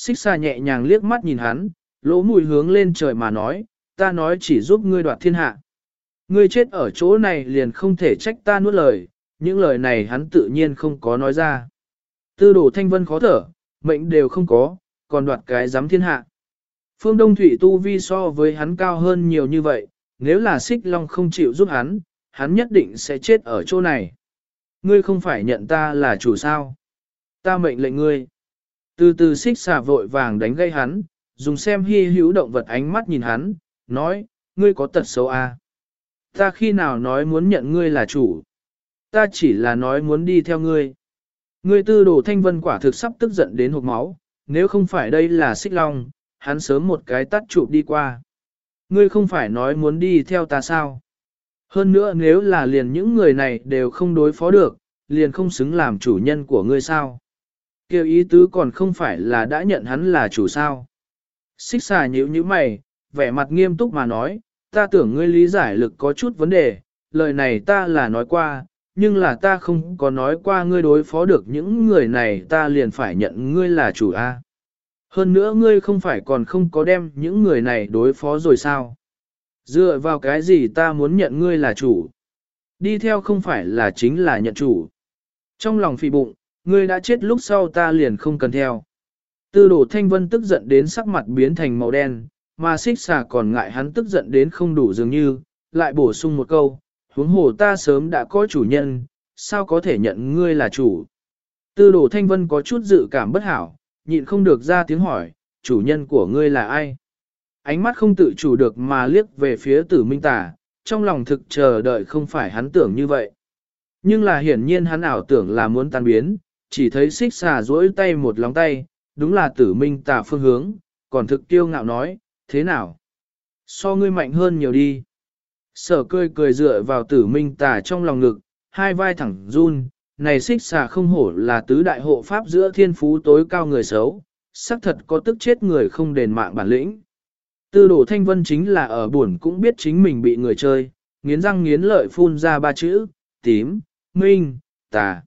Xích xa nhẹ nhàng liếc mắt nhìn hắn, lỗ mùi hướng lên trời mà nói, ta nói chỉ giúp ngươi đoạt thiên hạ. Ngươi chết ở chỗ này liền không thể trách ta nuốt lời, những lời này hắn tự nhiên không có nói ra. Tư đồ thanh vân khó thở, mệnh đều không có, còn đoạt cái giám thiên hạ. Phương Đông Thủy Tu Vi so với hắn cao hơn nhiều như vậy, nếu là xích long không chịu giúp hắn, hắn nhất định sẽ chết ở chỗ này. Ngươi không phải nhận ta là chủ sao. Ta mệnh lệnh ngươi. Từ từ xích xà vội vàng đánh gây hắn, dùng xem hy hữu động vật ánh mắt nhìn hắn, nói, ngươi có tật xấu à? Ta khi nào nói muốn nhận ngươi là chủ? Ta chỉ là nói muốn đi theo ngươi. Ngươi tư đồ thanh vân quả thực sắp tức giận đến hộp máu, nếu không phải đây là xích long, hắn sớm một cái tắt chụp đi qua. Ngươi không phải nói muốn đi theo ta sao? Hơn nữa nếu là liền những người này đều không đối phó được, liền không xứng làm chủ nhân của ngươi sao? Kêu ý tứ còn không phải là đã nhận hắn là chủ sao? Xích xà nhíu như mày, vẻ mặt nghiêm túc mà nói, ta tưởng ngươi lý giải lực có chút vấn đề, lời này ta là nói qua, nhưng là ta không có nói qua ngươi đối phó được những người này ta liền phải nhận ngươi là chủ A. Hơn nữa ngươi không phải còn không có đem những người này đối phó rồi sao? Dựa vào cái gì ta muốn nhận ngươi là chủ? Đi theo không phải là chính là nhận chủ. Trong lòng phì bụng, ngươi đã chết lúc sau ta liền không cần theo. Tư đồ thanh vân tức giận đến sắc mặt biến thành màu đen, mà xích xà còn ngại hắn tức giận đến không đủ dường như, lại bổ sung một câu, huống hồ ta sớm đã có chủ nhân, sao có thể nhận ngươi là chủ. Tư đồ thanh vân có chút dự cảm bất hảo, nhịn không được ra tiếng hỏi, chủ nhân của ngươi là ai? Ánh mắt không tự chủ được mà liếc về phía tử minh Tả, trong lòng thực chờ đợi không phải hắn tưởng như vậy. Nhưng là hiển nhiên hắn ảo tưởng là muốn tan biến, chỉ thấy xích xà duỗi tay một lóng tay, đúng là tử minh tả phương hướng, còn thực tiêu ngạo nói, thế nào? So ngươi mạnh hơn nhiều đi. Sở cười cười dựa vào tử minh tả trong lòng ngực, hai vai thẳng run, này xích xà không hổ là tứ đại hộ pháp giữa thiên phú tối cao người xấu, xác thật có tức chết người không đền mạng bản lĩnh. Tư đổ thanh vân chính là ở buồn cũng biết chính mình bị người chơi, nghiến răng nghiến lợi phun ra ba chữ, tím, minh, tà.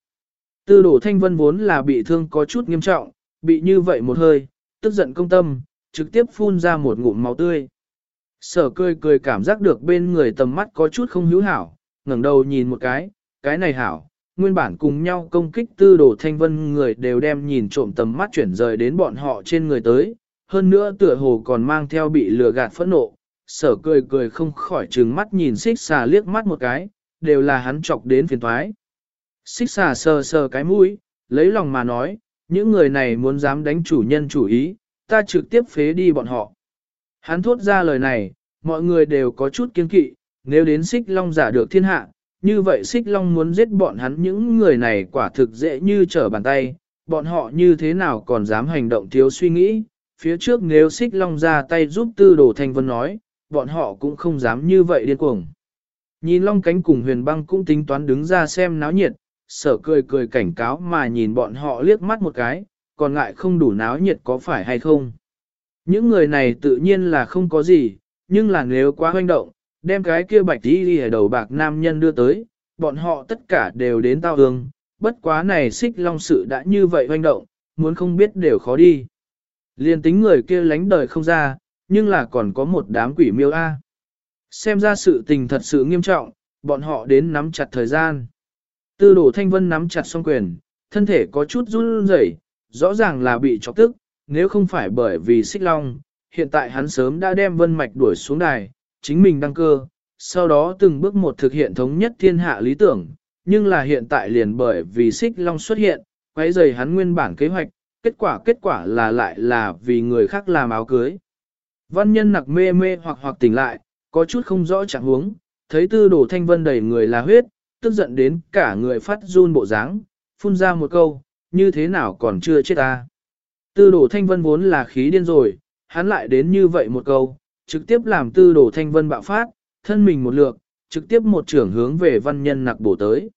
Tư đổ thanh vân vốn là bị thương có chút nghiêm trọng, bị như vậy một hơi, tức giận công tâm, trực tiếp phun ra một ngụm máu tươi. Sở cười cười cảm giác được bên người tầm mắt có chút không hữu hảo, ngẩng đầu nhìn một cái, cái này hảo, nguyên bản cùng nhau công kích tư đồ thanh vân người đều đem nhìn trộm tầm mắt chuyển rời đến bọn họ trên người tới, hơn nữa tựa hồ còn mang theo bị lừa gạt phẫn nộ, sở cười cười không khỏi trừng mắt nhìn xích xà liếc mắt một cái, đều là hắn chọc đến phiền thoái. Xích xà sờ sờ cái mũi, lấy lòng mà nói, những người này muốn dám đánh chủ nhân chủ ý, ta trực tiếp phế đi bọn họ. Hắn thốt ra lời này, mọi người đều có chút kiên kỵ, nếu đến xích long giả được thiên hạ, như vậy xích long muốn giết bọn hắn những người này quả thực dễ như trở bàn tay, bọn họ như thế nào còn dám hành động thiếu suy nghĩ, phía trước nếu xích long ra tay giúp tư đồ thanh vân nói, bọn họ cũng không dám như vậy điên cuồng. Nhìn long cánh cùng huyền băng cũng tính toán đứng ra xem náo nhiệt, sở cười cười cảnh cáo mà nhìn bọn họ liếc mắt một cái, còn ngại không đủ náo nhiệt có phải hay không. Những người này tự nhiên là không có gì, nhưng là nếu quá hoành động, đem cái kia bạch đi đi ở đầu bạc nam nhân đưa tới, bọn họ tất cả đều đến tao hương, bất quá này xích long sự đã như vậy hoành động, muốn không biết đều khó đi. Liên tính người kia lánh đời không ra, nhưng là còn có một đám quỷ miêu A. Xem ra sự tình thật sự nghiêm trọng, bọn họ đến nắm chặt thời gian. Tư đồ thanh vân nắm chặt song quyền, thân thể có chút run rẩy, rõ ràng là bị chọc tức, nếu không phải bởi vì xích long, hiện tại hắn sớm đã đem vân mạch đuổi xuống đài, chính mình đăng cơ, sau đó từng bước một thực hiện thống nhất thiên hạ lý tưởng, nhưng là hiện tại liền bởi vì xích long xuất hiện, quấy rầy hắn nguyên bản kế hoạch, kết quả kết quả là lại là vì người khác làm áo cưới. Văn nhân nặc mê mê hoặc hoặc tỉnh lại, có chút không rõ trạng huống, thấy tư đồ thanh vân đầy người là huyết, tức giận đến cả người phát run bộ dáng, phun ra một câu, như thế nào còn chưa chết ta. Tư đồ thanh vân vốn là khí điên rồi, hắn lại đến như vậy một câu, trực tiếp làm tư đồ thanh vân bạo phát, thân mình một lượt, trực tiếp một trưởng hướng về văn nhân nặc bổ tới.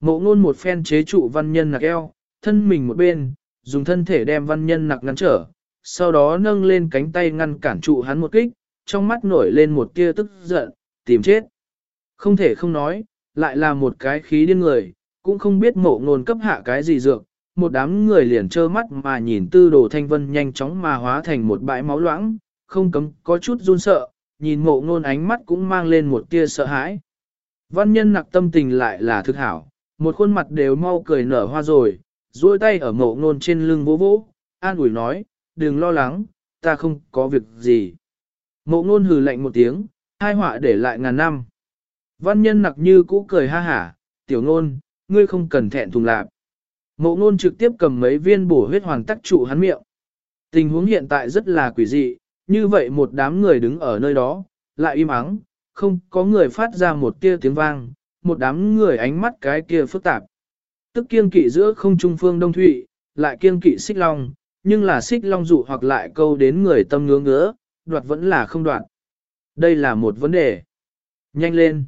Mộ ngôn một phen chế trụ văn nhân nặc eo, thân mình một bên, dùng thân thể đem văn nhân nặc ngăn trở, sau đó nâng lên cánh tay ngăn cản trụ hắn một kích, trong mắt nổi lên một tia tức giận, tìm chết. Không thể không nói, lại là một cái khí điên người, cũng không biết mộ ngôn cấp hạ cái gì dược, một đám người liền trơ mắt mà nhìn tư đồ thanh vân nhanh chóng mà hóa thành một bãi máu loãng, không cấm có chút run sợ, nhìn mộ ngôn ánh mắt cũng mang lên một tia sợ hãi. Văn nhân nặc tâm tình lại là thực hảo, một khuôn mặt đều mau cười nở hoa rồi, duỗi tay ở mộ ngôn trên lưng vỗ vỗ, an ủi nói, đừng lo lắng, ta không có việc gì. Mộ ngôn hừ lạnh một tiếng, hai họa để lại ngàn năm. Văn nhân nặc như cũ cười ha hả, tiểu ngôn, ngươi không cần thẹn thùng lạc. Mộ ngôn trực tiếp cầm mấy viên bổ huyết hoàn tắc trụ hắn miệng. Tình huống hiện tại rất là quỷ dị, như vậy một đám người đứng ở nơi đó, lại im ắng, không có người phát ra một tia tiếng vang, một đám người ánh mắt cái kia phức tạp. Tức kiêng kỵ giữa không trung phương đông thụy, lại kiêng kỵ xích long, nhưng là xích long dụ hoặc lại câu đến người tâm ngứa ngứa, đoạt vẫn là không đoạt. Đây là một vấn đề. Nhanh lên.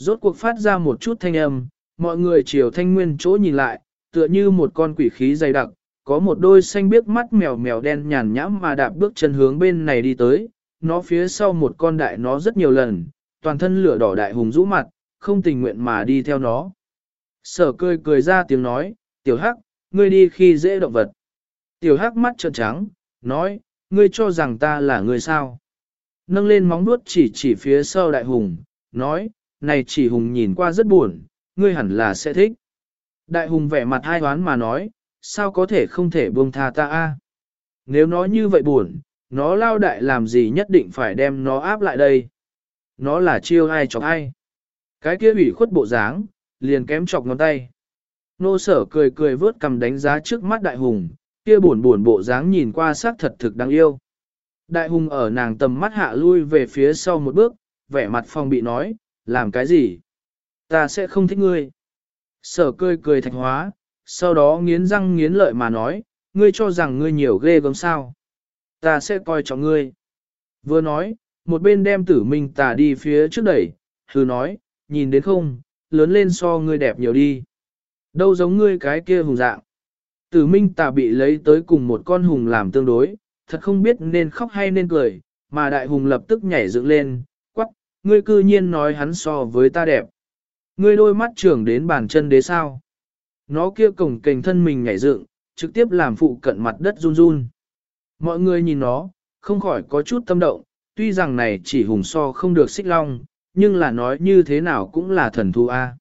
Rốt cuộc phát ra một chút thanh âm, mọi người chiều thanh nguyên chỗ nhìn lại, tựa như một con quỷ khí dày đặc, có một đôi xanh biếc mắt mèo mèo đen nhàn nhãm mà đạp bước chân hướng bên này đi tới, nó phía sau một con đại nó rất nhiều lần, toàn thân lửa đỏ đại hùng rũ mặt, không tình nguyện mà đi theo nó. Sở cười cười ra tiếng nói, tiểu hắc, ngươi đi khi dễ động vật. Tiểu hắc mắt trợn trắng, nói, ngươi cho rằng ta là người sao. Nâng lên móng vuốt chỉ chỉ phía sau đại hùng, nói, này chỉ hùng nhìn qua rất buồn, ngươi hẳn là sẽ thích. Đại hùng vẻ mặt hai hoán mà nói, sao có thể không thể buông tha ta a? Nếu nó như vậy buồn, nó lao đại làm gì nhất định phải đem nó áp lại đây. Nó là chiêu ai chọc ai. Cái kia ủy khuất bộ dáng, liền kém chọc ngón tay. Nô sở cười cười vớt cầm đánh giá trước mắt đại hùng, kia buồn buồn bộ dáng nhìn qua sắc thật thực đáng yêu. Đại hùng ở nàng tầm mắt hạ lui về phía sau một bước, vẻ mặt phong bị nói, làm cái gì? Ta sẽ không thích ngươi. Sở cười cười thạch hóa, sau đó nghiến răng nghiến lợi mà nói, ngươi cho rằng ngươi nhiều ghê gớm sao. Ta sẽ coi trọng ngươi. Vừa nói, một bên đem tử minh tà đi phía trước đẩy, hừ nói, nhìn đến không, lớn lên so ngươi đẹp nhiều đi. Đâu giống ngươi cái kia hùng dạng. Tử minh tà bị lấy tới cùng một con hùng làm tương đối, thật không biết nên khóc hay nên cười, mà đại hùng lập tức nhảy dựng lên, ngươi cư nhiên nói hắn so với ta đẹp. Ngươi đôi mắt trưởng đến bàn chân đế sao. Nó kia cổng kềnh thân mình nhảy dựng, trực tiếp làm phụ cận mặt đất run run. Mọi người nhìn nó, không khỏi có chút tâm động, tuy rằng này chỉ hùng so không được xích long, nhưng là nói như thế nào cũng là thần thú A.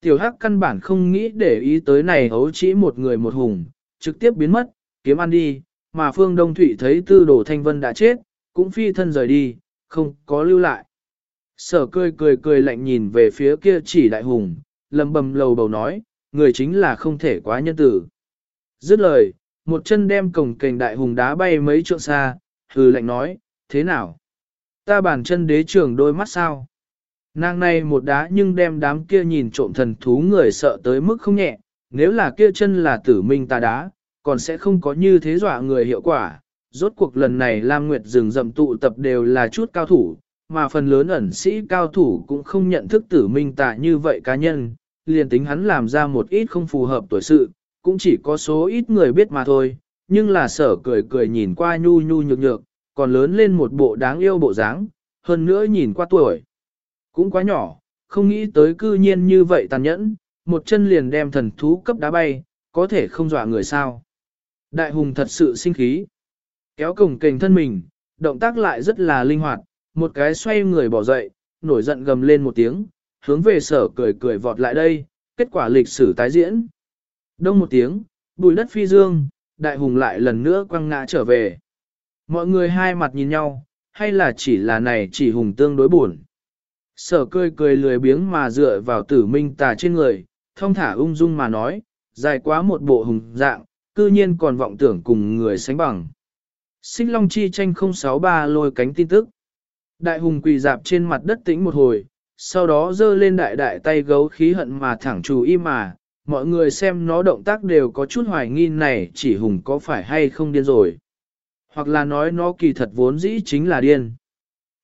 Tiểu hắc căn bản không nghĩ để ý tới này hấu chỉ một người một hùng, trực tiếp biến mất, kiếm ăn đi, mà phương Đông Thụy thấy tư đồ thanh vân đã chết, cũng phi thân rời đi, không có lưu lại. Sở cười cười cười lạnh nhìn về phía kia chỉ đại hùng, lầm bầm lầu bầu nói, người chính là không thể quá nhân tử. Dứt lời, một chân đem cổng kềnh đại hùng đá bay mấy trượng xa, hừ lạnh nói, thế nào? Ta bản chân đế trưởng đôi mắt sao? Nàng này một đá nhưng đem đám kia nhìn trộm thần thú người sợ tới mức không nhẹ, nếu là kia chân là tử minh ta đá, còn sẽ không có như thế dọa người hiệu quả. Rốt cuộc lần này Lam Nguyệt rừng rậm tụ tập đều là chút cao thủ, mà phần lớn ẩn sĩ cao thủ cũng không nhận thức tử minh tạ như vậy cá nhân, liền tính hắn làm ra một ít không phù hợp tuổi sự, cũng chỉ có số ít người biết mà thôi, nhưng là sở cười cười nhìn qua nhu nhu nhược nhược, còn lớn lên một bộ đáng yêu bộ dáng, hơn nữa nhìn qua tuổi. Cũng quá nhỏ, không nghĩ tới cư nhiên như vậy tàn nhẫn, một chân liền đem thần thú cấp đá bay, có thể không dọa người sao. Đại hùng thật sự sinh khí. Kéo cổng kềnh thân mình, động tác lại rất là linh hoạt, một cái xoay người bỏ dậy, nổi giận gầm lên một tiếng, hướng về sở cười cười vọt lại đây, kết quả lịch sử tái diễn. Đông một tiếng, bùi đất phi dương, đại hùng lại lần nữa quăng ngã trở về. Mọi người hai mặt nhìn nhau, hay là chỉ là này chỉ hùng tương đối buồn. Sở cười cười lười biếng mà dựa vào tử minh tà trên người, thông thả ung dung mà nói, dài quá một bộ hùng dạng, cư nhiên còn vọng tưởng cùng người sánh bằng. Xích Long Chi tranh 063 lôi cánh tin tức. Đại hùng quỳ dạp trên mặt đất tĩnh một hồi, sau đó giơ lên đại đại tay gấu khí hận mà thẳng chủ y mà, mọi người xem nó động tác đều có chút hoài nghi này chỉ hùng có phải hay không điên rồi. Hoặc là nói nó kỳ thật vốn dĩ chính là điên.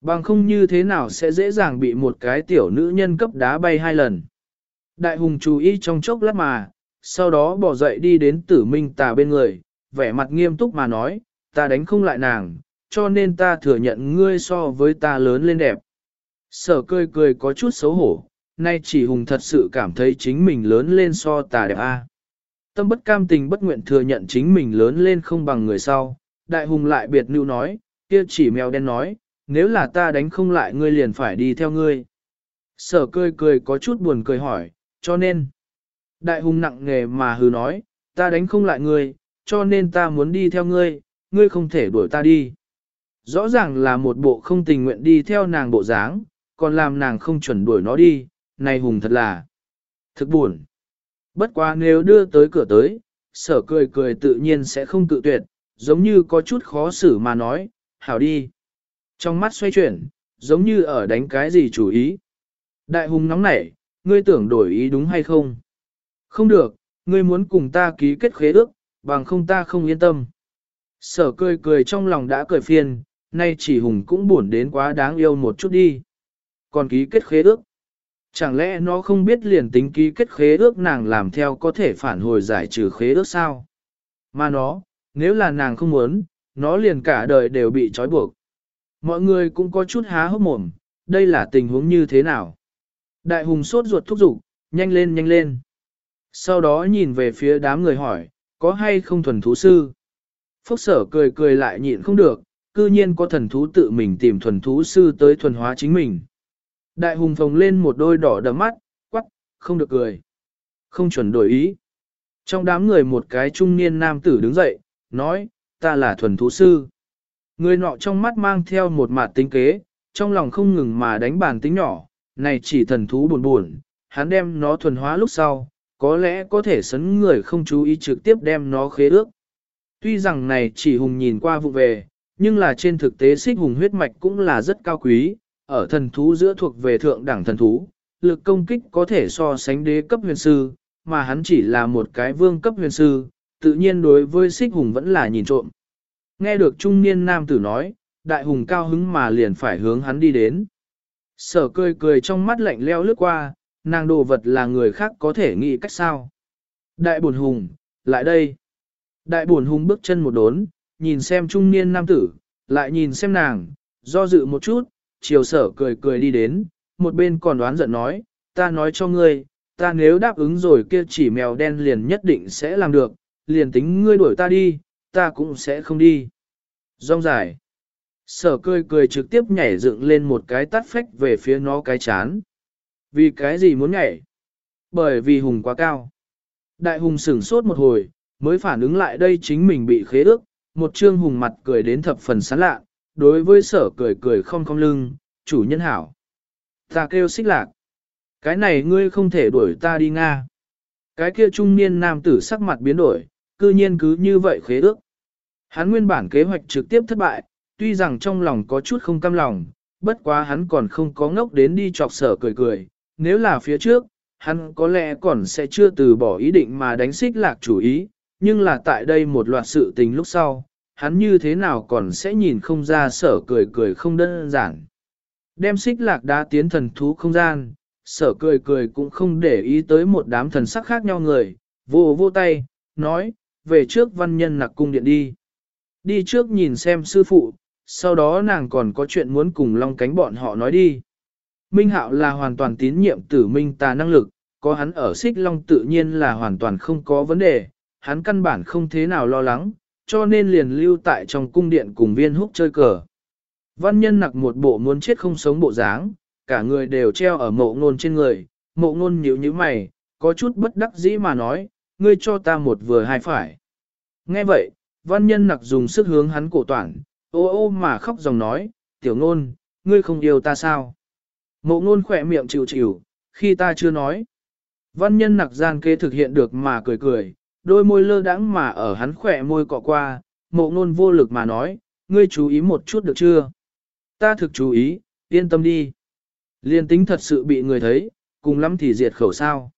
Bằng không như thế nào sẽ dễ dàng bị một cái tiểu nữ nhân cấp đá bay hai lần. Đại hùng chú ý trong chốc lát mà, sau đó bỏ dậy đi đến tử minh tà bên người, vẻ mặt nghiêm túc mà nói, ta đánh không lại nàng, cho nên ta thừa nhận ngươi so với ta lớn lên đẹp. Sở cười cười có chút xấu hổ, nay chỉ hùng thật sự cảm thấy chính mình lớn lên so tà đẹp a. Tâm bất cam tình bất nguyện thừa nhận chính mình lớn lên không bằng người sau, đại hùng lại biệt nữ nói, kia chỉ mèo đen nói, nếu là ta đánh không lại ngươi liền phải đi theo ngươi. Sở cười cười có chút buồn cười hỏi, cho nên, đại hùng nặng nghề mà hừ nói, ta đánh không lại ngươi, cho nên ta muốn đi theo ngươi, ngươi không thể đuổi ta đi. Rõ ràng là một bộ không tình nguyện đi theo nàng bộ dáng, còn làm nàng không chuẩn đuổi nó đi, này hùng thật là thực buồn. Bất quá nếu đưa tới cửa tới, sở cười cười tự nhiên sẽ không tự tuyệt, giống như có chút khó xử mà nói, hảo đi. Trong mắt xoay chuyển, giống như ở đánh cái gì chủ ý. Đại hùng nóng nảy, ngươi tưởng đổi ý đúng hay không? Không được, ngươi muốn cùng ta ký kết khế ước, bằng không ta không yên tâm. Sở cười cười trong lòng đã cười phiền, nay chỉ hùng cũng buồn đến quá đáng yêu một chút đi. Còn ký kết khế ước. Chẳng lẽ nó không biết liền tính ký kết khế ước nàng làm theo có thể phản hồi giải trừ khế ước sao? Mà nó, nếu là nàng không muốn, nó liền cả đời đều bị trói buộc. Mọi người cũng có chút há hốc mồm, đây là tình huống như thế nào? Đại hùng sốt ruột thúc giục, nhanh lên nhanh lên. Sau đó nhìn về phía đám người hỏi, có hay không thuần thú sư? Phúc sở cười cười lại nhịn không được, cư nhiên có thần thú tự mình tìm thuần thú sư tới thuần hóa chính mình. Đại hùng phồng lên một đôi đỏ đầm mắt, quắc, không được cười. Không chuẩn đổi ý. Trong đám người một cái trung niên nam tử đứng dậy, nói, ta là thuần thú sư. Người nọ trong mắt mang theo một mặt tính kế, trong lòng không ngừng mà đánh bàn tính nhỏ, này chỉ thần thú buồn buồn, hắn đem nó thuần hóa lúc sau, có lẽ có thể sấn người không chú ý trực tiếp đem nó khế ước. Tuy rằng này chỉ hùng nhìn qua vụ về, nhưng là trên thực tế xích hùng huyết mạch cũng là rất cao quý, ở thần thú giữa thuộc về thượng đẳng thần thú, lực công kích có thể so sánh đế cấp huyền sư, mà hắn chỉ là một cái vương cấp huyền sư, tự nhiên đối với xích hùng vẫn là nhìn trộm. Nghe được trung niên nam tử nói, đại hùng cao hứng mà liền phải hướng hắn đi đến. Sở cười cười trong mắt lạnh leo lướt qua, nàng đồ vật là người khác có thể nghĩ cách sao. Đại buồn hùng, lại đây. Đại buồn hùng bước chân một đốn, nhìn xem trung niên nam tử, lại nhìn xem nàng, do dự một chút, chiều sở cười cười đi đến, một bên còn đoán giận nói, ta nói cho ngươi, ta nếu đáp ứng rồi kia chỉ mèo đen liền nhất định sẽ làm được, liền tính ngươi đuổi ta đi, ta cũng sẽ không đi. Rong dài. Sở cười cười trực tiếp nhảy dựng lên một cái tắt phách về phía nó cái chán. Vì cái gì muốn nhảy? Bởi vì hùng quá cao. Đại hùng sửng sốt một hồi, mới phản ứng lại đây chính mình bị khế ước, một trương hùng mặt cười đến thập phần sán lạ, đối với sở cười cười không cong lưng, chủ nhân hảo. Ta kêu xích lạc. Cái này ngươi không thể đuổi ta đi Nga. Cái kia trung niên nam tử sắc mặt biến đổi, cư nhiên cứ như vậy khế ước. Hắn nguyên bản kế hoạch trực tiếp thất bại, tuy rằng trong lòng có chút không cam lòng, bất quá hắn còn không có ngốc đến đi chọc sở cười cười, nếu là phía trước, hắn có lẽ còn sẽ chưa từ bỏ ý định mà đánh xích lạc chủ ý, nhưng là tại đây một loạt sự tình lúc sau, hắn như thế nào còn sẽ nhìn không ra sở cười cười không đơn giản. Đem xích lạc đá tiến thần thú không gian, sở cười cười cũng không để ý tới một đám thần sắc khác nhau người, vô vô tay, nói, về trước văn nhân nặc cung điện đi. Đi trước nhìn xem sư phụ, sau đó nàng còn có chuyện muốn cùng long cánh bọn họ nói đi. Minh Hạo là hoàn toàn tín nhiệm tử Minh tà năng lực, có hắn ở xích long tự nhiên là hoàn toàn không có vấn đề, hắn căn bản không thế nào lo lắng, cho nên liền lưu tại trong cung điện cùng viên húc chơi cờ. Văn nhân nặc một bộ muốn chết không sống bộ dáng, cả người đều treo ở mộ ngôn trên người, mộ ngôn nhíu nhíu mày, có chút bất đắc dĩ mà nói, ngươi cho ta một vừa hai phải. Nghe vậy, văn nhân nặc dùng sức hướng hắn cổ toản, ô ô mà khóc dòng nói, tiểu ngôn, ngươi không yêu ta sao? Mộ ngôn khỏe miệng chịu chịu, khi ta chưa nói. Văn nhân nặc gian kế thực hiện được mà cười cười, đôi môi lơ đãng mà ở hắn khỏe môi cọ qua, mộ ngôn vô lực mà nói, ngươi chú ý một chút được chưa? Ta thực chú ý, yên tâm đi. Liên tính thật sự bị người thấy, cùng lắm thì diệt khẩu sao.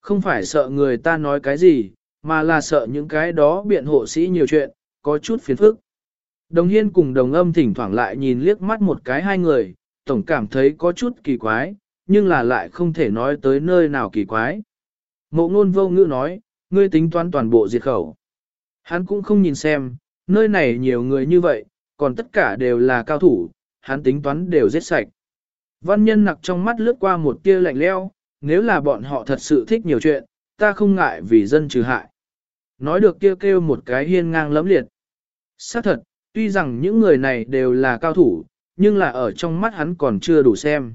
Không phải sợ người ta nói cái gì, mà là sợ những cái đó biện hộ sĩ nhiều chuyện, có chút phiền phức. Đồng hiên cùng đồng âm thỉnh thoảng lại nhìn liếc mắt một cái hai người, tổng cảm thấy có chút kỳ quái, nhưng là lại không thể nói tới nơi nào kỳ quái. Mộ ngôn vô ngữ nói, ngươi tính toán toàn bộ diệt khẩu. Hắn cũng không nhìn xem, nơi này nhiều người như vậy, còn tất cả đều là cao thủ, hắn tính toán đều giết sạch. Văn nhân nặc trong mắt lướt qua một tia lạnh leo, nếu là bọn họ thật sự thích nhiều chuyện, ta không ngại vì dân trừ hại. Nói được kêu kêu một cái hiên ngang lẫm liệt. Xác thật, tuy rằng những người này đều là cao thủ, nhưng là ở trong mắt hắn còn chưa đủ xem.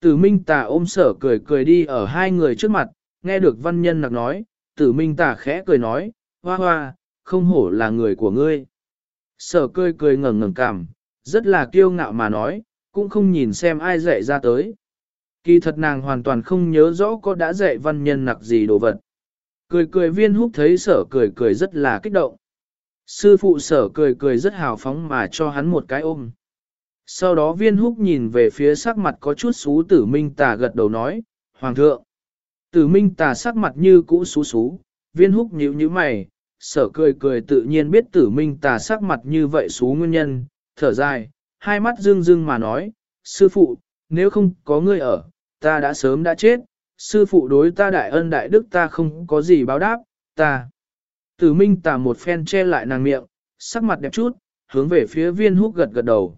Tử Minh Tà ôm sở cười cười đi ở hai người trước mặt, nghe được văn nhân nặc nói, Tử Minh Tả khẽ cười nói, hoa hoa, không hổ là người của ngươi. Sở cười cười ngẩng ngẩng cảm, rất là kiêu ngạo mà nói, cũng không nhìn xem ai dạy ra tới. Kỳ thật nàng hoàn toàn không nhớ rõ có đã dạy văn nhân nặc gì đồ vật. Cười cười viên húc thấy sở cười cười rất là kích động. Sư phụ sở cười cười rất hào phóng mà cho hắn một cái ôm. Sau đó viên húc nhìn về phía sắc mặt có chút xú tử minh tà gật đầu nói, Hoàng thượng. Tử minh tà sắc mặt như cũ xú xú, viên húc nhíu như mày, sở cười cười tự nhiên biết tử minh tà sắc mặt như vậy xú nguyên nhân, thở dài, hai mắt dương dương mà nói, sư phụ, nếu không có ngươi ở, ta đã sớm đã chết, sư phụ đối ta đại ân đại đức ta không có gì báo đáp, ta. Tử minh tà một phen che lại nàng miệng, sắc mặt đẹp chút, hướng về phía viên húc gật gật đầu.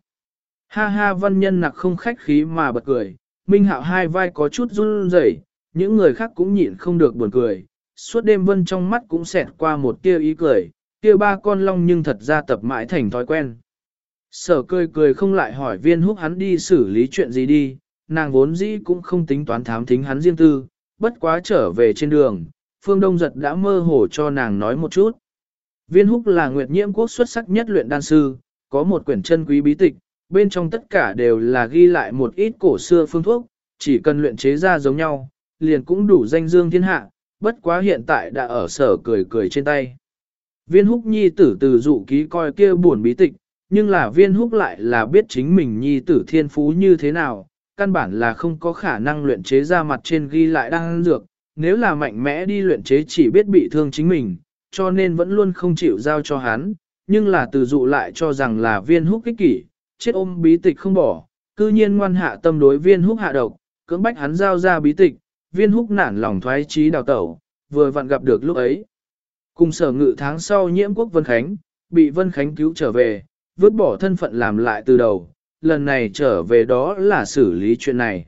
Ha ha văn nhân nặc không khách khí mà bật cười, minh hạo hai vai có chút run rẩy, những người khác cũng nhịn không được buồn cười. Suốt đêm vân trong mắt cũng xẹt qua một tia ý cười, kia ba con long nhưng thật ra tập mãi thành thói quen. Sở cười cười không lại hỏi viên húc hắn đi xử lý chuyện gì đi, nàng vốn dĩ cũng không tính toán thám thính hắn riêng tư, bất quá trở về trên đường, phương đông giật đã mơ hồ cho nàng nói một chút. Viên húc là nguyệt nhiễm quốc xuất sắc nhất luyện đan sư, có một quyển chân quý bí tịch, bên trong tất cả đều là ghi lại một ít cổ xưa phương thuốc, chỉ cần luyện chế ra giống nhau, liền cũng đủ danh dương thiên hạ, bất quá hiện tại đã ở sở cười cười trên tay. Viên húc nhi tử từ dụ ký coi kia buồn bí tịch, nhưng là viên húc lại là biết chính mình nhi tử thiên phú như thế nào, căn bản là không có khả năng luyện chế ra mặt trên ghi lại đang dược, nếu là mạnh mẽ đi luyện chế chỉ biết bị thương chính mình, cho nên vẫn luôn không chịu giao cho hắn, nhưng là từ dụ lại cho rằng là viên húc kích kỷ, chết ôm bí tịch không bỏ, cư nhiên ngoan hạ tâm đối viên húc hạ độc, cưỡng bách hắn giao ra bí tịch, viên húc nản lòng thoái trí đào tẩu, vừa vặn gặp được lúc ấy. Cùng sở ngự tháng sau nhiễm quốc Vân Khánh, bị Vân Khánh cứu trở về, vứt bỏ thân phận làm lại từ đầu, lần này trở về đó là xử lý chuyện này.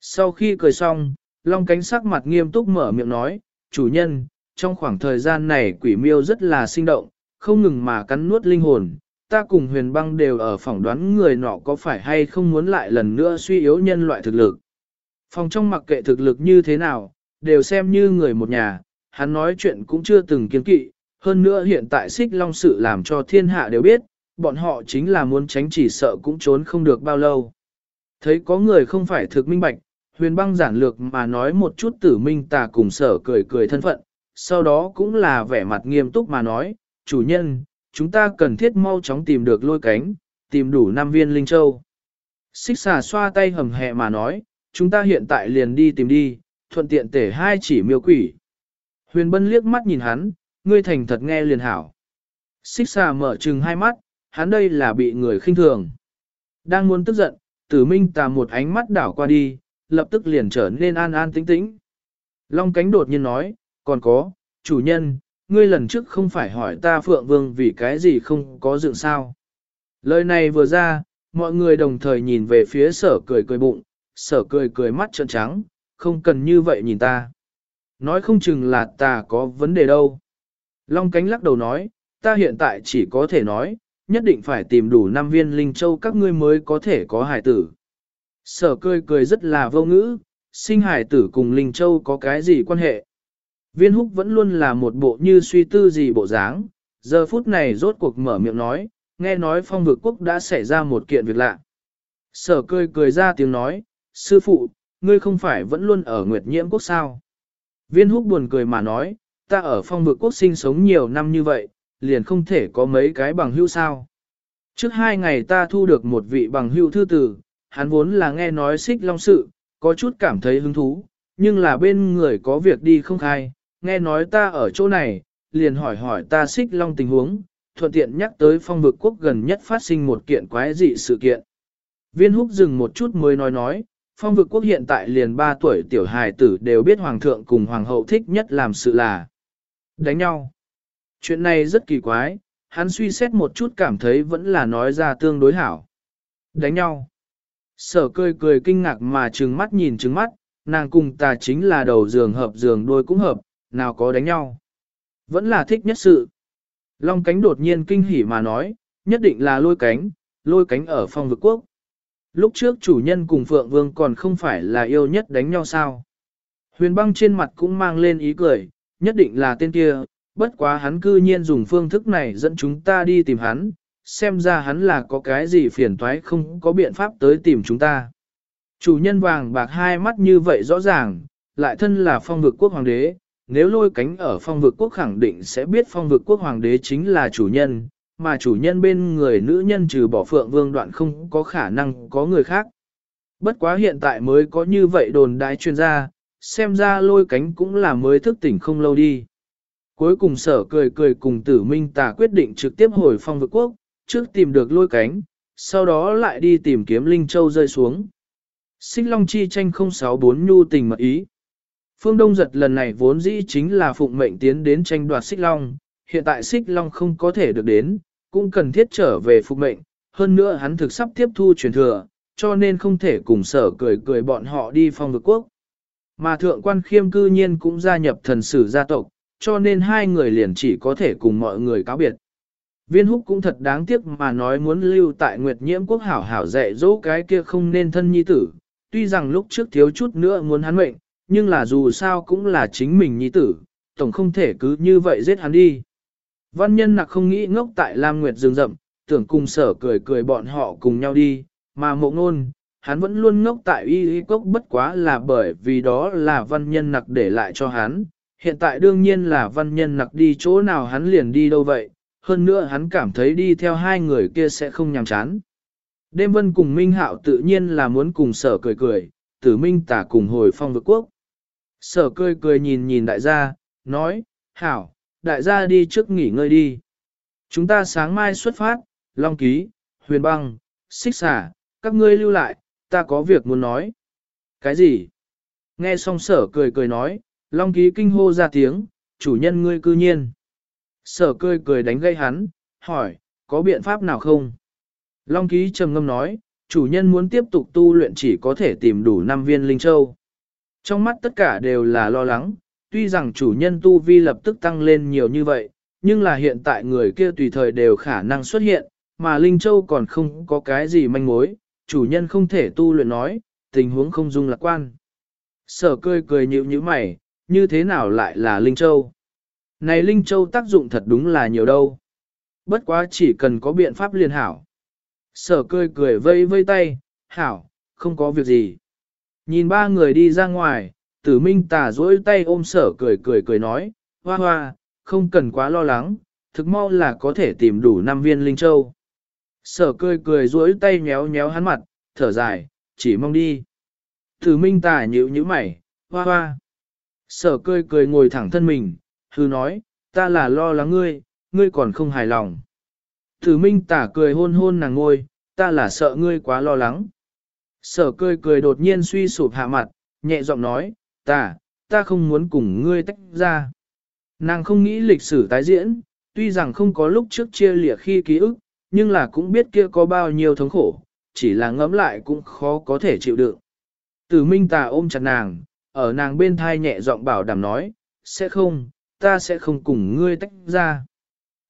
Sau khi cười xong, Long cánh sắc mặt nghiêm túc mở miệng nói, chủ nhân, trong khoảng thời gian này quỷ miêu rất là sinh động, không ngừng mà cắn nuốt linh hồn, ta cùng huyền băng đều ở phỏng đoán người nọ có phải hay không muốn lại lần nữa suy yếu nhân loại thực lực. Phòng trong mặc kệ thực lực như thế nào, đều xem như người một nhà, hắn nói chuyện cũng chưa từng kiến kỵ, hơn nữa hiện tại xích long sự làm cho thiên hạ đều biết, bọn họ chính là muốn tránh chỉ sợ cũng trốn không được bao lâu. Thấy có người không phải thực minh bạch, huyền băng giản lược mà nói một chút tử minh tà cùng sở cười cười thân phận, sau đó cũng là vẻ mặt nghiêm túc mà nói, chủ nhân, chúng ta cần thiết mau chóng tìm được lôi cánh, tìm đủ 5 viên linh châu. Xích xà xoa tay hầm hẹ mà nói, chúng ta hiện tại liền đi tìm đi, thuận tiện tể hai chỉ miêu quỷ. Huyền bân liếc mắt nhìn hắn, ngươi thành thật nghe liền hảo. Xích xà mở trừng hai mắt, hắn đây là bị người khinh thường. Đang muốn tức giận, tử minh tà một ánh mắt đảo qua đi, lập tức liền trở nên an an tĩnh tĩnh. Long cánh đột nhiên nói, còn có, chủ nhân, ngươi lần trước không phải hỏi ta Phượng Vương vì cái gì không có dựng sao. Lời này vừa ra, mọi người đồng thời nhìn về phía sở cười cười bụng, sở cười cười mắt trợn trắng, không cần như vậy nhìn ta. Nói không chừng là ta có vấn đề đâu. Long cánh lắc đầu nói, ta hiện tại chỉ có thể nói, nhất định phải tìm đủ 5 viên linh châu các ngươi mới có thể có hải tử. Sở cười cười rất là vô ngữ, sinh hải tử cùng linh châu có cái gì quan hệ. Viên húc vẫn luôn là một bộ như suy tư gì bộ dáng, giờ phút này rốt cuộc mở miệng nói, nghe nói phong vực quốc đã xảy ra một kiện việc lạ. Sở cười cười ra tiếng nói, sư phụ, ngươi không phải vẫn luôn ở Nguyệt Nhiễm quốc sao? Viên húc buồn cười mà nói, ta ở phong vực quốc sinh sống nhiều năm như vậy, liền không thể có mấy cái bằng hữu sao. Trước hai ngày ta thu được một vị bằng hữu thư tử, hắn vốn là nghe nói xích long sự, có chút cảm thấy hứng thú, nhưng là bên người có việc đi không khai, nghe nói ta ở chỗ này, liền hỏi hỏi ta xích long tình huống, thuận tiện nhắc tới phong vực quốc gần nhất phát sinh một kiện quái dị sự kiện. Viên húc dừng một chút mới nói nói, phong vực quốc hiện tại liền 3 tuổi tiểu hài tử đều biết hoàng thượng cùng hoàng hậu thích nhất làm sự là đánh nhau. Chuyện này rất kỳ quái, hắn suy xét một chút cảm thấy vẫn là nói ra tương đối hảo. Đánh nhau. Sở cười cười kinh ngạc mà trừng mắt nhìn trừng mắt, nàng cùng ta chính là đầu giường hợp giường đôi cũng hợp, nào có đánh nhau. Vẫn là thích nhất sự. Long cánh đột nhiên kinh hỉ mà nói, nhất định là lôi cánh, lôi cánh ở phong vực quốc. Lúc trước chủ nhân cùng Phượng Vương còn không phải là yêu nhất đánh nhau sao. Huyền băng trên mặt cũng mang lên ý cười, nhất định là tên kia, bất quá hắn cư nhiên dùng phương thức này dẫn chúng ta đi tìm hắn, xem ra hắn là có cái gì phiền toái không có biện pháp tới tìm chúng ta. Chủ nhân vàng bạc hai mắt như vậy rõ ràng, lại thân là phong vực quốc hoàng đế, nếu lôi cánh ở phong vực quốc khẳng định sẽ biết phong vực quốc hoàng đế chính là chủ nhân, mà chủ nhân bên người nữ nhân trừ bỏ phượng vương đoạn không có khả năng có người khác. Bất quá hiện tại mới có như vậy đồn đại chuyên gia, xem ra lôi cánh cũng là mới thức tỉnh không lâu đi. Cuối cùng sở cười cười cùng tử minh tà quyết định trực tiếp hồi phong vực quốc, trước tìm được lôi cánh, sau đó lại đi tìm kiếm Linh Châu rơi xuống. Xích Long chi tranh 064 nhu tình mật ý. Phương Đông giật lần này vốn dĩ chính là phụng mệnh tiến đến tranh đoạt Xích Long, hiện tại Xích Long không có thể được đến, cũng cần thiết trở về phục mệnh, hơn nữa hắn thực sắp tiếp thu truyền thừa, cho nên không thể cùng sở cười cười bọn họ đi phong vực quốc. Mà thượng quan khiêm cư nhiên cũng gia nhập thần sử gia tộc, cho nên hai người liền chỉ có thể cùng mọi người cáo biệt. Viên húc cũng thật đáng tiếc mà nói muốn lưu tại Nguyệt Nhiễm quốc hảo hảo dạy dỗ cái kia không nên thân nhi tử, tuy rằng lúc trước thiếu chút nữa muốn hắn mệnh, nhưng là dù sao cũng là chính mình nhi tử, tổng không thể cứ như vậy giết hắn đi. Văn nhân nặc không nghĩ ngốc tại Lam Nguyệt rừng rậm, tưởng cùng sở cười cười bọn họ cùng nhau đi, mà mộ ngôn, hắn vẫn luôn ngốc tại y y cốc bất quá là bởi vì đó là văn nhân nặc để lại cho hắn. Hiện tại đương nhiên là văn nhân nặc đi chỗ nào hắn liền đi đâu vậy, hơn nữa hắn cảm thấy đi theo hai người kia sẽ không nhàm chán. Đêm vân cùng Minh Hạo tự nhiên là muốn cùng sở cười cười, tử Minh tả cùng hồi phong vực quốc. Sở cười cười nhìn nhìn đại gia, nói, Hảo, đại gia đi trước nghỉ ngơi đi. Chúng ta sáng mai xuất phát, Long Ký, Huyền Băng, Xích xà, các ngươi lưu lại, ta có việc muốn nói. Cái gì? Nghe xong sở cười cười nói, Long Ký kinh hô ra tiếng, chủ nhân ngươi cư nhiên. Sở cười cười đánh gây hắn, hỏi, có biện pháp nào không? Long Ký trầm ngâm nói, chủ nhân muốn tiếp tục tu luyện chỉ có thể tìm đủ 5 viên linh châu. Trong mắt tất cả đều là lo lắng, tuy rằng chủ nhân tu vi lập tức tăng lên nhiều như vậy, nhưng là hiện tại người kia tùy thời đều khả năng xuất hiện, mà Linh Châu còn không có cái gì manh mối, chủ nhân không thể tu luyện nói, tình huống không dung lạc quan. Sở cười cười nhịu như mày, như thế nào lại là Linh Châu? Này Linh Châu tác dụng thật đúng là nhiều đâu. Bất quá chỉ cần có biện pháp liền hảo. Sở cười cười vây vây tay, hảo, không có việc gì. Nhìn ba người đi ra ngoài, tử minh tà dỗi tay ôm sở cười cười cười nói, hoa hoa, không cần quá lo lắng, thực mau là có thể tìm đủ 5 viên linh châu. Sở cười cười dỗi tay nhéo nhéo hắn mặt, thở dài, chỉ mong đi. Tử minh tà nhíu nhíu mày, hoa hoa. Sở cười cười ngồi thẳng thân mình, hư nói, ta là lo lắng ngươi, ngươi còn không hài lòng. Tử minh tả cười hôn hôn nàng ngôi, ta là sợ ngươi quá lo lắng. Sở cười cười đột nhiên suy sụp hạ mặt, nhẹ giọng nói, ta, ta không muốn cùng ngươi tách ra. Nàng không nghĩ lịch sử tái diễn, tuy rằng không có lúc trước chia lìa khi ký ức, nhưng là cũng biết kia có bao nhiêu thống khổ, chỉ là ngẫm lại cũng khó có thể chịu đựng. Tử Minh Tà ôm chặt nàng, ở nàng bên thai nhẹ giọng bảo đảm nói, sẽ không, ta sẽ không cùng ngươi tách ra.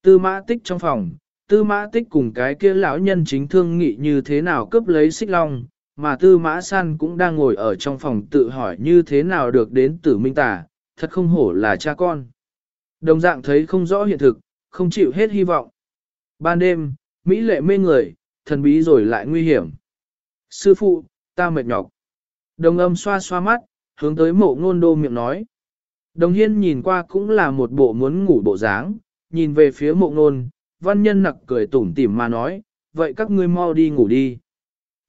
Tư mã tích trong phòng, tư mã tích cùng cái kia lão nhân chính thương nghị như thế nào cướp lấy xích long, mà tư mã san cũng đang ngồi ở trong phòng tự hỏi như thế nào được đến tử minh tả, thật không hổ là cha con. Đồng dạng thấy không rõ hiện thực, không chịu hết hy vọng. Ban đêm, Mỹ lệ mê người, thần bí rồi lại nguy hiểm. Sư phụ, ta mệt nhọc. Đồng âm xoa xoa mắt, hướng tới mộ ngôn đô miệng nói. Đồng hiên nhìn qua cũng là một bộ muốn ngủ bộ dáng, nhìn về phía mộ ngôn, văn nhân nặc cười tủm tỉm mà nói, vậy các ngươi mau đi ngủ đi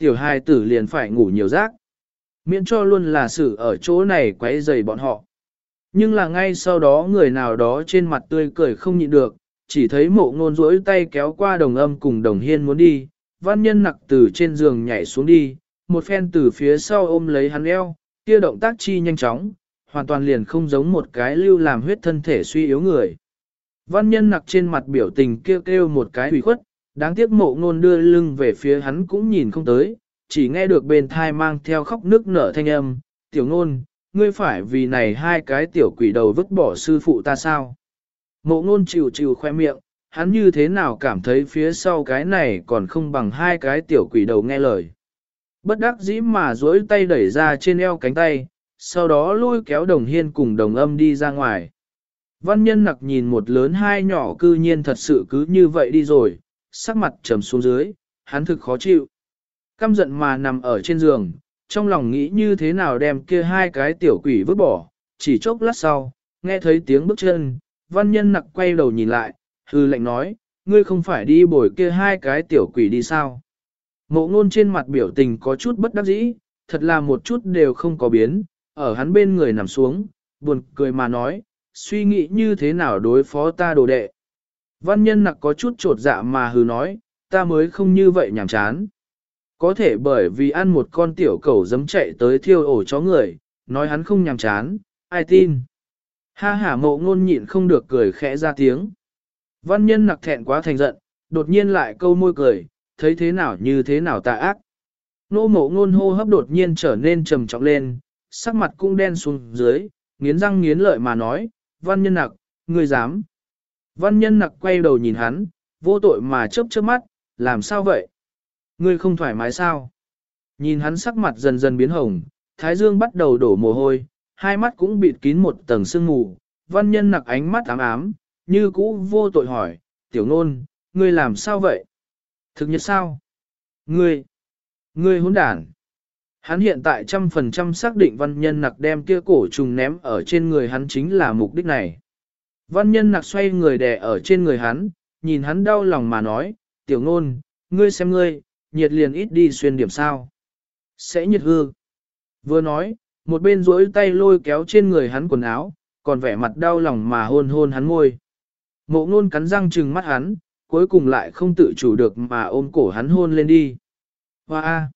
tiểu hài tử liền phải ngủ nhiều giấc, Miễn cho luôn là sự ở chỗ này quấy rầy bọn họ. Nhưng là ngay sau đó người nào đó trên mặt tươi cười không nhịn được, chỉ thấy mộ ngôn rỗi tay kéo qua đồng âm cùng đồng hiên muốn đi, văn nhân nặc từ trên giường nhảy xuống đi, một phen từ phía sau ôm lấy hắn eo, kia động tác chi nhanh chóng, hoàn toàn liền không giống một cái lưu làm huyết thân thể suy yếu người. Văn nhân nặc trên mặt biểu tình kêu kêu một cái hủy khuất, đáng tiếc mộ ngôn đưa lưng về phía hắn cũng nhìn không tới, chỉ nghe được bên thai mang theo khóc nước nở thanh âm, tiểu ngôn, ngươi phải vì này hai cái tiểu quỷ đầu vứt bỏ sư phụ ta sao? Mộ ngôn chịu chịu khoe miệng, hắn như thế nào cảm thấy phía sau cái này còn không bằng hai cái tiểu quỷ đầu nghe lời. Bất đắc dĩ mà duỗi tay đẩy ra trên eo cánh tay, sau đó lôi kéo đồng hiên cùng đồng âm đi ra ngoài. Văn nhân nặc nhìn một lớn hai nhỏ cư nhiên thật sự cứ như vậy đi rồi, sắc mặt trầm xuống dưới, hắn thực khó chịu. Căm giận mà nằm ở trên giường, trong lòng nghĩ như thế nào đem kia hai cái tiểu quỷ vứt bỏ, chỉ chốc lát sau, nghe thấy tiếng bước chân, văn nhân nặc quay đầu nhìn lại, hư lệnh nói, ngươi không phải đi bồi kia hai cái tiểu quỷ đi sao. Mộ ngôn trên mặt biểu tình có chút bất đắc dĩ, thật là một chút đều không có biến, ở hắn bên người nằm xuống, buồn cười mà nói, suy nghĩ như thế nào đối phó ta đồ đệ. Văn nhân nặc có chút trột dạ mà hừ nói, ta mới không như vậy nhảm chán. Có thể bởi vì ăn một con tiểu cẩu dấm chạy tới thiêu ổ chó người, nói hắn không nhàm chán, ai tin. Ha hả mộ ngôn nhịn không được cười khẽ ra tiếng. Văn nhân nặc thẹn quá thành giận, đột nhiên lại câu môi cười, thấy thế nào như thế nào tà ác. Nô mộ ngôn hô hấp đột nhiên trở nên trầm trọng lên, sắc mặt cũng đen xuống dưới, nghiến răng nghiến lợi mà nói, văn nhân nặc, ngươi dám. Văn nhân nặc quay đầu nhìn hắn, vô tội mà chớp chớp mắt, làm sao vậy? Ngươi không thoải mái sao? Nhìn hắn sắc mặt dần dần biến hồng, thái dương bắt đầu đổ mồ hôi, hai mắt cũng bịt kín một tầng sương mù, văn nhân nặc ánh mắt ám ám, như cũ vô tội hỏi, tiểu nôn, ngươi làm sao vậy? Thực nhật sao? Ngươi, ngươi hỗn đản. Hắn hiện tại trăm phần trăm xác định văn nhân nặc đem kia cổ trùng ném ở trên người hắn chính là mục đích này. Văn nhân nặc xoay người đè ở trên người hắn, nhìn hắn đau lòng mà nói, tiểu ngôn, ngươi xem ngươi, nhiệt liền ít đi xuyên điểm sao. Sẽ nhiệt hư. Vừa nói, một bên duỗi tay lôi kéo trên người hắn quần áo, còn vẻ mặt đau lòng mà hôn hôn hắn môi. Mộ ngôn cắn răng trừng mắt hắn, cuối cùng lại không tự chủ được mà ôm cổ hắn hôn lên đi. Hoa! Wow.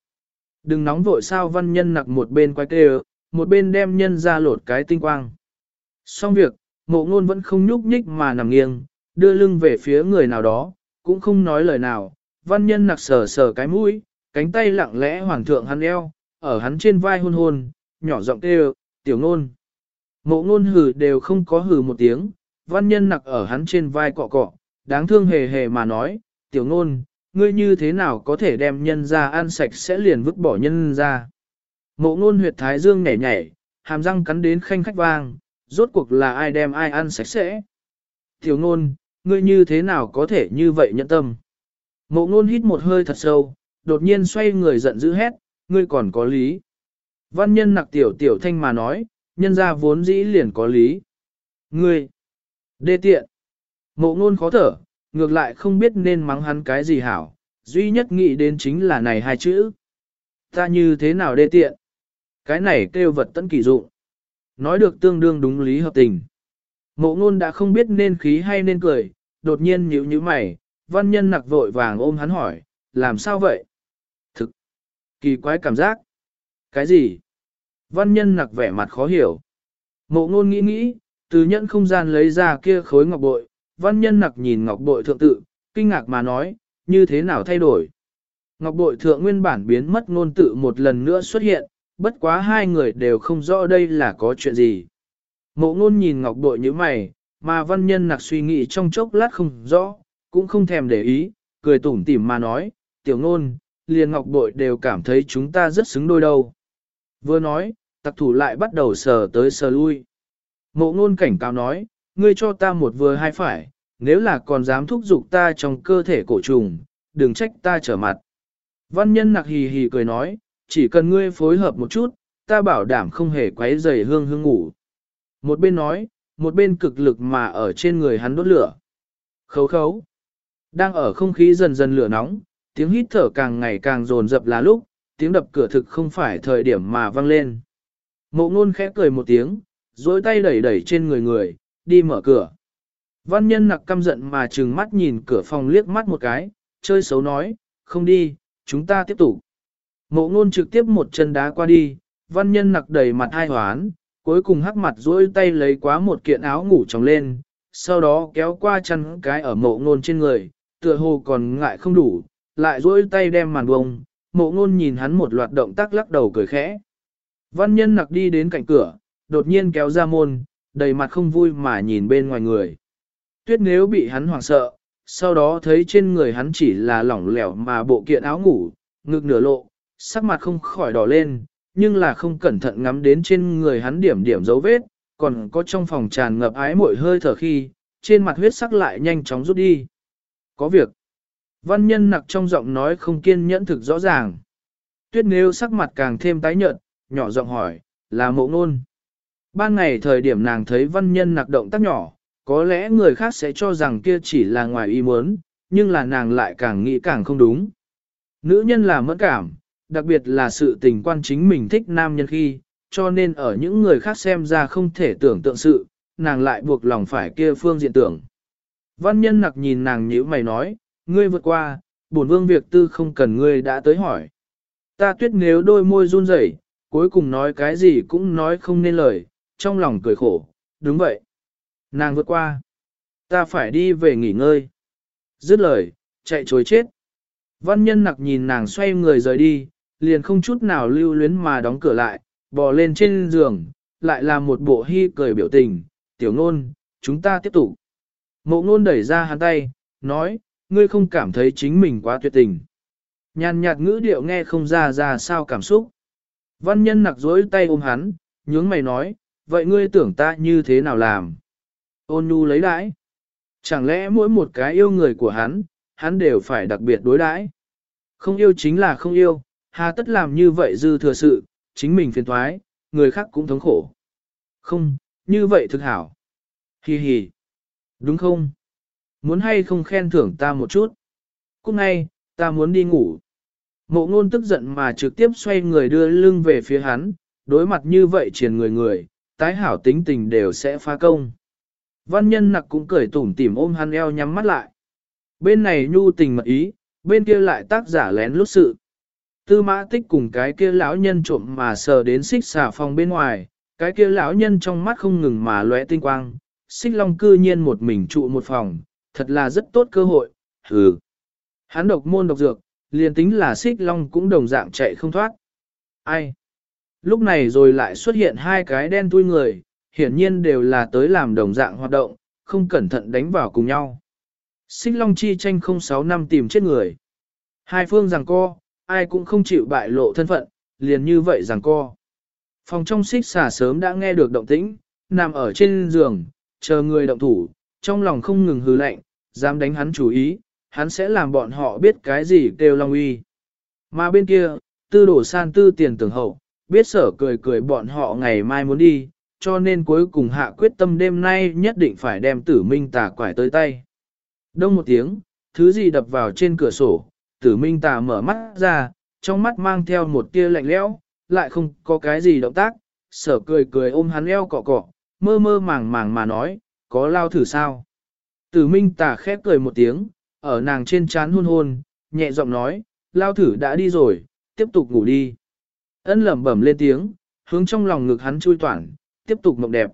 Đừng nóng vội sao văn nhân nặc một bên quay tê một bên đem nhân ra lột cái tinh quang. Xong việc, mộ ngôn vẫn không nhúc nhích mà nằm nghiêng, đưa lưng về phía người nào đó, cũng không nói lời nào, văn nhân nặc sờ sờ cái mũi, cánh tay lặng lẽ hoàng thượng hắn eo, ở hắn trên vai hôn hôn, nhỏ giọng kêu, tiểu ngôn. Mộ ngôn hừ đều không có hừ một tiếng, văn nhân nặc ở hắn trên vai cọ cọ, đáng thương hề hề mà nói, tiểu ngôn, ngươi như thế nào có thể đem nhân ra ăn sạch sẽ liền vứt bỏ nhân ra. Mộ ngôn huyệt thái dương nhảy nhảy, hàm răng cắn đến khanh khách vang, rốt cuộc là ai đem ai ăn sạch sẽ. Tiểu ngôn, ngươi như thế nào có thể như vậy nhẫn tâm. Mộ ngôn hít một hơi thật sâu, đột nhiên xoay người giận dữ hét, ngươi còn có lý. Văn nhân nặc tiểu tiểu thanh mà nói, nhân ra vốn dĩ liền có lý. Ngươi, đê tiện. Mộ ngôn khó thở, ngược lại không biết nên mắng hắn cái gì hảo, duy nhất nghĩ đến chính là này hai chữ. Ta như thế nào đê tiện? Cái này kêu vật tận kỳ dụng. Nói được tương đương đúng lý hợp tình. Mộ ngôn đã không biết nên khí hay nên cười, đột nhiên nhíu nhíu mày, văn nhân nặc vội vàng ôm hắn hỏi, làm sao vậy? Thực, kỳ quái cảm giác. Cái gì? Văn nhân nặc vẻ mặt khó hiểu. Mộ ngôn nghĩ nghĩ, từ nhẫn không gian lấy ra kia khối ngọc bội, văn nhân nặc nhìn ngọc bội thượng tự, kinh ngạc mà nói, như thế nào thay đổi. Ngọc bội thượng nguyên bản biến mất ngôn tự một lần nữa xuất hiện, bất quá hai người đều không rõ đây là có chuyện gì. Mộ ngôn nhìn ngọc bội như mày, mà văn nhân nặc suy nghĩ trong chốc lát không rõ, cũng không thèm để ý, cười tủm tỉm mà nói, tiểu ngôn, liền ngọc bội đều cảm thấy chúng ta rất xứng đôi đâu. Vừa nói, tặc thủ lại bắt đầu sờ tới sờ lui. Mộ ngôn cảnh cáo nói, ngươi cho ta một vừa hai phải, nếu là còn dám thúc giục ta trong cơ thể cổ trùng, đừng trách ta trở mặt. Văn nhân nặc hì hì cười nói, chỉ cần ngươi phối hợp một chút, ta bảo đảm không hề quấy rầy hương hương ngủ. Một bên nói, một bên cực lực mà ở trên người hắn đốt lửa. Khấu khấu. Đang ở không khí dần dần lửa nóng, tiếng hít thở càng ngày càng dồn dập là lúc, tiếng đập cửa thực không phải thời điểm mà vang lên. Mộ ngôn khẽ cười một tiếng, dối tay đẩy đẩy trên người người, đi mở cửa. Văn nhân nặc căm giận mà trừng mắt nhìn cửa phòng liếc mắt một cái, chơi xấu nói, không đi, chúng ta tiếp tục. Mộ ngôn trực tiếp một chân đá qua đi, văn nhân nặc đầy mặt hai hoán, cuối cùng hắc mặt duỗi tay lấy quá một kiện áo ngủ trồng lên, sau đó kéo qua chân cái ở mộ ngôn trên người, tựa hồ còn ngại không đủ, lại duỗi tay đem màn bông, mộ ngôn nhìn hắn một loạt động tác lắc đầu cười khẽ. Văn nhân nặc đi đến cạnh cửa, đột nhiên kéo ra môn, đầy mặt không vui mà nhìn bên ngoài người. Tuyết nếu bị hắn hoảng sợ, sau đó thấy trên người hắn chỉ là lỏng lẻo mà bộ kiện áo ngủ, ngực nửa lộ, sắc mặt không khỏi đỏ lên, nhưng là không cẩn thận ngắm đến trên người hắn điểm điểm dấu vết, còn có trong phòng tràn ngập ái mội hơi thở khi, trên mặt huyết sắc lại nhanh chóng rút đi. Có việc. Văn nhân nặc trong giọng nói không kiên nhẫn thực rõ ràng. Tuyết nếu sắc mặt càng thêm tái nhợt, nhỏ giọng hỏi, là mộ ngôn. Ban ngày thời điểm nàng thấy văn nhân nặc động tác nhỏ, có lẽ người khác sẽ cho rằng kia chỉ là ngoài ý muốn, nhưng là nàng lại càng nghĩ càng không đúng. Nữ nhân là mẫn cảm, đặc biệt là sự tình quan chính mình thích nam nhân khi, cho nên ở những người khác xem ra không thể tưởng tượng sự, nàng lại buộc lòng phải kia phương diện tưởng. Văn nhân nặc nhìn nàng nhíu mày nói, ngươi vượt qua, bổn vương việc tư không cần ngươi đã tới hỏi. Ta tuyết nếu đôi môi run rẩy, cuối cùng nói cái gì cũng nói không nên lời, trong lòng cười khổ, đúng vậy. Nàng vượt qua. Ta phải đi về nghỉ ngơi. Dứt lời, chạy chối chết. Văn nhân nặc nhìn nàng xoay người rời đi, liền không chút nào lưu luyến mà đóng cửa lại, bò lên trên giường, lại là một bộ hy cười biểu tình, tiểu ngôn, chúng ta tiếp tục. Mộ ngôn đẩy ra hắn tay, nói, ngươi không cảm thấy chính mình quá tuyệt tình. Nhàn nhạt ngữ điệu nghe không ra ra sao cảm xúc. Văn nhân nặc dối tay ôm hắn, nhướng mày nói, vậy ngươi tưởng ta như thế nào làm? Ôn nhu lấy đãi. Chẳng lẽ mỗi một cái yêu người của hắn, hắn đều phải đặc biệt đối đãi? Không yêu chính là không yêu, hà tất làm như vậy dư thừa sự, chính mình phiền thoái, người khác cũng thống khổ. Không, như vậy thực hảo. Hi hi. Đúng không? Muốn hay không khen thưởng ta một chút? Cúc ngay, ta muốn đi ngủ. Mộ ngôn tức giận mà trực tiếp xoay người đưa lưng về phía hắn, đối mặt như vậy triển người người, tái hảo tính tình đều sẽ phá công. Văn nhân nặc cũng cười tủm tỉm ôm hắn eo nhắm mắt lại. Bên này nhu tình mật ý, bên kia lại tác giả lén lút sự. Tư mã tích cùng cái kia lão nhân trộm mà sờ đến xích xà phòng bên ngoài, cái kia lão nhân trong mắt không ngừng mà lóe tinh quang, xích long cư nhiên một mình trụ một phòng, thật là rất tốt cơ hội, hừ. Hắn độc môn độc dược, liền tính là xích long cũng đồng dạng chạy không thoát. Ai? Lúc này rồi lại xuất hiện hai cái đen tui người, hiển nhiên đều là tới làm đồng dạng hoạt động, không cẩn thận đánh vào cùng nhau. Xích long chi tranh 06 năm tìm chết người. Hai phương rằng co, ai cũng không chịu bại lộ thân phận, liền như vậy rằng co. Phòng trong xích xả sớm đã nghe được động tĩnh, nằm ở trên giường, chờ người động thủ, trong lòng không ngừng hư lạnh, dám đánh hắn chủ ý, hắn sẽ làm bọn họ biết cái gì kêu long uy. Mà bên kia, tư đổ san tư tiền tưởng hậu, biết sở cười cười bọn họ ngày mai muốn đi, cho nên cuối cùng hạ quyết tâm đêm nay nhất định phải đem tử minh tà quải tới tay. Đông một tiếng, thứ gì đập vào trên cửa sổ, tử minh tà mở mắt ra, trong mắt mang theo một tia lạnh lẽo, lại không có cái gì động tác, sở cười cười ôm hắn eo cọ cọ, mơ mơ màng màng mà nói, có lao thử sao? Tử minh tà khép cười một tiếng, ở nàng trên trán hôn hôn, nhẹ giọng nói, lao thử đã đi rồi, tiếp tục ngủ đi. Ân lẩm bẩm lên tiếng, hướng trong lòng ngực hắn chui toản, tiếp tục mộng đẹp.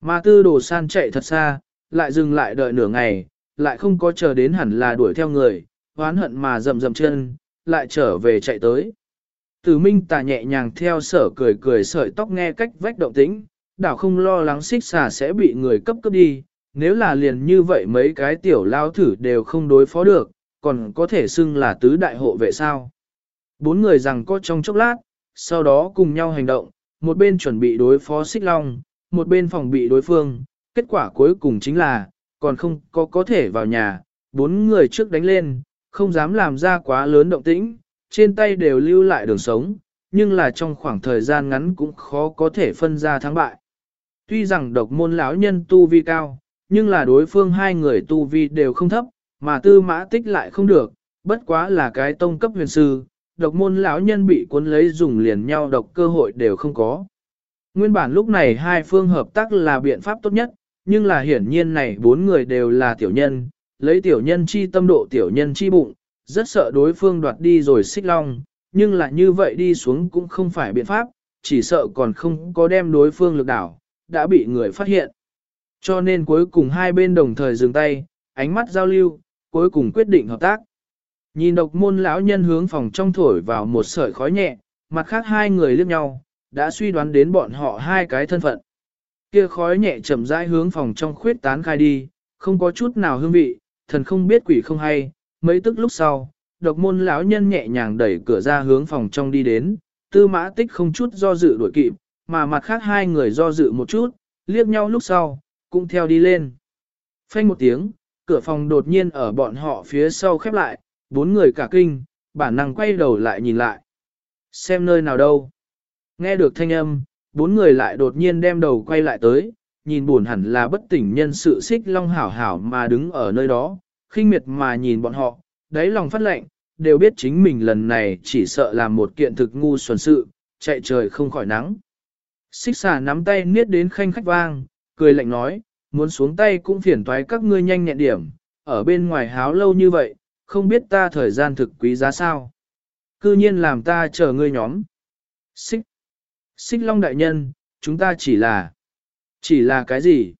Mà tư đồ san chạy thật xa, lại dừng lại đợi nửa ngày, lại không có chờ đến hẳn là đuổi theo người, hoán hận mà rầm rầm chân, lại trở về chạy tới. Tử minh tà nhẹ nhàng theo sở cười cười sợi tóc nghe cách vách động tĩnh, đảo không lo lắng xích xà sẽ bị người cấp cấp đi, nếu là liền như vậy mấy cái tiểu lao thử đều không đối phó được, còn có thể xưng là tứ đại hộ vệ sao. Bốn người rằng có trong chốc lát, sau đó cùng nhau hành động, một bên chuẩn bị đối phó xích long, một bên phòng bị đối phương, kết quả cuối cùng chính là, còn không có có thể vào nhà, bốn người trước đánh lên, không dám làm ra quá lớn động tĩnh, trên tay đều lưu lại đường sống, nhưng là trong khoảng thời gian ngắn cũng khó có thể phân ra thắng bại. Tuy rằng độc môn lão nhân tu vi cao, nhưng là đối phương hai người tu vi đều không thấp, mà tư mã tích lại không được, bất quá là cái tông cấp huyền sư, độc môn lão nhân bị cuốn lấy dùng liền nhau độc cơ hội đều không có. Nguyên bản lúc này hai phương hợp tác là biện pháp tốt nhất, nhưng là hiển nhiên này bốn người đều là tiểu nhân, lấy tiểu nhân chi tâm độ tiểu nhân chi bụng, rất sợ đối phương đoạt đi rồi xích long, nhưng là như vậy đi xuống cũng không phải biện pháp, chỉ sợ còn không có đem đối phương lực đảo, đã bị người phát hiện. Cho nên cuối cùng hai bên đồng thời dừng tay, ánh mắt giao lưu, cuối cùng quyết định hợp tác. Nhìn độc môn lão nhân hướng phòng trong thổi vào một sợi khói nhẹ, mặt khác hai người liếc nhau, đã suy đoán đến bọn họ hai cái thân phận. Kia khói nhẹ chậm rãi hướng phòng trong khuyết tán khai đi, không có chút nào hương vị, thần không biết quỷ không hay, mấy tức lúc sau, độc môn lão nhân nhẹ nhàng đẩy cửa ra hướng phòng trong đi đến, tư mã tích không chút do dự đuổi kịp, mà mặt khác hai người do dự một chút, liếc nhau lúc sau, cũng theo đi lên. Phanh một tiếng, cửa phòng đột nhiên ở bọn họ phía sau khép lại, bốn người cả kinh, bản năng quay đầu lại nhìn lại. Xem nơi nào đâu. Nghe được thanh âm, bốn người lại đột nhiên đem đầu quay lại tới, nhìn buồn hẳn là bất tỉnh nhân sự xích long hảo hảo mà đứng ở nơi đó, khinh miệt mà nhìn bọn họ, đáy lòng phát lệnh, đều biết chính mình lần này chỉ sợ làm một kiện thực ngu xuẩn sự, chạy trời không khỏi nắng. Xích xà nắm tay niết đến khanh khách vang, cười lạnh nói, muốn xuống tay cũng phiền toái các ngươi nhanh nhẹn điểm, ở bên ngoài háo lâu như vậy, không biết ta thời gian thực quý giá sao. Cư nhiên làm ta chờ ngươi nhóm. Xích. Xích Long đại nhân, chúng ta chỉ là... Chỉ là cái gì?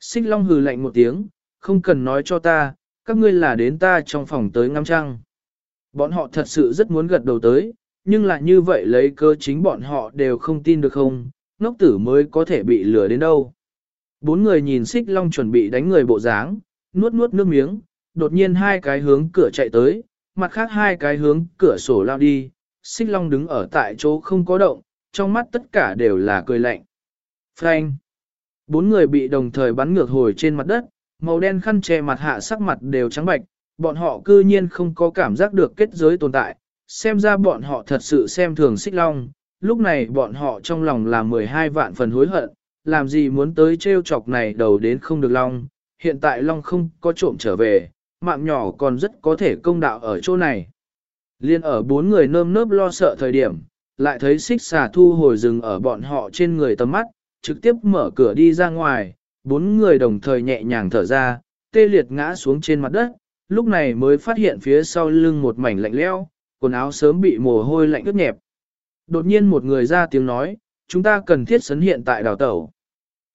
Xích Long hừ lạnh một tiếng, không cần nói cho ta, các ngươi là đến ta trong phòng tới ngắm trăng. Bọn họ thật sự rất muốn gật đầu tới, nhưng là như vậy lấy cơ chính bọn họ đều không tin được không, ngốc tử mới có thể bị lừa đến đâu. Bốn người nhìn xích long chuẩn bị đánh người bộ dáng, nuốt nuốt nước miếng, đột nhiên hai cái hướng cửa chạy tới, mặt khác hai cái hướng cửa sổ lao đi, xích long đứng ở tại chỗ không có động, trong mắt tất cả đều là cười lạnh. Frank! Bốn người bị đồng thời bắn ngược hồi trên mặt đất, màu đen khăn che mặt hạ sắc mặt đều trắng bạch, bọn họ cư nhiên không có cảm giác được kết giới tồn tại, xem ra bọn họ thật sự xem thường xích long, lúc này bọn họ trong lòng là 12 vạn phần hối hận, làm gì muốn tới trêu chọc này đầu đến không được long, hiện tại long không có trộm trở về, mạng nhỏ còn rất có thể công đạo ở chỗ này. Liên ở bốn người nơm nớp lo sợ thời điểm, lại thấy xích xà thu hồi rừng ở bọn họ trên người tầm mắt, trực tiếp mở cửa đi ra ngoài, bốn người đồng thời nhẹ nhàng thở ra, tê liệt ngã xuống trên mặt đất, lúc này mới phát hiện phía sau lưng một mảnh lạnh leo, quần áo sớm bị mồ hôi lạnh ướt nhẹp. Đột nhiên một người ra tiếng nói, chúng ta cần thiết sấn hiện tại đào tẩu.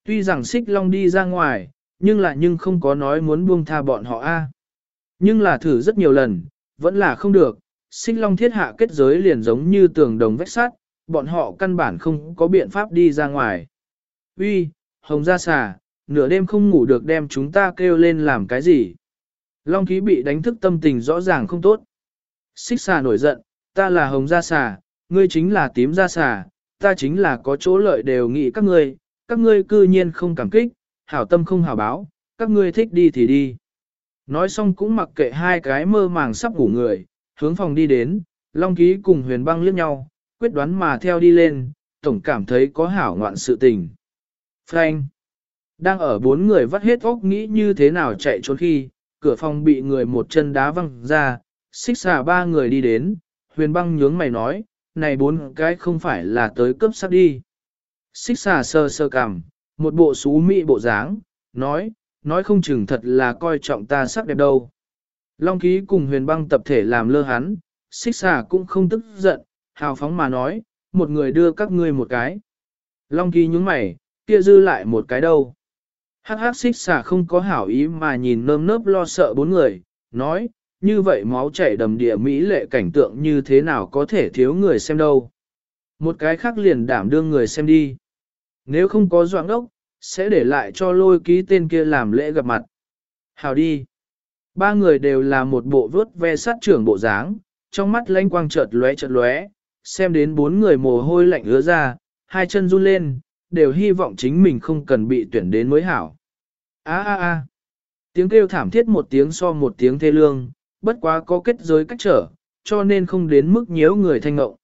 Tuy rằng xích long đi ra ngoài, nhưng là nhưng không có nói muốn buông tha bọn họ a. Nhưng là thử rất nhiều lần, vẫn là không được, xích long thiết hạ kết giới liền giống như tường đồng vách sắt, bọn họ căn bản không có biện pháp đi ra ngoài. Uy, hồng gia xà, nửa đêm không ngủ được đem chúng ta kêu lên làm cái gì. Long ký bị đánh thức tâm tình rõ ràng không tốt. Xích xà nổi giận, ta là hồng gia xà, ngươi chính là tím gia xà, ta chính là có chỗ lợi đều nghĩ các ngươi, các ngươi cư nhiên không cảm kích, hảo tâm không hảo báo, các ngươi thích đi thì đi. Nói xong cũng mặc kệ hai cái mơ màng sắp ngủ người, hướng phòng đi đến, Long Ký cùng huyền băng liếc nhau, quyết đoán mà theo đi lên, tổng cảm thấy có hảo ngoạn sự tình. Frank đang ở bốn người vắt hết óc nghĩ như thế nào chạy trốn khi, cửa phòng bị người một chân đá văng ra, xích xà ba người đi đến, huyền băng nhướng mày nói, này bốn cái không phải là tới cướp sắp đi. Xích xà sơ sơ cằm, một bộ xú mị bộ dáng, nói, nói không chừng thật là coi trọng ta sắc đẹp đâu. Long ký cùng huyền băng tập thể làm lơ hắn, xích xà cũng không tức giận, hào phóng mà nói, một người đưa các ngươi một cái. Long ký nhướng mày, kia dư lại một cái đâu. Hắc hắc xích xà không có hảo ý mà nhìn nơm nớp lo sợ bốn người, nói, như vậy máu chảy đầm địa mỹ lệ cảnh tượng như thế nào có thể thiếu người xem đâu. Một cái khác liền đảm đương người xem đi. Nếu không có doãn đốc, sẽ để lại cho lôi ký tên kia làm lễ gặp mặt. Hào đi. Ba người đều là một bộ vớt ve sát trưởng bộ dáng, trong mắt lanh quang chợt lóe chợt lóe, xem đến bốn người mồ hôi lạnh ứa ra, hai chân run lên, đều hy vọng chính mình không cần bị tuyển đến mới hảo. A a a. Tiếng kêu thảm thiết một tiếng so một tiếng thê lương, bất quá có kết giới cách trở, cho nên không đến mức nhiễu người thanh ngộng.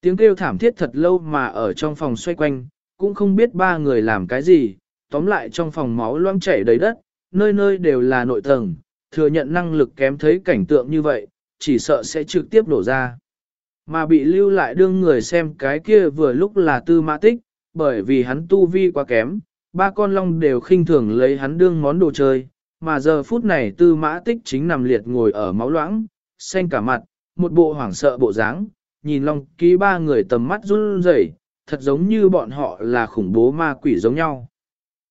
Tiếng kêu thảm thiết thật lâu mà ở trong phòng xoay quanh, cũng không biết ba người làm cái gì, tóm lại trong phòng máu loang chảy đầy đất, nơi nơi đều là nội tầng, thừa nhận năng lực kém thấy cảnh tượng như vậy, chỉ sợ sẽ trực tiếp đổ ra. Mà bị lưu lại đương người xem cái kia vừa lúc là tư mã tích, bởi vì hắn tu vi quá kém, ba con long đều khinh thường lấy hắn đương món đồ chơi, mà giờ phút này tư mã tích chính nằm liệt ngồi ở máu loãng, xanh cả mặt, một bộ hoảng sợ bộ dáng, nhìn long ký ba người tầm mắt run rẩy, thật giống như bọn họ là khủng bố ma quỷ giống nhau.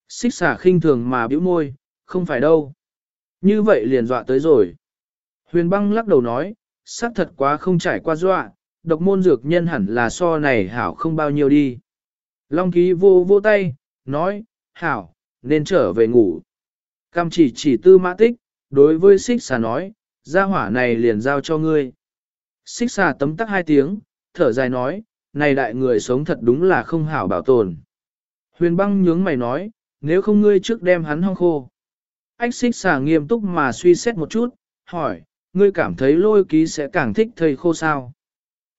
Xích xả khinh thường mà bĩu môi, không phải đâu. Như vậy liền dọa tới rồi. Huyền băng lắc đầu nói, xác thật quá không trải qua dọa, độc môn dược nhân hẳn là so này hảo không bao nhiêu đi. Long ký vô vô tay, nói, hảo, nên trở về ngủ. Cam chỉ chỉ tư mã tích, đối với xích xà nói, gia hỏa này liền giao cho ngươi. Xích xà tấm tắc hai tiếng, thở dài nói, này đại người sống thật đúng là không hảo bảo tồn. Huyền băng nhướng mày nói, nếu không ngươi trước đem hắn hong khô. Ách xích xà nghiêm túc mà suy xét một chút, hỏi, ngươi cảm thấy lôi ký sẽ càng thích thầy khô sao?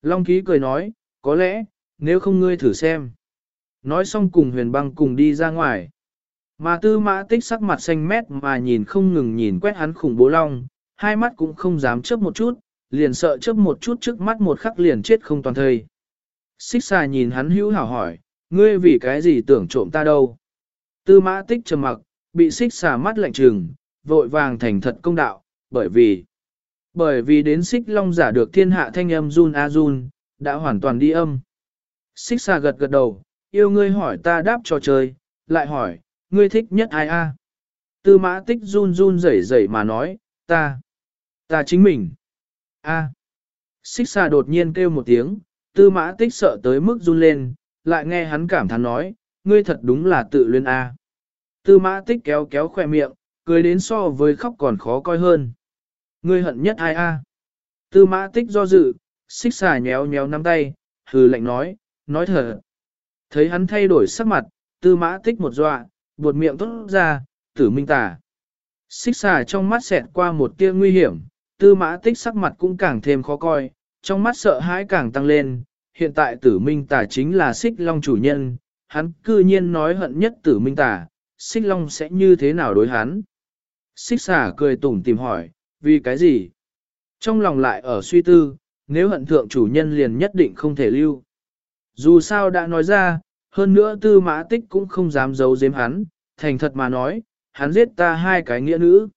Long ký cười nói, có lẽ, nếu không ngươi thử xem. Nói xong cùng huyền băng cùng đi ra ngoài. Mà tư mã tích sắc mặt xanh mét mà nhìn không ngừng nhìn quét hắn khủng bố long, hai mắt cũng không dám chớp một chút, liền sợ chớp một chút trước mắt một khắc liền chết không toàn thời. Xích xà nhìn hắn hữu hảo hỏi, ngươi vì cái gì tưởng trộm ta đâu? Tư mã tích trầm mặc, bị xích xà mắt lạnh trừng, vội vàng thành thật công đạo, bởi vì, bởi vì đến xích long giả được thiên hạ thanh âm run a run, đã hoàn toàn đi âm. Xích xà gật gật đầu, yêu ngươi hỏi ta đáp trò chơi, lại hỏi, ngươi thích nhất ai a? Tư mã tích run run rẩy rẩy mà nói, ta, ta chính mình. A. Xích xà đột nhiên kêu một tiếng, tư mã tích sợ tới mức run lên, lại nghe hắn cảm thán nói, ngươi thật đúng là tự luyên A. Tư mã tích kéo kéo khỏe miệng, cười đến so với khóc còn khó coi hơn. Ngươi hận nhất ai A. Tư mã tích do dự, xích xà nhéo nhéo nắm tay, hừ lạnh nói, nói thật. Thấy hắn thay đổi sắc mặt, tư mã tích một dọa, buột miệng tốt ra, tử minh tà. Xích xà trong mắt xẹt qua một tia nguy hiểm, tư mã tích sắc mặt cũng càng thêm khó coi, trong mắt sợ hãi càng tăng lên. Hiện tại tử minh tà chính là xích long chủ nhân, hắn cư nhiên nói hận nhất tử minh tà, xích long sẽ như thế nào đối hắn. Xích xà cười tủm tìm hỏi, vì cái gì? Trong lòng lại ở suy tư, nếu hận thượng chủ nhân liền nhất định không thể lưu. Dù sao đã nói ra, hơn nữa tư mã tích cũng không dám giấu giếm hắn, thành thật mà nói, hắn giết ta hai cái nghĩa nữ.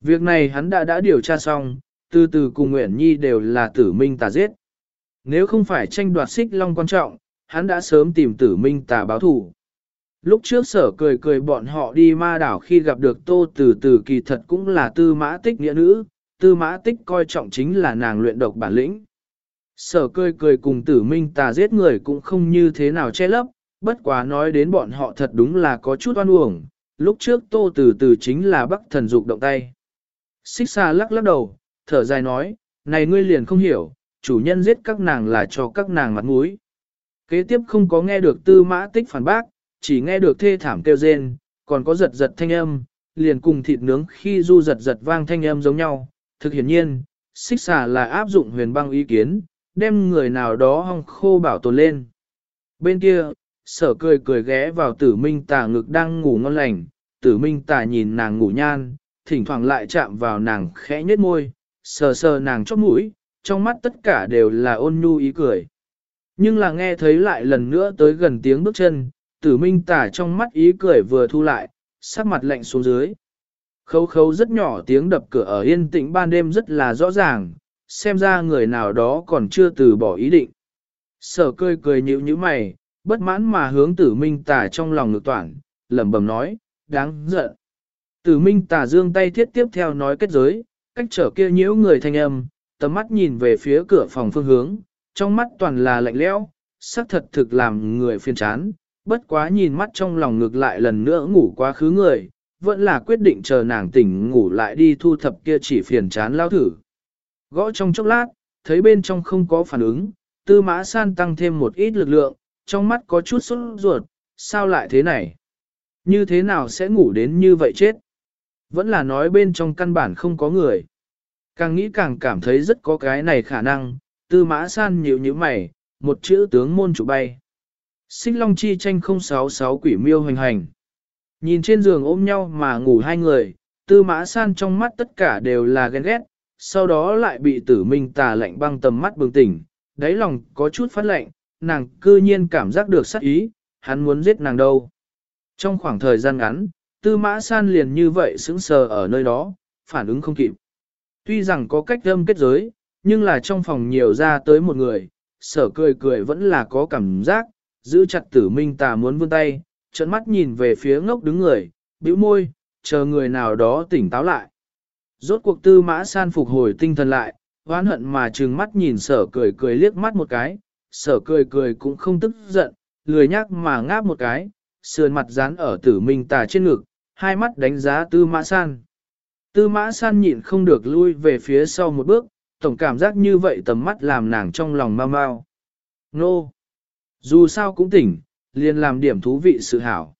Việc này hắn đã đã điều tra xong, từ từ cùng Nguyễn Nhi đều là tử minh tà giết. Nếu không phải tranh đoạt xích long quan trọng, hắn đã sớm tìm tử minh tà báo thủ. Lúc trước sở cười cười bọn họ đi ma đảo khi gặp được tô từ từ kỳ thật cũng là tư mã tích nghĩa nữ, tư mã tích coi trọng chính là nàng luyện độc bản lĩnh. Sở cười cười cùng tử minh tà giết người cũng không như thế nào che lấp, bất quá nói đến bọn họ thật đúng là có chút oan uổng, lúc trước tô từ từ chính là bắc thần dục động tay. Xích xa lắc lắc đầu, thở dài nói, này ngươi liền không hiểu, chủ nhân giết các nàng là cho các nàng mặt mũi. Kế tiếp không có nghe được tư mã tích phản bác, chỉ nghe được thê thảm kêu rên, còn có giật giật thanh âm, liền cùng thịt nướng khi du giật giật vang thanh âm giống nhau. Thực hiển nhiên, xích xà là áp dụng huyền băng ý kiến, đem người nào đó hong khô bảo tồn lên. Bên kia, sở cười cười ghé vào tử minh tà ngực đang ngủ ngon lành, tử minh tà nhìn nàng ngủ nhan, thỉnh thoảng lại chạm vào nàng khẽ nhếch môi, sờ sờ nàng chóp mũi, trong mắt tất cả đều là ôn nhu ý cười. Nhưng là nghe thấy lại lần nữa tới gần tiếng bước chân, tử minh tả trong mắt ý cười vừa thu lại, sắc mặt lạnh xuống dưới. Khâu khâu rất nhỏ tiếng đập cửa ở yên tĩnh ban đêm rất là rõ ràng, xem ra người nào đó còn chưa từ bỏ ý định. Sở cười cười nhíu như mày, bất mãn mà hướng tử minh tả trong lòng ngược toản, lẩm bẩm nói, đáng giận. Tử minh tả dương tay thiết tiếp theo nói kết giới, cách trở kia nhiễu người thanh âm, tầm mắt nhìn về phía cửa phòng phương hướng, trong mắt toàn là lạnh lẽo, sắc thật thực làm người phiền chán, bất quá nhìn mắt trong lòng ngược lại lần nữa ngủ quá khứ người, vẫn là quyết định chờ nàng tỉnh ngủ lại đi thu thập kia chỉ phiền chán lao thử. Gõ trong chốc lát, thấy bên trong không có phản ứng, tư mã san tăng thêm một ít lực lượng, trong mắt có chút sốt ruột, sao lại thế này? Như thế nào sẽ ngủ đến như vậy chết? Vẫn là nói bên trong căn bản không có người. Càng nghĩ càng cảm thấy rất có cái này khả năng, tư mã san nhịu như mày, một chữ tướng môn chủ bay. Xích Long Chi tranh 066 quỷ miêu hoành hành. Nhìn trên giường ôm nhau mà ngủ hai người, tư mã san trong mắt tất cả đều là ghen ghét, sau đó lại bị tử minh tà lạnh băng tầm mắt bừng tỉnh, đáy lòng có chút phát lạnh, nàng cư nhiên cảm giác được sát ý, hắn muốn giết nàng đâu. Trong khoảng thời gian ngắn, tư mã san liền như vậy sững sờ ở nơi đó, phản ứng không kịp. Tuy rằng có cách âm kết giới, nhưng là trong phòng nhiều ra tới một người, sở cười cười vẫn là có cảm giác, giữ chặt tử minh tà muốn vươn tay, trận mắt nhìn về phía ngốc đứng người, bĩu môi, chờ người nào đó tỉnh táo lại. Rốt cuộc tư mã san phục hồi tinh thần lại, hoán hận mà trừng mắt nhìn sở cười cười liếc mắt một cái, sở cười cười cũng không tức giận, lười nhắc mà ngáp một cái, sườn mặt dán ở tử minh tà trên ngực, hai mắt đánh giá tư mã san. Tư mã san nhịn không được lui về phía sau một bước, tổng cảm giác như vậy tầm mắt làm nàng trong lòng mau mau. Nô! Dù sao cũng tỉnh, liền làm điểm thú vị sự hảo.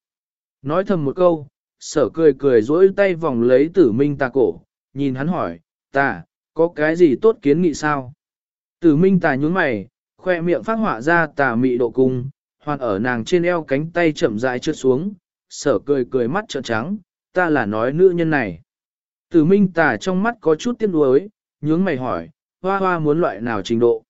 Nói thầm một câu, sở cười cười dỗi tay vòng lấy tử minh ta cổ, nhìn hắn hỏi, ta, có cái gì tốt kiến nghị sao? Tử minh tà nhún mày, khoe miệng phát họa ra tà mị độ cung, hoàn ở nàng trên eo cánh tay chậm rãi trượt xuống, sở cười cười mắt trợn trắng, ta là nói nữ nhân này. Tử minh tà trong mắt có chút tiếc nuối, nhướng mày hỏi, hoa hoa muốn loại nào trình độ.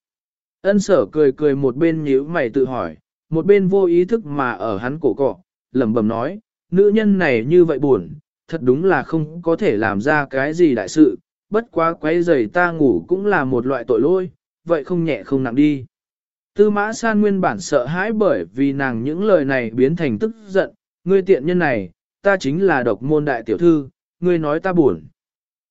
Ân sở cười cười một bên nhíu mày tự hỏi, một bên vô ý thức mà ở hắn cổ cọ, lẩm bẩm nói, nữ nhân này như vậy buồn, thật đúng là không có thể làm ra cái gì đại sự, bất quá quấy rầy ta ngủ cũng là một loại tội lỗi, vậy không nhẹ không nặng đi. Tư mã san nguyên bản sợ hãi bởi vì nàng những lời này biến thành tức giận, ngươi tiện nhân này, ta chính là độc môn đại tiểu thư, ngươi nói ta buồn.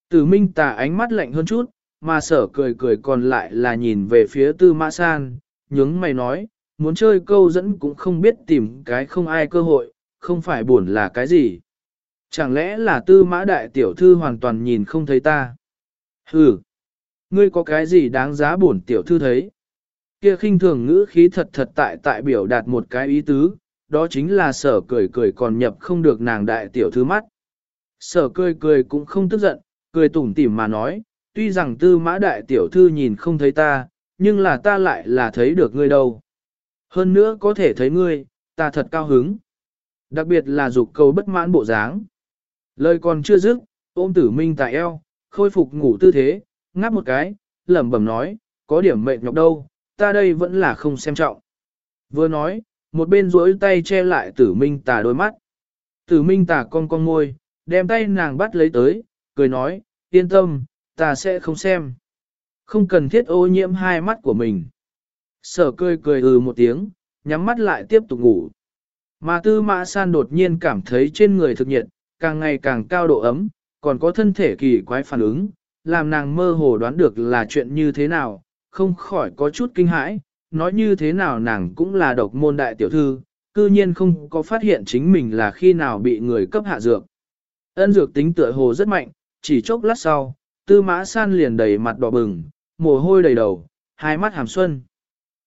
Tử minh tà ánh mắt lạnh hơn chút, mà sở cười cười còn lại là nhìn về phía tư mã san, nhướng mày nói, muốn chơi câu dẫn cũng không biết tìm cái không ai cơ hội, không phải buồn là cái gì. Chẳng lẽ là tư mã đại tiểu thư hoàn toàn nhìn không thấy ta? Hừ, ngươi có cái gì đáng giá bổn tiểu thư thấy? Kia khinh thường ngữ khí thật thật tại tại biểu đạt một cái ý tứ, đó chính là sở cười cười còn nhập không được nàng đại tiểu thư mắt. Sở cười cười cũng không tức giận, cười tủm tỉm mà nói, tuy rằng tư mã đại tiểu thư nhìn không thấy ta, nhưng là ta lại là thấy được ngươi đâu. Hơn nữa có thể thấy ngươi, ta thật cao hứng. Đặc biệt là dục cầu bất mãn bộ dáng. Lời còn chưa dứt, ôm tử minh tại eo, khôi phục ngủ tư thế, ngáp một cái, lẩm bẩm nói, có điểm mệnh nhọc đâu, ta đây vẫn là không xem trọng. Vừa nói, một bên duỗi tay che lại tử minh tà đôi mắt. Tử minh tà con con môi, đem tay nàng bắt lấy tới, cười nói, yên tâm, ta sẽ không xem. Không cần thiết ô nhiễm hai mắt của mình. Sở cười cười ừ một tiếng, nhắm mắt lại tiếp tục ngủ. Mà tư mã san đột nhiên cảm thấy trên người thực nhiệt, càng ngày càng cao độ ấm, còn có thân thể kỳ quái phản ứng, làm nàng mơ hồ đoán được là chuyện như thế nào, không khỏi có chút kinh hãi, nói như thế nào nàng cũng là độc môn đại tiểu thư, cư nhiên không có phát hiện chính mình là khi nào bị người cấp hạ dược. Ân dược tính tựa hồ rất mạnh, chỉ chốc lát sau, tư mã san liền đầy mặt đỏ bừng, mồ hôi đầy đầu, hai mắt hàm xuân.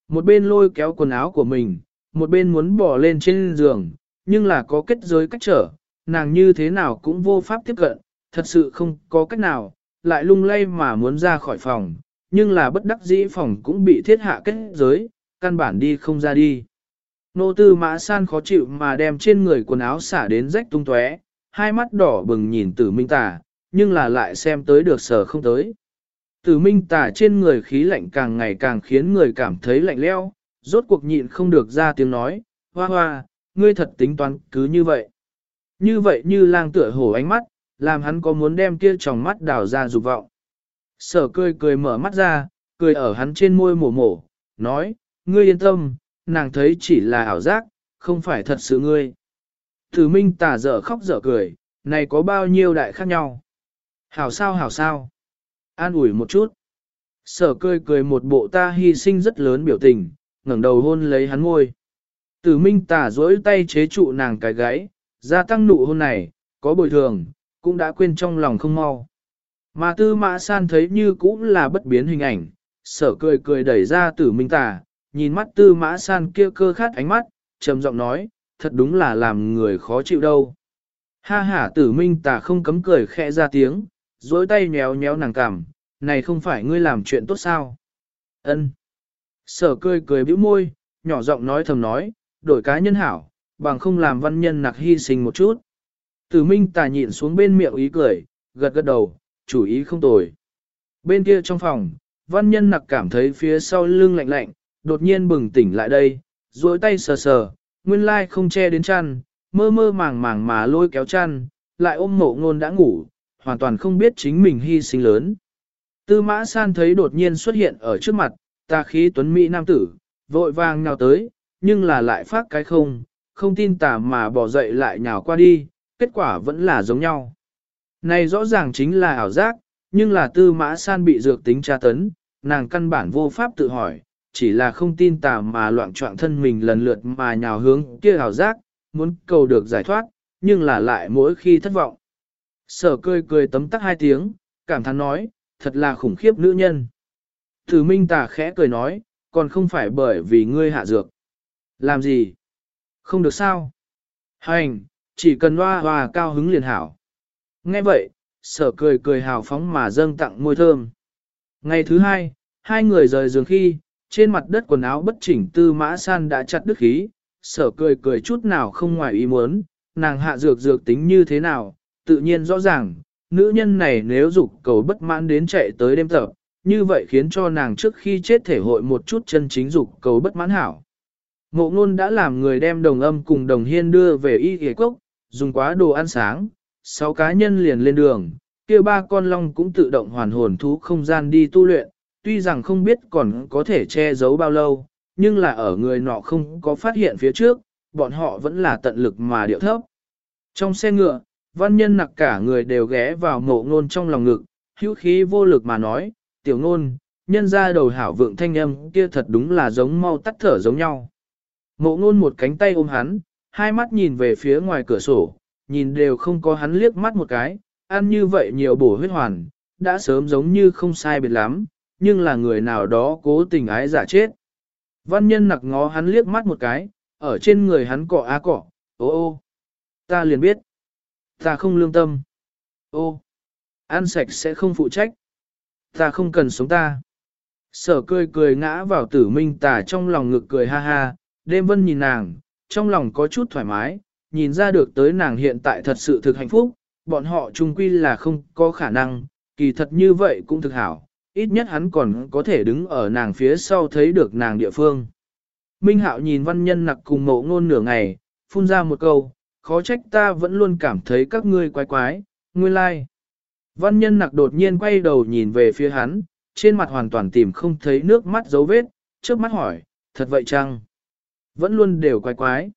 Một bên lôi kéo quần áo của mình, một bên muốn bỏ lên trên giường, nhưng là có kết giới cách trở, nàng như thế nào cũng vô pháp tiếp cận, thật sự không có cách nào, lại lung lay mà muốn ra khỏi phòng, nhưng là bất đắc dĩ phòng cũng bị thiết hạ kết giới, căn bản đi không ra đi. Nô tư mã san khó chịu mà đem trên người quần áo xả đến rách tung tóe, hai mắt đỏ bừng nhìn tử minh tà, nhưng là lại xem tới được sở không tới. Tử minh tà trên người khí lạnh càng ngày càng khiến người cảm thấy lạnh leo, rốt cuộc nhịn không được ra tiếng nói, hoa hoa, ngươi thật tính toán cứ như vậy. Như vậy như lang tựa hổ ánh mắt, làm hắn có muốn đem kia tròng mắt đào ra dục vọng. Sở cười cười mở mắt ra, cười ở hắn trên môi mổ mổ, nói, ngươi yên tâm, nàng thấy chỉ là ảo giác, không phải thật sự ngươi. Tử minh Tả dở khóc dở cười, này có bao nhiêu đại khác nhau. Hảo sao hảo sao. An ủi một chút. Sở cười cười một bộ ta hy sinh rất lớn biểu tình, ngẩng đầu hôn lấy hắn ngôi. Tử minh Tả dỗi tay chế trụ nàng cái gáy, gia tăng nụ hôn này, có bồi thường, cũng đã quên trong lòng không mau. Mà tư mã san thấy như cũng là bất biến hình ảnh, sở cười cười đẩy ra tử minh tà, nhìn mắt tư mã san kia cơ khát ánh mắt, trầm giọng nói, thật đúng là làm người khó chịu đâu. Ha ha tử minh tà không cấm cười khẽ ra tiếng, dối tay nhéo nhéo nàng cảm này không phải ngươi làm chuyện tốt sao? Ân. Sở cười cười bĩu môi, nhỏ giọng nói thầm nói, đổi cá nhân hảo, bằng không làm văn nhân nặc hy sinh một chút. Tử minh tà nhịn xuống bên miệng ý cười, gật gật đầu, chủ ý không tồi. Bên kia trong phòng, văn nhân nặc cảm thấy phía sau lưng lạnh lạnh, đột nhiên bừng tỉnh lại đây, duỗi tay sờ sờ, nguyên lai không che đến chăn, mơ mơ màng màng mà lôi kéo chăn, lại ôm mộ ngôn đã ngủ, hoàn toàn không biết chính mình hy sinh lớn. Tư mã san thấy đột nhiên xuất hiện ở trước mặt, ta khí tuấn Mỹ nam tử, vội vàng nhào tới, nhưng là lại phát cái không, không tin tà mà bỏ dậy lại nhào qua đi, kết quả vẫn là giống nhau. Này rõ ràng chính là ảo giác, nhưng là tư mã san bị dược tính tra tấn, nàng căn bản vô pháp tự hỏi, chỉ là không tin tà mà loạn trọng thân mình lần lượt mà nhào hướng kia ảo giác, muốn cầu được giải thoát, nhưng là lại mỗi khi thất vọng. Sở cười cười tấm tắc hai tiếng, cảm thán nói, thật là khủng khiếp nữ nhân. thử minh tà khẽ cười nói, còn không phải bởi vì ngươi hạ dược. Làm gì? Không được sao? Hành, chỉ cần hoa hoa cao hứng liền hảo. Nghe vậy, sở cười cười hào phóng mà dâng tặng môi thơm. Ngày thứ hai, hai người rời giường khi, trên mặt đất quần áo bất chỉnh tư mã san đã chặt đứt khí, sở cười cười chút nào không ngoài ý muốn, nàng hạ dược dược tính như thế nào, tự nhiên rõ ràng, nữ nhân này nếu dục cầu bất mãn đến chạy tới đêm tập, như vậy khiến cho nàng trước khi chết thể hội một chút chân chính dục cầu bất mãn hảo. Ngộ ngôn đã làm người đem đồng âm cùng đồng hiên đưa về y ghế cốc, dùng quá đồ ăn sáng, sáu cá nhân liền lên đường, kia ba con long cũng tự động hoàn hồn thú không gian đi tu luyện, tuy rằng không biết còn có thể che giấu bao lâu, nhưng là ở người nọ không có phát hiện phía trước, bọn họ vẫn là tận lực mà điệu thấp. Trong xe ngựa, văn nhân nặc cả người đều ghé vào mộ ngôn trong lòng ngực, hữu khí vô lực mà nói, tiểu ngôn, nhân ra đầu hảo vượng thanh âm kia thật đúng là giống mau tắt thở giống nhau. Mộ ngôn một cánh tay ôm hắn, hai mắt nhìn về phía ngoài cửa sổ, nhìn đều không có hắn liếc mắt một cái, ăn như vậy nhiều bổ huyết hoàn, đã sớm giống như không sai biệt lắm, nhưng là người nào đó cố tình ái giả chết. Văn nhân nặc ngó hắn liếc mắt một cái, ở trên người hắn cọ á cọ, ô ô, ta liền biết, ta không lương tâm, ô, ăn sạch sẽ không phụ trách, ta không cần sống ta. Sở cười cười ngã vào tử minh tà trong lòng ngực cười ha ha, đêm vân nhìn nàng, trong lòng có chút thoải mái, nhìn ra được tới nàng hiện tại thật sự thực hạnh phúc, bọn họ chung quy là không có khả năng, kỳ thật như vậy cũng thực hảo, ít nhất hắn còn có thể đứng ở nàng phía sau thấy được nàng địa phương. Minh Hạo nhìn văn nhân nặc cùng mộ ngôn nửa ngày, phun ra một câu, khó trách ta vẫn luôn cảm thấy các ngươi quái quái, nguyên lai. Like. Văn nhân nặc đột nhiên quay đầu nhìn về phía hắn, trên mặt hoàn toàn tìm không thấy nước mắt dấu vết, trước mắt hỏi, thật vậy chăng? Vẫn luôn đều quái quái.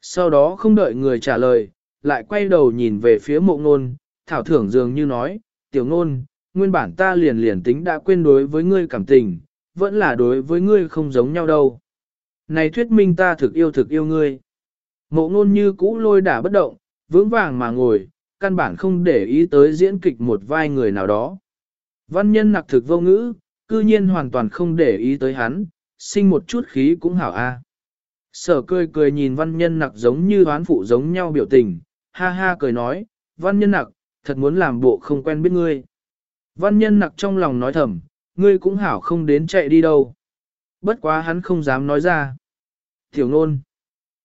Sau đó không đợi người trả lời, lại quay đầu nhìn về phía mộ ngôn, thảo thưởng dường như nói, tiểu ngôn, nguyên bản ta liền liền tính đã quên đối với ngươi cảm tình, vẫn là đối với ngươi không giống nhau đâu. Này thuyết minh ta thực yêu thực yêu ngươi. Mộ ngôn như cũ lôi đả bất động, vững vàng mà ngồi, căn bản không để ý tới diễn kịch một vai người nào đó. Văn nhân nặc thực vô ngữ, cư nhiên hoàn toàn không để ý tới hắn, sinh một chút khí cũng hảo a. Sở cười cười nhìn văn nhân nặc giống như hoán phụ giống nhau biểu tình, ha ha cười nói, văn nhân nặc, thật muốn làm bộ không quen biết ngươi. Văn nhân nặc trong lòng nói thầm, ngươi cũng hảo không đến chạy đi đâu. Bất quá hắn không dám nói ra. Tiểu nôn.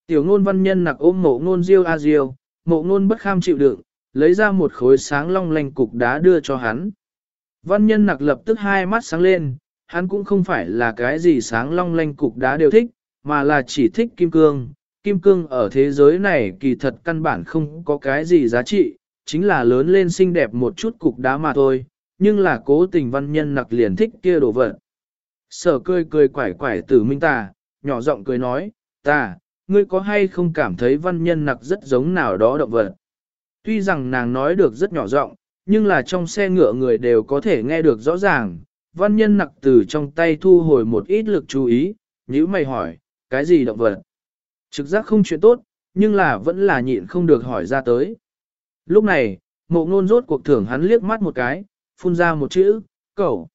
Tiểu nôn văn nhân nặc ôm mộ nôn diêu a diêu, mộ nôn bất kham chịu đựng, lấy ra một khối sáng long lanh cục đá đưa cho hắn. Văn nhân nặc lập tức hai mắt sáng lên, hắn cũng không phải là cái gì sáng long lanh cục đá đều thích, mà là chỉ thích kim cương. Kim cương ở thế giới này kỳ thật căn bản không có cái gì giá trị, chính là lớn lên xinh đẹp một chút cục đá mà thôi, nhưng là cố tình văn nhân nặc liền thích kia đồ vật. Sở cười cười quải quải tử minh tà, nhỏ giọng cười nói, ta, ngươi có hay không cảm thấy văn nhân nặc rất giống nào đó động vật. Tuy rằng nàng nói được rất nhỏ giọng, nhưng là trong xe ngựa người đều có thể nghe được rõ ràng, văn nhân nặc từ trong tay thu hồi một ít lực chú ý, nhữ mày hỏi, cái gì động vật? Trực giác không chuyện tốt, nhưng là vẫn là nhịn không được hỏi ra tới. Lúc này, mộ ngôn rốt cuộc thưởng hắn liếc mắt một cái, phun ra một chữ, cẩu.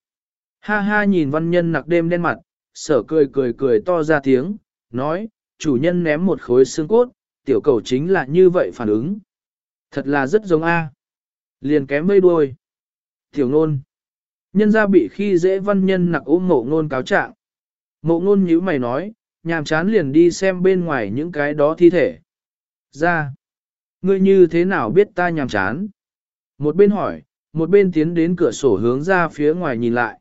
Ha ha nhìn văn nhân nặc đêm đen mặt, sở cười cười cười to ra tiếng, nói, chủ nhân ném một khối xương cốt, tiểu cầu chính là như vậy phản ứng. Thật là rất giống A. Liền kém mây đuôi. Tiểu ngôn Nhân ra bị khi dễ văn nhân nặc ôm mộ ngôn cáo trạng. Mộ ngôn nhíu mày nói, nhàm chán liền đi xem bên ngoài những cái đó thi thể. Ra. Ngươi như thế nào biết ta nhàm chán? Một bên hỏi, một bên tiến đến cửa sổ hướng ra phía ngoài nhìn lại.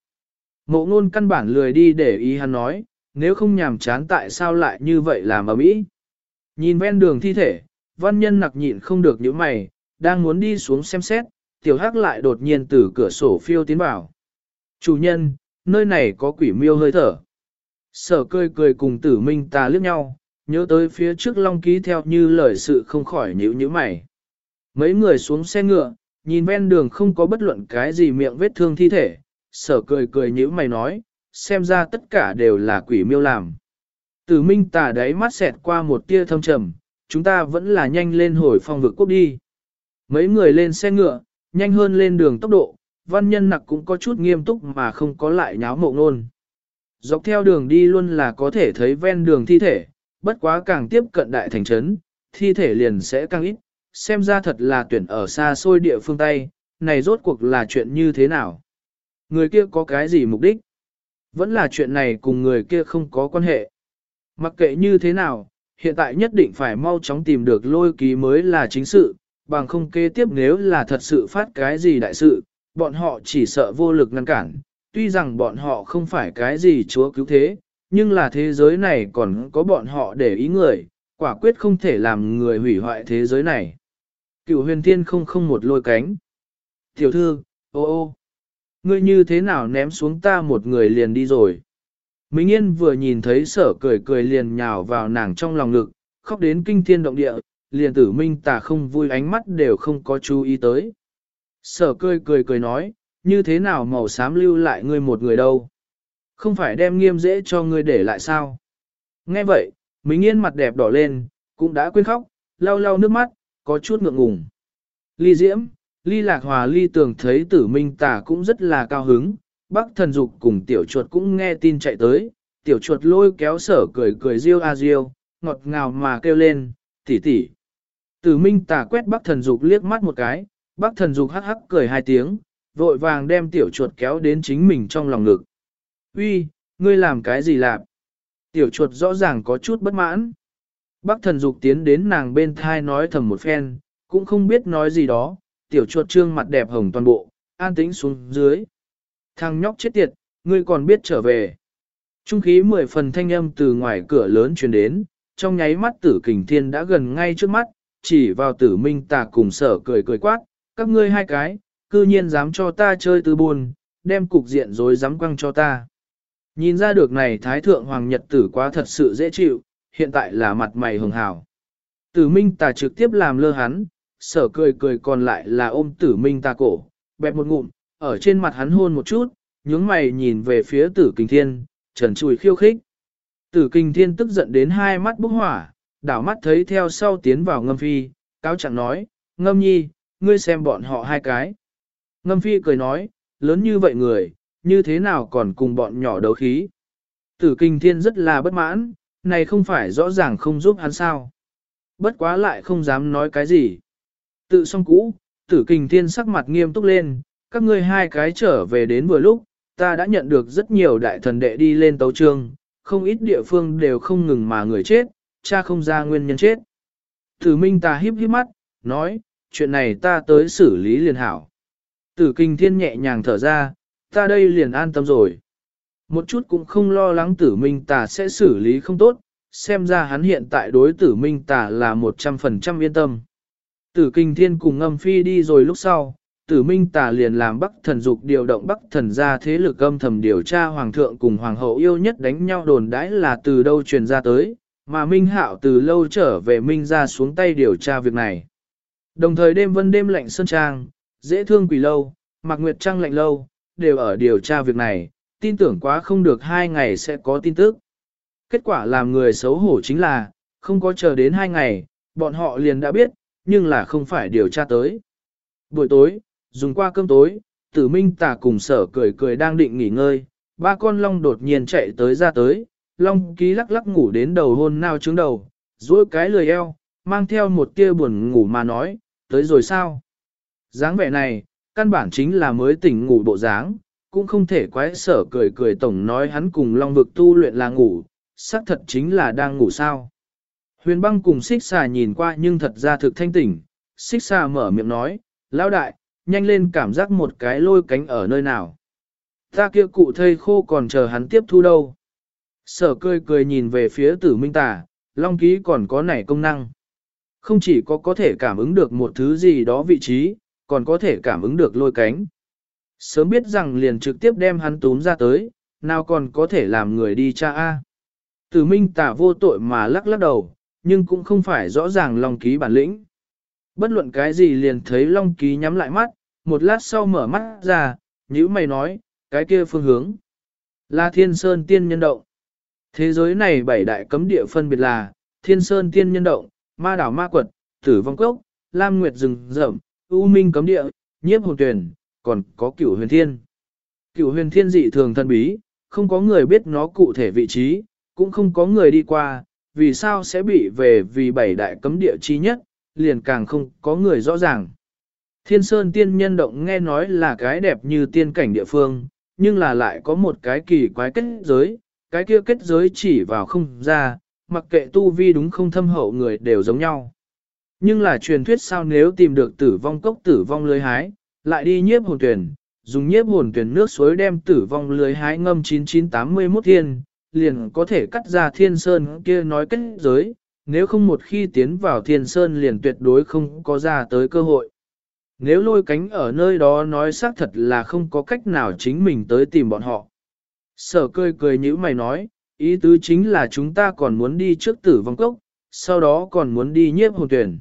Mộ ngôn căn bản lười đi để ý hắn nói, nếu không nhàm chán tại sao lại như vậy làm ở mỹ. Nhìn ven đường thi thể, văn nhân nặc nhịn không được những mày, đang muốn đi xuống xem xét, tiểu hắc lại đột nhiên từ cửa sổ phiêu tiến vào. Chủ nhân, nơi này có quỷ miêu hơi thở. Sở cười cười cùng tử minh ta liếc nhau, nhớ tới phía trước long ký theo như lời sự không khỏi nhíu nhíu mày. Mấy người xuống xe ngựa, nhìn ven đường không có bất luận cái gì miệng vết thương thi thể, sở cười cười nhíu mày nói, xem ra tất cả đều là quỷ miêu làm. Tử minh tà đáy mắt xẹt qua một tia thâm trầm, chúng ta vẫn là nhanh lên hồi phong vực quốc đi. Mấy người lên xe ngựa, nhanh hơn lên đường tốc độ, văn nhân nặc cũng có chút nghiêm túc mà không có lại nháo mộ nôn. Dọc theo đường đi luôn là có thể thấy ven đường thi thể, bất quá càng tiếp cận đại thành trấn, thi thể liền sẽ càng ít, xem ra thật là tuyển ở xa xôi địa phương Tây, này rốt cuộc là chuyện như thế nào? Người kia có cái gì mục đích? Vẫn là chuyện này cùng người kia không có quan hệ. Mặc kệ như thế nào, hiện tại nhất định phải mau chóng tìm được lôi ký mới là chính sự, bằng không kế tiếp nếu là thật sự phát cái gì đại sự, bọn họ chỉ sợ vô lực ngăn cản. Tuy rằng bọn họ không phải cái gì chúa cứu thế, nhưng là thế giới này còn có bọn họ để ý người, quả quyết không thể làm người hủy hoại thế giới này. Cựu huyền thiên không không một lôi cánh. Tiểu thư, ô ô, ngươi như thế nào ném xuống ta một người liền đi rồi. Minh Yên vừa nhìn thấy sở cười cười liền nhào vào nàng trong lòng ngực, khóc đến kinh thiên động địa, liền tử minh tà không vui ánh mắt đều không có chú ý tới. Sở cười cười cười nói, như thế nào màu xám lưu lại ngươi một người đâu? Không phải đem nghiêm dễ cho ngươi để lại sao? Nghe vậy, Minh Yên mặt đẹp đỏ lên, cũng đã quên khóc, lau lau nước mắt, có chút ngượng ngùng. Ly Diễm, Ly Lạc Hòa Ly Tường thấy tử minh Tả cũng rất là cao hứng, bác thần dục cùng tiểu chuột cũng nghe tin chạy tới, tiểu chuột lôi kéo sở cười cười riêu a riêu, ngọt ngào mà kêu lên, tỷ tỷ. Tử minh Tả quét bác thần dục liếc mắt một cái, bác thần dục hắc hắc cười hai tiếng, vội vàng đem tiểu chuột kéo đến chính mình trong lòng ngực. Uy, ngươi làm cái gì lạp? Tiểu chuột rõ ràng có chút bất mãn. Bác thần dục tiến đến nàng bên thai nói thầm một phen, cũng không biết nói gì đó, tiểu chuột trương mặt đẹp hồng toàn bộ, an tĩnh xuống dưới. Thằng nhóc chết tiệt, ngươi còn biết trở về. Trung khí mười phần thanh âm từ ngoài cửa lớn truyền đến, trong nháy mắt tử kình thiên đã gần ngay trước mắt, chỉ vào tử minh tà cùng sở cười cười quát, các ngươi hai cái, cư nhiên dám cho ta chơi tứ buồn, đem cục diện rồi dám quăng cho ta. Nhìn ra được này thái thượng hoàng nhật tử quá thật sự dễ chịu, hiện tại là mặt mày hường hào. Tử minh tà trực tiếp làm lơ hắn, sở cười cười còn lại là ôm tử minh tà cổ, bẹp một ngụm, ở trên mặt hắn hôn một chút, nhướng mày nhìn về phía tử kinh thiên, trần chùi khiêu khích. Tử kinh thiên tức giận đến hai mắt bốc hỏa, đảo mắt thấy theo sau tiến vào ngâm phi, cáo chẳng nói, ngâm nhi, ngươi xem bọn họ hai cái. Ngâm phi cười nói, lớn như vậy người, như thế nào còn cùng bọn nhỏ đấu khí. Tử kinh thiên rất là bất mãn, này không phải rõ ràng không giúp hắn sao. Bất quá lại không dám nói cái gì. Tự Song cũ, tử kinh thiên sắc mặt nghiêm túc lên, các ngươi hai cái trở về đến vừa lúc, ta đã nhận được rất nhiều đại thần đệ đi lên tấu trương, không ít địa phương đều không ngừng mà người chết, cha không ra nguyên nhân chết. Tử Minh ta híp híp mắt, nói, chuyện này ta tới xử lý liền hảo. Tử Kinh Thiên nhẹ nhàng thở ra, ta đây liền an tâm rồi. Một chút cũng không lo lắng tử Minh tà sẽ xử lý không tốt, xem ra hắn hiện tại đối tử Minh tà là 100% yên tâm. Tử Kinh Thiên cùng ngâm phi đi rồi lúc sau, tử minh tà liền làm bắc thần dục điều động bắc thần ra thế lực âm thầm điều tra hoàng thượng cùng hoàng hậu yêu nhất đánh nhau đồn đãi là từ đâu truyền ra tới, mà minh hạo từ lâu trở về minh ra xuống tay điều tra việc này. Đồng thời đêm vân đêm lạnh sơn trang, dễ thương quỷ lâu, mặc nguyệt trăng lạnh lâu, đều ở điều tra việc này, tin tưởng quá không được hai ngày sẽ có tin tức. Kết quả làm người xấu hổ chính là, không có chờ đến hai ngày, bọn họ liền đã biết, nhưng là không phải điều tra tới. Buổi tối, dùng qua cơm tối, tử minh tà cùng sở cười cười đang định nghỉ ngơi, ba con long đột nhiên chạy tới ra tới, long ký lắc lắc ngủ đến đầu hôn nao trứng đầu, duỗi cái lười eo, mang theo một tia buồn ngủ mà nói, tới rồi sao? Dáng vẻ này, căn bản chính là mới tỉnh ngủ bộ dáng, cũng không thể quái sở cười cười tổng nói hắn cùng long vực tu luyện là ngủ, xác thật chính là đang ngủ sao. Huyền băng cùng xích xà nhìn qua nhưng thật ra thực thanh tỉnh, xích xà mở miệng nói, lão đại, nhanh lên cảm giác một cái lôi cánh ở nơi nào. Ta kia cụ thây khô còn chờ hắn tiếp thu đâu. Sở cười cười nhìn về phía tử minh tà, long ký còn có nảy công năng. Không chỉ có có thể cảm ứng được một thứ gì đó vị trí, còn có thể cảm ứng được lôi cánh. Sớm biết rằng liền trực tiếp đem hắn túm ra tới, nào còn có thể làm người đi cha A. Tử minh tả vô tội mà lắc lắc đầu, nhưng cũng không phải rõ ràng long ký bản lĩnh. Bất luận cái gì liền thấy Long Ký nhắm lại mắt, một lát sau mở mắt ra, nhữ mày nói, cái kia phương hướng. Là Thiên Sơn Tiên Nhân Động. Thế giới này bảy đại cấm địa phân biệt là, Thiên Sơn Tiên Nhân Động, ma đảo ma quật, tử vong cốc, lam nguyệt rừng rậm, u minh cấm địa, nhiếp hồn tuyển, còn có cửu huyền thiên. Cửu huyền thiên dị thường thân bí, không có người biết nó cụ thể vị trí, cũng không có người đi qua, vì sao sẽ bị về vì bảy đại cấm địa chi nhất, liền càng không có người rõ ràng. Thiên Sơn tiên nhân động nghe nói là cái đẹp như tiên cảnh địa phương, nhưng là lại có một cái kỳ quái kết giới, cái kia kết giới chỉ vào không ra, mặc kệ tu vi đúng không thâm hậu người đều giống nhau. Nhưng là truyền thuyết sao nếu tìm được tử vong cốc tử vong lưới hái, lại đi nhiếp hồn tuyển, dùng nhiếp hồn tuyển nước suối đem tử vong lưới hái ngâm 9981 thiên, liền có thể cắt ra thiên sơn kia nói kết giới, nếu không một khi tiến vào thiên sơn liền tuyệt đối không có ra tới cơ hội. Nếu lôi cánh ở nơi đó nói xác thật là không có cách nào chính mình tới tìm bọn họ. Sở cười cười như mày nói, ý tứ chính là chúng ta còn muốn đi trước tử vong cốc, sau đó còn muốn đi nhiếp hồn tuyển.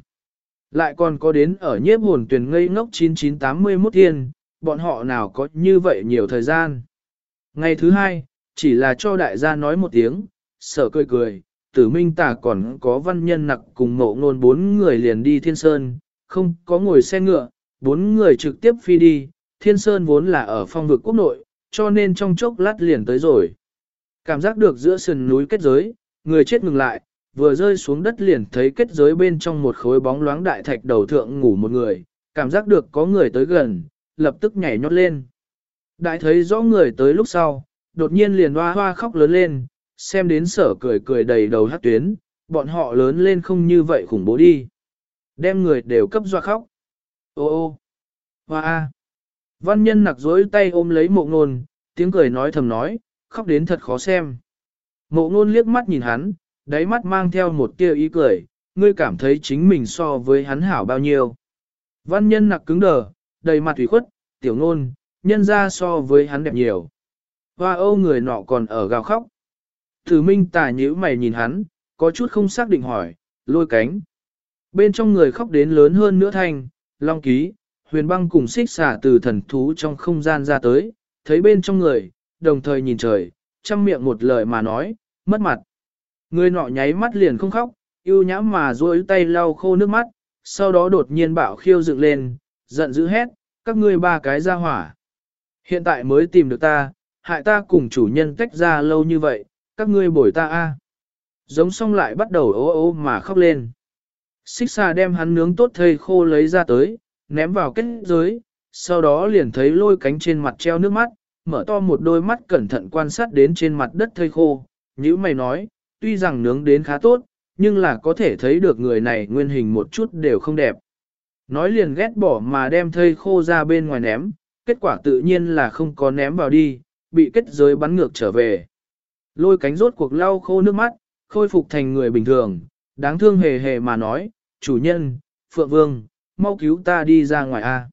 Lại còn có đến ở nhiếp hồn tuyển ngây ngốc 9981 thiên, bọn họ nào có như vậy nhiều thời gian. Ngày thứ hai, chỉ là cho đại gia nói một tiếng, sở cười cười, tử minh tả còn có văn nhân nặc cùng mộ ngôn bốn người liền đi thiên sơn, không có ngồi xe ngựa, bốn người trực tiếp phi đi, thiên sơn vốn là ở phong vực quốc nội, cho nên trong chốc lát liền tới rồi. Cảm giác được giữa sườn núi kết giới, người chết ngừng lại, vừa rơi xuống đất liền thấy kết giới bên trong một khối bóng loáng đại thạch đầu thượng ngủ một người, cảm giác được có người tới gần, lập tức nhảy nhót lên. Đại thấy rõ người tới lúc sau, đột nhiên liền hoa hoa khóc lớn lên, xem đến sở cười cười đầy đầu hát tuyến, bọn họ lớn lên không như vậy khủng bố đi. Đem người đều cấp doa khóc. Ô ô, hoa Văn nhân nặc dối tay ôm lấy mộ ngôn, tiếng cười nói thầm nói, khóc đến thật khó xem. Mộ ngôn liếc mắt nhìn hắn, đáy mắt mang theo một tia ý cười, ngươi cảm thấy chính mình so với hắn hảo bao nhiêu. Văn nhân nặc cứng đờ, đầy mặt ủy khuất, tiểu ngôn, nhân ra so với hắn đẹp nhiều. Hoa âu người nọ còn ở gào khóc. Thử minh tà nhíu mày nhìn hắn, có chút không xác định hỏi, lôi cánh. Bên trong người khóc đến lớn hơn nữa thanh, long ký, huyền băng cùng xích xả từ thần thú trong không gian ra tới, thấy bên trong người, đồng thời nhìn trời, chăm miệng một lời mà nói, mất mặt. Người nọ nháy mắt liền không khóc, yêu nhãm mà duỗi tay lau khô nước mắt, sau đó đột nhiên bạo khiêu dựng lên, giận dữ hét, các ngươi ba cái ra hỏa. Hiện tại mới tìm được ta, hại ta cùng chủ nhân tách ra lâu như vậy, các ngươi bồi ta a. Giống xong lại bắt đầu ố ô mà khóc lên. Xích xà đem hắn nướng tốt thây khô lấy ra tới, ném vào kết giới, sau đó liền thấy lôi cánh trên mặt treo nước mắt, mở to một đôi mắt cẩn thận quan sát đến trên mặt đất thây khô. Như mày nói, tuy rằng nướng đến khá tốt, nhưng là có thể thấy được người này nguyên hình một chút đều không đẹp. Nói liền ghét bỏ mà đem thây khô ra bên ngoài ném, kết quả tự nhiên là không có ném vào đi, bị kết giới bắn ngược trở về. Lôi cánh rốt cuộc lau khô nước mắt, khôi phục thành người bình thường, đáng thương hề hề mà nói, chủ nhân, Phượng Vương, mau cứu ta đi ra ngoài a.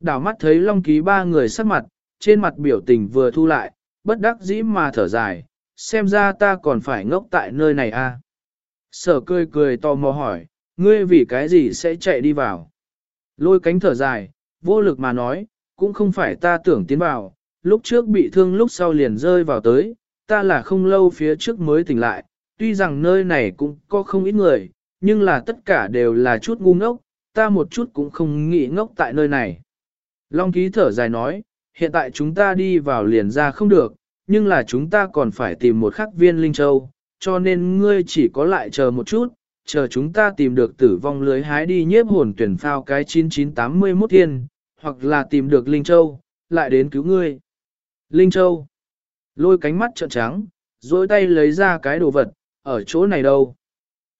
Đảo mắt thấy Long Ký ba người sắc mặt, trên mặt biểu tình vừa thu lại, bất đắc dĩ mà thở dài, xem ra ta còn phải ngốc tại nơi này a. Sở cười cười tò mò hỏi, ngươi vì cái gì sẽ chạy đi vào? Lôi cánh thở dài, vô lực mà nói, cũng không phải ta tưởng tiến vào, lúc trước bị thương lúc sau liền rơi vào tới, ta là không lâu phía trước mới tỉnh lại, tuy rằng nơi này cũng có không ít người, nhưng là tất cả đều là chút ngu ngốc, ta một chút cũng không nghĩ ngốc tại nơi này. Long ký thở dài nói, hiện tại chúng ta đi vào liền ra không được, nhưng là chúng ta còn phải tìm một khắc viên Linh Châu, cho nên ngươi chỉ có lại chờ một chút, chờ chúng ta tìm được tử vong lưới hái đi nhiếp hồn tuyển phao cái 9981 thiên, hoặc là tìm được Linh Châu, lại đến cứu ngươi. Linh Châu lôi cánh mắt trợn trắng, dối tay lấy ra cái đồ vật, ở chỗ này đâu.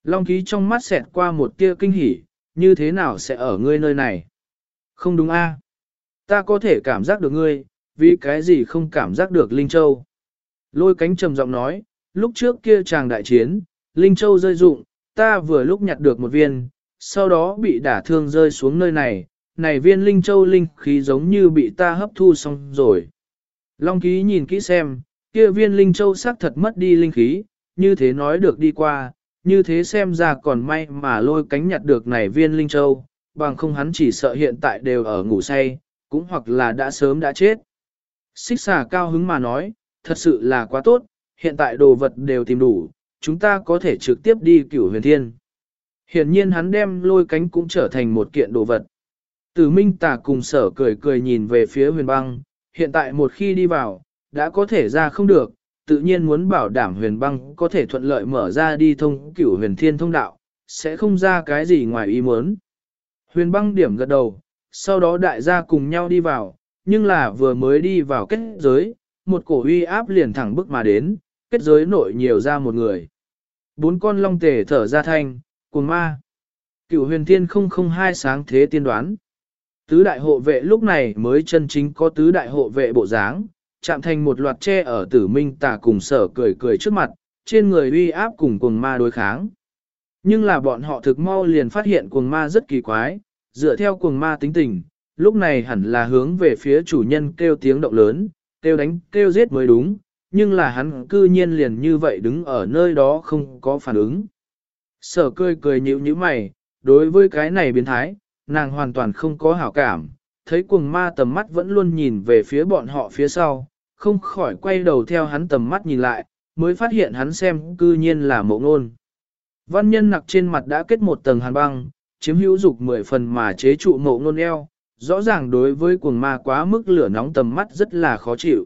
Long ký trong mắt xẹt qua một tia kinh hỉ, như thế nào sẽ ở ngươi nơi này? Không đúng a? Ta có thể cảm giác được ngươi, vì cái gì không cảm giác được Linh Châu? Lôi cánh trầm giọng nói, lúc trước kia chàng đại chiến, Linh Châu rơi rụng, ta vừa lúc nhặt được một viên, sau đó bị đả thương rơi xuống nơi này, này viên Linh Châu Linh khí giống như bị ta hấp thu xong rồi. Long ký nhìn kỹ xem, kia viên Linh Châu xác thật mất đi linh khí, như thế nói được đi qua, như thế xem ra còn may mà lôi cánh nhặt được này viên Linh Châu, bằng không hắn chỉ sợ hiện tại đều ở ngủ say, cũng hoặc là đã sớm đã chết. Xích xà cao hứng mà nói, thật sự là quá tốt, hiện tại đồ vật đều tìm đủ, chúng ta có thể trực tiếp đi cửu huyền thiên. Hiển nhiên hắn đem lôi cánh cũng trở thành một kiện đồ vật. Tử minh tà cùng sở cười cười nhìn về phía huyền băng, hiện tại một khi đi vào, đã có thể ra không được, tự nhiên muốn bảo đảm huyền băng có thể thuận lợi mở ra đi thông cửu huyền thiên thông đạo, sẽ không ra cái gì ngoài ý muốn. Huyền băng điểm gật đầu, sau đó đại gia cùng nhau đi vào, nhưng là vừa mới đi vào kết giới, một cổ uy áp liền thẳng bước mà đến, kết giới nội nhiều ra một người. Bốn con long tể thở ra thanh, cùng ma. Cửu huyền thiên không không hai sáng thế tiên đoán. Tứ đại hộ vệ lúc này mới chân chính có tứ đại hộ vệ bộ dáng, chạm thành một loạt tre ở tử minh tà cùng sở cười cười trước mặt, trên người uy áp cùng cuồng ma đối kháng. Nhưng là bọn họ thực mau liền phát hiện cuồng ma rất kỳ quái, dựa theo cuồng ma tính tình, lúc này hẳn là hướng về phía chủ nhân kêu tiếng động lớn, kêu đánh, kêu giết mới đúng, nhưng là hắn cư nhiên liền như vậy đứng ở nơi đó không có phản ứng. Sở cười cười nhíu nhíu mày, đối với cái này biến thái, nàng hoàn toàn không có hảo cảm, thấy cuồng ma tầm mắt vẫn luôn nhìn về phía bọn họ phía sau, không khỏi quay đầu theo hắn tầm mắt nhìn lại, mới phát hiện hắn xem cư nhiên là mộ ngôn. Văn nhân nặc trên mặt đã kết một tầng hàn băng, chiếm hữu dục mười phần mà chế trụ mộ ngôn eo, rõ ràng đối với cuồng ma quá mức lửa nóng tầm mắt rất là khó chịu.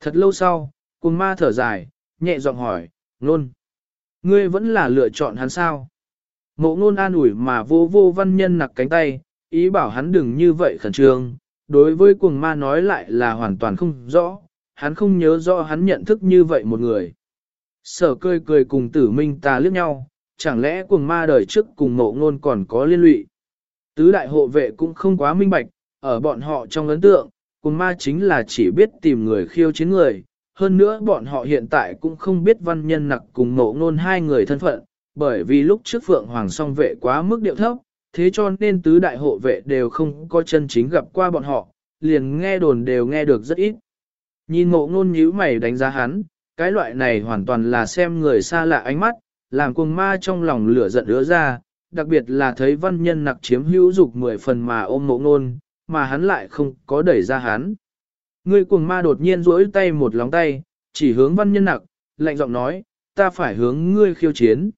Thật lâu sau, cuồng ma thở dài, nhẹ giọng hỏi, nôn, ngươi vẫn là lựa chọn hắn sao? Mộ ngôn an ủi mà vô vô văn nhân nặc cánh tay, ý bảo hắn đừng như vậy khẩn trương, đối với cuồng ma nói lại là hoàn toàn không rõ, hắn không nhớ rõ hắn nhận thức như vậy một người. Sở cười cười cùng tử minh ta liếc nhau, chẳng lẽ cuồng ma đời trước cùng mộ ngôn còn có liên lụy. Tứ đại hộ vệ cũng không quá minh bạch, ở bọn họ trong ấn tượng, cùng ma chính là chỉ biết tìm người khiêu chiến người. Hơn nữa bọn họ hiện tại cũng không biết văn nhân nặc cùng ngộ ngôn hai người thân phận, bởi vì lúc trước Phượng Hoàng song vệ quá mức điệu thấp, thế cho nên tứ đại hộ vệ đều không có chân chính gặp qua bọn họ, liền nghe đồn đều nghe được rất ít. Nhìn ngộ ngôn nhíu mày đánh giá hắn, cái loại này hoàn toàn là xem người xa lạ ánh mắt, làm cuồng ma trong lòng lửa giận ứa ra, đặc biệt là thấy văn nhân nặc chiếm hữu dục mười phần mà ôm mộ ngôn, mà hắn lại không có đẩy ra hắn. Người cuồng ma đột nhiên duỗi tay một lóng tay, chỉ hướng văn nhân nặc, lạnh giọng nói, ta phải hướng ngươi khiêu chiến.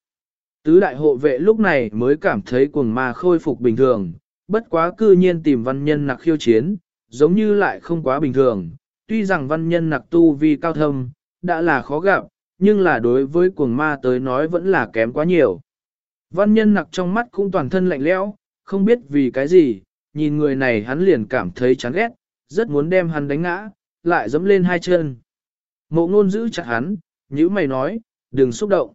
Tứ đại hộ vệ lúc này mới cảm thấy cuồng ma khôi phục bình thường, bất quá cư nhiên tìm văn nhân nặc khiêu chiến, giống như lại không quá bình thường. Tuy rằng văn nhân nặc tu vi cao thâm, đã là khó gặp, nhưng là đối với cuồng ma tới nói vẫn là kém quá nhiều. Văn nhân nặc trong mắt cũng toàn thân lạnh lẽo, không biết vì cái gì, nhìn người này hắn liền cảm thấy chán ghét, rất muốn đem hắn đánh ngã, lại dẫm lên hai chân. Mộ ngôn giữ chặt hắn, nhữ mày nói, đừng xúc động.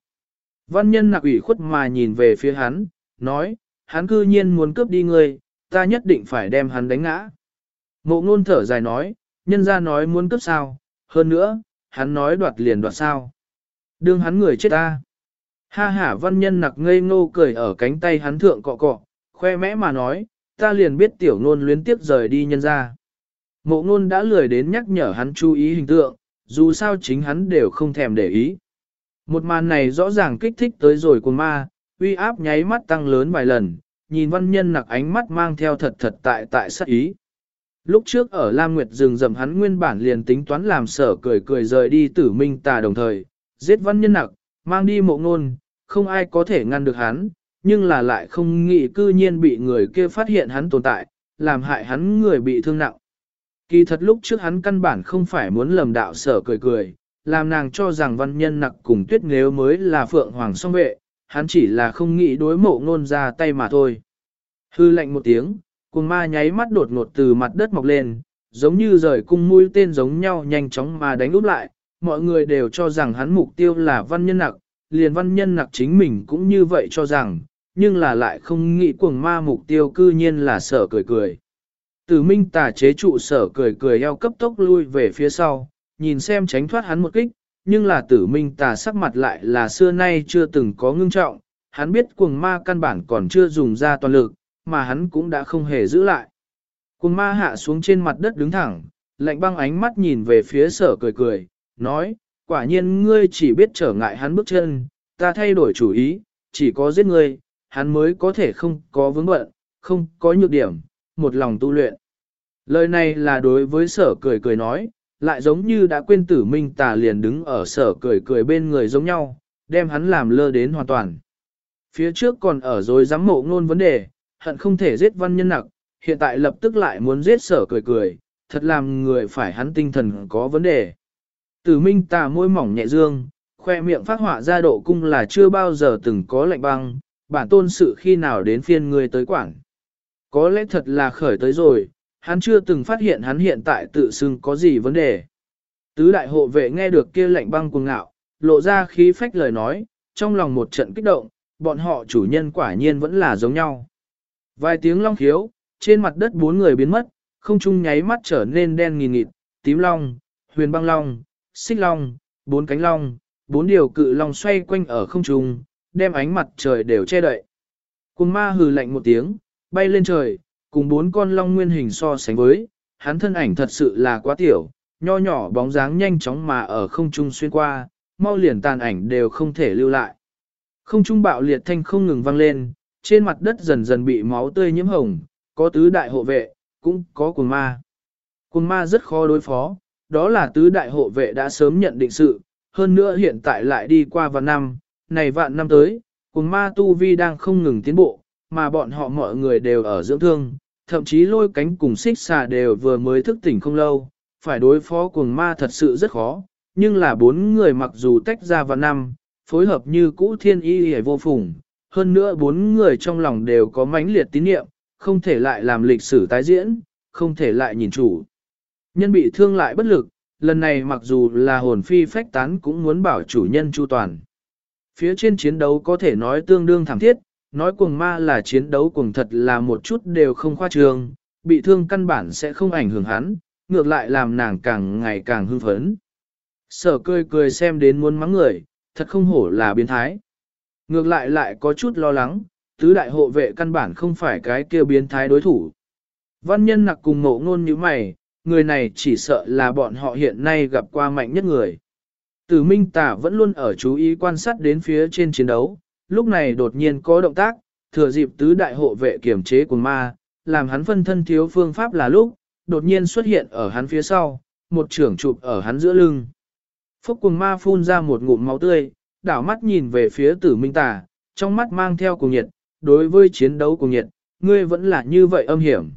Văn nhân nặc ủy khuất mà nhìn về phía hắn, nói, hắn cư nhiên muốn cướp đi ngươi, ta nhất định phải đem hắn đánh ngã. Mộ ngôn thở dài nói, nhân ra nói muốn cướp sao, hơn nữa, hắn nói đoạt liền đoạt sao. Đương hắn người chết ta. Ha ha văn nhân nặc ngây ngô cười ở cánh tay hắn thượng cọ cọ, khoe mẽ mà nói, ta liền biết tiểu nôn luyến tiếp rời đi nhân ra. Mộ ngôn đã lười đến nhắc nhở hắn chú ý hình tượng, dù sao chính hắn đều không thèm để ý. Một màn này rõ ràng kích thích tới rồi của ma, uy áp nháy mắt tăng lớn vài lần, nhìn văn nhân nặc ánh mắt mang theo thật thật tại tại sát ý. Lúc trước ở Lam Nguyệt rừng rầm hắn nguyên bản liền tính toán làm sở cười cười rời đi tử minh tà đồng thời, giết văn nhân nặc, mang đi mộ ngôn, không ai có thể ngăn được hắn, nhưng là lại không nghĩ cư nhiên bị người kia phát hiện hắn tồn tại, làm hại hắn người bị thương nặng. Kỳ thật lúc trước hắn căn bản không phải muốn lầm đạo sở cười cười, làm nàng cho rằng văn nhân nặc cùng tuyết nếu mới là phượng hoàng song vệ, hắn chỉ là không nghĩ đối mộ ngôn ra tay mà thôi. Hư lệnh một tiếng, cùng ma nháy mắt đột ngột từ mặt đất mọc lên, giống như rời cung mũi tên giống nhau nhanh chóng mà đánh úp lại, mọi người đều cho rằng hắn mục tiêu là văn nhân nặc, liền văn nhân nặc chính mình cũng như vậy cho rằng, nhưng là lại không nghĩ cuồng ma mục tiêu cư nhiên là sở cười cười. Tử minh tà chế trụ sở cười cười eo cấp tốc lui về phía sau, nhìn xem tránh thoát hắn một kích, nhưng là tử minh tà sắc mặt lại là xưa nay chưa từng có ngưng trọng, hắn biết cuồng ma căn bản còn chưa dùng ra toàn lực, mà hắn cũng đã không hề giữ lại. Cuồng ma hạ xuống trên mặt đất đứng thẳng, lạnh băng ánh mắt nhìn về phía sở cười cười, nói, quả nhiên ngươi chỉ biết trở ngại hắn bước chân, ta thay đổi chủ ý, chỉ có giết ngươi, hắn mới có thể không có vướng bận, không có nhược điểm, một lòng tu luyện. Lời này là đối với sở cười cười nói, lại giống như đã quên tử minh tà liền đứng ở sở cười cười bên người giống nhau, đem hắn làm lơ đến hoàn toàn. Phía trước còn ở rồi dám mộ ngôn vấn đề, hận không thể giết văn nhân nặc, hiện tại lập tức lại muốn giết sở cười cười, thật làm người phải hắn tinh thần có vấn đề. Tử minh tà môi mỏng nhẹ dương, khoe miệng phát họa ra độ cung là chưa bao giờ từng có lạnh băng, bản tôn sự khi nào đến phiên người tới quảng. Có lẽ thật là khởi tới rồi, hắn chưa từng phát hiện hắn hiện tại tự xưng có gì vấn đề. Tứ đại hộ vệ nghe được kia lạnh băng cuồng ngạo, lộ ra khí phách lời nói, trong lòng một trận kích động, bọn họ chủ nhân quả nhiên vẫn là giống nhau. Vài tiếng long khiếu, trên mặt đất bốn người biến mất, không trung nháy mắt trở nên đen nghìn nghịt, tím long, huyền băng long, xích long, bốn cánh long, bốn điều cự long xoay quanh ở không trung, đem ánh mặt trời đều che đậy. Cùng ma hừ lạnh một tiếng, bay lên trời, cùng bốn con long nguyên hình so sánh với, hắn thân ảnh thật sự là quá tiểu, nho nhỏ bóng dáng nhanh chóng mà ở không trung xuyên qua, mau liền tàn ảnh đều không thể lưu lại. Không trung bạo liệt thanh không ngừng vang lên, trên mặt đất dần dần bị máu tươi nhiễm hồng, có tứ đại hộ vệ, cũng có cuồng ma. Cuồng ma rất khó đối phó, đó là tứ đại hộ vệ đã sớm nhận định sự, hơn nữa hiện tại lại đi qua vạn năm, này vạn năm tới, cùng ma tu vi đang không ngừng tiến bộ, mà bọn họ mọi người đều ở dưỡng thương, thậm chí lôi cánh cùng xích xà đều vừa mới thức tỉnh không lâu, phải đối phó cùng ma thật sự rất khó, nhưng là bốn người mặc dù tách ra vạn năm, phối hợp như cũ thiên y hề vô phùng, hơn nữa bốn người trong lòng đều có mãnh liệt tín niệm, không thể lại làm lịch sử tái diễn, không thể lại nhìn chủ. Nhân bị thương lại bất lực, lần này mặc dù là hồn phi phách tán cũng muốn bảo chủ nhân chu toàn. Phía trên chiến đấu có thể nói tương đương thảm thiết, nói cuồng ma là chiến đấu cuồng thật là một chút đều không khoa trương, bị thương căn bản sẽ không ảnh hưởng hắn, ngược lại làm nàng càng ngày càng hưng phấn. Sở cười cười xem đến muốn mắng người, thật không hổ là biến thái. Ngược lại lại có chút lo lắng, tứ đại hộ vệ căn bản không phải cái kia biến thái đối thủ. Văn nhân nặc cùng ngộ ngôn như mày, người này chỉ sợ là bọn họ hiện nay gặp qua mạnh nhất người. Tử Minh Tả vẫn luôn ở chú ý quan sát đến phía trên chiến đấu, lúc này đột nhiên có động tác, thừa dịp tứ đại hộ vệ kiểm chế của ma, làm hắn phân thân thiếu phương pháp là lúc, đột nhiên xuất hiện ở hắn phía sau, một trưởng chụp ở hắn giữa lưng. Phúc cùng ma phun ra một ngụm máu tươi, đảo mắt nhìn về phía tử minh tà, trong mắt mang theo cùng nhiệt, đối với chiến đấu cùng nhiệt, ngươi vẫn là như vậy âm hiểm.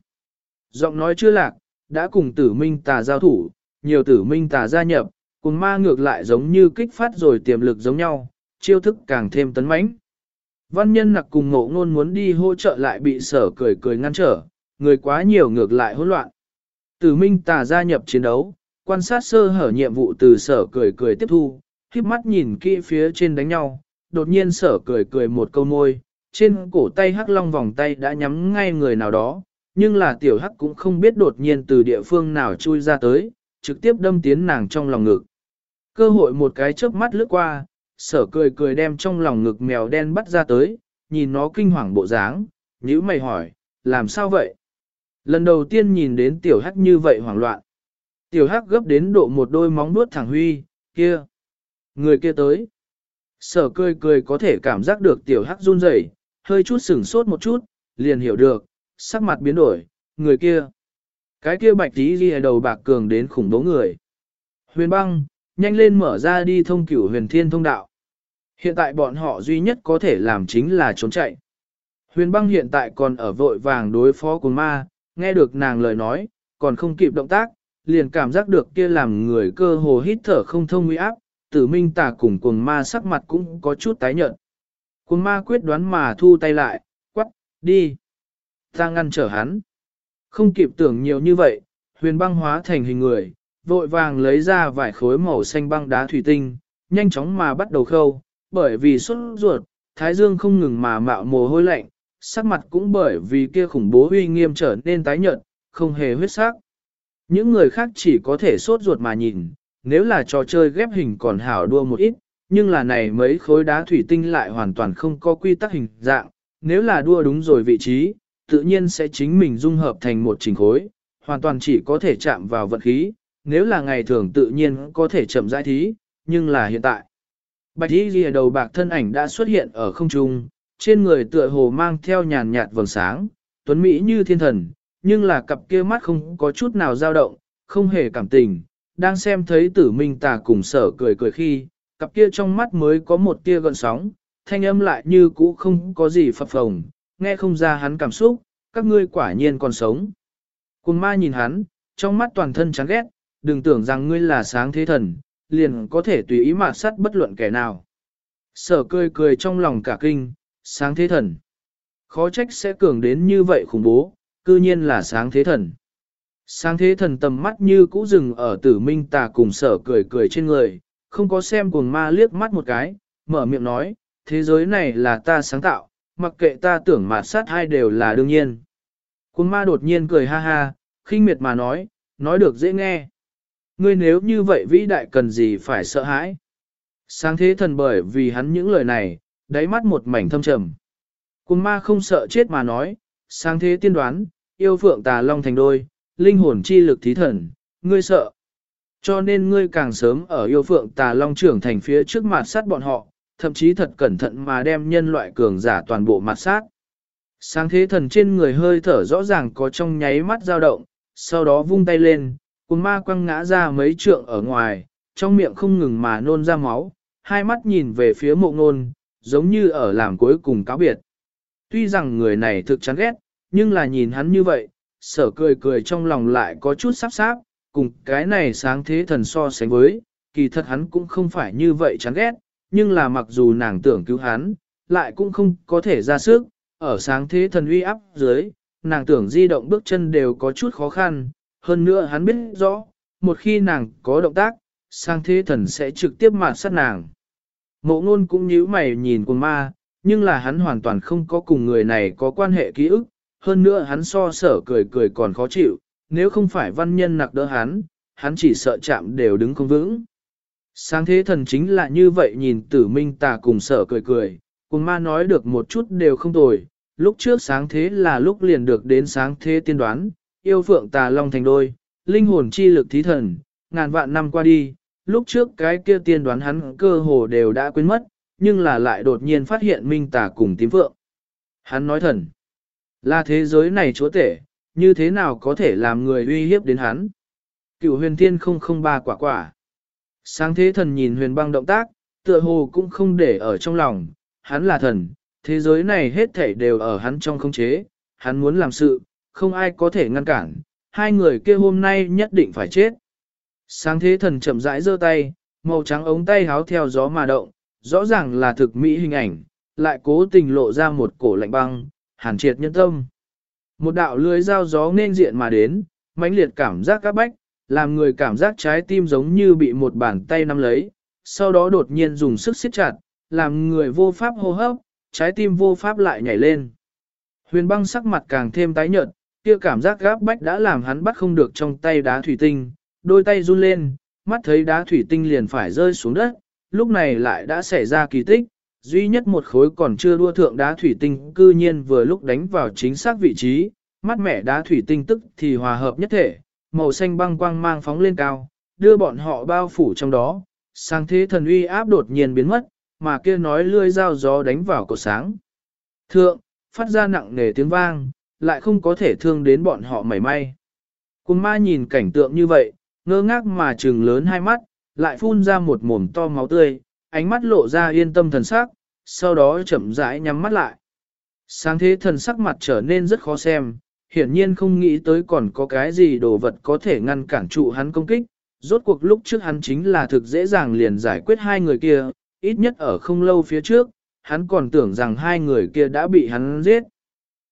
Giọng nói chưa lạc, đã cùng tử minh tà giao thủ, nhiều tử minh tà gia nhập, cùng ma ngược lại giống như kích phát rồi tiềm lực giống nhau, chiêu thức càng thêm tấn mãnh. Văn nhân nặc cùng ngộ ngôn muốn đi hỗ trợ lại bị sở cười cười ngăn trở, người quá nhiều ngược lại hỗn loạn. Tử minh tà gia nhập chiến đấu, quan sát sơ hở nhiệm vụ từ sở cười cười tiếp thu, khiếp mắt nhìn kỹ phía trên đánh nhau, đột nhiên sở cười cười một câu môi, trên cổ tay hắc long vòng tay đã nhắm ngay người nào đó, nhưng là tiểu hắc cũng không biết đột nhiên từ địa phương nào chui ra tới, trực tiếp đâm tiến nàng trong lòng ngực. Cơ hội một cái chớp mắt lướt qua, sở cười cười đem trong lòng ngực mèo đen bắt ra tới, nhìn nó kinh hoàng bộ dáng, nhữ mày hỏi, làm sao vậy? Lần đầu tiên nhìn đến tiểu hắc như vậy hoảng loạn. Tiểu hắc gấp đến độ một đôi móng vuốt thẳng huy, kia. Người kia tới. Sở cười cười có thể cảm giác được tiểu hắc run rẩy, hơi chút sửng sốt một chút, liền hiểu được, sắc mặt biến đổi, người kia. Cái kia bạch tí ghi đầu bạc cường đến khủng bố người. Huyền băng, nhanh lên mở ra đi thông cửu huyền thiên thông đạo. Hiện tại bọn họ duy nhất có thể làm chính là trốn chạy. Huyền băng hiện tại còn ở vội vàng đối phó cùng ma, nghe được nàng lời nói, còn không kịp động tác, liền cảm giác được kia làm người cơ hồ hít thở không thông nguy áp, tử minh tà cùng cuồng ma sắc mặt cũng có chút tái nhợt. Cuồng ma quyết đoán mà thu tay lại, quắc, đi. Ta ngăn trở hắn. Không kịp tưởng nhiều như vậy, huyền băng hóa thành hình người, vội vàng lấy ra vài khối màu xanh băng đá thủy tinh, nhanh chóng mà bắt đầu khâu, bởi vì xuất ruột, thái dương không ngừng mà mạo mồ hôi lạnh, sắc mặt cũng bởi vì kia khủng bố uy nghiêm trở nên tái nhợt, không hề huyết sắc. Những người khác chỉ có thể sốt ruột mà nhìn, nếu là trò chơi ghép hình còn hảo đua một ít, nhưng là này mấy khối đá thủy tinh lại hoàn toàn không có quy tắc hình dạng, nếu là đua đúng rồi vị trí, tự nhiên sẽ chính mình dung hợp thành một trình khối, hoàn toàn chỉ có thể chạm vào vận khí, nếu là ngày thường tự nhiên có thể chậm rãi thí, nhưng là hiện tại. Bạch y ghi đầu bạc thân ảnh đã xuất hiện ở không trung, trên người tựa hồ mang theo nhàn nhạt vầng sáng, tuấn Mỹ như thiên thần, nhưng là cặp kia mắt không có chút nào dao động, không hề cảm tình, đang xem thấy tử minh tà cùng sở cười cười khi, cặp kia trong mắt mới có một tia gợn sóng, thanh âm lại như cũ không có gì phập phồng, nghe không ra hắn cảm xúc, các ngươi quả nhiên còn sống. Cùng ma nhìn hắn, trong mắt toàn thân chán ghét, đừng tưởng rằng ngươi là sáng thế thần, liền có thể tùy ý mà sắt bất luận kẻ nào. Sở cười cười trong lòng cả kinh, sáng thế thần. Khó trách sẽ cường đến như vậy khủng bố, cư nhiên là sáng thế thần. Sáng thế thần tầm mắt như cũ rừng ở tử minh tà cùng sở cười cười trên người, không có xem cuồng ma liếc mắt một cái, mở miệng nói, thế giới này là ta sáng tạo, mặc kệ ta tưởng mà sát hai đều là đương nhiên. Cuồng ma đột nhiên cười ha ha, khinh miệt mà nói, nói được dễ nghe. Ngươi nếu như vậy vĩ đại cần gì phải sợ hãi. Sáng thế thần bởi vì hắn những lời này, đáy mắt một mảnh thâm trầm. Cùng ma không sợ chết mà nói, sáng thế tiên đoán, yêu phượng tà long thành đôi, linh hồn chi lực thí thần, ngươi sợ. Cho nên ngươi càng sớm ở yêu phượng tà long trưởng thành phía trước mặt sát bọn họ, thậm chí thật cẩn thận mà đem nhân loại cường giả toàn bộ mặt sát. Sáng thế thần trên người hơi thở rõ ràng có trong nháy mắt dao động, sau đó vung tay lên, cùng ma quăng ngã ra mấy trượng ở ngoài, trong miệng không ngừng mà nôn ra máu, hai mắt nhìn về phía mộ nôn, giống như ở làm cuối cùng cáo biệt. Tuy rằng người này thực chán ghét, nhưng là nhìn hắn như vậy, sở cười cười trong lòng lại có chút sắp sáp, cùng cái này sáng thế thần so sánh với, kỳ thật hắn cũng không phải như vậy chán ghét, nhưng là mặc dù nàng tưởng cứu hắn, lại cũng không có thể ra sức, ở sáng thế thần uy áp dưới, nàng tưởng di động bước chân đều có chút khó khăn, hơn nữa hắn biết rõ, một khi nàng có động tác, sáng thế thần sẽ trực tiếp mạt sát nàng. Mộ ngôn cũng nhíu mày nhìn quần ma, nhưng là hắn hoàn toàn không có cùng người này có quan hệ ký ức, hơn nữa hắn so sở cười cười còn khó chịu, nếu không phải văn nhân nặc đỡ hắn, hắn chỉ sợ chạm đều đứng không vững. Sáng thế thần chính là như vậy nhìn tử minh tà cùng sở cười cười, cùng ma nói được một chút đều không tồi, lúc trước sáng thế là lúc liền được đến sáng thế tiên đoán, yêu phượng tà long thành đôi, linh hồn chi lực thí thần, ngàn vạn năm qua đi, lúc trước cái kia tiên đoán hắn cơ hồ đều đã quên mất, nhưng là lại đột nhiên phát hiện minh tà cùng tím phượng. Hắn nói thần, là thế giới này chúa tể, như thế nào có thể làm người uy hiếp đến hắn. Cựu huyền thiên không không ba quả quả. Sáng thế thần nhìn huyền băng động tác, tựa hồ cũng không để ở trong lòng, hắn là thần, thế giới này hết thảy đều ở hắn trong không chế, hắn muốn làm sự, không ai có thể ngăn cản, hai người kia hôm nay nhất định phải chết. Sáng thế thần chậm rãi giơ tay, màu trắng ống tay háo theo gió mà động, rõ ràng là thực mỹ hình ảnh, lại cố tình lộ ra một cổ lạnh băng, hàn triệt nhân tâm. Một đạo lưới dao gió nên diện mà đến, mãnh liệt cảm giác các bách, làm người cảm giác trái tim giống như bị một bàn tay nắm lấy, sau đó đột nhiên dùng sức siết chặt, làm người vô pháp hô hấp, trái tim vô pháp lại nhảy lên. Huyền băng sắc mặt càng thêm tái nhợt, kia cảm giác gáp bách đã làm hắn bắt không được trong tay đá thủy tinh, đôi tay run lên, mắt thấy đá thủy tinh liền phải rơi xuống đất, lúc này lại đã xảy ra kỳ tích, duy nhất một khối còn chưa đua thượng đá thủy tinh cư nhiên vừa lúc đánh vào chính xác vị trí, mắt mẻ đá thủy tinh tức thì hòa hợp nhất thể, màu xanh băng quang mang phóng lên cao, đưa bọn họ bao phủ trong đó, sang thế thần uy áp đột nhiên biến mất, mà kia nói lươi dao gió đánh vào cột sáng. Thượng, phát ra nặng nề tiếng vang, lại không có thể thương đến bọn họ mảy may. Cùng ma nhìn cảnh tượng như vậy, ngơ ngác mà trừng lớn hai mắt, lại phun ra một mồm to máu tươi, ánh mắt lộ ra yên tâm thần sắc, sau đó chậm rãi nhắm mắt lại. Sáng thế thần sắc mặt trở nên rất khó xem, hiển nhiên không nghĩ tới còn có cái gì đồ vật có thể ngăn cản trụ hắn công kích. Rốt cuộc lúc trước hắn chính là thực dễ dàng liền giải quyết hai người kia, ít nhất ở không lâu phía trước, hắn còn tưởng rằng hai người kia đã bị hắn giết.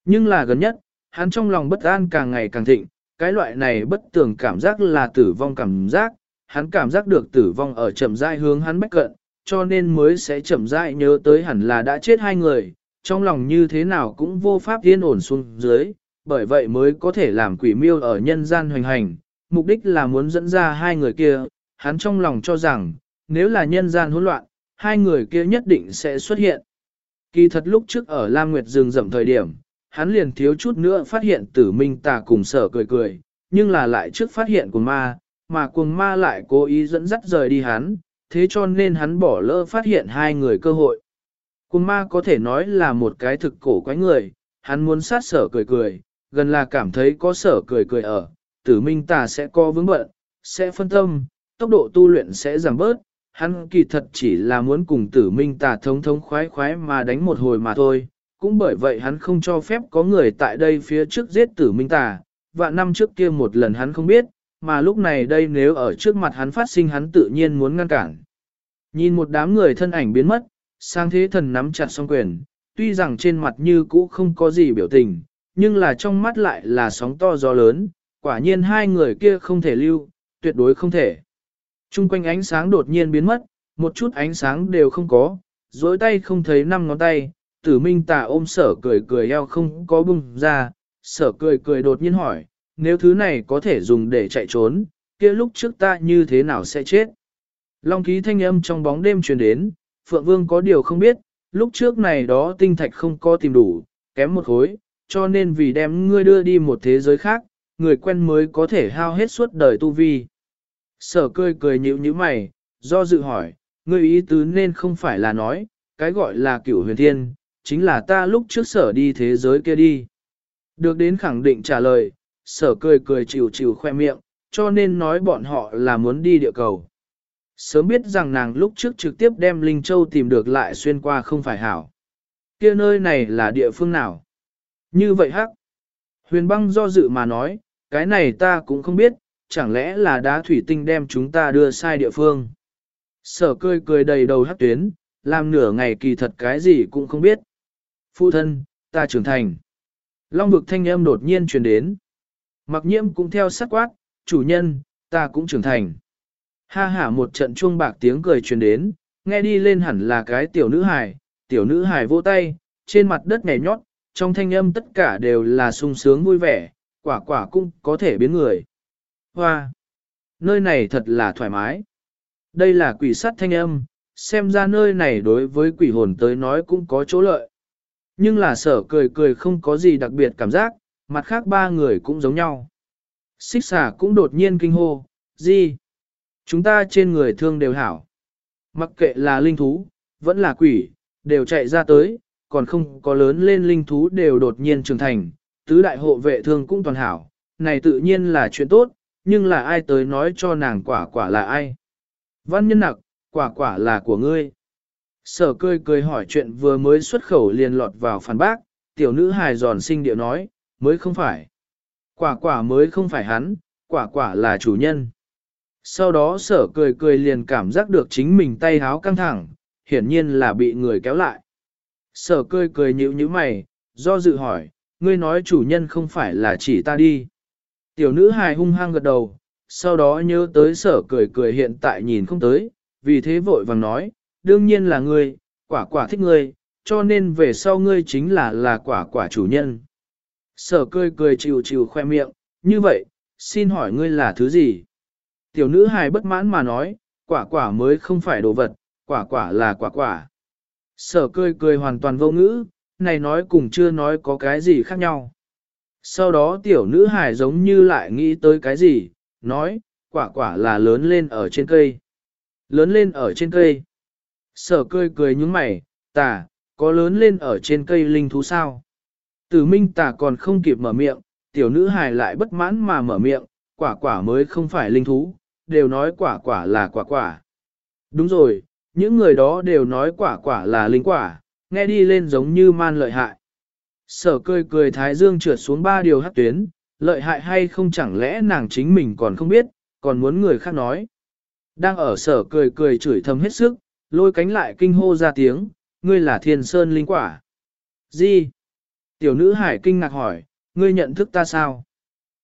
Nhưng là gần nhất, hắn trong lòng bất an càng ngày càng thịnh, cái loại này bất tường cảm giác là tử vong cảm giác, hắn cảm giác được tử vong ở chậm rãi hướng hắn bách cận, cho nên mới sẽ chậm rãi nhớ tới hẳn là đã chết hai người, trong lòng như thế nào cũng vô pháp yên ổn xuống dưới, bởi vậy mới có thể làm quỷ miêu ở nhân gian hoành hành, mục đích là muốn dẫn ra hai người kia, hắn trong lòng cho rằng, nếu là nhân gian hỗn loạn, hai người kia nhất định sẽ xuất hiện. Kỳ thật lúc trước ở Lam Nguyệt rừng rậm thời điểm, hắn liền thiếu chút nữa phát hiện tử minh tà cùng sở cười cười, nhưng là lại trước phát hiện của ma, mà cuồng ma lại cố ý dẫn dắt rời đi hắn, thế cho nên hắn bỏ lỡ phát hiện hai người cơ hội. Cuồng ma có thể nói là một cái thực cổ quái người, hắn muốn sát sở cười cười, gần là cảm thấy có sở cười cười ở, tử minh tà sẽ co vướng bận, sẽ phân tâm, tốc độ tu luyện sẽ giảm bớt, hắn kỳ thật chỉ là muốn cùng tử minh tà thống thống khoái khoái mà đánh một hồi mà thôi, cũng bởi vậy hắn không cho phép có người tại đây phía trước giết tử minh tà, và năm trước kia một lần hắn không biết, mà lúc này đây nếu ở trước mặt hắn phát sinh hắn tự nhiên muốn ngăn cản. Nhìn một đám người thân ảnh biến mất, sang thế thần nắm chặt song quyền, tuy rằng trên mặt như cũ không có gì biểu tình, nhưng là trong mắt lại là sóng to gió lớn, quả nhiên hai người kia không thể lưu, tuyệt đối không thể. Trung quanh ánh sáng đột nhiên biến mất, một chút ánh sáng đều không có, dối tay không thấy năm ngón tay, tử minh tà ôm sở cười cười eo không có bung ra, sở cười cười đột nhiên hỏi, nếu thứ này có thể dùng để chạy trốn, kia lúc trước ta như thế nào sẽ chết? Long ký thanh âm trong bóng đêm truyền đến, Phượng Vương có điều không biết, lúc trước này đó tinh thạch không có tìm đủ, kém một khối, cho nên vì đem ngươi đưa đi một thế giới khác, người quen mới có thể hao hết suốt đời tu vi. Sở cười cười nhíu nhíu mày, do dự hỏi, ngươi ý tứ nên không phải là nói, cái gọi là cửu huyền thiên, chính là ta lúc trước sở đi thế giới kia đi. Được đến khẳng định trả lời, sở cười cười chịu chịu khoe miệng, cho nên nói bọn họ là muốn đi địa cầu. Sớm biết rằng nàng lúc trước trực tiếp đem Linh Châu tìm được lại xuyên qua không phải hảo. kia nơi này là địa phương nào? Như vậy hắc. Huyền băng do dự mà nói, cái này ta cũng không biết, chẳng lẽ là đá thủy tinh đem chúng ta đưa sai địa phương. Sở cười cười đầy đầu hắc tuyến, làm nửa ngày kỳ thật cái gì cũng không biết. Phụ thân, ta trưởng thành. Long vực thanh âm đột nhiên truyền đến. Mặc nhiễm cũng theo sát quát, chủ nhân, ta cũng trưởng thành. Ha ha một trận chuông bạc tiếng cười truyền đến, nghe đi lên hẳn là cái tiểu nữ hài, tiểu nữ hài vỗ tay, trên mặt đất nhảy nhót, trong thanh âm tất cả đều là sung sướng vui vẻ, quả quả cũng có thể biến người. Hoa! Nơi này thật là thoải mái. Đây là quỷ sắt thanh âm, xem ra nơi này đối với quỷ hồn tới nói cũng có chỗ lợi. Nhưng là sở cười cười không có gì đặc biệt cảm giác, mặt khác ba người cũng giống nhau. Xích xà cũng đột nhiên kinh hô, gì? Chúng ta trên người thương đều hảo. Mặc kệ là linh thú, vẫn là quỷ, đều chạy ra tới, còn không có lớn lên linh thú đều đột nhiên trưởng thành, tứ đại hộ vệ thương cũng toàn hảo. Này tự nhiên là chuyện tốt, nhưng là ai tới nói cho nàng quả quả là ai? Văn nhân nặc, quả quả là của ngươi. Sở cười cười hỏi chuyện vừa mới xuất khẩu liền lọt vào phản bác, tiểu nữ hài giòn sinh điệu nói, mới không phải. Quả quả mới không phải hắn, quả quả là chủ nhân. Sau đó sở cười cười liền cảm giác được chính mình tay háo căng thẳng, hiển nhiên là bị người kéo lại. Sở cười cười nhíu như mày, do dự hỏi, ngươi nói chủ nhân không phải là chỉ ta đi. Tiểu nữ hài hung hăng gật đầu, sau đó nhớ tới sở cười cười hiện tại nhìn không tới, vì thế vội vàng nói, đương nhiên là ngươi, quả quả thích ngươi, cho nên về sau ngươi chính là là quả quả chủ nhân. Sở cười cười chịu chịu khoe miệng, như vậy, xin hỏi ngươi là thứ gì? Tiểu nữ hài bất mãn mà nói, quả quả mới không phải đồ vật, quả quả là quả quả. Sở cười cười hoàn toàn vô ngữ, này nói cùng chưa nói có cái gì khác nhau. Sau đó tiểu nữ hài giống như lại nghĩ tới cái gì, nói, quả quả là lớn lên ở trên cây. Lớn lên ở trên cây. Sở cười cười nhúng mày, tà, có lớn lên ở trên cây linh thú sao? Tử minh tà còn không kịp mở miệng, tiểu nữ hài lại bất mãn mà mở miệng, quả quả mới không phải linh thú, đều nói quả quả là quả quả. Đúng rồi, những người đó đều nói quả quả là linh quả, nghe đi lên giống như man lợi hại. Sở cười cười thái dương trượt xuống ba điều hắc tuyến, lợi hại hay không chẳng lẽ nàng chính mình còn không biết, còn muốn người khác nói. Đang ở sở cười cười chửi thầm hết sức, lôi cánh lại kinh hô ra tiếng, ngươi là thiên sơn linh quả. Gì? Tiểu nữ hải kinh ngạc hỏi, ngươi nhận thức ta sao?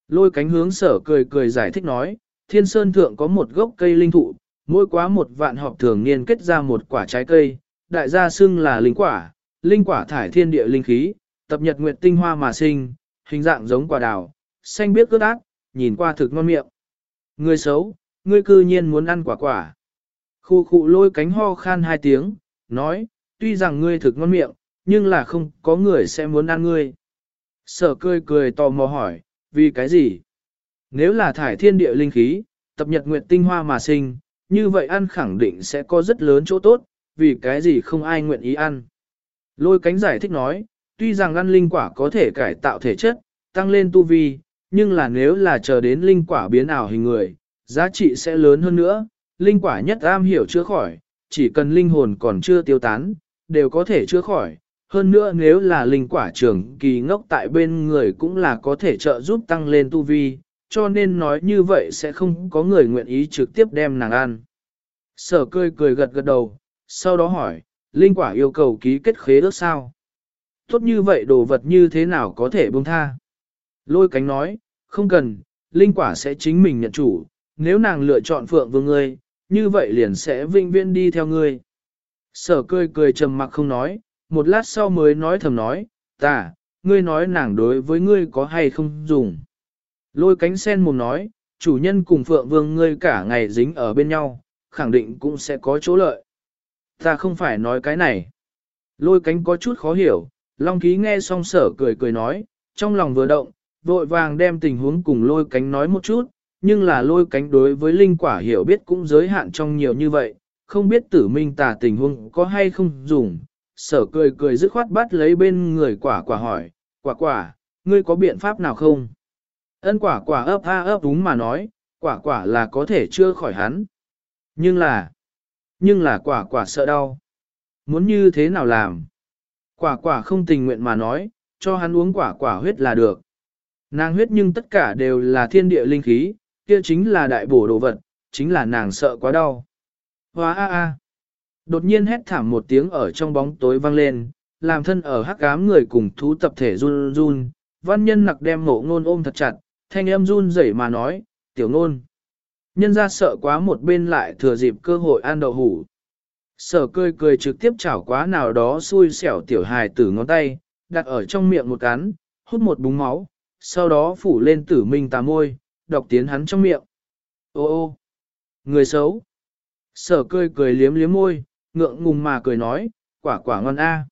Lôi cánh hướng sở cười cười giải thích nói, thiên sơn thượng có một gốc cây linh thụ, mỗi quá một vạn họp thường niên kết ra một quả trái cây, đại gia xưng là linh quả, linh quả thải thiên địa linh khí, tập nhật nguyệt tinh hoa mà sinh, hình dạng giống quả đào, xanh biếc ướt át, nhìn qua thực ngon miệng. Người xấu, ngươi cư nhiên muốn ăn quả quả. Khu khu lôi cánh ho khan hai tiếng, nói, tuy rằng ngươi thực ngon miệng, nhưng là không có người sẽ muốn ăn ngươi. Sở cười cười tò mò hỏi, vì cái gì? Nếu là thải thiên địa linh khí, tập nhật nguyệt tinh hoa mà sinh, như vậy ăn khẳng định sẽ có rất lớn chỗ tốt, vì cái gì không ai nguyện ý ăn. Lôi cánh giải thích nói, tuy rằng ăn linh quả có thể cải tạo thể chất, tăng lên tu vi, nhưng là nếu là chờ đến linh quả biến ảo hình người, giá trị sẽ lớn hơn nữa, linh quả nhất am hiểu chữa khỏi, chỉ cần linh hồn còn chưa tiêu tán, đều có thể chữa khỏi. Hơn nữa nếu là linh quả trưởng kỳ ngốc tại bên người cũng là có thể trợ giúp tăng lên tu vi, cho nên nói như vậy sẽ không có người nguyện ý trực tiếp đem nàng ăn. Sở cười cười gật gật đầu, sau đó hỏi, linh quả yêu cầu ký kết khế ước sao? Tốt như vậy đồ vật như thế nào có thể buông tha? Lôi cánh nói, không cần, linh quả sẽ chính mình nhận chủ, nếu nàng lựa chọn phượng vương ngươi, như vậy liền sẽ vinh viễn đi theo ngươi. Sở cười cười trầm mặc không nói, một lát sau mới nói thầm nói, ta, ngươi nói nàng đối với ngươi có hay không dùng. Lôi cánh sen mồm nói, chủ nhân cùng phượng vương ngươi cả ngày dính ở bên nhau, khẳng định cũng sẽ có chỗ lợi. Ta không phải nói cái này. Lôi cánh có chút khó hiểu, Long ký nghe xong sở cười cười nói, trong lòng vừa động, vội vàng đem tình huống cùng lôi cánh nói một chút, nhưng là lôi cánh đối với linh quả hiểu biết cũng giới hạn trong nhiều như vậy, không biết tử minh tà tình huống có hay không dùng. Sở cười cười dứt khoát bắt lấy bên người quả quả hỏi, quả quả, ngươi có biện pháp nào không? Ân quả quả ấp a ấp đúng mà nói, quả quả là có thể chưa khỏi hắn. Nhưng là, nhưng là quả quả sợ đau. Muốn như thế nào làm? Quả quả không tình nguyện mà nói, cho hắn uống quả quả huyết là được. Nàng huyết nhưng tất cả đều là thiên địa linh khí, kia chính là đại bổ đồ vật, chính là nàng sợ quá đau. Hóa a a. Đột nhiên hét thảm một tiếng ở trong bóng tối vang lên, làm thân ở hắc ám người cùng thú tập thể run run, văn nhân nặc đem mộ ngôn ôm thật chặt, thanh âm run rẩy mà nói, tiểu ngôn. Nhân ra sợ quá một bên lại thừa dịp cơ hội ăn đậu hủ. Sở cười cười trực tiếp chảo quá nào đó xui xẻo tiểu hài tử ngón tay, đặt ở trong miệng một cắn, hút một búng máu, sau đó phủ lên tử minh tà môi, đọc tiến hắn trong miệng. Ô ô, người xấu. Sở cười cười liếm liếm môi, ngượng ngùng mà cười nói, quả quả ngon a.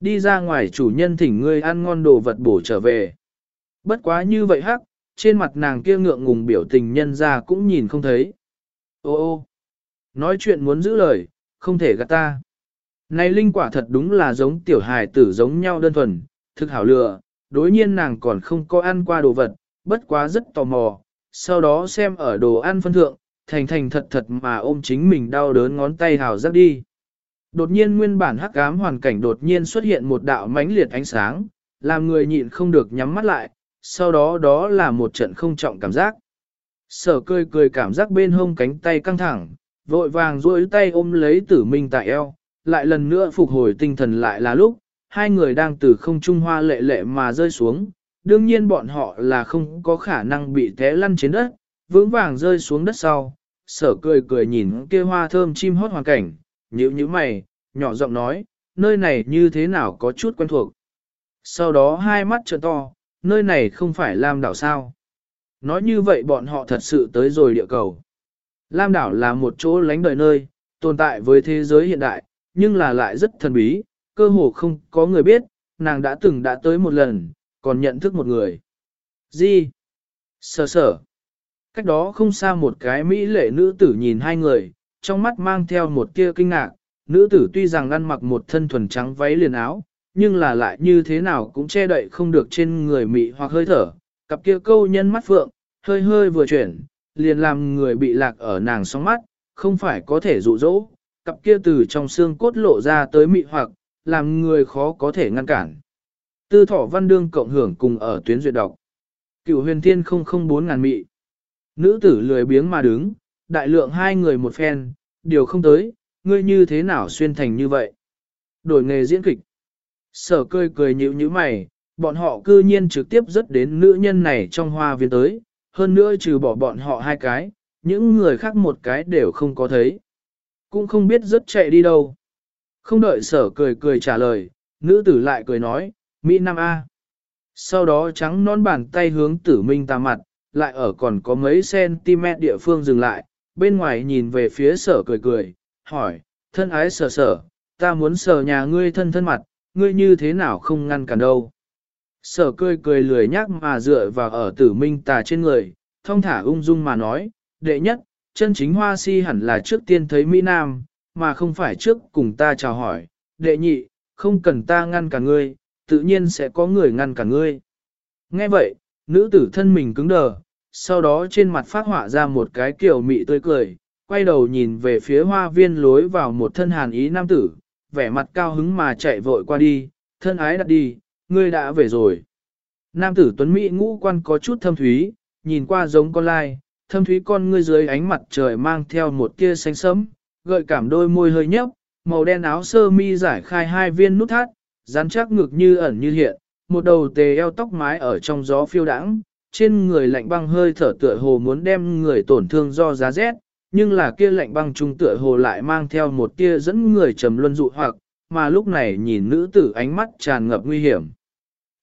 Đi ra ngoài chủ nhân thỉnh ngươi ăn ngon đồ vật bổ trở về. Bất quá như vậy hắc, trên mặt nàng kia ngượng ngùng biểu tình nhân ra cũng nhìn không thấy. Ô ô, nói chuyện muốn giữ lời, không thể gạt ta. Này linh quả thật đúng là giống tiểu hài tử giống nhau đơn thuần, thực hảo lựa, đối nhiên nàng còn không có ăn qua đồ vật, bất quá rất tò mò, sau đó xem ở đồ ăn phân thượng, thành thành thật thật mà ôm chính mình đau đớn ngón tay hào rắc đi. Đột nhiên nguyên bản hắc ám hoàn cảnh đột nhiên xuất hiện một đạo mãnh liệt ánh sáng, làm người nhịn không được nhắm mắt lại, sau đó đó là một trận không trọng cảm giác. Sở cười cười cảm giác bên hông cánh tay căng thẳng, vội vàng duỗi tay ôm lấy tử minh tại eo, lại lần nữa phục hồi tinh thần lại là lúc, hai người đang từ không trung hoa lệ lệ mà rơi xuống, đương nhiên bọn họ là không có khả năng bị té lăn trên đất, vững vàng rơi xuống đất sau, sở cười cười nhìn kia hoa thơm chim hót hoàn cảnh, nhíu nhíu mày, nhỏ giọng nói, nơi này như thế nào có chút quen thuộc. Sau đó hai mắt trợn to, nơi này không phải Lam đảo sao. Nói như vậy bọn họ thật sự tới rồi địa cầu. Lam đảo là một chỗ lánh đời nơi, tồn tại với thế giới hiện đại, nhưng là lại rất thần bí, cơ hồ không có người biết, nàng đã từng đã tới một lần, còn nhận thức một người. Gì? Sở sở. Cách đó không xa một cái mỹ lệ nữ tử nhìn hai người, trong mắt mang theo một tia kinh ngạc, nữ tử tuy rằng ăn mặc một thân thuần trắng váy liền áo, nhưng là lại như thế nào cũng che đậy không được trên người mị hoặc hơi thở, cặp kia câu nhân mắt phượng, hơi hơi vừa chuyển, liền làm người bị lạc ở nàng sóng mắt, không phải có thể dụ dỗ, cặp kia từ trong xương cốt lộ ra tới mị hoặc, làm người khó có thể ngăn cản. Tư thọ văn đương cộng hưởng cùng ở tuyến duyệt đọc. Cựu huyền thiên 004 ngàn mị. Nữ tử lười biếng mà đứng, đại lượng hai người một phen, điều không tới, ngươi như thế nào xuyên thành như vậy. Đổi nghề diễn kịch. Sở cười cười nhíu như mày, bọn họ cư nhiên trực tiếp rất đến nữ nhân này trong hoa viên tới, hơn nữa trừ bỏ bọn họ hai cái, những người khác một cái đều không có thấy. Cũng không biết rất chạy đi đâu. Không đợi sở cười cười trả lời, nữ tử lại cười nói, Mỹ Nam A. Sau đó trắng non bàn tay hướng tử minh ta mặt, lại ở còn có mấy cm địa phương dừng lại, bên ngoài nhìn về phía sở cười cười, hỏi, thân ái sở sở, ta muốn sở nhà ngươi thân thân mặt, ngươi như thế nào không ngăn cản đâu. Sở cười cười lười nhác mà dựa vào ở tử minh tà trên người, thông thả ung dung mà nói, đệ nhất, chân chính hoa si hẳn là trước tiên thấy Mỹ Nam, mà không phải trước cùng ta chào hỏi, đệ nhị, không cần ta ngăn cả ngươi, tự nhiên sẽ có người ngăn cả ngươi. Nghe vậy, nữ tử thân mình cứng đờ, sau đó trên mặt phát họa ra một cái kiểu mị tươi cười, quay đầu nhìn về phía hoa viên lối vào một thân hàn ý nam tử, vẻ mặt cao hứng mà chạy vội qua đi, thân ái đặt đi, ngươi đã về rồi. Nam tử tuấn Mỹ ngũ quan có chút thâm thúy, nhìn qua giống con lai, thâm thúy con ngươi dưới ánh mặt trời mang theo một tia xanh sẫm, gợi cảm đôi môi hơi nhấp, màu đen áo sơ mi giải khai hai viên nút thắt, rắn chắc ngực như ẩn như hiện, một đầu tề eo tóc mái ở trong gió phiêu đãng, trên người lạnh băng hơi thở tựa hồ muốn đem người tổn thương do giá rét, nhưng là kia lạnh băng trung tựa hồ lại mang theo một tia dẫn người trầm luân dụ hoặc, mà lúc này nhìn nữ tử ánh mắt tràn ngập nguy hiểm.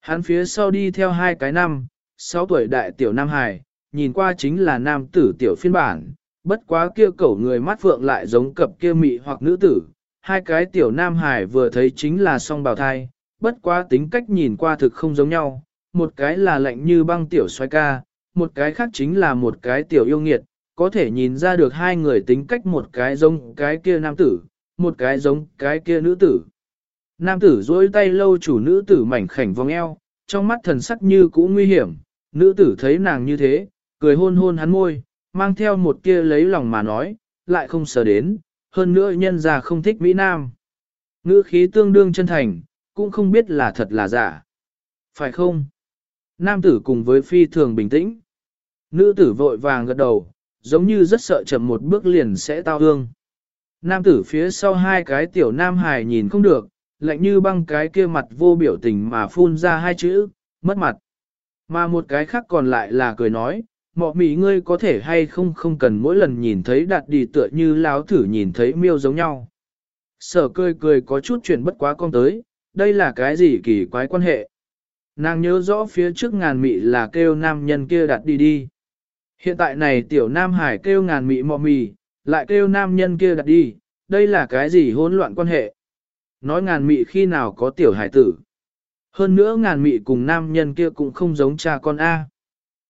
Hắn phía sau đi theo hai cái năm, sáu tuổi đại tiểu Nam Hải, nhìn qua chính là nam tử tiểu phiên bản, bất quá kia cẩu người mắt phượng lại giống cặp kia mị hoặc nữ tử, hai cái tiểu Nam Hải vừa thấy chính là song bào thai, bất quá tính cách nhìn qua thực không giống nhau, một cái là lạnh như băng tiểu xoay ca, một cái khác chính là một cái tiểu yêu nghiệt, có thể nhìn ra được hai người tính cách một cái giống cái kia nam tử, một cái giống cái kia nữ tử. Nam tử dối tay lâu chủ nữ tử mảnh khảnh vòng eo, trong mắt thần sắc như cũ nguy hiểm, nữ tử thấy nàng như thế, cười hôn hôn hắn môi, mang theo một kia lấy lòng mà nói, lại không sợ đến, hơn nữa nhân ra không thích Mỹ Nam. Ngữ khí tương đương chân thành, cũng không biết là thật là giả. Phải không? Nam tử cùng với phi thường bình tĩnh. Nữ tử vội vàng gật đầu, giống như rất sợ chậm một bước liền sẽ tao hương. Nam tử phía sau hai cái tiểu nam hài nhìn không được, lạnh như băng cái kia mặt vô biểu tình mà phun ra hai chữ, mất mặt. Mà một cái khác còn lại là cười nói, mọ mỉ ngươi có thể hay không không cần mỗi lần nhìn thấy đạt đi tựa như láo thử nhìn thấy miêu giống nhau. Sở cười cười có chút chuyện bất quá con tới, đây là cái gì kỳ quái quan hệ. Nàng nhớ rõ phía trước ngàn mị là kêu nam nhân kia đặt đi đi. Hiện tại này tiểu nam hải kêu ngàn mị mọ mì, lại kêu nam nhân kia đặt đi, đây là cái gì hỗn loạn quan hệ. Nói ngàn mị khi nào có tiểu hải tử. Hơn nữa ngàn mị cùng nam nhân kia cũng không giống cha con A.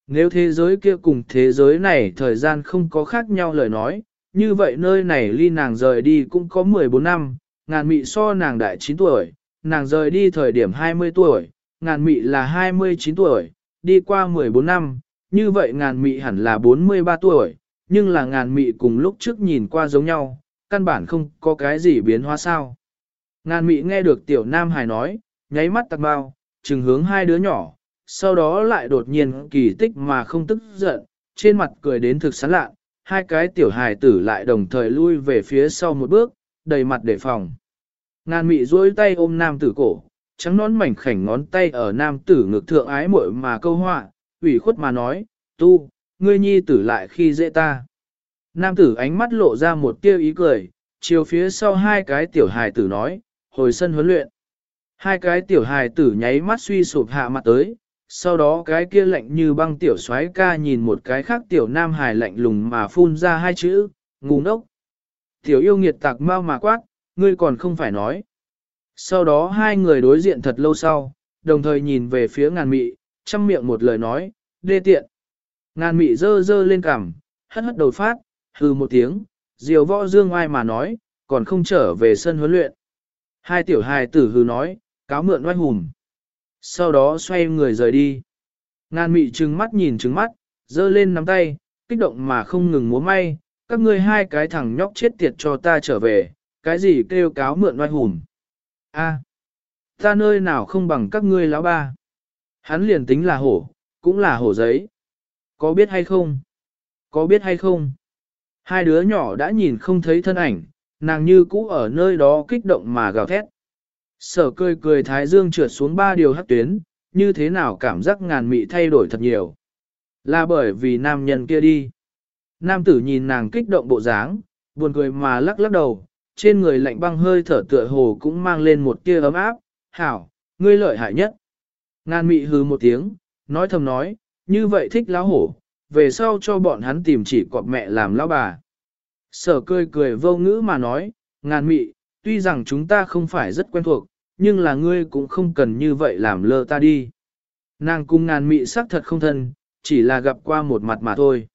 Nếu thế giới kia cùng thế giới này thời gian không có khác nhau lời nói, như vậy nơi này ly nàng rời đi cũng có 14 năm, ngàn mị so nàng đại 9 tuổi, nàng rời đi thời điểm 20 tuổi, ngàn mị là 29 tuổi, đi qua 14 năm, như vậy ngàn mị hẳn là 43 tuổi, nhưng là ngàn mị cùng lúc trước nhìn qua giống nhau, căn bản không có cái gì biến hóa sao. Ngàn mị nghe được tiểu nam hài nói, nháy mắt tặc bao, trừng hướng hai đứa nhỏ, sau đó lại đột nhiên kỳ tích mà không tức giận, trên mặt cười đến thực sán lạ, hai cái tiểu hài tử lại đồng thời lui về phía sau một bước, đầy mặt đề phòng. Ngàn mị duỗi tay ôm nam tử cổ, trắng nón mảnh khảnh ngón tay ở nam tử ngực thượng ái muội mà câu họa, ủy khuất mà nói, tu, ngươi nhi tử lại khi dễ ta. Nam tử ánh mắt lộ ra một tia ý cười, chiều phía sau hai cái tiểu hài tử nói, hồi sân huấn luyện. Hai cái tiểu hài tử nháy mắt suy sụp hạ mặt tới, sau đó cái kia lạnh như băng tiểu xoáy ca nhìn một cái khác tiểu nam hài lạnh lùng mà phun ra hai chữ, ngu ngốc. Tiểu yêu nghiệt tạc mau mà quát, ngươi còn không phải nói. Sau đó hai người đối diện thật lâu sau, đồng thời nhìn về phía ngàn mị, chăm miệng một lời nói, đê tiện. Ngàn mị dơ dơ lên cằm, hất hất đầu phát, hừ một tiếng, diều võ dương ai mà nói, còn không trở về sân huấn luyện. Hai tiểu hài tử hừ nói, cáo mượn oai hùm. Sau đó xoay người rời đi. Ngàn mị trừng mắt nhìn trừng mắt, dơ lên nắm tay, kích động mà không ngừng múa may, các ngươi hai cái thằng nhóc chết tiệt cho ta trở về, cái gì kêu cáo mượn oai hùm. A, ta nơi nào không bằng các ngươi lão ba. Hắn liền tính là hổ, cũng là hổ giấy. Có biết hay không? Có biết hay không? Hai đứa nhỏ đã nhìn không thấy thân ảnh, nàng như cũ ở nơi đó kích động mà gào thét. Sở cười cười thái dương trượt xuống ba điều hắc tuyến, như thế nào cảm giác ngàn mị thay đổi thật nhiều. Là bởi vì nam nhân kia đi. Nam tử nhìn nàng kích động bộ dáng, buồn cười mà lắc lắc đầu, trên người lạnh băng hơi thở tựa hồ cũng mang lên một tia ấm áp, hảo, ngươi lợi hại nhất. Ngan mị hừ một tiếng, nói thầm nói, như vậy thích lão hổ, về sau cho bọn hắn tìm chỉ cọp mẹ làm lão bà. Sở cười cười vô ngữ mà nói, ngàn mị, tuy rằng chúng ta không phải rất quen thuộc, nhưng là ngươi cũng không cần như vậy làm lơ ta đi. Nàng cùng ngàn mị xác thật không thân, chỉ là gặp qua một mặt mà thôi.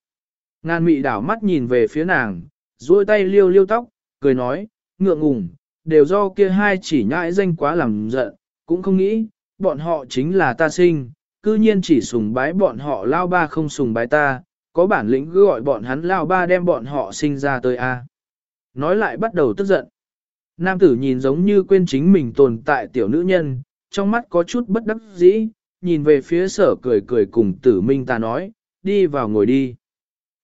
Ngàn mị đảo mắt nhìn về phía nàng, duỗi tay liêu liêu tóc, cười nói, ngượng ngùng, đều do kia hai chỉ nhãi danh quá làm giận, cũng không nghĩ, bọn họ chính là ta sinh, cư nhiên chỉ sùng bái bọn họ lao ba không sùng bái ta, có bản lĩnh cứ gọi bọn hắn lao ba đem bọn họ sinh ra tới a. Nói lại bắt đầu tức giận. Nam tử nhìn giống như quên chính mình tồn tại tiểu nữ nhân, trong mắt có chút bất đắc dĩ, nhìn về phía sở cười cười cùng tử minh ta nói, đi vào ngồi đi.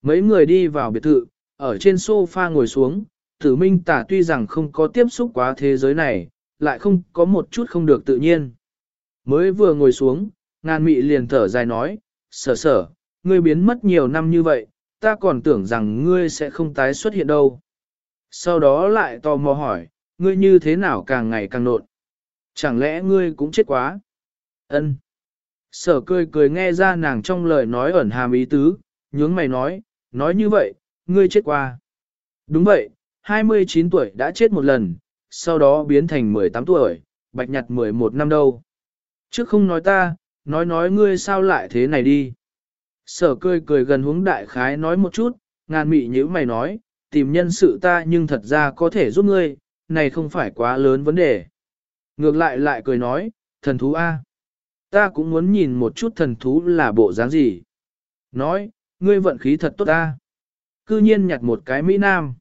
Mấy người đi vào biệt thự, ở trên sofa ngồi xuống, tử minh tả tuy rằng không có tiếp xúc quá thế giới này, lại không có một chút không được tự nhiên. Mới vừa ngồi xuống, ngàn mị liền thở dài nói, sở sở, ngươi biến mất nhiều năm như vậy, ta còn tưởng rằng ngươi sẽ không tái xuất hiện đâu. Sau đó lại tò mò hỏi, ngươi như thế nào càng ngày càng nộn? Chẳng lẽ ngươi cũng chết quá? Ân. Sở cười cười nghe ra nàng trong lời nói ẩn hàm ý tứ, nhướng mày nói, nói như vậy, ngươi chết qua. Đúng vậy, 29 tuổi đã chết một lần, sau đó biến thành 18 tuổi, bạch nhặt 11 năm đâu. Trước không nói ta, nói nói ngươi sao lại thế này đi. Sở cười cười gần hướng đại khái nói một chút, ngàn mị như mày nói, tìm nhân sự ta nhưng thật ra có thể giúp ngươi, này không phải quá lớn vấn đề. Ngược lại lại cười nói, thần thú A. Ta cũng muốn nhìn một chút thần thú là bộ dáng gì. Nói, ngươi vận khí thật tốt ta. Cư nhiên nhặt một cái Mỹ Nam.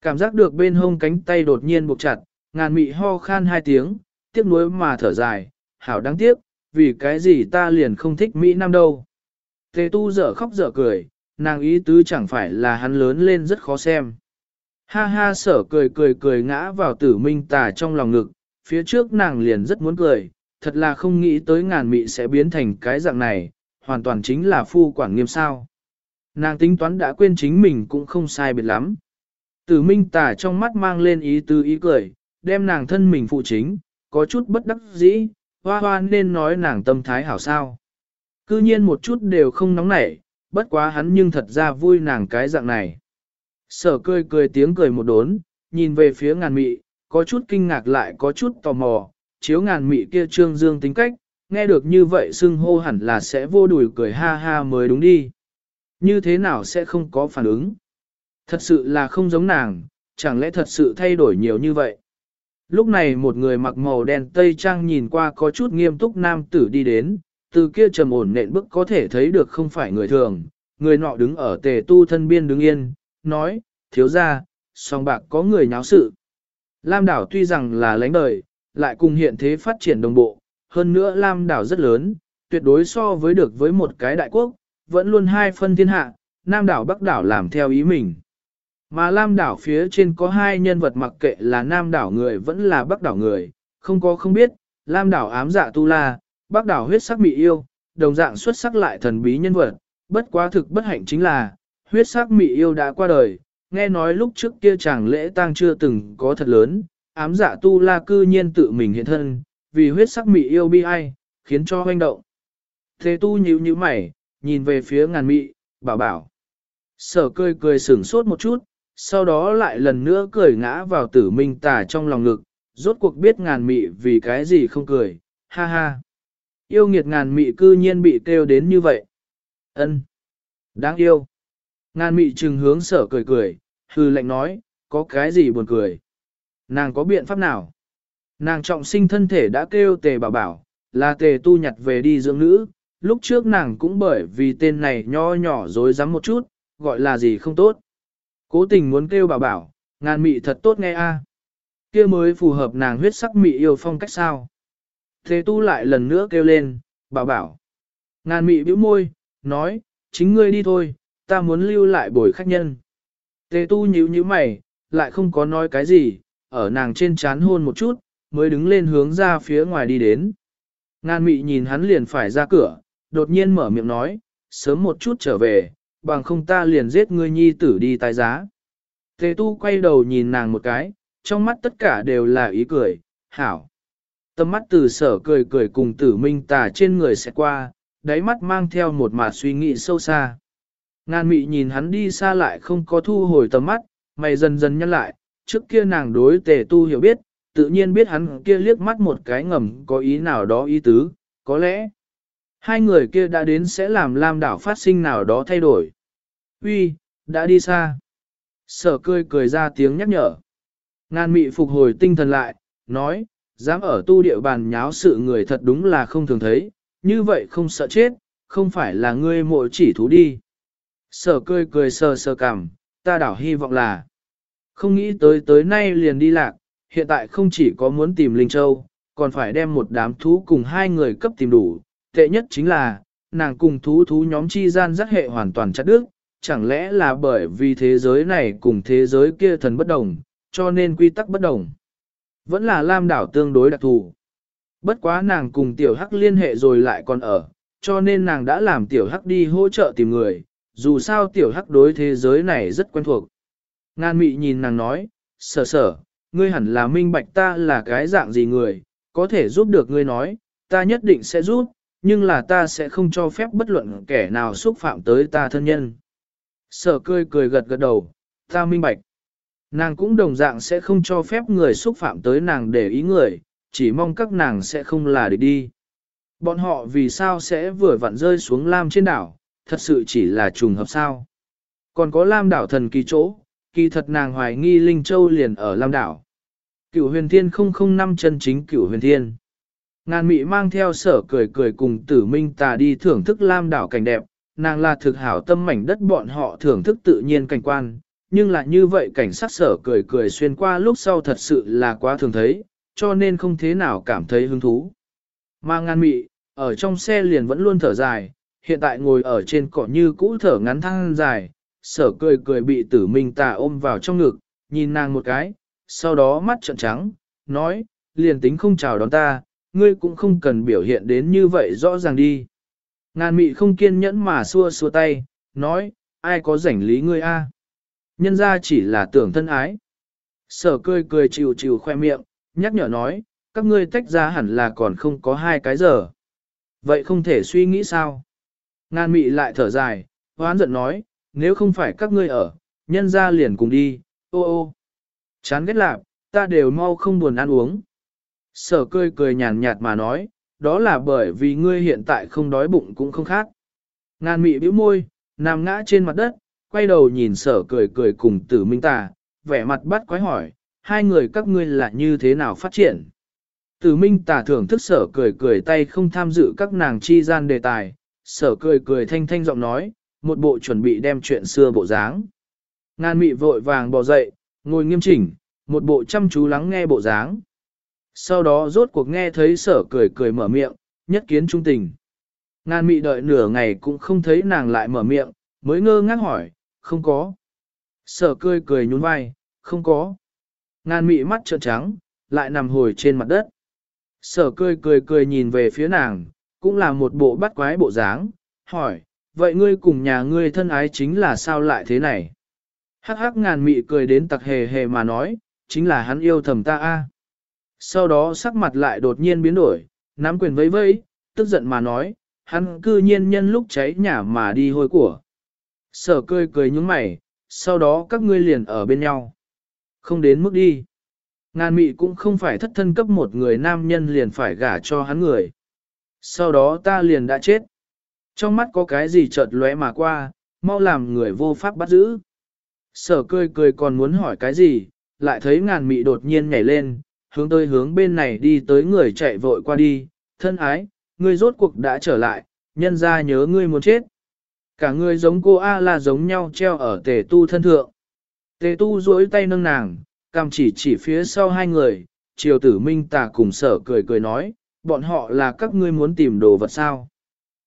Cảm giác được bên hông cánh tay đột nhiên buộc chặt, ngàn mị ho khan hai tiếng, tiếc nuối mà thở dài, hảo đáng tiếc, vì cái gì ta liền không thích Mỹ Nam đâu. Tề tu dở khóc dở cười, nàng ý tứ chẳng phải là hắn lớn lên rất khó xem. Ha ha sở cười cười cười ngã vào tử minh tà trong lòng ngực, phía trước nàng liền rất muốn cười, thật là không nghĩ tới ngàn mị sẽ biến thành cái dạng này, hoàn toàn chính là phu quản nghiêm sao. Nàng tính toán đã quên chính mình cũng không sai biệt lắm. Tử minh tà trong mắt mang lên ý tứ ý cười, đem nàng thân mình phụ chính, có chút bất đắc dĩ, hoa hoa nên nói nàng tâm thái hảo sao. Cư nhiên một chút đều không nóng nảy, bất quá hắn nhưng thật ra vui nàng cái dạng này. Sở cười cười tiếng cười một đốn, nhìn về phía ngàn mị, có chút kinh ngạc lại có chút tò mò, chiếu ngàn mị kia trương dương tính cách, nghe được như vậy xưng hô hẳn là sẽ vô đùi cười ha ha mới đúng đi. Như thế nào sẽ không có phản ứng? Thật sự là không giống nàng, chẳng lẽ thật sự thay đổi nhiều như vậy? Lúc này một người mặc màu đen tây trang nhìn qua có chút nghiêm túc nam tử đi đến, từ kia trầm ổn nện bước có thể thấy được không phải người thường, người nọ đứng ở tề tu thân biên đứng yên, nói, thiếu ra, song bạc có người nháo sự. Lam đảo tuy rằng là lãnh đời, lại cùng hiện thế phát triển đồng bộ, hơn nữa Lam đảo rất lớn, tuyệt đối so với được với một cái đại quốc, vẫn luôn hai phân thiên hạ, Nam đảo Bắc đảo làm theo ý mình. Mà Lam đảo phía trên có hai nhân vật mặc kệ là Nam đảo người vẫn là Bắc đảo người, không có không biết, Lam đảo ám dạ tu la, Bắc đảo huyết sắc mị yêu, đồng dạng xuất sắc lại thần bí nhân vật, bất quá thực bất hạnh chính là, huyết sắc mị yêu đã qua đời, nghe nói lúc trước kia chàng lễ tang chưa từng có thật lớn, ám dạ tu la cư nhiên tự mình hiện thân, vì huyết sắc mị yêu bi ai, khiến cho hoanh động. Thế tu nhíu nhíu mày, nhìn về phía ngàn mị, bảo bảo. Sở cười cười sửng sốt một chút, sau đó lại lần nữa cười ngã vào tử minh tà trong lòng ngực, rốt cuộc biết ngàn mị vì cái gì không cười, ha ha. Yêu nghiệt ngàn mị cư nhiên bị kêu đến như vậy. ân Đáng yêu. Ngàn mị trừng hướng sở cười cười, hư lệnh nói, có cái gì buồn cười. Nàng có biện pháp nào? Nàng trọng sinh thân thể đã kêu tề bảo bảo, là tề tu nhặt về đi dưỡng nữ, lúc trước nàng cũng bởi vì tên này nho nhỏ dối rắm một chút, gọi là gì không tốt. Cố tình muốn kêu bảo bảo, ngàn mị thật tốt nghe a kia mới phù hợp nàng huyết sắc mị yêu phong cách sao. thế tu lại lần nữa kêu lên, bảo bảo. Ngàn mị bĩu môi, nói, chính ngươi đi thôi, ta muốn lưu lại bồi khách nhân. Tề tu nhíu nhíu mày, lại không có nói cái gì, ở nàng trên chán hôn một chút, mới đứng lên hướng ra phía ngoài đi đến. Ngan mị nhìn hắn liền phải ra cửa, đột nhiên mở miệng nói, sớm một chút trở về, bằng không ta liền giết ngươi nhi tử đi tái giá. Tề tu quay đầu nhìn nàng một cái, trong mắt tất cả đều là ý cười, hảo. Tâm mắt từ sở cười cười cùng tử minh tà trên người sẽ qua, đáy mắt mang theo một mà suy nghĩ sâu xa. Ngan mị nhìn hắn đi xa lại không có thu hồi tầm mắt, mày dần dần nhăn lại, trước kia nàng đối tề tu hiểu biết, tự nhiên biết hắn kia liếc mắt một cái ngầm có ý nào đó ý tứ, có lẽ hai người kia đã đến sẽ làm Lam đảo phát sinh nào đó thay đổi. Uy, đã đi xa. Sở cười cười ra tiếng nhắc nhở. Ngan mị phục hồi tinh thần lại, nói, dám ở tu địa bàn nháo sự người thật đúng là không thường thấy, như vậy không sợ chết, không phải là ngươi mộ chỉ thú đi. Sở cười cười sờ sờ cằm, ta đảo hy vọng là không nghĩ tới tới nay liền đi lạc, hiện tại không chỉ có muốn tìm Linh Châu, còn phải đem một đám thú cùng hai người cấp tìm đủ, tệ nhất chính là, nàng cùng thú thú nhóm chi gian giác hệ hoàn toàn chặt đứt, chẳng lẽ là bởi vì thế giới này cùng thế giới kia thần bất đồng, cho nên quy tắc bất đồng. Vẫn là Lam đảo tương đối đặc thù. Bất quá nàng cùng tiểu hắc liên hệ rồi lại còn ở, cho nên nàng đã làm tiểu hắc đi hỗ trợ tìm người, dù sao tiểu hắc đối thế giới này rất quen thuộc. Ngan mị nhìn nàng nói, sở sở, ngươi hẳn là minh bạch ta là cái dạng gì người, có thể giúp được ngươi nói, ta nhất định sẽ giúp, nhưng là ta sẽ không cho phép bất luận kẻ nào xúc phạm tới ta thân nhân. Sở cười cười gật gật đầu, ta minh bạch. Nàng cũng đồng dạng sẽ không cho phép người xúc phạm tới nàng để ý người, chỉ mong các nàng sẽ không là địch đi. Bọn họ vì sao sẽ vừa vặn rơi xuống Lam trên đảo, thật sự chỉ là trùng hợp sao. Còn có Lam đảo thần kỳ chỗ, kỳ thật nàng hoài nghi Linh Châu liền ở Lam đảo. Cửu huyền thiên 005 chân chính cửu huyền thiên. Ngàn mị mang theo sở cười cười cùng tử minh tà đi thưởng thức Lam đảo cảnh đẹp, nàng là thực hảo tâm mảnh đất bọn họ thưởng thức tự nhiên cảnh quan, nhưng là như vậy cảnh sát sở cười cười xuyên qua lúc sau thật sự là quá thường thấy, cho nên không thế nào cảm thấy hứng thú. Mà ngàn mị, ở trong xe liền vẫn luôn thở dài, hiện tại ngồi ở trên cỏ như cũ thở ngắn thăng dài, sở cười cười bị tử minh tà ôm vào trong ngực, nhìn nàng một cái, sau đó mắt trợn trắng, nói, liền tính không chào đón ta, ngươi cũng không cần biểu hiện đến như vậy rõ ràng đi. Ngàn mị không kiên nhẫn mà xua xua tay, nói, ai có rảnh lý ngươi a? Nhân ra chỉ là tưởng thân ái. Sở cười cười chịu chịu khoe miệng, nhắc nhở nói, các ngươi tách ra hẳn là còn không có hai cái giờ. Vậy không thể suy nghĩ sao? Ngàn mị lại thở dài, hoán giận nói, nếu không phải các ngươi ở, nhân ra liền cùng đi, ô ô. Chán ghét lạc, ta đều mau không buồn ăn uống. Sở cười cười nhàn nhạt mà nói, đó là bởi vì ngươi hiện tại không đói bụng cũng không khác. Ngàn mị bĩu môi, nằm ngã trên mặt đất, quay đầu nhìn sở cười cười cùng tử minh tà, vẻ mặt bắt quái hỏi, hai người các ngươi là như thế nào phát triển. Tử minh tà thưởng thức sở cười cười tay không tham dự các nàng chi gian đề tài, sở cười cười thanh thanh giọng nói, một bộ chuẩn bị đem chuyện xưa bộ dáng. Ngàn mị vội vàng bò dậy, ngồi nghiêm chỉnh, một bộ chăm chú lắng nghe bộ dáng. Sau đó rốt cuộc nghe thấy sở cười cười mở miệng, nhất kiến trung tình. ngan mị đợi nửa ngày cũng không thấy nàng lại mở miệng, mới ngơ ngác hỏi, không có. Sở cười cười nhún vai, không có. ngan mị mắt trợn trắng, lại nằm hồi trên mặt đất. Sở cười cười cười nhìn về phía nàng, cũng là một bộ bắt quái bộ dáng, hỏi, vậy ngươi cùng nhà ngươi thân ái chính là sao lại thế này? Hắc hắc ngàn mị cười đến tặc hề hề mà nói, chính là hắn yêu thầm ta a. Sau đó sắc mặt lại đột nhiên biến đổi, nắm quyền vẫy vẫy, tức giận mà nói, hắn cư nhiên nhân lúc cháy nhà mà đi hôi của. Sở cười cười nhúng mày, sau đó các ngươi liền ở bên nhau. Không đến mức đi. Ngàn mị cũng không phải thất thân cấp một người nam nhân liền phải gả cho hắn người. Sau đó ta liền đã chết. Trong mắt có cái gì chợt lóe mà qua, mau làm người vô pháp bắt giữ. Sở cười cười còn muốn hỏi cái gì, lại thấy ngàn mị đột nhiên nhảy lên, hướng tới hướng bên này đi tới người chạy vội qua đi, thân ái, ngươi rốt cuộc đã trở lại, nhân ra nhớ ngươi muốn chết. Cả người giống cô A là giống nhau treo ở tề tu thân thượng. Tề tu duỗi tay nâng nàng, cầm chỉ chỉ phía sau hai người, triều tử minh tà cùng sở cười cười nói, bọn họ là các ngươi muốn tìm đồ vật sao.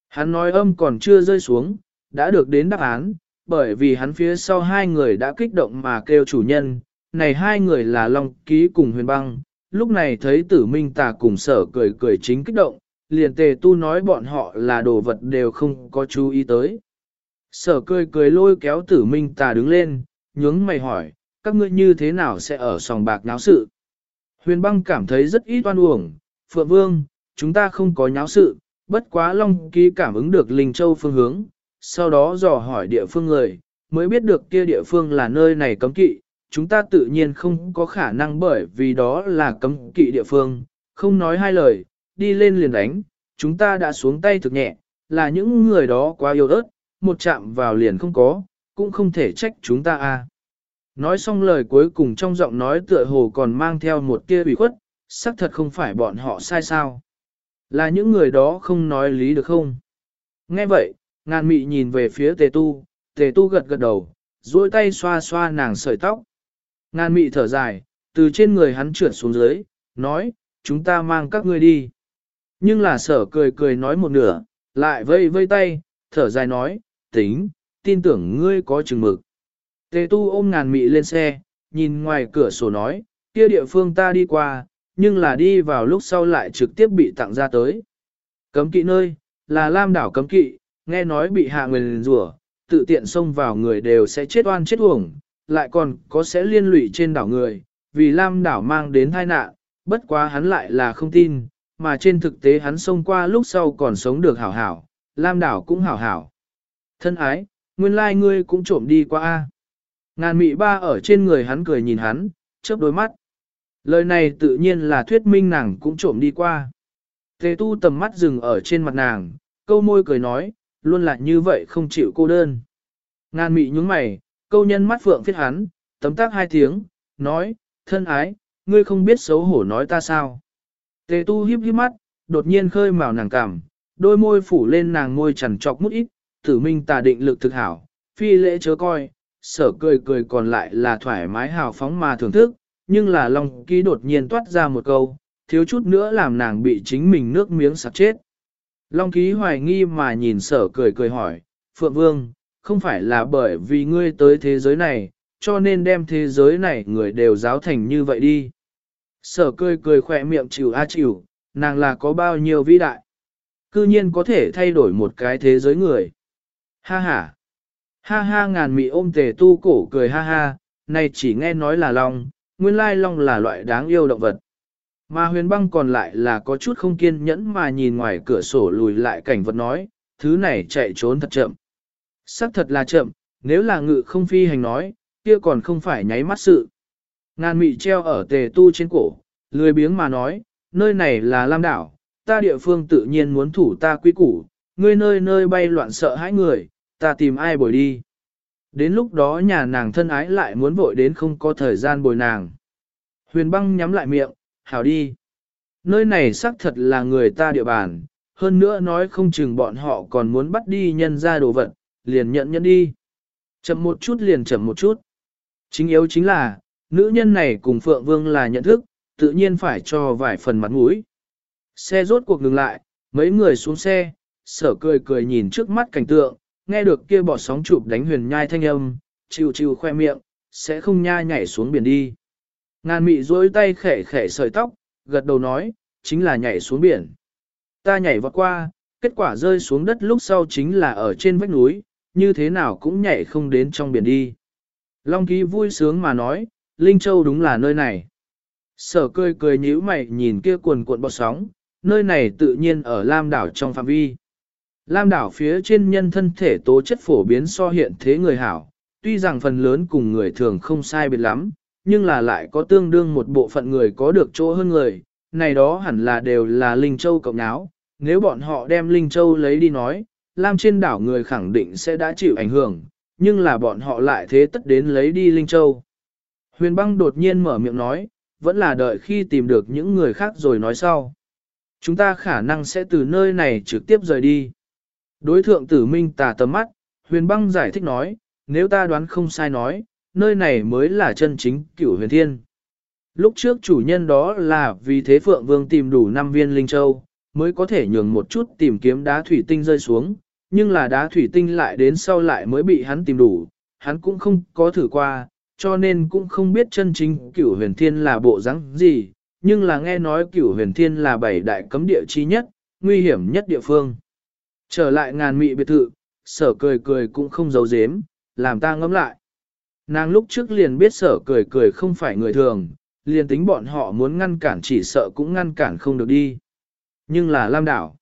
Hắn nói âm còn chưa rơi xuống, đã được đến đáp án, bởi vì hắn phía sau hai người đã kích động mà kêu chủ nhân, này hai người là Long Ký cùng Huyền Băng, lúc này thấy tử minh tà cùng sở cười cười chính kích động, liền tề tu nói bọn họ là đồ vật đều không có chú ý tới. Sở cười cười lôi kéo tử minh tà đứng lên, nhướng mày hỏi, các ngươi như thế nào sẽ ở sòng bạc nháo sự? Huyền băng cảm thấy rất ít oan uổng, Phượng Vương, chúng ta không có nháo sự, bất quá Long Ký cảm ứng được Linh Châu phương hướng, sau đó dò hỏi địa phương người, mới biết được kia địa phương là nơi này cấm kỵ, chúng ta tự nhiên không có khả năng bởi vì đó là cấm kỵ địa phương, không nói hai lời, đi lên liền đánh, chúng ta đã xuống tay thực nhẹ, là những người đó quá yếu ớt, một chạm vào liền không có, cũng không thể trách chúng ta a. À. Nói xong lời cuối cùng trong giọng nói tựa hồ còn mang theo một tia ủy khuất, xác thật không phải bọn họ sai sao. Là những người đó không nói lý được không? Nghe vậy, ngàn mị nhìn về phía tề tu, tề tu gật gật đầu, duỗi tay xoa xoa nàng sợi tóc. Ngàn mị thở dài, từ trên người hắn trượt xuống dưới, nói, chúng ta mang các ngươi đi. Nhưng là sở cười cười nói một nửa, lại vây vây tay, thở dài nói, tính, tin tưởng ngươi có chừng mực. Tề tu ôm ngàn mị lên xe, nhìn ngoài cửa sổ nói, kia địa phương ta đi qua, nhưng là đi vào lúc sau lại trực tiếp bị tặng ra tới. Cấm kỵ nơi, là lam đảo cấm kỵ, nghe nói bị hạ nguyền rủa, tự tiện xông vào người đều sẽ chết oan chết uổng, lại còn có sẽ liên lụy trên đảo người, vì lam đảo mang đến tai nạn, bất quá hắn lại là không tin, mà trên thực tế hắn xông qua lúc sau còn sống được hảo hảo, lam đảo cũng hảo hảo. Thân ái, nguyên lai like ngươi cũng trộm đi qua a. Ngàn mị ba ở trên người hắn cười nhìn hắn, chớp đôi mắt. Lời này tự nhiên là thuyết minh nàng cũng trộm đi qua. Tề tu tầm mắt dừng ở trên mặt nàng, câu môi cười nói, luôn là như vậy không chịu cô đơn. Ngàn mị nhúng mày, câu nhân mắt phượng phiết hắn, tấm tác hai tiếng, nói, thân ái, ngươi không biết xấu hổ nói ta sao. Tề tu hiếp hiếp mắt, đột nhiên khơi mào nàng cảm, đôi môi phủ lên nàng môi chằn trọc mút ít, tử minh tà định lực thực hảo, phi lễ chớ coi, sở cười cười còn lại là thoải mái hào phóng mà thưởng thức, nhưng là Long Ký đột nhiên toát ra một câu, thiếu chút nữa làm nàng bị chính mình nước miếng sặc chết. Long Ký hoài nghi mà nhìn sở cười cười hỏi, Phượng Vương, không phải là bởi vì ngươi tới thế giới này, cho nên đem thế giới này người đều giáo thành như vậy đi. Sở cười cười khỏe miệng chịu a chịu, nàng là có bao nhiêu vĩ đại. Cư nhiên có thể thay đổi một cái thế giới người. Ha ha. Ha ha ngàn mị ôm tề tu cổ cười ha ha, này chỉ nghe nói là long, nguyên lai long là loại đáng yêu động vật. Mà huyền băng còn lại là có chút không kiên nhẫn mà nhìn ngoài cửa sổ lùi lại cảnh vật nói, thứ này chạy trốn thật chậm. Sắc thật là chậm, nếu là ngự không phi hành nói, kia còn không phải nháy mắt sự. Ngàn mị treo ở tề tu trên cổ, lười biếng mà nói, nơi này là Lam đảo, ta địa phương tự nhiên muốn thủ ta quy củ, ngươi nơi nơi bay loạn sợ hãi người, ta tìm ai bồi đi. Đến lúc đó nhà nàng thân ái lại muốn vội đến không có thời gian bồi nàng. Huyền băng nhắm lại miệng, hảo đi. Nơi này xác thật là người ta địa bàn, hơn nữa nói không chừng bọn họ còn muốn bắt đi nhân ra đồ vật, liền nhận nhận đi. Chậm một chút liền chậm một chút. Chính yếu chính là, nữ nhân này cùng Phượng Vương là nhận thức, tự nhiên phải cho vài phần mặt mũi. Xe rốt cuộc ngừng lại, mấy người xuống xe, sở cười cười nhìn trước mắt cảnh tượng, nghe được kia bỏ sóng chụp đánh huyền nhai thanh âm, chịu chịu khoe miệng, sẽ không nha nhảy xuống biển đi. Ngàn mị dối tay khẽ khẽ sợi tóc, gật đầu nói, chính là nhảy xuống biển. Ta nhảy vọt qua, kết quả rơi xuống đất lúc sau chính là ở trên vách núi, như thế nào cũng nhảy không đến trong biển đi. Long ký vui sướng mà nói, Linh Châu đúng là nơi này. Sở cười cười nhíu mày nhìn kia cuồn cuộn bọt sóng, nơi này tự nhiên ở Lam đảo trong phạm vi. Lam đảo phía trên nhân thân thể tố chất phổ biến so hiện thế người hảo, tuy rằng phần lớn cùng người thường không sai biệt lắm, nhưng là lại có tương đương một bộ phận người có được chỗ hơn người, này đó hẳn là đều là Linh Châu cộng áo, nếu bọn họ đem Linh Châu lấy đi nói, Lam trên đảo người khẳng định sẽ đã chịu ảnh hưởng, nhưng là bọn họ lại thế tất đến lấy đi Linh Châu. Huyền băng đột nhiên mở miệng nói, vẫn là đợi khi tìm được những người khác rồi nói sau. Chúng ta khả năng sẽ từ nơi này trực tiếp rời đi. Đối thượng tử minh tà tầm mắt, huyền băng giải thích nói, nếu ta đoán không sai nói, nơi này mới là chân chính cửu huyền thiên. Lúc trước chủ nhân đó là vì thế Phượng Vương tìm đủ 5 viên linh châu, mới có thể nhường một chút tìm kiếm đá thủy tinh rơi xuống, nhưng là đá thủy tinh lại đến sau lại mới bị hắn tìm đủ, hắn cũng không có thử qua, cho nên cũng không biết chân chính cửu huyền thiên là bộ dáng gì, nhưng là nghe nói cửu huyền thiên là bảy đại cấm địa chi nhất, nguy hiểm nhất địa phương. Trở lại ngàn mị biệt thự, sở cười cười cũng không giấu giếm, làm ta ngẫm lại. Nàng lúc trước liền biết sở cười cười không phải người thường, liền tính bọn họ muốn ngăn cản chỉ sợ cũng ngăn cản không được đi. Nhưng là Lam đảo.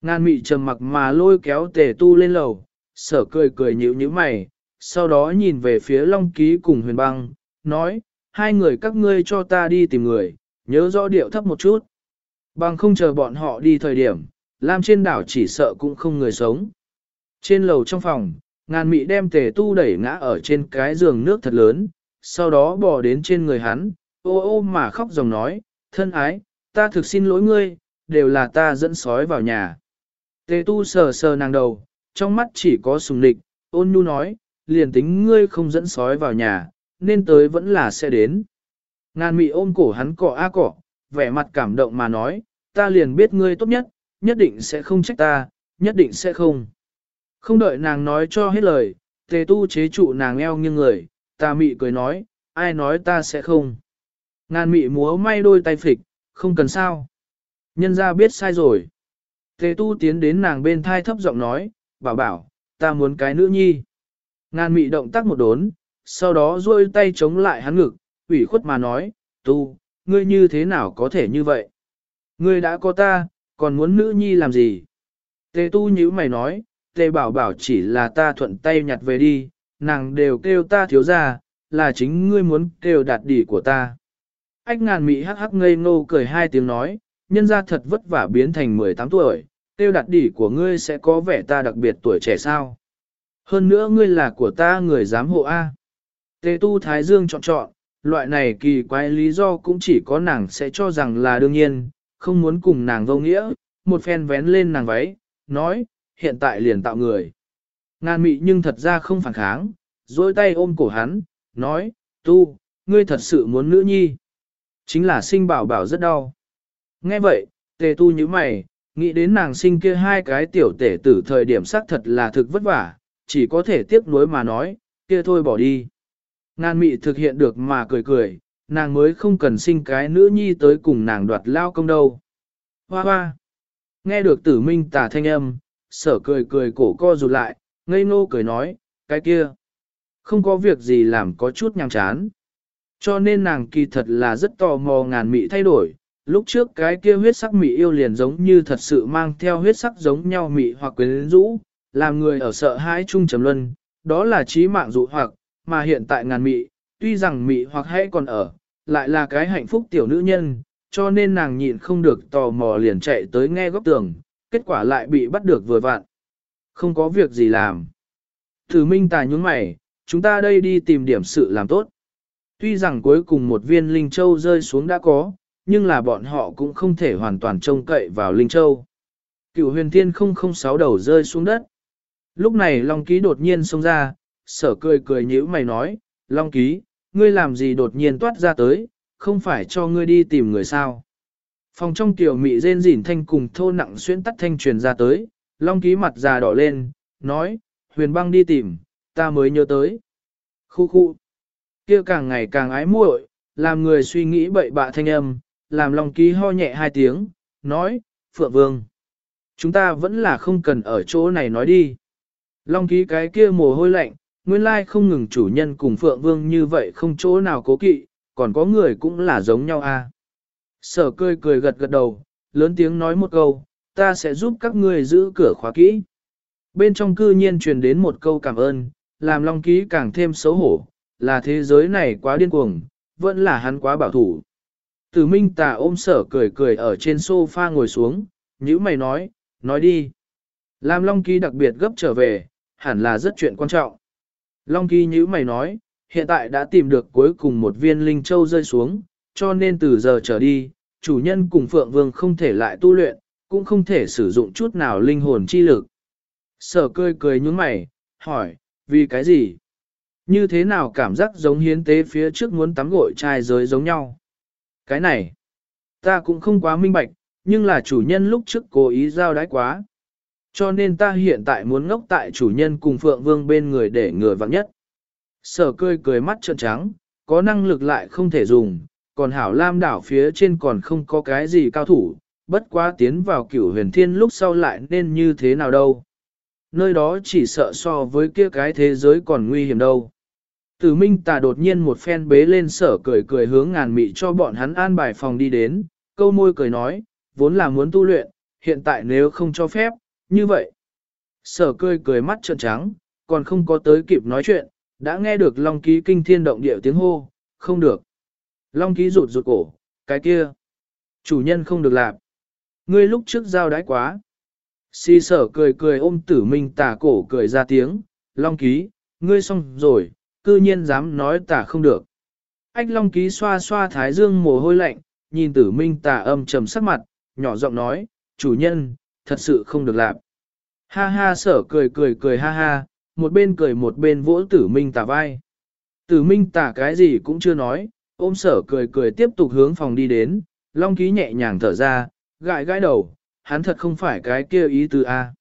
ngan mị trầm mặc mà lôi kéo tề tu lên lầu, sở cười cười nhíu nhíu mày, sau đó nhìn về phía Long Ký cùng huyền băng, nói, hai người các ngươi cho ta đi tìm người, nhớ rõ điệu thấp một chút. Bằng không chờ bọn họ đi thời điểm, Lam trên đảo chỉ sợ cũng không người sống. Trên lầu trong phòng, ngàn mị đem tề tu đẩy ngã ở trên cái giường nước thật lớn, sau đó bò đến trên người hắn, ô ô mà khóc dòng nói, thân ái, ta thực xin lỗi ngươi, đều là ta dẫn sói vào nhà. Tề tu sờ sờ nàng đầu, trong mắt chỉ có sùng lịch, ôn nhu nói, liền tính ngươi không dẫn sói vào nhà, nên tới vẫn là sẽ đến. Ngàn mị ôm cổ hắn cọ a cọ, vẻ mặt cảm động mà nói, ta liền biết ngươi tốt nhất, nhất định sẽ không trách ta, nhất định sẽ không. Không đợi nàng nói cho hết lời, tề tu chế trụ nàng eo nghiêng người, ta mị cười nói, ai nói ta sẽ không. Ngàn mị múa may đôi tay phịch, không cần sao. Nhân ra biết sai rồi. Tề tu tiến đến nàng bên thai thấp giọng nói, bảo bảo, ta muốn cái nữ nhi. Ngàn mị động tác một đốn, sau đó duỗi tay chống lại hắn ngực, ủy khuất mà nói, tu, ngươi như thế nào có thể như vậy? Ngươi đã có ta, còn muốn nữ nhi làm gì? Tề tu nhíu mày nói, tề bảo bảo chỉ là ta thuận tay nhặt về đi, nàng đều kêu ta thiếu ra, là chính ngươi muốn kêu đạt đỉ của ta. Ách ngàn mị hắc hắc ngây ngô cười hai tiếng nói, nhân ra thật vất vả biến thành 18 tuổi, tiêu đạt đỉ của ngươi sẽ có vẻ ta đặc biệt tuổi trẻ sao. Hơn nữa ngươi là của ta người giám hộ A. Tề tu Thái Dương chọn chọn, loại này kỳ quái lý do cũng chỉ có nàng sẽ cho rằng là đương nhiên, không muốn cùng nàng vô nghĩa, một phen vén lên nàng váy, nói, hiện tại liền tạo người. Ngàn mị nhưng thật ra không phản kháng, dối tay ôm cổ hắn, nói, tu, ngươi thật sự muốn nữ nhi. Chính là sinh bảo bảo rất đau. Nghe vậy, tề tu như mày, nghĩ đến nàng sinh kia hai cái tiểu tể tử thời điểm xác thật là thực vất vả, chỉ có thể tiếc nuối mà nói, kia thôi bỏ đi. nàng mị thực hiện được mà cười cười, nàng mới không cần sinh cái nữ nhi tới cùng nàng đoạt lao công đâu. Hoa hoa! Nghe được tử minh tả thanh âm, sở cười cười cổ co rụt lại, ngây ngô cười nói, cái kia. Không có việc gì làm có chút nhàm chán. Cho nên nàng kỳ thật là rất tò mò ngàn mị thay đổi. Lúc trước cái kia huyết sắc mị yêu liền giống như thật sự mang theo huyết sắc giống nhau mị hoặc quyến rũ, làm người ở sợ hãi chung trầm luân, đó là trí mạng dụ hoặc, mà hiện tại ngàn mị, tuy rằng mị hoặc hãy còn ở, lại là cái hạnh phúc tiểu nữ nhân, cho nên nàng nhịn không được tò mò liền chạy tới nghe góc tường, kết quả lại bị bắt được vừa vặn. Không có việc gì làm. Thử minh tài nhúng mày, chúng ta đây đi tìm điểm sự làm tốt. Tuy rằng cuối cùng một viên Linh Châu rơi xuống đã có, nhưng là bọn họ cũng không thể hoàn toàn trông cậy vào Linh Châu. Cựu huyền thiên 006 đầu rơi xuống đất. Lúc này Long Ký đột nhiên xông ra, sở cười cười nhữ mày nói, Long Ký, ngươi làm gì đột nhiên toát ra tới, không phải cho ngươi đi tìm người sao. Phòng trong tiểu mị rên rỉn thanh cùng thô nặng xuyên tắt thanh truyền ra tới, Long Ký mặt già đỏ lên, nói, huyền băng đi tìm, ta mới nhớ tới. Khu khu, kia càng ngày càng ái muội, làm người suy nghĩ bậy bạ thanh âm, làm Long Ký ho nhẹ hai tiếng, nói, Phượng Vương. Chúng ta vẫn là không cần ở chỗ này nói đi. Long ký cái kia mồ hôi lạnh, nguyên lai không ngừng chủ nhân cùng Phượng Vương như vậy không chỗ nào cố kỵ, còn có người cũng là giống nhau a. À. Sở cười cười gật gật đầu, lớn tiếng nói một câu, ta sẽ giúp các ngươi giữ cửa khóa kỹ. Bên trong cư nhiên truyền đến một câu cảm ơn, làm Long Ký càng thêm xấu hổ, là thế giới này quá điên cuồng, vẫn là hắn quá bảo thủ. Tử Minh Tà ôm sở cười cười ở trên sofa ngồi xuống, nhữ mày nói, nói đi. Làm Long Ký đặc biệt gấp trở về, hẳn là rất chuyện quan trọng. Long Kỳ nhữ mày nói, hiện tại đã tìm được cuối cùng một viên linh châu rơi xuống, cho nên từ giờ trở đi, chủ nhân cùng Phượng Vương không thể lại tu luyện, cũng không thể sử dụng chút nào linh hồn chi lực. Sở cười cười nhúng mày, hỏi, vì cái gì? Như thế nào cảm giác giống hiến tế phía trước muốn tắm gội trai giới giống nhau? Cái này, ta cũng không quá minh bạch, nhưng là chủ nhân lúc trước cố ý giao đái quá. Cho nên ta hiện tại muốn ngốc tại chủ nhân cùng Phượng Vương bên người để người vắng nhất. Sở cười cười mắt trợn trắng, có năng lực lại không thể dùng, còn hảo lam đảo phía trên còn không có cái gì cao thủ, bất quá tiến vào cửu huyền thiên lúc sau lại nên như thế nào đâu. Nơi đó chỉ sợ so với kia cái thế giới còn nguy hiểm đâu. Tử Minh Tà đột nhiên một phen bế lên sở cười cười hướng ngàn mị cho bọn hắn an bài phòng đi đến, câu môi cười nói, vốn là muốn tu luyện, hiện tại nếu không cho phép, như vậy, sở cười cười mắt trợn trắng, còn không có tới kịp nói chuyện, đã nghe được Long Ký kinh thiên động địa tiếng hô, không được. Long Ký rụt rụt cổ, cái kia. Chủ nhân không được làm. Ngươi lúc trước giao đái quá. Si sở cười cười ôm tử minh tả cổ cười ra tiếng, Long Ký, ngươi xong rồi, cư nhiên dám nói tả không được. Ách Long Ký xoa xoa thái dương mồ hôi lạnh, nhìn tử minh tà âm trầm sắc mặt, nhỏ giọng nói, chủ nhân, thật sự không được làm. Ha ha sở cười cười cười ha ha, một bên cười một bên vỗ tử minh tà vai. Tử minh tà cái gì cũng chưa nói, ôm sở cười cười tiếp tục hướng phòng đi đến, long ký nhẹ nhàng thở ra, gãi gãi đầu, hắn thật không phải cái kia ý từ A.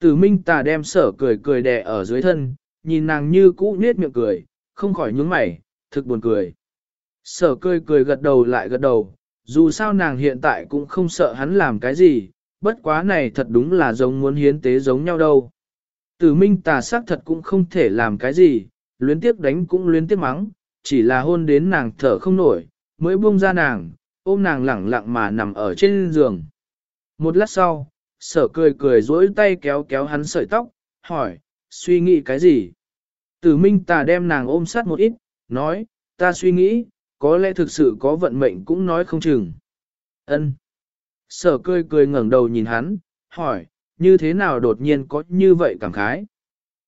Tử minh tà đem sở cười cười đè ở dưới thân, nhìn nàng như cũ nết miệng cười, không khỏi nhướng mày, thực buồn cười. Sở cười cười gật đầu lại gật đầu, dù sao nàng hiện tại cũng không sợ hắn làm cái gì, bất quá này thật đúng là giống muốn hiến tế giống nhau đâu. Tử minh tà sắc thật cũng không thể làm cái gì, luyến tiếc đánh cũng luyến tiếc mắng, chỉ là hôn đến nàng thở không nổi, mới buông ra nàng, ôm nàng lẳng lặng mà nằm ở trên giường. Một lát sau, sở cười cười duỗi tay kéo kéo hắn sợi tóc, hỏi, suy nghĩ cái gì? Tử minh tà đem nàng ôm sát một ít, nói, ta suy nghĩ, có lẽ thực sự có vận mệnh cũng nói không chừng. Ân. Sở cười cười ngẩng đầu nhìn hắn, hỏi, như thế nào đột nhiên có như vậy cảm khái?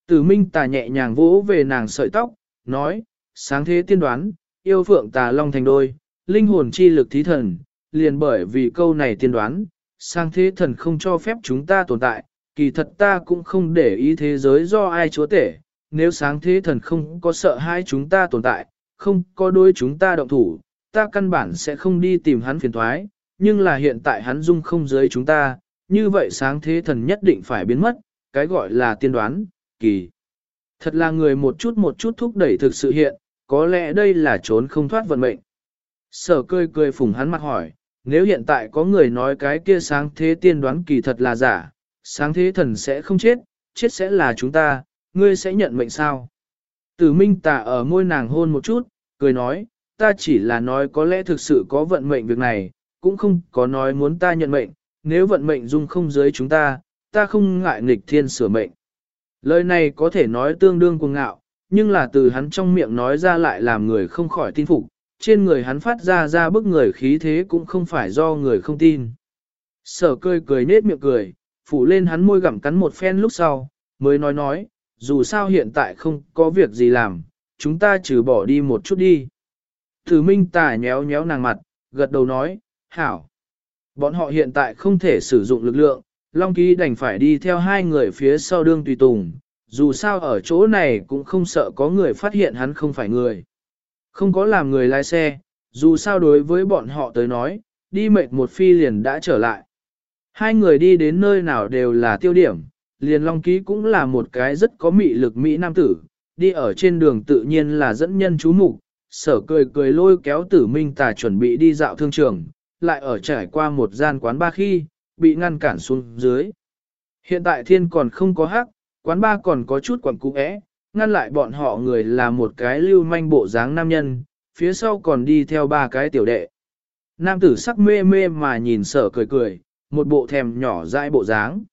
Tử minh tà nhẹ nhàng vỗ về nàng sợi tóc, nói, sáng thế tiên đoán, yêu phượng tà long thành đôi, linh hồn chi lực thí thần, liền bởi vì câu này tiên đoán, sáng thế thần không cho phép chúng ta tồn tại, kỳ thật ta cũng không để ý thế giới do ai chúa tể, nếu sáng thế thần không có sợ hai chúng ta tồn tại, không có đôi chúng ta động thủ, ta căn bản sẽ không đi tìm hắn phiền thoái, nhưng là hiện tại hắn dung không dưới chúng ta, như vậy sáng thế thần nhất định phải biến mất, cái gọi là tiên đoán, kỳ. Thật là người một chút một chút thúc đẩy thực sự hiện, có lẽ đây là trốn không thoát vận mệnh. Sở cười cười phùng hắn mặt hỏi, nếu hiện tại có người nói cái kia sáng thế tiên đoán kỳ thật là giả, sáng thế thần sẽ không chết, chết sẽ là chúng ta, ngươi sẽ nhận mệnh sao? Tử minh tà ở môi nàng hôn một chút, cười nói, ta chỉ là nói có lẽ thực sự có vận mệnh việc này, cũng không có nói muốn ta nhận mệnh, nếu vận mệnh dung không dưới chúng ta, ta không ngại nghịch thiên sửa mệnh. Lời này có thể nói tương đương cuồng ngạo, nhưng là từ hắn trong miệng nói ra lại làm người không khỏi tin phục, trên người hắn phát ra ra bức người khí thế cũng không phải do người không tin. Sở cười cười nết miệng cười, phủ lên hắn môi gặm cắn một phen lúc sau, mới nói nói, dù sao hiện tại không có việc gì làm, chúng ta trừ bỏ đi một chút đi. Tử Minh tà nhéo nhéo nàng mặt, gật đầu nói, hảo. Bọn họ hiện tại không thể sử dụng lực lượng, Long Ký đành phải đi theo hai người phía sau đương tùy tùng, dù sao ở chỗ này cũng không sợ có người phát hiện hắn không phải người. Không có làm người lái xe, dù sao đối với bọn họ tới nói, đi mệt một phi liền đã trở lại. Hai người đi đến nơi nào đều là tiêu điểm, liền Long Ký cũng là một cái rất có mị lực Mỹ Nam tử, đi ở trên đường tự nhiên là dẫn nhân chú mục sở cười cười lôi kéo tử minh tà chuẩn bị đi dạo thương trường, lại ở trải qua một gian quán ba khi, bị ngăn cản xuống dưới. Hiện tại thiên còn không có hắc, quán ba còn có chút quẩn cũ ẽ, ngăn lại bọn họ người là một cái lưu manh bộ dáng nam nhân, phía sau còn đi theo ba cái tiểu đệ. Nam tử sắc mê mê mà nhìn sở cười cười, một bộ thèm nhỏ dãi bộ dáng.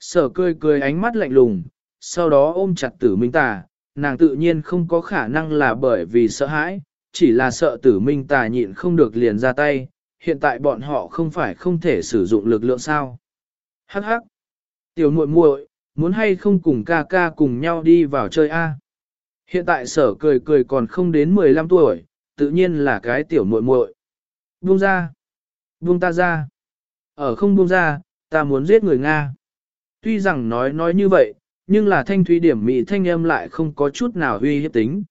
Sở cười cười ánh mắt lạnh lùng, sau đó ôm chặt tử minh tà, nàng tự nhiên không có khả năng là bởi vì sợ hãi, chỉ là sợ tử minh tà nhịn không được liền ra tay, hiện tại bọn họ không phải không thể sử dụng lực lượng sao. Hắc hắc, tiểu muội muội, muốn hay không cùng ca ca cùng nhau đi vào chơi a? Hiện tại sở cười cười còn không đến 15 tuổi, tự nhiên là cái tiểu muội muội. Buông ra, buông ta ra. Ở không buông ra, ta muốn giết người Nga. Tuy rằng nói nói như vậy, nhưng là thanh thúy điểm mị thanh âm lại không có chút nào uy hiếp tính.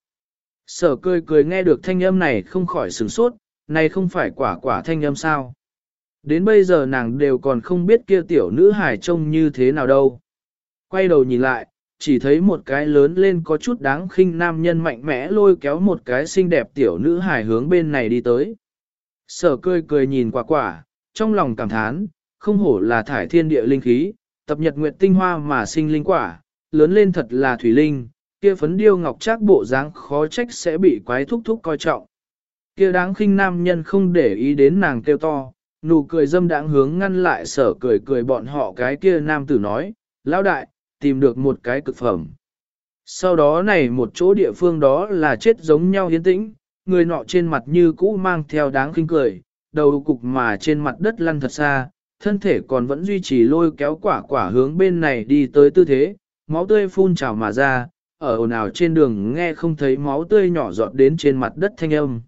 Sở cười cười nghe được thanh âm này không khỏi sửng sốt, này không phải quả quả thanh âm sao. Đến bây giờ nàng đều còn không biết kia tiểu nữ hài trông như thế nào đâu. Quay đầu nhìn lại, chỉ thấy một cái lớn lên có chút đáng khinh nam nhân mạnh mẽ lôi kéo một cái xinh đẹp tiểu nữ hài hướng bên này đi tới. Sở cười cười nhìn quả quả, trong lòng cảm thán, không hổ là thải thiên địa linh khí, tập nhật nguyệt tinh hoa mà sinh linh quả, lớn lên thật là thủy linh, kia phấn điêu ngọc trác bộ dáng khó trách sẽ bị quái thúc thúc coi trọng. Kia đáng khinh nam nhân không để ý đến nàng kêu to, nụ cười dâm đãng hướng ngăn lại sở cười cười bọn họ cái kia nam tử nói, lão đại, tìm được một cái cực phẩm. Sau đó này một chỗ địa phương đó là chết giống nhau hiến tĩnh, người nọ trên mặt như cũ mang theo đáng khinh cười, đầu cục mà trên mặt đất lăn thật xa, thân thể còn vẫn duy trì lôi kéo quả quả hướng bên này đi tới tư thế, máu tươi phun trào mà ra, ở ồn ào trên đường nghe không thấy máu tươi nhỏ giọt đến trên mặt đất thanh âm.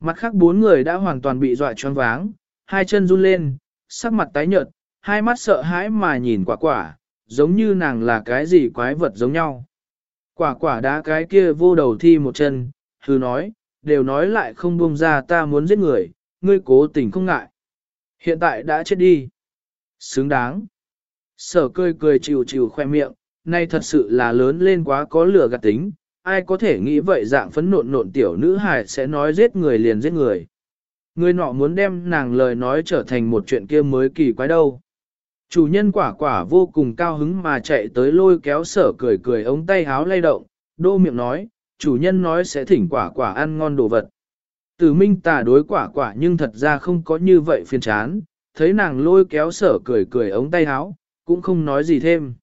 Mặt khác bốn người đã hoàn toàn bị dọa choáng váng, hai chân run lên, sắc mặt tái nhợt, hai mắt sợ hãi mà nhìn quả quả, giống như nàng là cái gì quái vật giống nhau. Quả quả đá cái kia vô đầu thi một chân, hư nói, đều nói lại không buông ra ta muốn giết người, ngươi cố tình không ngại. Hiện tại đã chết đi. Xứng đáng. Sở cười cười chịu chịu khoe miệng, nay thật sự là lớn lên quá có lửa gạt tính, ai có thể nghĩ vậy dạng phấn nộn nộn tiểu nữ hài sẽ nói giết người liền giết người. Người nọ muốn đem nàng lời nói trở thành một chuyện kia mới kỳ quái đâu. Chủ nhân quả quả vô cùng cao hứng mà chạy tới lôi kéo sở cười cười ống tay háo lay động, đô miệng nói, chủ nhân nói sẽ thỉnh quả quả ăn ngon đồ vật. Tử minh tà đối quả quả nhưng thật ra không có như vậy phiền chán, thấy nàng lôi kéo sở cười cười ống tay áo, cũng không nói gì thêm.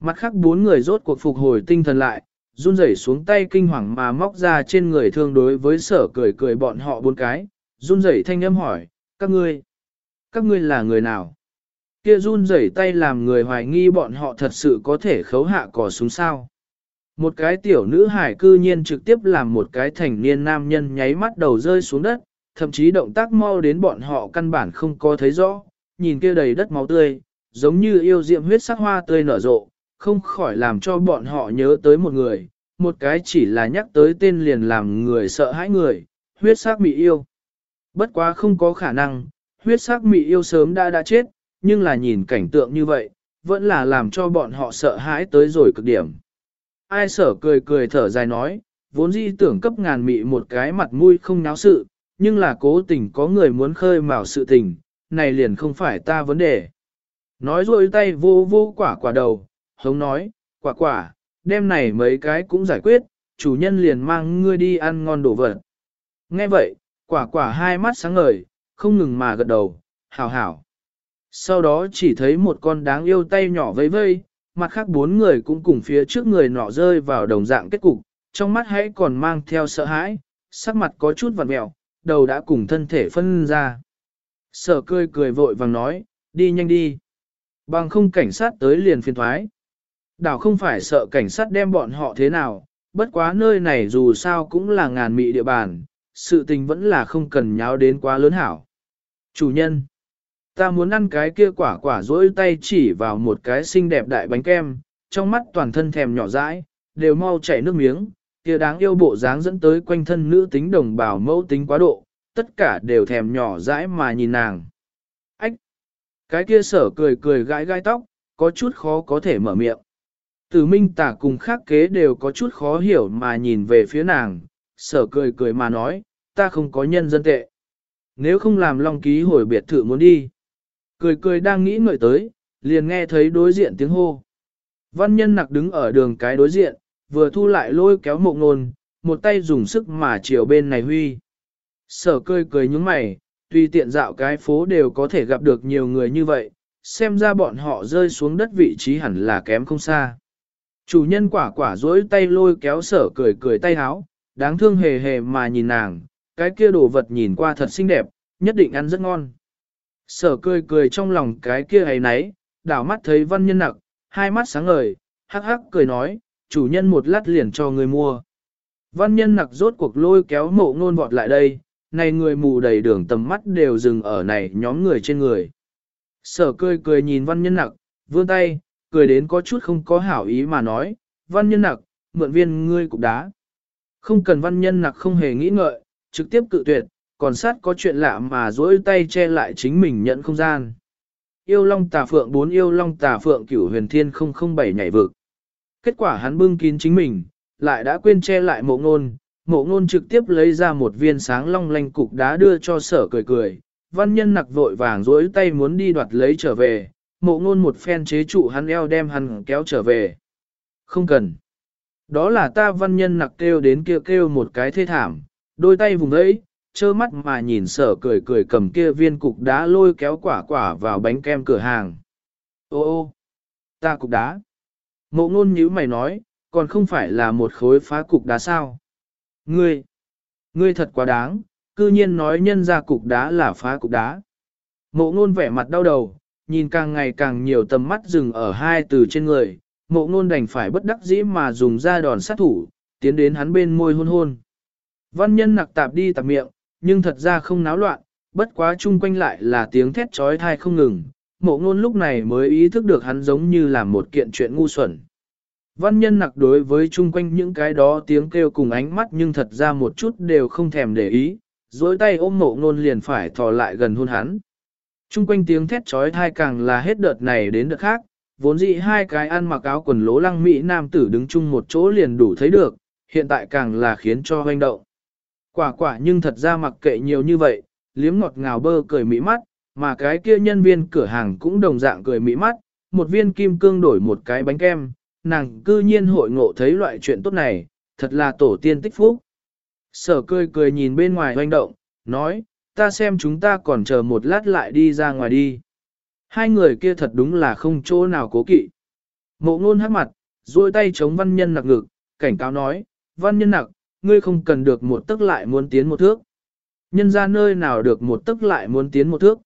Mặt khác bốn người rốt cuộc phục hồi tinh thần lại, run rẩy xuống tay kinh hoàng mà móc ra trên người thương đối với sở cười cười bọn họ bốn cái, run rẩy thanh âm hỏi, các ngươi, các ngươi là người nào? Kia run rẩy tay làm người hoài nghi bọn họ thật sự có thể khấu hạ cỏ súng sao. Một cái tiểu nữ hải cư nhiên trực tiếp làm một cái thành niên nam nhân nháy mắt đầu rơi xuống đất, thậm chí động tác mau đến bọn họ căn bản không có thấy rõ, nhìn kia đầy đất máu tươi, giống như yêu diệm huyết sắc hoa tươi nở rộ, không khỏi làm cho bọn họ nhớ tới một người, một cái chỉ là nhắc tới tên liền làm người sợ hãi người, huyết sắc mị yêu. Bất quá không có khả năng, huyết sắc mị yêu sớm đã đã chết, nhưng là nhìn cảnh tượng như vậy, vẫn là làm cho bọn họ sợ hãi tới rồi cực điểm. Ai sở cười cười thở dài nói, vốn dĩ tưởng cấp ngàn mị một cái mặt mũi không náo sự, nhưng là cố tình có người muốn khơi mào sự tình, này liền không phải ta vấn đề. Nói rồi tay vô vô quả quả đầu, hống nói, quả quả, đêm này mấy cái cũng giải quyết, chủ nhân liền mang ngươi đi ăn ngon đồ vật. Nghe vậy, quả quả hai mắt sáng ngời, không ngừng mà gật đầu, hảo hảo. Sau đó chỉ thấy một con đáng yêu tay nhỏ vây vây, mặt khác bốn người cũng cùng phía trước người nọ rơi vào đồng dạng kết cục, trong mắt hãy còn mang theo sợ hãi, sắc mặt có chút vặn mẹo, đầu đã cùng thân thể phân ra. Sở cười cười vội vàng nói, đi nhanh đi. Bằng không cảnh sát tới liền phiền thoái. Đảo không phải sợ cảnh sát đem bọn họ thế nào, bất quá nơi này dù sao cũng là ngàn mị địa bàn, sự tình vẫn là không cần nháo đến quá lớn hảo. Chủ nhân, ta muốn ăn cái kia quả quả rỗi tay chỉ vào một cái xinh đẹp đại bánh kem, trong mắt toàn thân thèm nhỏ dãi, đều mau chảy nước miếng, kia đáng yêu bộ dáng dẫn tới quanh thân nữ tính đồng bào mẫu tính quá độ, tất cả đều thèm nhỏ dãi mà nhìn nàng. Ách! Cái kia sở cười cười gãi gai tóc, có chút khó có thể mở miệng. Tử minh tả cùng khác kế đều có chút khó hiểu mà nhìn về phía nàng, sở cười cười mà nói, ta không có nhân dân tệ. Nếu không làm long ký hồi biệt thự muốn đi. Cười cười đang nghĩ ngợi tới, liền nghe thấy đối diện tiếng hô. Văn nhân nặc đứng ở đường cái đối diện, vừa thu lại lôi kéo mộng nôn, một tay dùng sức mà chiều bên này huy. Sở cười cười nhúng mày, tuy tiện dạo cái phố đều có thể gặp được nhiều người như vậy, xem ra bọn họ rơi xuống đất vị trí hẳn là kém không xa. Chủ nhân quả quả dối tay lôi kéo sở cười cười tay háo, đáng thương hề hề mà nhìn nàng, cái kia đồ vật nhìn qua thật xinh đẹp, nhất định ăn rất ngon. Sở cười cười trong lòng cái kia ấy nấy, đảo mắt thấy văn nhân nặc, hai mắt sáng ngời, hắc hắc cười nói, chủ nhân một lát liền cho người mua. Văn nhân nặc rốt cuộc lôi kéo mộ ngôn vọt lại đây, này người mù đầy đường tầm mắt đều dừng ở này nhóm người trên người. Sở cười cười nhìn văn nhân nặc, vươn tay, cười đến có chút không có hảo ý mà nói, văn nhân nặc, mượn viên ngươi cục đá. Không cần văn nhân nặc không hề nghĩ ngợi, trực tiếp cự tuyệt, còn sát có chuyện lạ mà dỗi tay che lại chính mình nhận không gian. Yêu long tà phượng bốn yêu long tà phượng cửu huyền thiên 007 nhảy vực. Kết quả hắn bưng kín chính mình, lại đã quên che lại mộ ngôn, mộ ngôn trực tiếp lấy ra một viên sáng long lanh cục đá đưa cho sở cười cười. Văn nhân nặc vội vàng dỗi tay muốn đi đoạt lấy trở về, mộ ngôn một phen chế trụ hắn eo đem hắn kéo trở về. Không cần. Đó là ta văn nhân nặc kêu đến kia kêu một cái thê thảm, đôi tay vùng ấy, trơ mắt mà nhìn sở cười cười cầm kia viên cục đá lôi kéo quả quả vào bánh kem cửa hàng. Ô ô, ta cục đá. Mộ ngôn nhíu mày nói, còn không phải là một khối phá cục đá sao. Ngươi, ngươi thật quá đáng, cư nhiên nói nhân ra cục đá là phá cục đá. Mộ ngôn vẻ mặt đau đầu, nhìn càng ngày càng nhiều tầm mắt dừng ở hai từ trên người, mộ ngôn đành phải bất đắc dĩ mà dùng ra đòn sát thủ, tiến đến hắn bên môi hôn hôn. Văn nhân nặc tạp đi tạp miệng, nhưng thật ra không náo loạn, bất quá chung quanh lại là tiếng thét trói thai không ngừng, mộ ngôn lúc này mới ý thức được hắn giống như là một kiện chuyện ngu xuẩn. Văn nhân nặc đối với chung quanh những cái đó tiếng kêu cùng ánh mắt nhưng thật ra một chút đều không thèm để ý, dối tay ôm mộ ngôn liền phải thò lại gần hôn hắn. Chung quanh tiếng thét trói thai càng là hết đợt này đến đợt khác, vốn dĩ hai cái ăn mặc áo quần lố lăng Mỹ nam tử đứng chung một chỗ liền đủ thấy được, hiện tại càng là khiến cho hoành động. Quả quả nhưng thật ra mặc kệ nhiều như vậy, liếm ngọt ngào bơ cười mỹ mắt, mà cái kia nhân viên cửa hàng cũng đồng dạng cười mỹ mắt, một viên kim cương đổi một cái bánh kem, nàng cư nhiên hội ngộ thấy loại chuyện tốt này, thật là tổ tiên tích phúc. Sở cười cười nhìn bên ngoài hoành động, nói, ta xem chúng ta còn chờ một lát lại đi ra ngoài đi. Hai người kia thật đúng là không chỗ nào cố kỵ. Mộ ngôn hát mặt, duỗi tay chống văn nhân nặc ngực, cảnh cáo nói, văn nhân nặc, ngươi không cần được một tức lại muốn tiến một thước. Nhân ra nơi nào được một tức lại muốn tiến một thước.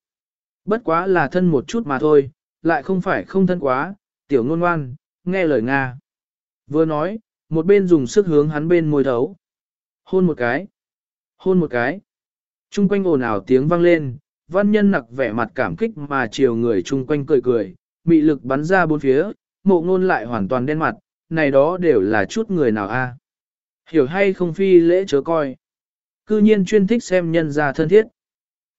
Bất quá là thân một chút mà thôi, lại không phải không thân quá, tiểu ngôn ngoan, nghe lời Nga. Vừa nói, một bên dùng sức hướng hắn bên môi thấu. Hôn một cái. Hôn một cái. Trung quanh ồn ào tiếng vang lên, văn nhân nặc vẻ mặt cảm kích mà chiều người chung quanh cười cười, mị lực bắn ra bốn phía, mộ ngôn lại hoàn toàn đen mặt, này đó đều là chút người nào a Hiểu hay không phi lễ chớ coi. Cư nhiên chuyên thích xem nhân ra thân thiết.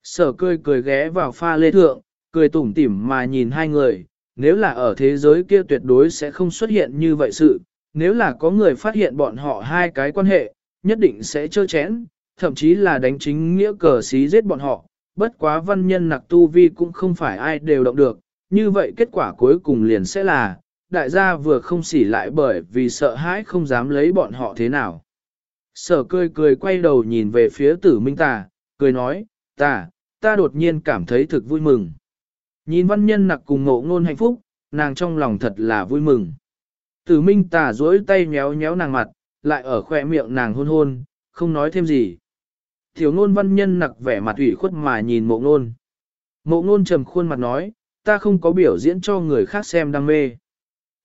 Sở cười cười ghé vào pha lê thượng, cười tủm tỉm mà nhìn hai người, nếu là ở thế giới kia tuyệt đối sẽ không xuất hiện như vậy sự, nếu là có người phát hiện bọn họ hai cái quan hệ, nhất định sẽ chơ chén, thậm chí là đánh chính nghĩa cờ xí giết bọn họ, bất quá văn nhân nặc tu vi cũng không phải ai đều động được, như vậy kết quả cuối cùng liền sẽ là, đại gia vừa không xỉ lại bởi vì sợ hãi không dám lấy bọn họ thế nào. Sở cười cười quay đầu nhìn về phía tử minh tà, cười nói, tà, ta đột nhiên cảm thấy thực vui mừng. Nhìn văn nhân nặc cùng ngộ ngôn hạnh phúc, nàng trong lòng thật là vui mừng. Tử minh tà duỗi tay nhéo nhéo nàng mặt, lại ở khoe miệng nàng hôn hôn, không nói thêm gì. Tiểu ngôn văn nhân nặc vẻ mặt ủy khuất mà nhìn mộ ngôn. Mộ ngôn trầm khuôn mặt nói, ta không có biểu diễn cho người khác xem đam mê.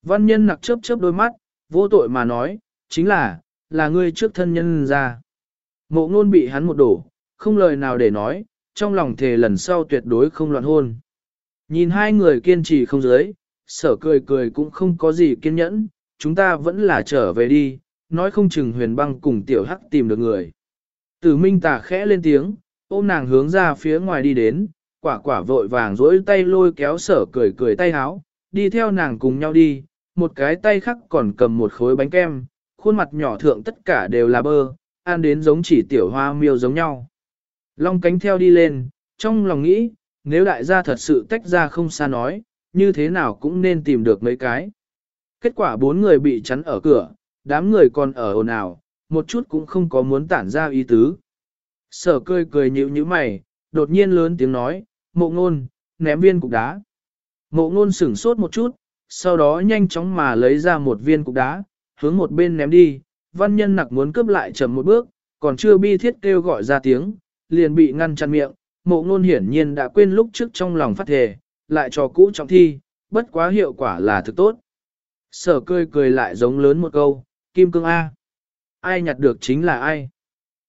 Văn nhân nặc chớp chớp đôi mắt, vô tội mà nói, chính là, là ngươi trước thân nhân ra. Mộ ngôn bị hắn một đổ, không lời nào để nói, trong lòng thề lần sau tuyệt đối không loạn hôn. Nhìn hai người kiên trì không dưới, sở cười cười cũng không có gì kiên nhẫn, chúng ta vẫn là trở về đi, nói không chừng huyền băng cùng tiểu hắc tìm được người. Tử minh tà khẽ lên tiếng, ôm nàng hướng ra phía ngoài đi đến, quả quả vội vàng dỗi tay lôi kéo sở cười cười tay háo, đi theo nàng cùng nhau đi, một cái tay khác còn cầm một khối bánh kem, khuôn mặt nhỏ thượng tất cả đều là bơ, ăn đến giống chỉ tiểu hoa miêu giống nhau. Long cánh theo đi lên, trong lòng nghĩ, nếu đại gia thật sự tách ra không xa nói, như thế nào cũng nên tìm được mấy cái. Kết quả bốn người bị chắn ở cửa, đám người còn ở ồn ào, một chút cũng không có muốn tản ra ý tứ. Sở cười cười nhịu như mày, đột nhiên lớn tiếng nói, mộ ngôn, ném viên cục đá. Mộ ngôn sửng sốt một chút, sau đó nhanh chóng mà lấy ra một viên cục đá, hướng một bên ném đi, văn nhân nặc muốn cướp lại chậm một bước, còn chưa bi thiết kêu gọi ra tiếng, liền bị ngăn chặn miệng, mộ ngôn hiển nhiên đã quên lúc trước trong lòng phát thề, lại cho cũ trọng thi, bất quá hiệu quả là thực tốt. Sở cười cười lại giống lớn một câu, Kim Cương A. Ai nhặt được chính là ai.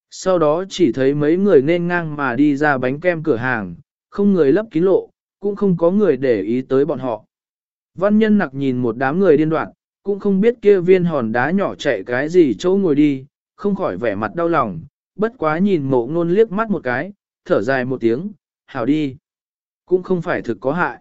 Sau đó chỉ thấy mấy người nên ngang mà đi ra bánh kem cửa hàng, không người lấp kín lộ, cũng không có người để ý tới bọn họ. Văn nhân nặc nhìn một đám người điên đoạn, cũng không biết kia viên hòn đá nhỏ chạy cái gì chỗ ngồi đi, không khỏi vẻ mặt đau lòng, bất quá nhìn mộ ngôn liếc mắt một cái, thở dài một tiếng, hảo đi. Cũng không phải thực có hại.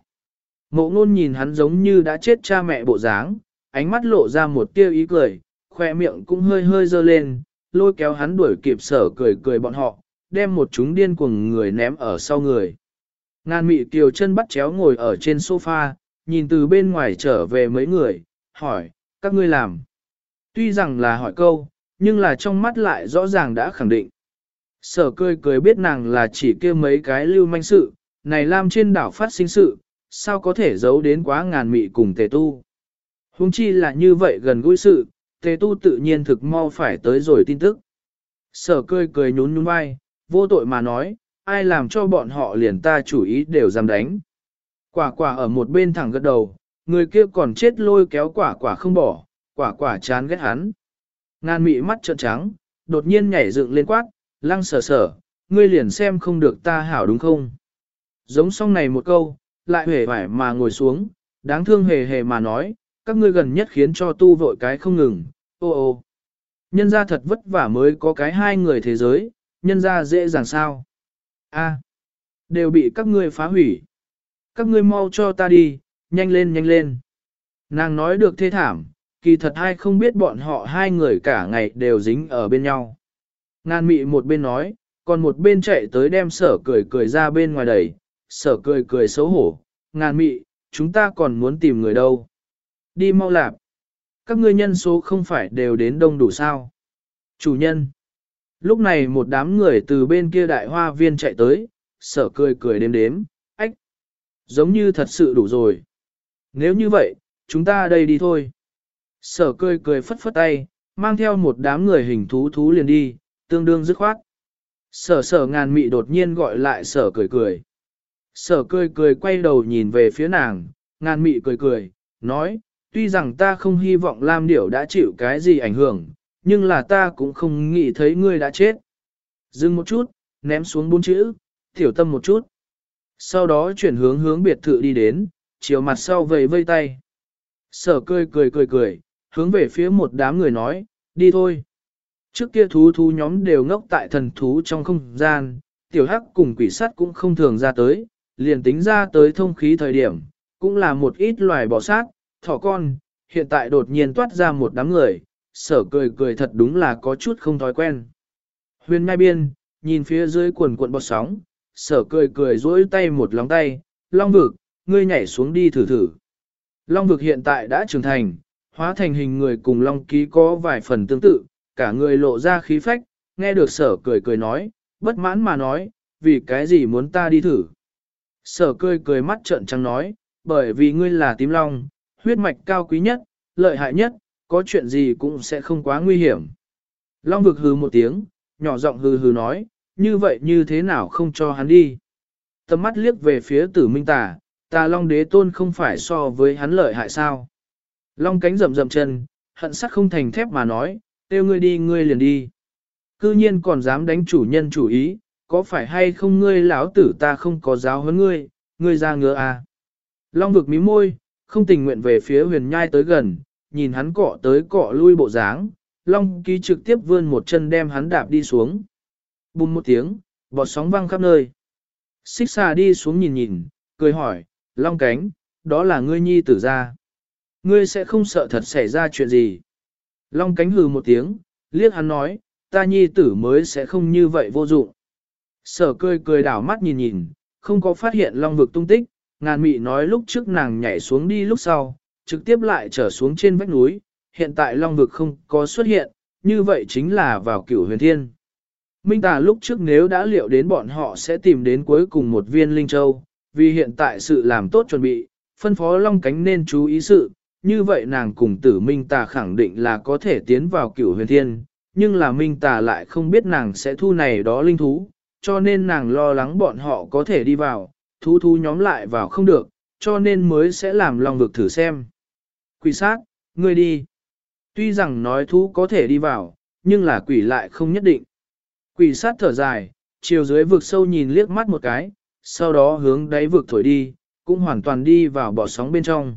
Mộ ngôn nhìn hắn giống như đã chết cha mẹ bộ dáng, ánh mắt lộ ra một tia ý cười, khoe miệng cũng hơi hơi dơ lên, lôi kéo hắn đuổi kịp sở cười cười bọn họ, đem một chúng điên cuồng người ném ở sau người. Ngan mị kiều chân bắt chéo ngồi ở trên sofa, nhìn từ bên ngoài trở về mấy người, hỏi, các ngươi làm. Tuy rằng là hỏi câu, nhưng là trong mắt lại rõ ràng đã khẳng định. Sở cười cười biết nàng là chỉ kia mấy cái lưu manh sự, này làm trên đảo phát sinh sự, sao có thể giấu đến quá ngàn mị cùng tề tu. Hùng chi là như vậy gần gũi sự, tề tu tự nhiên thực mau phải tới rồi tin tức. Sở cười cười nhún nhún vai, vô tội mà nói, ai làm cho bọn họ liền ta chủ ý đều dám đánh. Quả quả ở một bên thẳng gật đầu, người kia còn chết lôi kéo quả quả không bỏ, quả quả chán ghét hắn. Ngan mị mắt trợn trắng, đột nhiên nhảy dựng lên quát, lăng sở sở, ngươi liền xem không được ta hảo đúng không? Giống xong này một câu, lại hề vải mà ngồi xuống, đáng thương hề hề mà nói, các ngươi gần nhất khiến cho tu vội cái không ngừng, ô ô. Nhân ra thật vất vả mới có cái hai người thế giới, nhân ra dễ dàng sao a đều bị các ngươi phá hủy. Các ngươi mau cho ta đi, nhanh lên nhanh lên. Nàng nói được thê thảm, kỳ thật hai không biết bọn họ hai người cả ngày đều dính ở bên nhau. Ngan mị một bên nói, còn một bên chạy tới đem sở cười cười ra bên ngoài đẩy, sở cười cười xấu hổ, ngàn mị, chúng ta còn muốn tìm người đâu. Đi mau lạp. Các ngươi nhân số không phải đều đến đông đủ sao. Chủ nhân. Lúc này một đám người từ bên kia đại hoa viên chạy tới, sở cười cười đếm đếm, ách. Giống như thật sự đủ rồi. Nếu như vậy, chúng ta đây đi thôi. Sở cười cười phất phất tay, mang theo một đám người hình thú thú liền đi, tương đương dứt khoát. Sở sở ngàn mị đột nhiên gọi lại sở cười cười. Sở cười cười quay đầu nhìn về phía nàng, ngàn mị cười cười, nói, tuy rằng ta không hy vọng Lam Điểu đã chịu cái gì ảnh hưởng, nhưng là ta cũng không nghĩ thấy ngươi đã chết. Dừng một chút, ném xuống bốn chữ, tiểu tâm một chút. Sau đó chuyển hướng hướng biệt thự đi đến, chiều mặt sau vầy vây tay. Sở cười cười cười cười, hướng về phía một đám người nói, đi thôi. Trước kia thú thú nhóm đều ngốc tại thần thú trong không gian, tiểu hắc cùng quỷ sắt cũng không thường ra tới, liền tính ra tới thông khí thời điểm, cũng là một ít loài bò sát, thỏ con, hiện tại đột nhiên toát ra một đám người, sở cười cười thật đúng là có chút không thói quen. Huyền Mai Biên, nhìn phía dưới quần cuộn bọt sóng, sở cười cười duỗi tay một lóng tay, long vực, ngươi nhảy xuống đi thử thử. Long vực hiện tại đã trưởng thành, hóa thành hình người cùng long ký có vài phần tương tự, cả người lộ ra khí phách, nghe được sở cười cười nói, bất mãn mà nói, vì cái gì muốn ta đi thử. Sở cười cười mắt trợn trắng nói, bởi vì ngươi là tím long, huyết mạch cao quý nhất, lợi hại nhất, có chuyện gì cũng sẽ không quá nguy hiểm. Long vực hừ một tiếng, nhỏ giọng hừ hừ nói, như vậy như thế nào không cho hắn đi. Tầm mắt liếc về phía tử minh tà, tà long đế tôn không phải so với hắn lợi hại sao. Long cánh rậm rậm chân, hận sắc không thành thép mà nói, têu ngươi đi ngươi liền đi. Cư nhiên còn dám đánh chủ nhân chủ ý, có phải hay không ngươi lão tử ta không có giáo huấn ngươi, ngươi ra ngứa à. Long vực mí môi, không tình nguyện về phía huyền nhai tới gần, nhìn hắn cọ tới cọ lui bộ dáng, Long ký trực tiếp vươn một chân đem hắn đạp đi xuống. Bùm một tiếng, bọt sóng văng khắp nơi. Xích xà đi xuống nhìn nhìn, cười hỏi, Long cánh, đó là ngươi nhi tử ra. Ngươi sẽ không sợ thật xảy ra chuyện gì. Long cánh hừ một tiếng, liếc hắn nói, ta nhi tử mới sẽ không như vậy vô dụng. Sở cười cười đảo mắt nhìn nhìn, không có phát hiện long vực tung tích, ngàn mị nói lúc trước nàng nhảy xuống đi lúc sau, trực tiếp lại trở xuống trên vách núi, hiện tại long vực không có xuất hiện, như vậy chính là vào cửu huyền thiên. Minh tà lúc trước nếu đã liệu đến bọn họ sẽ tìm đến cuối cùng một viên linh châu, vì hiện tại sự làm tốt chuẩn bị, phân phó long cánh nên chú ý sự, như vậy nàng cùng tử Minh tà khẳng định là có thể tiến vào cửu huyền thiên, nhưng là Minh tà lại không biết nàng sẽ thu này đó linh thú, cho nên nàng lo lắng bọn họ có thể đi vào, thú thú nhóm lại vào không được, cho nên mới sẽ làm long vực thử xem. Quỷ sát, ngươi đi. Tuy rằng nói thú có thể đi vào, nhưng là quỷ lại không nhất định. Quỷ sát thở dài, chiều dưới vực sâu nhìn liếc mắt một cái, sau đó hướng đáy vực thổi đi, cũng hoàn toàn đi vào bỏ sóng bên trong.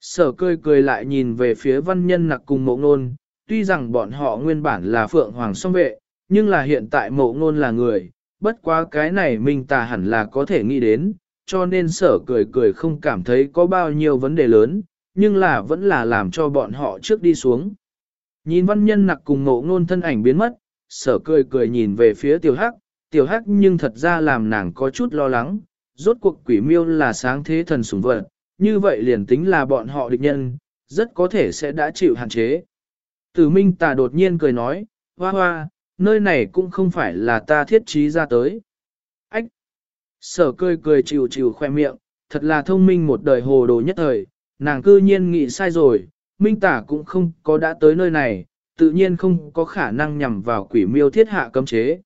Sở cười cười lại nhìn về phía văn nhân nặc cùng mộ ngôn, tuy rằng bọn họ nguyên bản là phượng hoàng song vệ, nhưng là hiện tại mộ ngôn là người, bất quá cái này mình tà hẳn là có thể nghĩ đến, cho nên sở cười cười không cảm thấy có bao nhiêu vấn đề lớn, nhưng là vẫn là làm cho bọn họ trước đi xuống. Nhìn văn nhân nặc cùng ngộ ngôn thân ảnh biến mất, sở cười cười nhìn về phía tiểu hắc, tiểu hắc nhưng thật ra làm nàng có chút lo lắng, rốt cuộc quỷ miêu là sáng thế thần sủng vật, như vậy liền tính là bọn họ địch nhân, rất có thể sẽ đã chịu hạn chế. Tử Minh Tà đột nhiên cười nói, hoa hoa, nơi này cũng không phải là ta thiết trí ra tới. Ách! Sở cười cười chịu chịu khoe miệng, thật là thông minh một đời hồ đồ nhất thời, nàng cư nhiên nghĩ sai rồi, Minh Tả cũng không có đã tới nơi này, tự nhiên không có khả năng nhằm vào quỷ miêu thiết hạ cấm chế.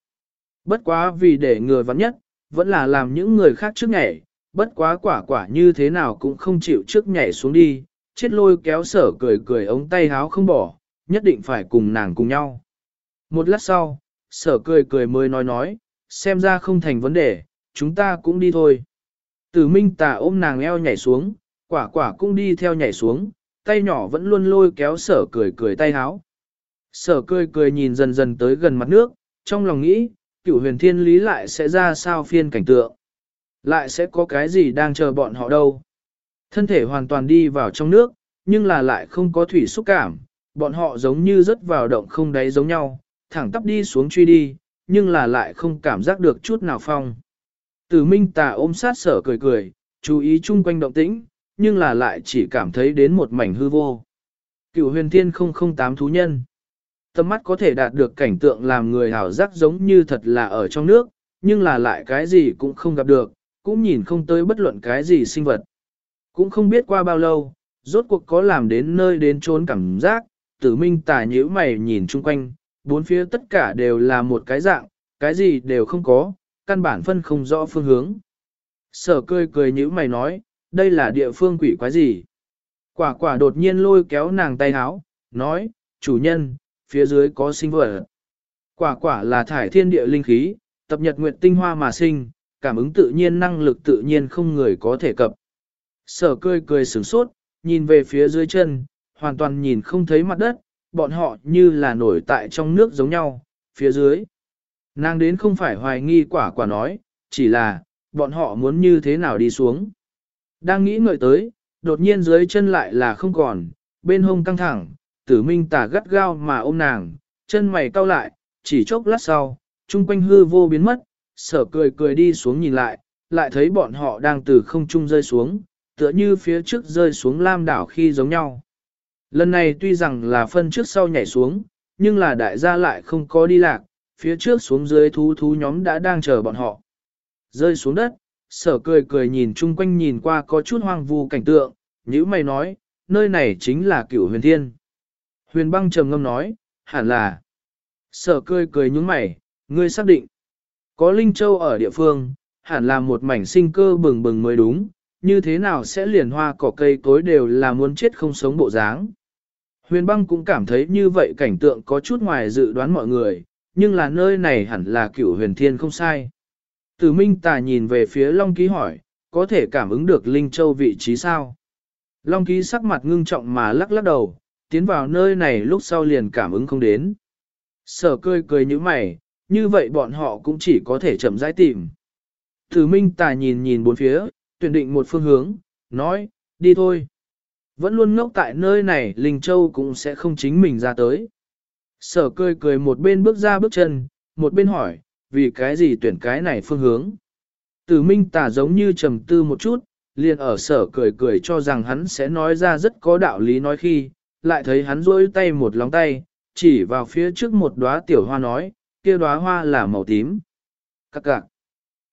Bất quá vì để người vắn nhất, vẫn là làm những người khác trước nhảy, bất quá quả quả như thế nào cũng không chịu trước nhảy xuống đi, chết lôi kéo sở cười cười ống tay háo không bỏ, nhất định phải cùng nàng cùng nhau. Một lát sau, sở cười cười mới nói nói, xem ra không thành vấn đề, chúng ta cũng đi thôi. Tử Minh tà ôm nàng eo nhảy xuống, quả quả cũng đi theo nhảy xuống, tay nhỏ vẫn luôn lôi kéo sở cười cười tay háo. Sở cười cười nhìn dần dần tới gần mặt nước, trong lòng nghĩ, cửu huyền thiên lý lại sẽ ra sao phiên cảnh tượng. Lại sẽ có cái gì đang chờ bọn họ đâu. Thân thể hoàn toàn đi vào trong nước, nhưng là lại không có thủy xúc cảm, bọn họ giống như rớt vào động không đáy giống nhau, thẳng tắp đi xuống truy đi, nhưng là lại không cảm giác được chút nào phong. Tử Minh Tà ôm sát sở cười cười, chú ý chung quanh động tĩnh, nhưng là lại chỉ cảm thấy đến một mảnh hư vô. Cựu huyền thiên 008 thú nhân. Tâm mắt có thể đạt được cảnh tượng làm người hảo giác giống như thật là ở trong nước, nhưng là lại cái gì cũng không gặp được, cũng nhìn không tới bất luận cái gì sinh vật. Cũng không biết qua bao lâu, rốt cuộc có làm đến nơi đến trốn cảm giác, tử minh tà nhíu mày nhìn chung quanh, bốn phía tất cả đều là một cái dạng, cái gì đều không có, căn bản phân không rõ phương hướng. Sở cười cười nhíu mày nói, đây là địa phương quỷ quái gì? Quả quả đột nhiên lôi kéo nàng tay háo, nói, chủ nhân, phía dưới có sinh vật. Quả quả là thải thiên địa linh khí, tập nhật nguyệt tinh hoa mà sinh, cảm ứng tự nhiên năng lực tự nhiên không người có thể cập. Sở cười cười sửng sốt, nhìn về phía dưới chân, hoàn toàn nhìn không thấy mặt đất, bọn họ như là nổi tại trong nước giống nhau, phía dưới. Nàng đến không phải hoài nghi quả quả nói, chỉ là, bọn họ muốn như thế nào đi xuống. Đang nghĩ ngợi tới, đột nhiên dưới chân lại là không còn, bên hông căng thẳng, tử minh tả gắt gao mà ôm nàng, chân mày cau lại, chỉ chốc lát sau, chung quanh hư vô biến mất, sở cười cười đi xuống nhìn lại, lại thấy bọn họ đang từ không trung rơi xuống, tựa như phía trước rơi xuống lam đảo khi giống nhau. Lần này tuy rằng là phân trước sau nhảy xuống, nhưng là đại gia lại không có đi lạc, phía trước xuống dưới thú thú nhóm đã đang chờ bọn họ. Rơi xuống đất, sở cười cười nhìn chung quanh nhìn qua có chút hoang vu cảnh tượng, như mày nói, nơi này chính là cửu huyền thiên. Huyền băng trầm ngâm nói, hẳn là. Sở cười cười nhúng mày, ngươi xác định. Có Linh Châu ở địa phương, hẳn là một mảnh sinh cơ bừng bừng mới đúng, như thế nào sẽ liền hoa cỏ cây cối đều là muốn chết không sống bộ dáng. Huyền băng cũng cảm thấy như vậy cảnh tượng có chút ngoài dự đoán mọi người, nhưng là nơi này hẳn là cửu huyền thiên không sai. Tử Minh Tà nhìn về phía Long Ký hỏi, có thể cảm ứng được Linh Châu vị trí sao? Long Ký sắc mặt ngưng trọng mà lắc lắc đầu, tiến vào nơi này lúc sau liền cảm ứng không đến. Sở cười cười như mày, như vậy bọn họ cũng chỉ có thể chậm rãi tìm. Tử Minh Tà nhìn nhìn bốn phía, tuyển định một phương hướng, nói, đi thôi. Vẫn luôn ngốc tại nơi này Linh Châu cũng sẽ không chính mình ra tới. Sở cười cười một bên bước ra bước chân, một bên hỏi, vì cái gì tuyển cái này phương hướng. Tử minh tả giống như trầm tư một chút, liền ở sở cười cười cho rằng hắn sẽ nói ra rất có đạo lý nói khi, lại thấy hắn rôi tay một lóng tay, chỉ vào phía trước một đóa tiểu hoa nói, kia đóa hoa là màu tím. Các cạc.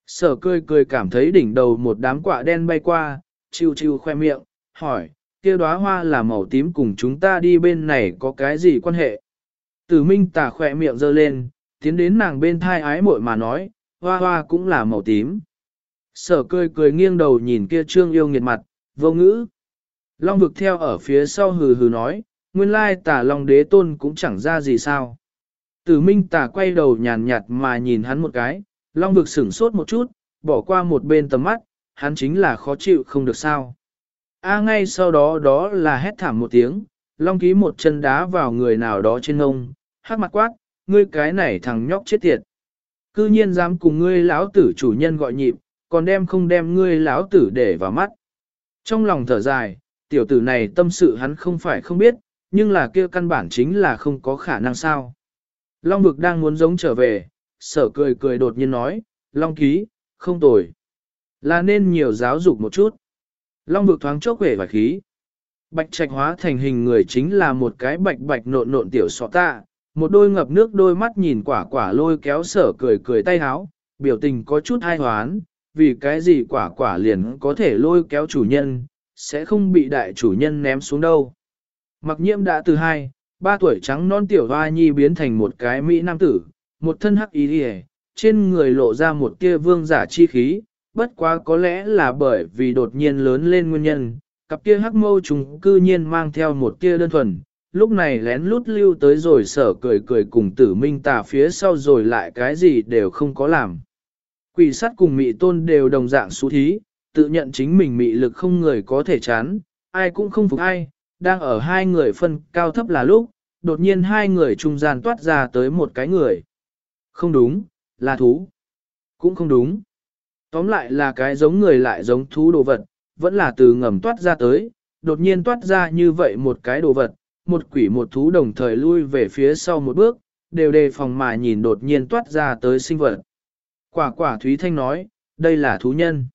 Sở cười cười cảm thấy đỉnh đầu một đám quạ đen bay qua, chiêu chiêu khoe miệng, hỏi, kia đóa hoa là màu tím cùng chúng ta đi bên này có cái gì quan hệ? Tử minh tà khoe miệng giơ lên, tiến đến nàng bên thai ái muội mà nói, hoa hoa cũng là màu tím. Sở cười cười nghiêng đầu nhìn kia trương yêu nghiệt mặt, vô ngữ. Long vực theo ở phía sau hừ hừ nói, nguyên lai tà long đế tôn cũng chẳng ra gì sao. Tử minh tà quay đầu nhàn nhạt mà nhìn hắn một cái, long vực sửng sốt một chút, bỏ qua một bên tầm mắt, hắn chính là khó chịu không được sao. A ngay sau đó đó là hét thảm một tiếng, long ký một chân đá vào người nào đó trên ngông, hát mặt quát, ngươi cái này thằng nhóc chết tiệt. Cư nhiên dám cùng ngươi lão tử chủ nhân gọi nhịp, còn đem không đem ngươi lão tử để vào mắt. Trong lòng thở dài, tiểu tử này tâm sự hắn không phải không biết, nhưng là kia căn bản chính là không có khả năng sao. Long vực đang muốn giống trở về, sở cười cười đột nhiên nói, Long ký, không tồi. Là nên nhiều giáo dục một chút. Long vực thoáng chốc vẻ và khí. Bạch trạch hóa thành hình người chính là một cái bạch bạch nộn nộn tiểu sọ tạ, một đôi ngập nước đôi mắt nhìn quả quả lôi kéo sở cười cười tay háo, biểu tình có chút ai hoán, vì cái gì quả quả liền có thể lôi kéo chủ nhân, sẽ không bị đại chủ nhân ném xuống đâu. Mặc nhiễm đã từ hai, ba tuổi trắng non tiểu hoa nhi biến thành một cái mỹ nam tử, một thân hắc ý đi trên người lộ ra một tia vương giả chi khí, bất quá có lẽ là bởi vì đột nhiên lớn lên nguyên nhân, cặp kia hắc mâu chúng cư nhiên mang theo một tia đơn thuần, lúc này lén lút lưu tới rồi sở cười cười cùng tử minh tà phía sau rồi lại cái gì đều không có làm. Quỷ sát cùng mị tôn đều đồng dạng xú thí, tự nhận chính mình mị lực không người có thể chán, ai cũng không phục ai, đang ở hai người phân cao thấp là lúc, đột nhiên hai người trung gian toát ra tới một cái người. Không đúng, là thú. Cũng không đúng. Tóm lại là cái giống người lại giống thú đồ vật, vẫn là từ ngầm toát ra tới, đột nhiên toát ra như vậy một cái đồ vật, một quỷ một thú đồng thời lui về phía sau một bước, đều đề phòng mà nhìn đột nhiên toát ra tới sinh vật. Quả quả Thúy Thanh nói, đây là thú nhân.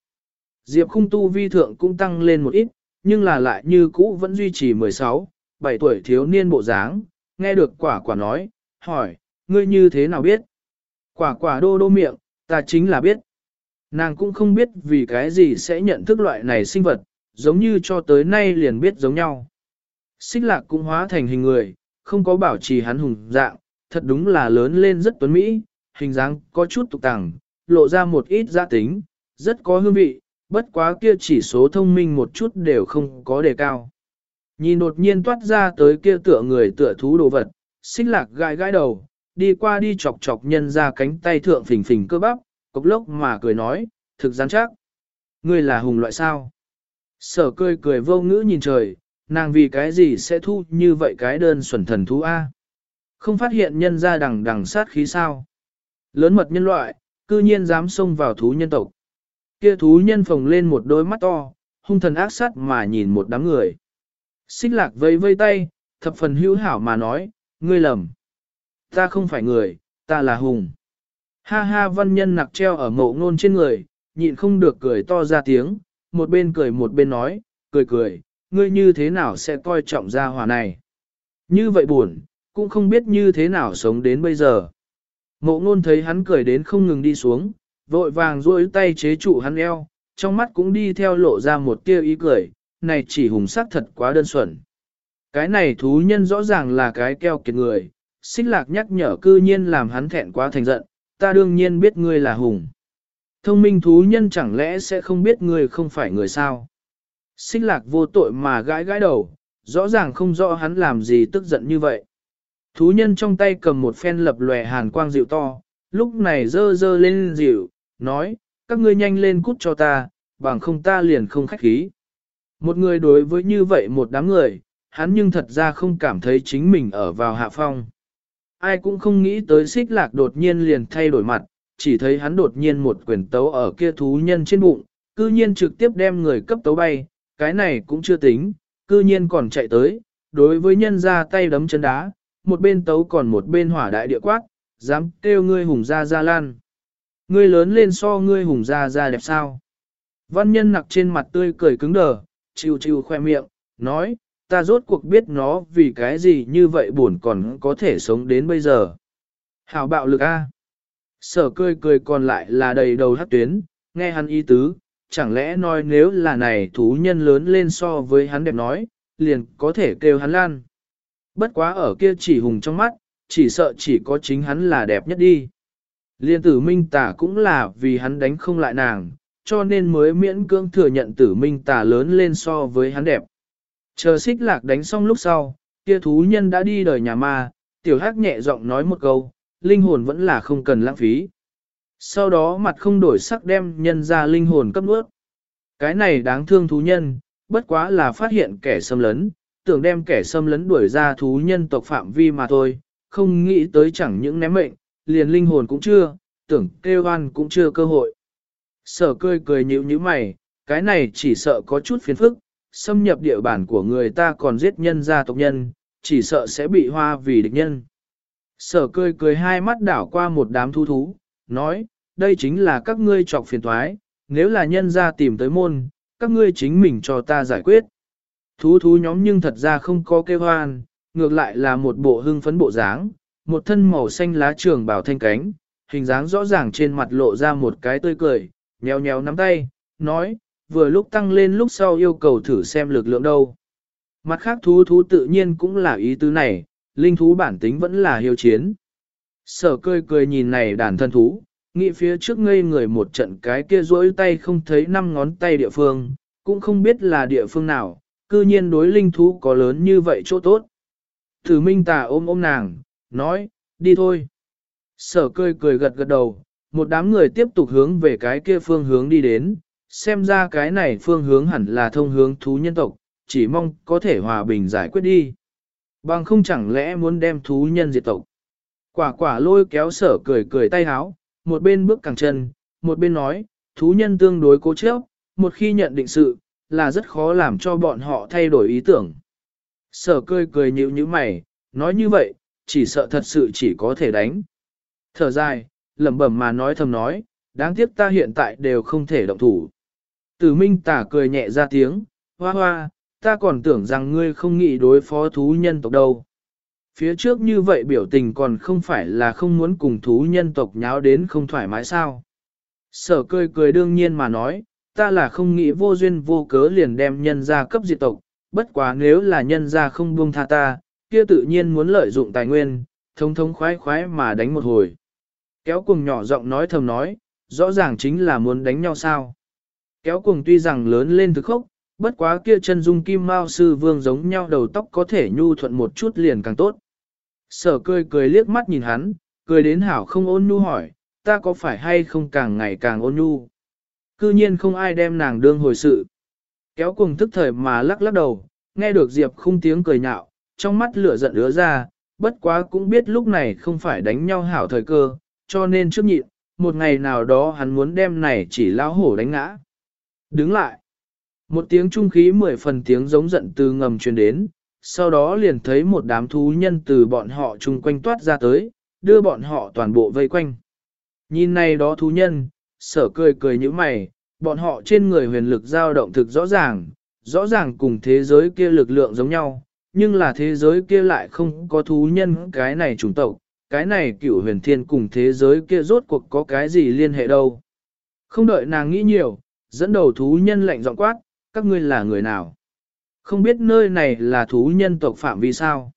Diệp khung tu vi thượng cũng tăng lên một ít, nhưng là lại như cũ vẫn duy trì 16, 7 tuổi thiếu niên bộ dáng, nghe được quả quả nói, hỏi, ngươi như thế nào biết? Quả quả đô đô miệng, ta chính là biết. Nàng cũng không biết vì cái gì sẽ nhận thức loại này sinh vật, giống như cho tới nay liền biết giống nhau. Xích lạc cũng hóa thành hình người, không có bảo trì hắn hùng dạng, thật đúng là lớn lên rất tuấn mỹ, hình dáng có chút tục tẳng, lộ ra một ít gia tính, rất có hương vị, bất quá kia chỉ số thông minh một chút đều không có đề cao. Nhìn đột nhiên toát ra tới kia tựa người tựa thú đồ vật, xích lạc gai gai đầu, đi qua đi chọc chọc nhân ra cánh tay thượng phình phình cơ bắp, cốc lốc mà cười nói, thực rắn chắc. Ngươi là hùng loại sao? Sở cười cười vô ngữ nhìn trời, nàng vì cái gì sẽ thu như vậy cái đơn xuẩn thần thú A? Không phát hiện nhân ra đằng đằng sát khí sao? Lớn mật nhân loại, cư nhiên dám xông vào thú nhân tộc. Kia thú nhân phồng lên một đôi mắt to, hung thần ác sát mà nhìn một đám người. Xích lạc vây vây tay, thập phần hữu hảo mà nói, ngươi lầm. Ta không phải người, ta là hùng. Ha ha văn nhân nặc treo ở mộ ngôn trên người, nhịn không được cười to ra tiếng, một bên cười một bên nói, cười cười, ngươi như thế nào sẽ coi trọng gia hỏa này. Như vậy buồn, cũng không biết như thế nào sống đến bây giờ. Mộ ngôn thấy hắn cười đến không ngừng đi xuống, vội vàng duỗi tay chế trụ hắn eo, trong mắt cũng đi theo lộ ra một tia ý cười, này chỉ hùng sắc thật quá đơn thuần. Cái này thú nhân rõ ràng là cái keo kiệt người, xích lạc nhắc nhở cư nhiên làm hắn thẹn quá thành giận, ta đương nhiên biết ngươi là hùng. Thông minh thú nhân chẳng lẽ sẽ không biết ngươi không phải người sao? Xích lạc vô tội mà gãi gãi đầu, rõ ràng không rõ hắn làm gì tức giận như vậy. Thú nhân trong tay cầm một phen lập lòe hàn quang dịu to, lúc này dơ dơ lên dịu, nói, các ngươi nhanh lên cút cho ta, bằng không ta liền không khách khí. Một người đối với như vậy một đám người, hắn nhưng thật ra không cảm thấy chính mình ở vào hạ phong. Ai cũng không nghĩ tới xích lạc đột nhiên liền thay đổi mặt, chỉ thấy hắn đột nhiên một quyền tấu ở kia thú nhân trên bụng, cư nhiên trực tiếp đem người cấp tấu bay, cái này cũng chưa tính, cư nhiên còn chạy tới, đối với nhân ra tay đấm chân đá, một bên tấu còn một bên hỏa đại địa quát, dám kêu ngươi hùng ra ra lan. Ngươi lớn lên so ngươi hùng ra ra đẹp sao? Văn nhân nặc trên mặt tươi cười cứng đờ, chiều chiều khoe miệng, nói, ta rốt cuộc biết nó vì cái gì như vậy buồn còn có thể sống đến bây giờ. Hảo bạo lực a. Sở cười cười còn lại là đầy đầu hát tuyến, nghe hắn ý tứ, chẳng lẽ nói nếu là này thú nhân lớn lên so với hắn đẹp nói, liền có thể kêu hắn lan. Bất quá ở kia chỉ hùng trong mắt, chỉ sợ chỉ có chính hắn là đẹp nhất đi. Liên tử minh tả cũng là vì hắn đánh không lại nàng, cho nên mới miễn cưỡng thừa nhận tử minh tả lớn lên so với hắn đẹp. Chờ xích lạc đánh xong lúc sau, kia thú nhân đã đi đời nhà ma, tiểu hắc nhẹ giọng nói một câu, linh hồn vẫn là không cần lãng phí. Sau đó mặt không đổi sắc đem nhân ra linh hồn cấp nuốt. Cái này đáng thương thú nhân, bất quá là phát hiện kẻ xâm lấn, tưởng đem kẻ xâm lấn đuổi ra thú nhân tộc phạm vi mà thôi, không nghĩ tới chẳng những ném mệnh, liền linh hồn cũng chưa, tưởng kêu oan cũng chưa cơ hội. Sở cười cười nhíu như mày, cái này chỉ sợ có chút phiền phức, xâm nhập địa bản của người ta còn giết nhân gia tộc nhân, chỉ sợ sẽ bị hoa vì địch nhân. Sở cười cười hai mắt đảo qua một đám thú thú, nói, đây chính là các ngươi trọc phiền thoái, nếu là nhân gia tìm tới môn, các ngươi chính mình cho ta giải quyết. Thú thú nhóm nhưng thật ra không có kêu hoan, ngược lại là một bộ hưng phấn bộ dáng, một thân màu xanh lá trường bảo thanh cánh, hình dáng rõ ràng trên mặt lộ ra một cái tươi cười, nhéo nhéo nắm tay, nói, vừa lúc tăng lên lúc sau yêu cầu thử xem lực lượng đâu. Mặt khác thú thú tự nhiên cũng là ý tứ này, linh thú bản tính vẫn là hiếu chiến. Sở cười cười nhìn này đàn thân thú, nghĩ phía trước ngây người một trận cái kia rỗi tay không thấy năm ngón tay địa phương, cũng không biết là địa phương nào, cư nhiên đối linh thú có lớn như vậy chỗ tốt. Thử minh tà ôm ôm nàng, nói, đi thôi. Sở cười cười gật gật đầu, một đám người tiếp tục hướng về cái kia phương hướng đi đến, xem ra cái này phương hướng hẳn là thông hướng thú nhân tộc, chỉ mong có thể hòa bình giải quyết đi. Bằng không chẳng lẽ muốn đem thú nhân diệt tộc. Quả quả lôi kéo sở cười cười tay háo, một bên bước càng chân, một bên nói, thú nhân tương đối cố chấp, một khi nhận định sự, là rất khó làm cho bọn họ thay đổi ý tưởng. Sở cười cười nhịu như mày, nói như vậy, chỉ sợ thật sự chỉ có thể đánh. Thở dài, lẩm bẩm mà nói thầm nói, đáng tiếc ta hiện tại đều không thể động thủ. Tử Minh tả cười nhẹ ra tiếng, hoa hoa, ta còn tưởng rằng ngươi không nghĩ đối phó thú nhân tộc đâu. Phía trước như vậy biểu tình còn không phải là không muốn cùng thú nhân tộc nháo đến không thoải mái sao. Sở cười cười đương nhiên mà nói, ta là không nghĩ vô duyên vô cớ liền đem nhân ra cấp diệt tộc, bất quá nếu là nhân ra không buông tha ta, kia tự nhiên muốn lợi dụng tài nguyên, thông thống khoái khoái mà đánh một hồi. Kéo cùng nhỏ giọng nói thầm nói, rõ ràng chính là muốn đánh nhau sao. Kéo cùng tuy rằng lớn lên thực khốc, bất quá kia chân dung kim mao sư vương giống nhau đầu tóc có thể nhu thuận một chút liền càng tốt. Sở cười cười liếc mắt nhìn hắn, cười đến hảo không ôn nhu hỏi, ta có phải hay không càng ngày càng ôn nhu. Cư nhiên không ai đem nàng đương hồi sự. Kéo cùng thức thời mà lắc lắc đầu, nghe được Diệp khung tiếng cười nhạo, trong mắt lửa giận ứa ra, bất quá cũng biết lúc này không phải đánh nhau hảo thời cơ, cho nên trước nhịn, một ngày nào đó hắn muốn đem này chỉ lão hổ đánh ngã. Đứng lại. Một tiếng trung khí mười phần tiếng giống giận từ ngầm truyền đến, sau đó liền thấy một đám thú nhân từ bọn họ chung quanh toát ra tới, đưa bọn họ toàn bộ vây quanh. Nhìn này đó thú nhân, sở cười cười như mày, bọn họ trên người huyền lực dao động thực rõ ràng, rõ ràng cùng thế giới kia lực lượng giống nhau, nhưng là thế giới kia lại không có thú nhân cái này chủng tộc, cái này cửu huyền thiên cùng thế giới kia rốt cuộc có cái gì liên hệ đâu. Không đợi nàng nghĩ nhiều, dẫn đầu thú nhân lạnh giọng quát, các ngươi là người nào? Không biết nơi này là thú nhân tộc phạm vì sao?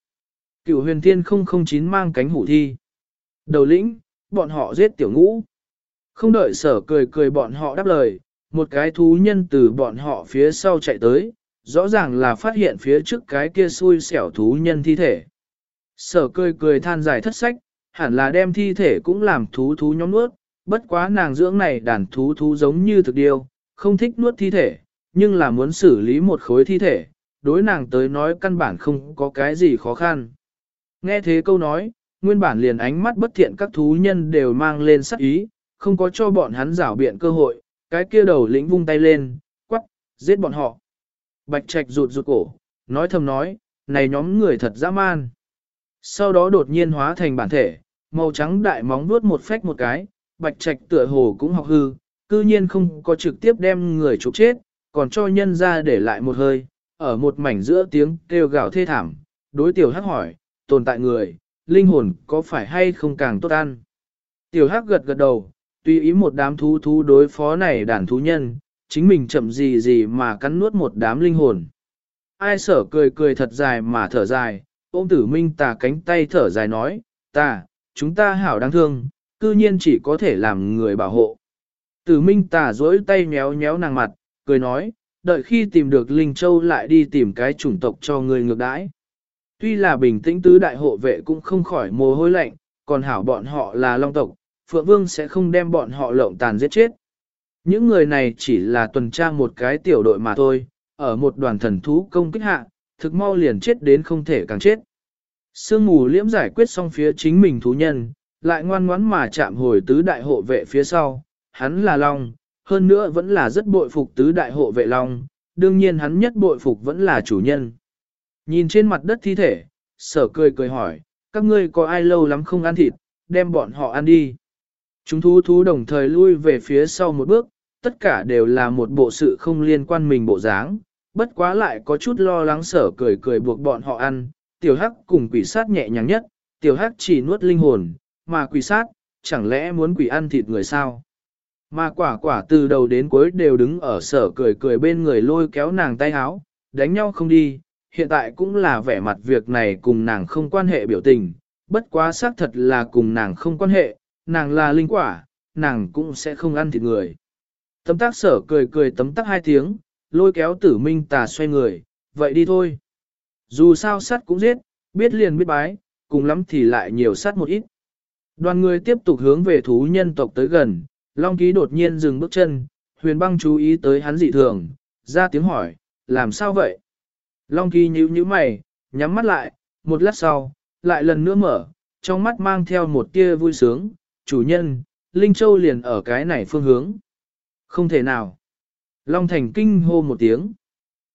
Cửu huyền thiên 009 mang cánh hủ thi. Đầu lĩnh, bọn họ giết tiểu ngũ. Không đợi sở cười cười bọn họ đáp lời, một cái thú nhân từ bọn họ phía sau chạy tới, rõ ràng là phát hiện phía trước cái kia xui xẻo thú nhân thi thể. Sở cười cười than dài thất sách, hẳn là đem thi thể cũng làm thú thú nhóm nuốt, bất quá nàng dưỡng này đàn thú thú giống như thực điều, không thích nuốt thi thể, nhưng là muốn xử lý một khối thi thể, đối nàng tới nói căn bản không có cái gì khó khăn. Nghe thế câu nói, nguyên bản liền ánh mắt bất thiện các thú nhân đều mang lên sắc ý, không có cho bọn hắn rảo biện cơ hội, cái kia đầu lĩnh vung tay lên, quắc, giết bọn họ. Bạch Trạch rụt rụt cổ, nói thầm nói, này nhóm người thật dã man. Sau đó đột nhiên hóa thành bản thể, màu trắng đại móng vuốt một phách một cái, Bạch Trạch tựa hồ cũng học hư, cư nhiên không có trực tiếp đem người trục chết, còn cho nhân ra để lại một hơi, ở một mảnh giữa tiếng kêu gào thê thảm, đối tiểu hắc hỏi, tồn tại người, linh hồn có phải hay không càng tốt ăn. Tiểu hắc gật gật đầu, tùy ý một đám thú thú đối phó này đàn thú nhân, chính mình chậm gì gì mà cắn nuốt một đám linh hồn. Ai sở cười cười thật dài mà thở dài, ôm tử minh tà cánh tay thở dài nói, ta, chúng ta hảo đáng thương, cư nhiên chỉ có thể làm người bảo hộ. Tử minh tà dối tay nhéo nhéo nàng mặt, cười nói, đợi khi tìm được Linh Châu lại đi tìm cái chủng tộc cho người ngược đãi. Tuy là bình tĩnh tứ đại hộ vệ cũng không khỏi mồ hôi lạnh, còn hảo bọn họ là long tộc, Phượng Vương sẽ không đem bọn họ lộng tàn giết chết. Những người này chỉ là tuần tra một cái tiểu đội mà thôi, ở một đoàn thần thú công kích hạ, thực mau liền chết đến không thể càng chết. Sương mù liễm giải quyết xong phía chính mình thú nhân, lại ngoan ngoãn mà chạm hồi tứ đại hộ vệ phía sau, hắn là Long, hơn nữa vẫn là rất bội phục tứ đại hộ vệ Long, đương nhiên hắn nhất bội phục vẫn là chủ nhân. Nhìn trên mặt đất thi thể, sở cười cười hỏi, các ngươi có ai lâu lắm không ăn thịt, đem bọn họ ăn đi. Chúng thú thú đồng thời lui về phía sau một bước, tất cả đều là một bộ sự không liên quan mình bộ dáng, bất quá lại có chút lo lắng sở cười cười buộc bọn họ ăn, tiểu hắc cùng quỷ sát nhẹ nhàng nhất, tiểu hắc chỉ nuốt linh hồn, mà quỷ sát, chẳng lẽ muốn quỷ ăn thịt người sao? Mà quả quả từ đầu đến cuối đều đứng ở sở cười cười bên người lôi kéo nàng tay háo, đánh nhau không đi, hiện tại cũng là vẻ mặt việc này cùng nàng không quan hệ biểu tình, bất quá xác thật là cùng nàng không quan hệ, nàng là linh quả, nàng cũng sẽ không ăn thịt người. Tấm tác sở cười cười tấm tắc hai tiếng, lôi kéo tử minh tà xoay người, vậy đi thôi. Dù sao sát cũng giết, biết liền biết bái, cùng lắm thì lại nhiều sát một ít. Đoàn người tiếp tục hướng về thú nhân tộc tới gần, Long ký đột nhiên dừng bước chân, huyền băng chú ý tới hắn dị thường, ra tiếng hỏi, làm sao vậy? Long ký nhíu nhíu mày, nhắm mắt lại, một lát sau, lại lần nữa mở, trong mắt mang theo một tia vui sướng, chủ nhân, Linh Châu liền ở cái này phương hướng. Không thể nào. Long Thành kinh hô một tiếng.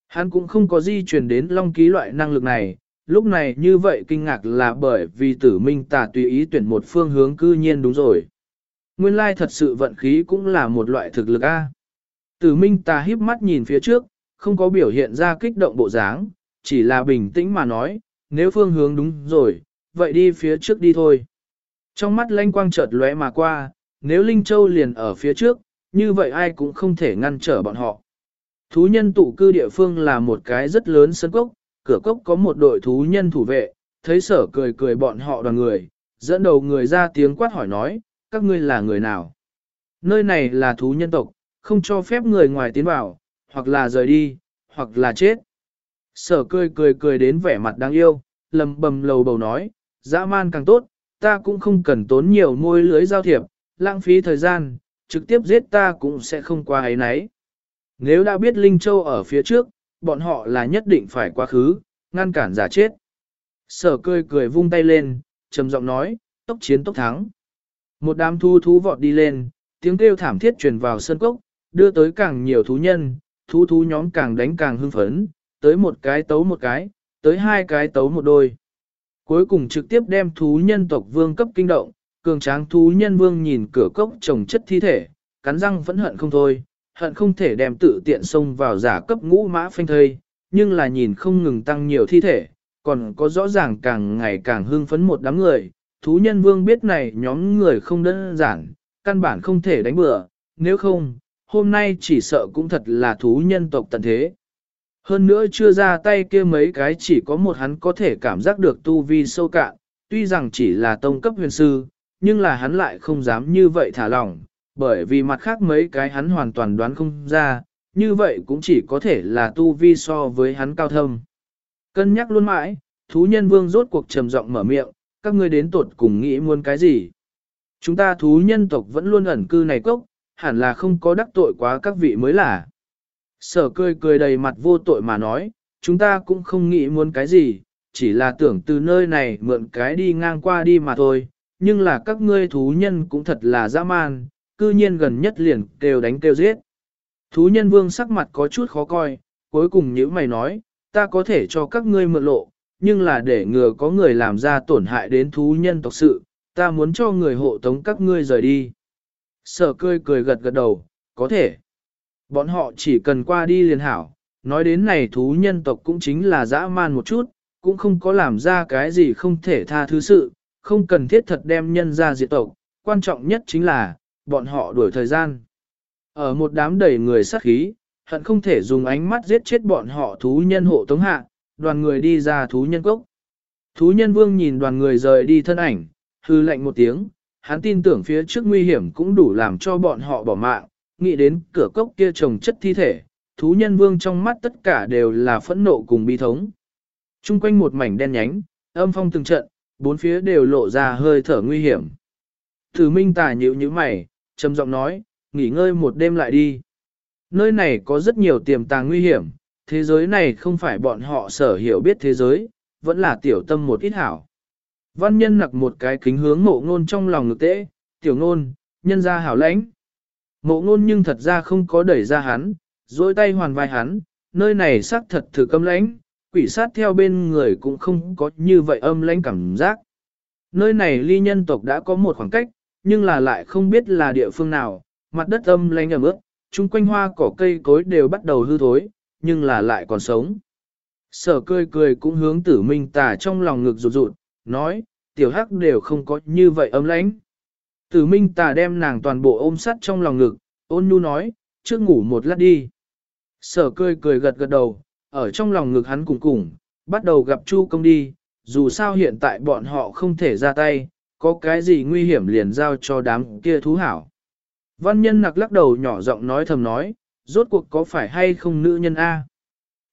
Hắn cũng không có di chuyển đến Long Ký loại năng lực này, lúc này như vậy kinh ngạc là bởi vì tử minh tà tùy ý tuyển một phương hướng cư nhiên đúng rồi. Nguyên lai thật sự vận khí cũng là một loại thực lực A. Tử minh ta híp mắt nhìn phía trước, không có biểu hiện ra kích động bộ dáng, chỉ là bình tĩnh mà nói, nếu phương hướng đúng rồi, vậy đi phía trước đi thôi. Trong mắt lanh quang chợt lóe mà qua, nếu Linh Châu liền ở phía trước, như vậy ai cũng không thể ngăn trở bọn họ. Thú nhân tụ cư địa phương là một cái rất lớn sân cốc, cửa cốc có một đội thú nhân thủ vệ, thấy sở cười cười bọn họ đoàn người, dẫn đầu người ra tiếng quát hỏi nói, các ngươi là người nào? Nơi này là thú nhân tộc, không cho phép người ngoài tiến vào, hoặc là rời đi, hoặc là chết. Sở cười cười cười đến vẻ mặt đáng yêu, lầm bầm lầu bầu nói, dã man càng tốt, ta cũng không cần tốn nhiều môi lưới giao thiệp, lãng phí thời gian, trực tiếp giết ta cũng sẽ không qua ấy nấy. Nếu đã biết Linh Châu ở phía trước, bọn họ là nhất định phải quá khứ, ngăn cản giả chết. Sở cười cười vung tay lên, trầm giọng nói, tốc chiến tốc thắng. Một đám thu thú vọt đi lên, tiếng kêu thảm thiết truyền vào sân cốc, đưa tới càng nhiều thú nhân, thú thú nhóm càng đánh càng hưng phấn, tới một cái tấu một cái, tới hai cái tấu một đôi. Cuối cùng trực tiếp đem thú nhân tộc vương cấp kinh động, cường tráng thú nhân vương nhìn cửa cốc trồng chất thi thể, cắn răng vẫn hận không thôi, hận không thể đem tự tiện xông vào giả cấp ngũ mã phanh thây, nhưng là nhìn không ngừng tăng nhiều thi thể, còn có rõ ràng càng ngày càng hưng phấn một đám người. Thú nhân vương biết này nhóm người không đơn giản, căn bản không thể đánh bừa, nếu không, hôm nay chỉ sợ cũng thật là thú nhân tộc tận thế. Hơn nữa chưa ra tay kia mấy cái chỉ có một hắn có thể cảm giác được tu vi sâu cạn, tuy rằng chỉ là tông cấp huyền sư, nhưng là hắn lại không dám như vậy thả lỏng, bởi vì mặt khác mấy cái hắn hoàn toàn đoán không ra, như vậy cũng chỉ có thể là tu vi so với hắn cao thâm. Cân nhắc luôn mãi, thú nhân vương rốt cuộc trầm giọng mở miệng, các ngươi đến tột cùng nghĩ muốn cái gì? Chúng ta thú nhân tộc vẫn luôn ẩn cư này cốc, hẳn là không có đắc tội quá các vị mới là. Sở cười cười đầy mặt vô tội mà nói, chúng ta cũng không nghĩ muốn cái gì, chỉ là tưởng từ nơi này mượn cái đi ngang qua đi mà thôi, nhưng là các ngươi thú nhân cũng thật là dã man, cư nhiên gần nhất liền kêu đánh kêu giết. Thú nhân vương sắc mặt có chút khó coi, cuối cùng như mày nói, ta có thể cho các ngươi mượn lộ, nhưng là để ngừa có người làm ra tổn hại đến thú nhân tộc sự, ta muốn cho người hộ tống các ngươi rời đi. Sở cười cười gật gật đầu, có thể. Bọn họ chỉ cần qua đi liền hảo, nói đến này thú nhân tộc cũng chính là dã man một chút, cũng không có làm ra cái gì không thể tha thứ sự, không cần thiết thật đem nhân ra diệt tộc, quan trọng nhất chính là, bọn họ đuổi thời gian. Ở một đám đầy người sát khí, hận không thể dùng ánh mắt giết chết bọn họ thú nhân hộ tống hạ, đoàn người đi ra thú nhân cốc. Thú nhân vương nhìn đoàn người rời đi thân ảnh, hư lạnh một tiếng, hắn tin tưởng phía trước nguy hiểm cũng đủ làm cho bọn họ bỏ mạng, nghĩ đến cửa cốc kia trồng chất thi thể, thú nhân vương trong mắt tất cả đều là phẫn nộ cùng bi thống. Trung quanh một mảnh đen nhánh, âm phong từng trận, bốn phía đều lộ ra hơi thở nguy hiểm. Thử minh tả nhịu như mày, trầm giọng nói, nghỉ ngơi một đêm lại đi. Nơi này có rất nhiều tiềm tàng nguy hiểm, thế giới này không phải bọn họ sở hiểu biết thế giới, vẫn là tiểu tâm một ít hảo. Văn nhân nặc một cái kính hướng mộ ngôn trong lòng ngực tễ, tiểu ngôn, nhân ra hảo lãnh. Mộ ngôn nhưng thật ra không có đẩy ra hắn, dối tay hoàn vai hắn, nơi này xác thật thử câm lãnh, quỷ sát theo bên người cũng không có như vậy âm lãnh cảm giác. Nơi này ly nhân tộc đã có một khoảng cách, nhưng là lại không biết là địa phương nào, mặt đất âm lãnh ẩm ướt, chung quanh hoa cỏ cây cối đều bắt đầu hư thối, nhưng là lại còn sống. Sở cười cười cũng hướng tử minh tà trong lòng ngực rụt rụt, nói, tiểu hắc đều không có như vậy ấm lãnh. Tử minh tà đem nàng toàn bộ ôm sắt trong lòng ngực, ôn nhu nói, trước ngủ một lát đi. Sở cười cười gật gật đầu, ở trong lòng ngực hắn cùng cùng, bắt đầu gặp Chu công đi, dù sao hiện tại bọn họ không thể ra tay, có cái gì nguy hiểm liền giao cho đám kia thú hảo. Văn nhân nặc lắc đầu nhỏ giọng nói thầm nói, rốt cuộc có phải hay không nữ nhân A.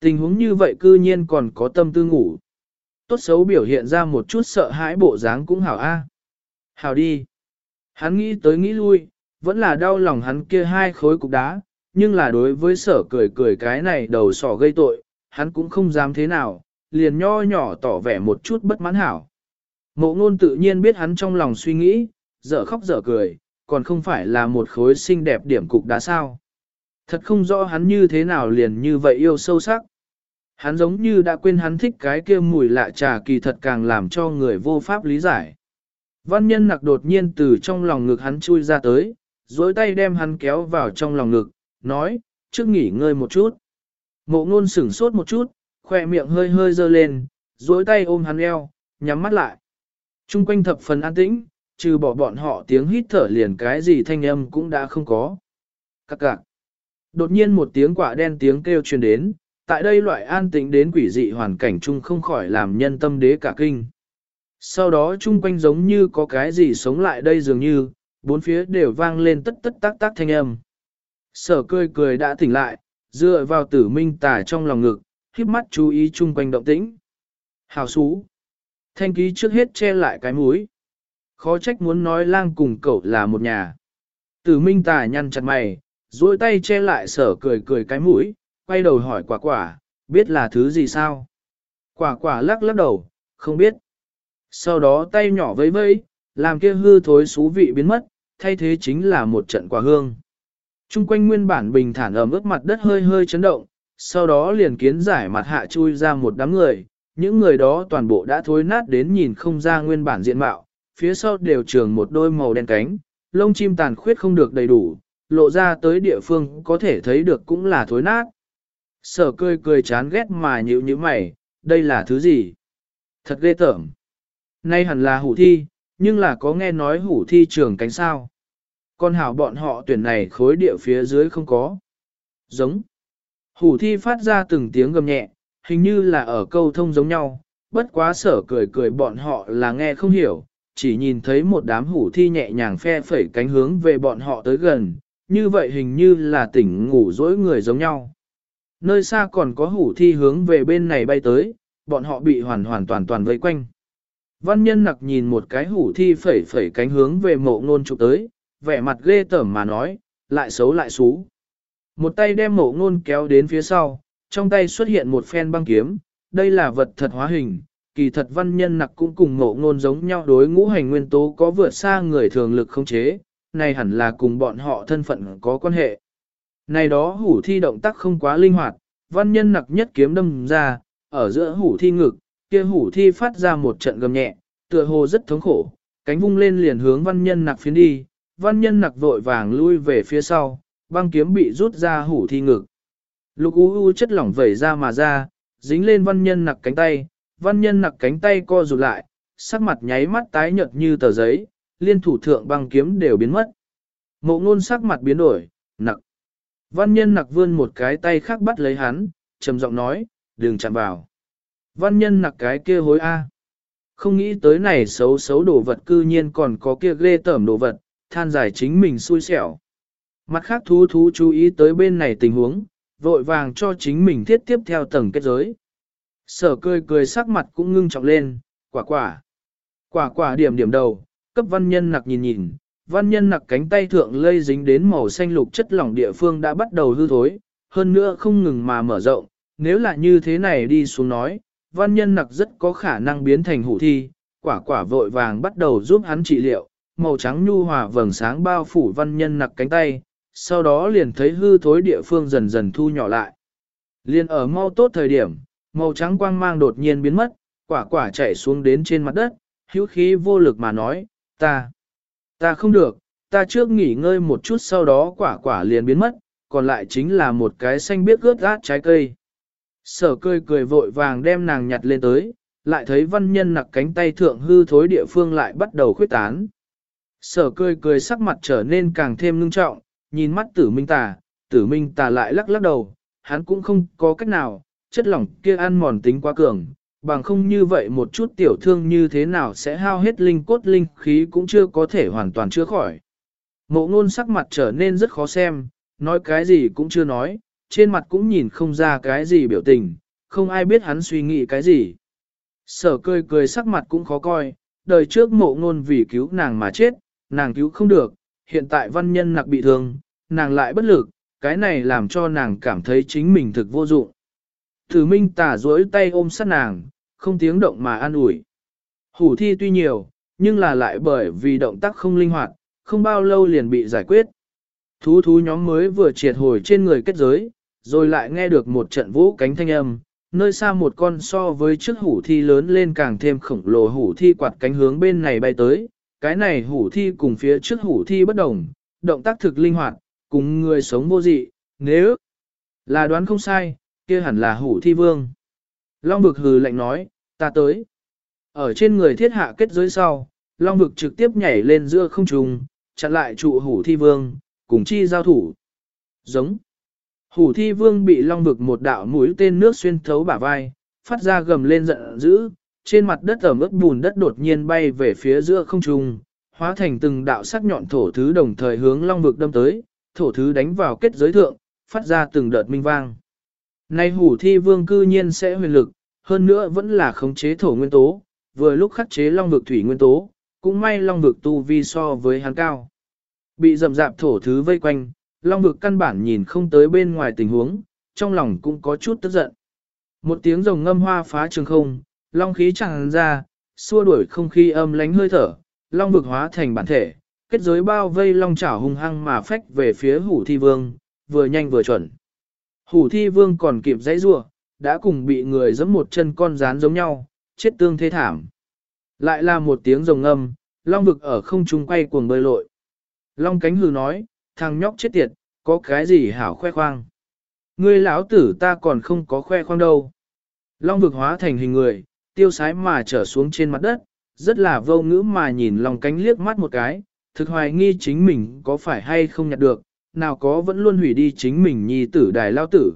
Tình huống như vậy cư nhiên còn có tâm tư ngủ. Tốt xấu biểu hiện ra một chút sợ hãi bộ dáng cũng hảo A. Hảo đi. Hắn nghĩ tới nghĩ lui, vẫn là đau lòng hắn kia hai khối cục đá, nhưng là đối với sở cười cười cái này đầu sỏ gây tội, hắn cũng không dám thế nào, liền nho nhỏ tỏ vẻ một chút bất mãn hảo. Mộ ngôn tự nhiên biết hắn trong lòng suy nghĩ, dở khóc dở cười, còn không phải là một khối xinh đẹp điểm cục đá sao. Thật không rõ hắn như thế nào liền như vậy yêu sâu sắc. Hắn giống như đã quên hắn thích cái kia mùi lạ trà kỳ thật càng làm cho người vô pháp lý giải. Văn nhân nặc đột nhiên từ trong lòng ngực hắn chui ra tới, dối tay đem hắn kéo vào trong lòng ngực, nói, trước nghỉ ngơi một chút. Mộ ngôn sửng sốt một chút, khỏe miệng hơi hơi dơ lên, dối tay ôm hắn eo, nhắm mắt lại. Trung quanh thập phần an tĩnh, trừ bỏ bọn họ tiếng hít thở liền cái gì thanh âm cũng đã không có. Các cạc. Đột nhiên một tiếng quả đen tiếng kêu truyền đến, tại đây loại an tĩnh đến quỷ dị hoàn cảnh chung không khỏi làm nhân tâm đế cả kinh. Sau đó chung quanh giống như có cái gì sống lại đây dường như, bốn phía đều vang lên tất tất tác tác thanh âm. Sở cười cười đã tỉnh lại, dựa vào tử minh Tả trong lòng ngực, khiếp mắt chú ý chung quanh động tĩnh. Hào xú. Thanh ký trước hết che lại cái mũi. Khó trách muốn nói lang cùng cậu là một nhà. Tử minh Tả nhăn chặt mày, duỗi tay che lại sở cười cười cái mũi, quay đầu hỏi quả quả, biết là thứ gì sao? Quả quả lắc lắc đầu, không biết. Sau đó tay nhỏ vẫy vẫy, làm kia hư thối xú vị biến mất, thay thế chính là một trận quả hương. Trung quanh nguyên bản bình thản ẩm ướt mặt đất hơi hơi chấn động, sau đó liền kiến giải mặt hạ chui ra một đám người, những người đó toàn bộ đã thối nát đến nhìn không ra nguyên bản diện mạo, phía sau đều trường một đôi màu đen cánh, lông chim tàn khuyết không được đầy đủ, lộ ra tới địa phương có thể thấy được cũng là thối nát. Sở cười cười chán ghét mà nhịu như mày, đây là thứ gì? Thật ghê tởm. Nay hẳn là hủ thi, nhưng là có nghe nói hủ thi trường cánh sao. Con hảo bọn họ tuyển này khối địa phía dưới không có. Giống. Hủ thi phát ra từng tiếng gầm nhẹ, hình như là ở câu thông giống nhau, bất quá sở cười cười bọn họ là nghe không hiểu, chỉ nhìn thấy một đám hủ thi nhẹ nhàng phe phẩy cánh hướng về bọn họ tới gần, như vậy hình như là tỉnh ngủ dỗi người giống nhau. Nơi xa còn có hủ thi hướng về bên này bay tới, bọn họ bị hoàn hoàn toàn toàn vây quanh. Văn nhân nặc nhìn một cái hủ thi phẩy phẩy cánh hướng về mộ ngôn chụp tới, vẻ mặt ghê tởm mà nói, lại xấu lại xú. Một tay đem mộ ngôn kéo đến phía sau, trong tay xuất hiện một phen băng kiếm, đây là vật thật hóa hình, kỳ thật văn nhân nặc cũng cùng mộ ngôn giống nhau đối ngũ hành nguyên tố có vượt xa người thường lực không chế, này hẳn là cùng bọn họ thân phận có quan hệ. Này đó hủ thi động tác không quá linh hoạt, văn nhân nặc nhất kiếm đâm ra, ở giữa hủ thi ngực, kia hủ thi phát ra một trận gầm nhẹ, tựa hồ rất thống khổ, cánh vung lên liền hướng văn nhân nặc phiến đi, văn nhân nặc vội vàng lui về phía sau, băng kiếm bị rút ra hủ thi ngực. Lục u u chất lỏng vẩy ra mà ra, dính lên văn nhân nặc cánh tay, văn nhân nặc cánh tay co rụt lại, sắc mặt nháy mắt tái nhợt như tờ giấy, liên thủ thượng băng kiếm đều biến mất. Mộ ngôn sắc mặt biến đổi, nặc. Văn nhân nặc vươn một cái tay khác bắt lấy hắn, trầm giọng nói, đừng chạm vào. Văn nhân nặc cái kia hối A. Không nghĩ tới này xấu xấu đồ vật cư nhiên còn có kia ghê tởm đồ vật, than giải chính mình xui xẻo. Mặt khác thú thú chú ý tới bên này tình huống, vội vàng cho chính mình thiết tiếp theo tầng kết giới. Sở cười cười sắc mặt cũng ngưng trọng lên, quả quả. Quả quả điểm điểm đầu, cấp văn nhân nặc nhìn nhìn, văn nhân nặc cánh tay thượng lây dính đến màu xanh lục chất lỏng địa phương đã bắt đầu hư thối, hơn nữa không ngừng mà mở rộng, nếu là như thế này đi xuống nói, văn nhân nặc rất có khả năng biến thành hủ thi, quả quả vội vàng bắt đầu giúp hắn trị liệu, màu trắng nhu hòa vầng sáng bao phủ văn nhân nặc cánh tay, sau đó liền thấy hư thối địa phương dần dần thu nhỏ lại. Liền ở mau tốt thời điểm, màu trắng quang mang đột nhiên biến mất, quả quả chạy xuống đến trên mặt đất, hữu khí vô lực mà nói, ta, ta không được, ta trước nghỉ ngơi một chút sau đó quả quả liền biến mất, còn lại chính là một cái xanh biếc ướt át trái cây. Sở cười cười vội vàng đem nàng nhặt lên tới, lại thấy văn nhân nặc cánh tay thượng hư thối địa phương lại bắt đầu khuyết tán. Sở cười cười sắc mặt trở nên càng thêm ngưng trọng, nhìn mắt tử minh tà, tử minh tà lại lắc lắc đầu, hắn cũng không có cách nào, chất lỏng kia ăn mòn tính quá cường, bằng không như vậy một chút tiểu thương như thế nào sẽ hao hết linh cốt linh khí cũng chưa có thể hoàn toàn chữa khỏi. Mộ ngôn sắc mặt trở nên rất khó xem, nói cái gì cũng chưa nói, trên mặt cũng nhìn không ra cái gì biểu tình, không ai biết hắn suy nghĩ cái gì. Sở cười cười sắc mặt cũng khó coi, đời trước mộ ngôn vì cứu nàng mà chết, nàng cứu không được, hiện tại văn nhân nặc bị thương, nàng lại bất lực, cái này làm cho nàng cảm thấy chính mình thực vô dụng. Thử minh tả duỗi tay ôm sát nàng, không tiếng động mà an ủi. Hủ thi tuy nhiều, nhưng là lại bởi vì động tác không linh hoạt, không bao lâu liền bị giải quyết. Thú thú nhóm mới vừa triệt hồi trên người kết giới, rồi lại nghe được một trận vũ cánh thanh âm, nơi xa một con so với trước hủ thi lớn lên càng thêm khổng lồ hủ thi quạt cánh hướng bên này bay tới, cái này hủ thi cùng phía trước hủ thi bất đồng, động tác thực linh hoạt, cùng người sống vô dị, nếu là đoán không sai, kia hẳn là hủ thi vương. Long vực hừ lạnh nói, ta tới. Ở trên người thiết hạ kết giới sau, Long vực trực tiếp nhảy lên giữa không trung, chặn lại trụ hủ thi vương, cùng chi giao thủ. Giống. Hủ thi vương bị Long vực một đạo mũi tên nước xuyên thấu bả vai, phát ra gầm lên giận dữ, trên mặt đất ẩm ướt bùn đất đột nhiên bay về phía giữa không trung, hóa thành từng đạo sắc nhọn thổ thứ đồng thời hướng long vực đâm tới, thổ thứ đánh vào kết giới thượng, phát ra từng đợt minh vang. Nay hủ thi vương cư nhiên sẽ huyền lực, hơn nữa vẫn là khống chế thổ nguyên tố, vừa lúc khắc chế long vực thủy nguyên tố, cũng may long vực tu vi so với hắn cao. Bị rầm rạp thổ thứ vây quanh, long vực căn bản nhìn không tới bên ngoài tình huống, trong lòng cũng có chút tức giận. Một tiếng rồng ngâm hoa phá trường không, long khí tràn ra, xua đuổi không khí âm lánh hơi thở, long vực hóa thành bản thể, kết giới bao vây long chảo hung hăng mà phách về phía hủ thi vương, vừa nhanh vừa chuẩn. Hủ thi vương còn kịp dãy rua, đã cùng bị người giẫm một chân con rán giống nhau, chết tương thế thảm. Lại là một tiếng rồng ngâm, long vực ở không trung quay cuồng bơi lội. Long cánh hừ nói, thằng nhóc chết tiệt, có cái gì hảo khoe khoang. Ngươi lão tử ta còn không có khoe khoang đâu. Long vực hóa thành hình người, tiêu sái mà trở xuống trên mặt đất, rất là vô ngữ mà nhìn Long cánh liếc mắt một cái, thực hoài nghi chính mình có phải hay không nhặt được, nào có vẫn luôn hủy đi chính mình nhi tử đài lao tử.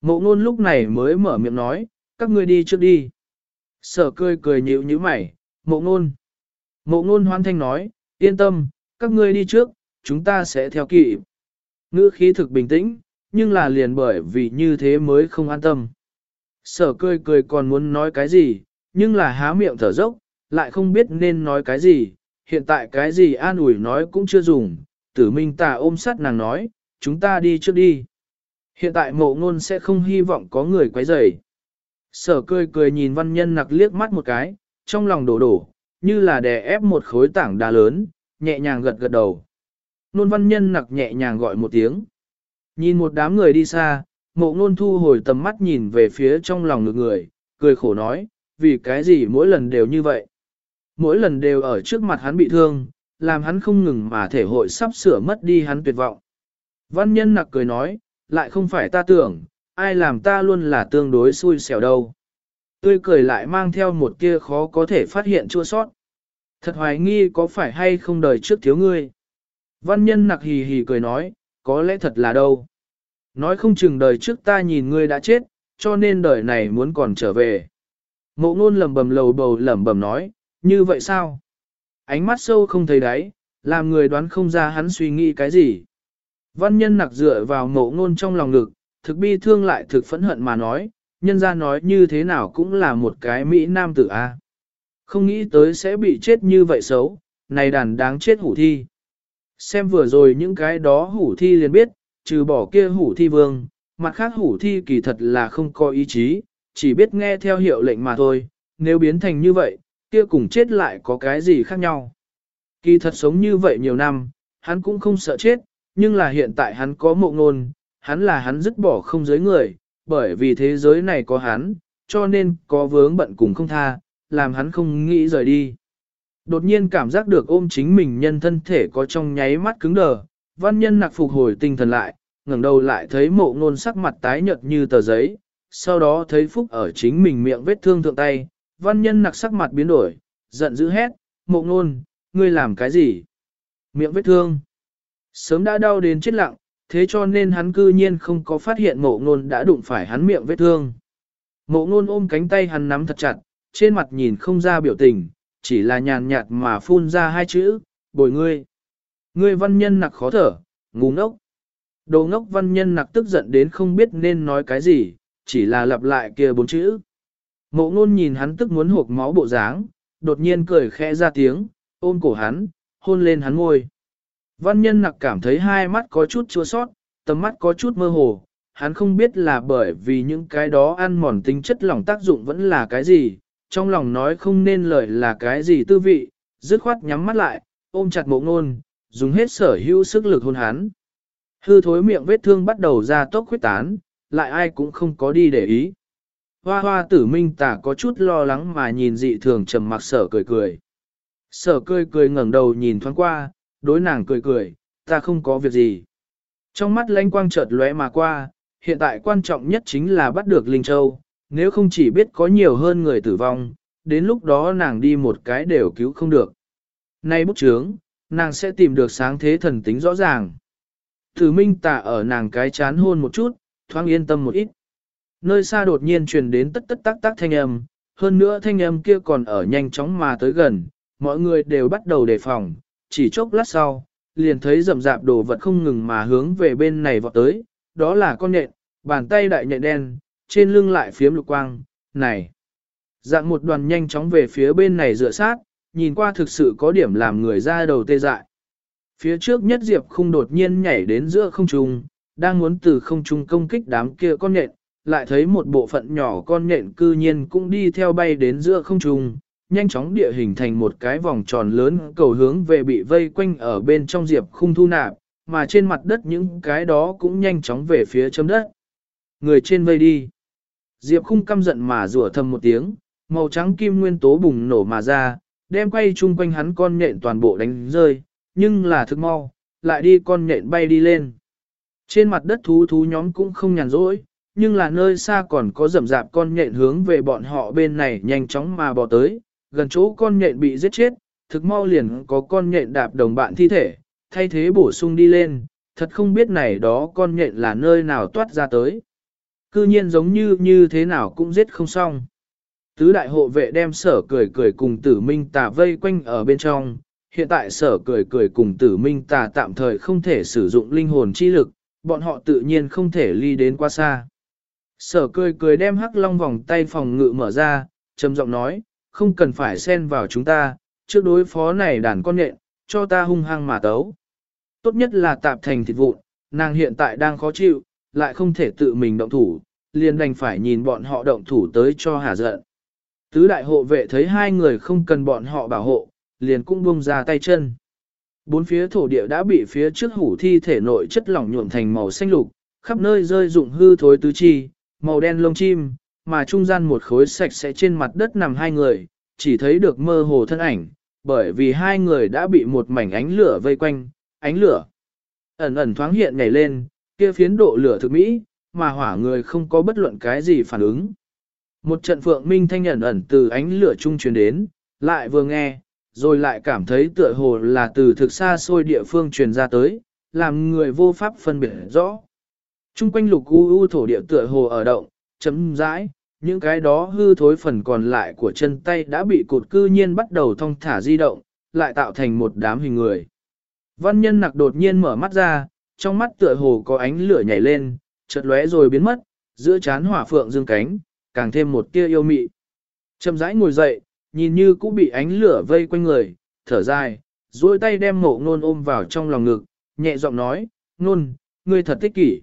Mộ ngôn lúc này mới mở miệng nói, các ngươi đi trước đi. Sở cười cười nhịu như mày, mộ ngôn. Mộ ngôn hoan thanh nói, yên tâm, các ngươi đi trước, chúng ta sẽ theo kịp. Ngữ khí thực bình tĩnh, nhưng là liền bởi vì như thế mới không an tâm. Sở cười cười còn muốn nói cái gì, nhưng là há miệng thở dốc, lại không biết nên nói cái gì, hiện tại cái gì an ủi nói cũng chưa dùng, tử minh tà ôm sát nàng nói, chúng ta đi trước đi. Hiện tại mộ ngôn sẽ không hy vọng có người quấy rầy. Sở cười cười nhìn văn nhân nặc liếc mắt một cái, trong lòng đổ đổ, như là đè ép một khối tảng đá lớn, nhẹ nhàng gật gật đầu. Nôn văn nhân nặc nhẹ nhàng gọi một tiếng. Nhìn một đám người đi xa, mộ ngôn thu hồi tầm mắt nhìn về phía trong lòng ngược người, cười khổ nói, vì cái gì mỗi lần đều như vậy. Mỗi lần đều ở trước mặt hắn bị thương, làm hắn không ngừng mà thể hội sắp sửa mất đi hắn tuyệt vọng. Văn nhân nặc cười nói, lại không phải ta tưởng, ai làm ta luôn là tương đối xui xẻo đâu. Tươi cười lại mang theo một kia khó có thể phát hiện chua sót. Thật hoài nghi có phải hay không đời trước thiếu ngươi. Văn nhân nặc hì hì cười nói, có lẽ thật là đâu. Nói không chừng đời trước ta nhìn ngươi đã chết, cho nên đời này muốn còn trở về. Mộ ngôn lầm bầm lầu bầu lẩm bẩm nói, như vậy sao? Ánh mắt sâu không thấy đáy, làm người đoán không ra hắn suy nghĩ cái gì. Văn nhân nặc dựa vào mộ ngôn trong lòng ngực, thực bi thương lại thực phẫn hận mà nói, nhân ra nói như thế nào cũng là một cái Mỹ nam tử A. Không nghĩ tới sẽ bị chết như vậy xấu, này đàn đáng chết hủ thi. Xem vừa rồi những cái đó hủ thi liền biết, trừ bỏ kia hủ thi vương, mặt khác hủ thi kỳ thật là không có ý chí, chỉ biết nghe theo hiệu lệnh mà thôi, nếu biến thành như vậy, kia cùng chết lại có cái gì khác nhau. Kỳ thật sống như vậy nhiều năm, hắn cũng không sợ chết, nhưng là hiện tại hắn có mộ ngôn, hắn là hắn dứt bỏ không giới người, bởi vì thế giới này có hắn, cho nên có vướng bận cùng không tha, làm hắn không nghĩ rời đi. Đột nhiên cảm giác được ôm chính mình nhân thân thể có trong nháy mắt cứng đờ, văn nhân nặc phục hồi tinh thần lại, ngẩng đầu lại thấy mộ ngôn sắc mặt tái nhợt như tờ giấy, sau đó thấy phúc ở chính mình miệng vết thương thượng tay, văn nhân nặc sắc mặt biến đổi, giận dữ hét, mộ ngôn, ngươi làm cái gì? Miệng vết thương. Sớm đã đau đến chết lặng, thế cho nên hắn cư nhiên không có phát hiện mộ ngôn đã đụng phải hắn miệng vết thương. Mộ ngôn ôm cánh tay hắn nắm thật chặt, trên mặt nhìn không ra biểu tình, chỉ là nhàn nhạt mà phun ra hai chữ, bồi ngươi. Ngươi văn nhân nặc khó thở, ngu ngốc. Đồ ngốc văn nhân nặc tức giận đến không biết nên nói cái gì, chỉ là lặp lại kia bốn chữ. Mộ ngôn nhìn hắn tức muốn hộp máu bộ dáng, đột nhiên cười khẽ ra tiếng, ôm cổ hắn, hôn lên hắn môi. Văn nhân nặc cảm thấy hai mắt có chút chua sót, tầm mắt có chút mơ hồ, hắn không biết là bởi vì những cái đó ăn mòn tính chất lòng tác dụng vẫn là cái gì, trong lòng nói không nên lời là cái gì tư vị, dứt khoát nhắm mắt lại, ôm chặt mộ ngôn, dùng hết sở hữu sức lực hôn hắn. Hư thối miệng vết thương bắt đầu ra tốc khuyết tán, lại ai cũng không có đi để ý. Hoa hoa tử minh tả có chút lo lắng mà nhìn dị thường trầm mặc sở cười cười. Sở cười cười ngẩng đầu nhìn thoáng qua, đối nàng cười cười, ta không có việc gì. Trong mắt lanh quang chợt lóe mà qua, hiện tại quan trọng nhất chính là bắt được Linh Châu, nếu không chỉ biết có nhiều hơn người tử vong, đến lúc đó nàng đi một cái đều cứu không được. Nay bút chướng, nàng sẽ tìm được sáng thế thần tính rõ ràng. Tử minh tả ở nàng cái chán hôn một chút, thoáng yên tâm một ít. Nơi xa đột nhiên truyền đến tất tất tác tác thanh âm, hơn nữa thanh âm kia còn ở nhanh chóng mà tới gần, mọi người đều bắt đầu đề phòng, chỉ chốc lát sau, liền thấy rậm rạp đồ vật không ngừng mà hướng về bên này vọt tới, đó là con nhện, bàn tay đại nhện đen, trên lưng lại phiếm lục quang, này. Dạng một đoàn nhanh chóng về phía bên này dựa sát, nhìn qua thực sự có điểm làm người ra đầu tê dại. Phía trước nhất Diệp không đột nhiên nhảy đến giữa không trung, đang muốn từ không trung công kích đám kia con nhện, lại thấy một bộ phận nhỏ con nhện cư nhiên cũng đi theo bay đến giữa không trung, nhanh chóng địa hình thành một cái vòng tròn lớn cầu hướng về bị vây quanh ở bên trong Diệp khung thu nạp, mà trên mặt đất những cái đó cũng nhanh chóng về phía chấm đất. Người trên vây đi. Diệp khung căm giận mà rủa thầm một tiếng, màu trắng kim nguyên tố bùng nổ mà ra, đem quay chung quanh hắn con nhện toàn bộ đánh rơi, nhưng là thức mau, lại đi con nhện bay đi lên. Trên mặt đất thú thú nhóm cũng không nhàn rỗi, nhưng là nơi xa còn có rầm rạp con nhện hướng về bọn họ bên này nhanh chóng mà bò tới, gần chỗ con nhện bị giết chết, thực mau liền có con nhện đạp đồng bạn thi thể, thay thế bổ sung đi lên, thật không biết này đó con nhện là nơi nào toát ra tới. Cư nhiên giống như như thế nào cũng giết không xong. Tứ đại hộ vệ đem sở cười cười cùng tử minh tà vây quanh ở bên trong, hiện tại sở cười cười cùng tử minh tà tạm thời không thể sử dụng linh hồn chi lực, bọn họ tự nhiên không thể ly đến quá xa. Sở cười cười đem hắc long vòng tay phòng ngự mở ra, trầm giọng nói, không cần phải xen vào chúng ta, trước đối phó này đàn con nhện, cho ta hung hăng mà tấu. Tốt nhất là tạp thành thịt vụn, nàng hiện tại đang khó chịu, lại không thể tự mình động thủ, liền đành phải nhìn bọn họ động thủ tới cho hà giận. Tứ đại hộ vệ thấy hai người không cần bọn họ bảo hộ, liền cũng buông ra tay chân. Bốn phía thổ địa đã bị phía trước hủ thi thể nội chất lỏng nhuộm thành màu xanh lục, khắp nơi rơi dụng hư thối tứ chi, màu đen lông chim, mà trung gian một khối sạch sẽ trên mặt đất nằm hai người, chỉ thấy được mơ hồ thân ảnh, bởi vì hai người đã bị một mảnh ánh lửa vây quanh, ánh lửa ẩn ẩn thoáng hiện nhảy lên, kia phiến độ lửa thực mỹ, mà hỏa người không có bất luận cái gì phản ứng. Một trận phượng minh thanh ẩn ẩn từ ánh lửa trung truyền đến, lại vừa nghe, rồi lại cảm thấy tựa hồ là từ thực xa xôi địa phương truyền ra tới, làm người vô pháp phân biệt rõ. Trung quanh lục u u thổ địa tựa hồ ở động, chấm rãi, những cái đó hư thối phần còn lại của chân tay đã bị cột cư nhiên bắt đầu thong thả di động, lại tạo thành một đám hình người. Văn nhân nặc đột nhiên mở mắt ra, trong mắt tựa hồ có ánh lửa nhảy lên, chợt lóe rồi biến mất, giữa chán hỏa phượng dương cánh, càng thêm một tia yêu mị. Chậm rãi ngồi dậy, nhìn như cũng bị ánh lửa vây quanh người, thở dài, duỗi tay đem mộ nôn ôm vào trong lòng ngực, nhẹ giọng nói, nôn, ngươi thật tích kỷ.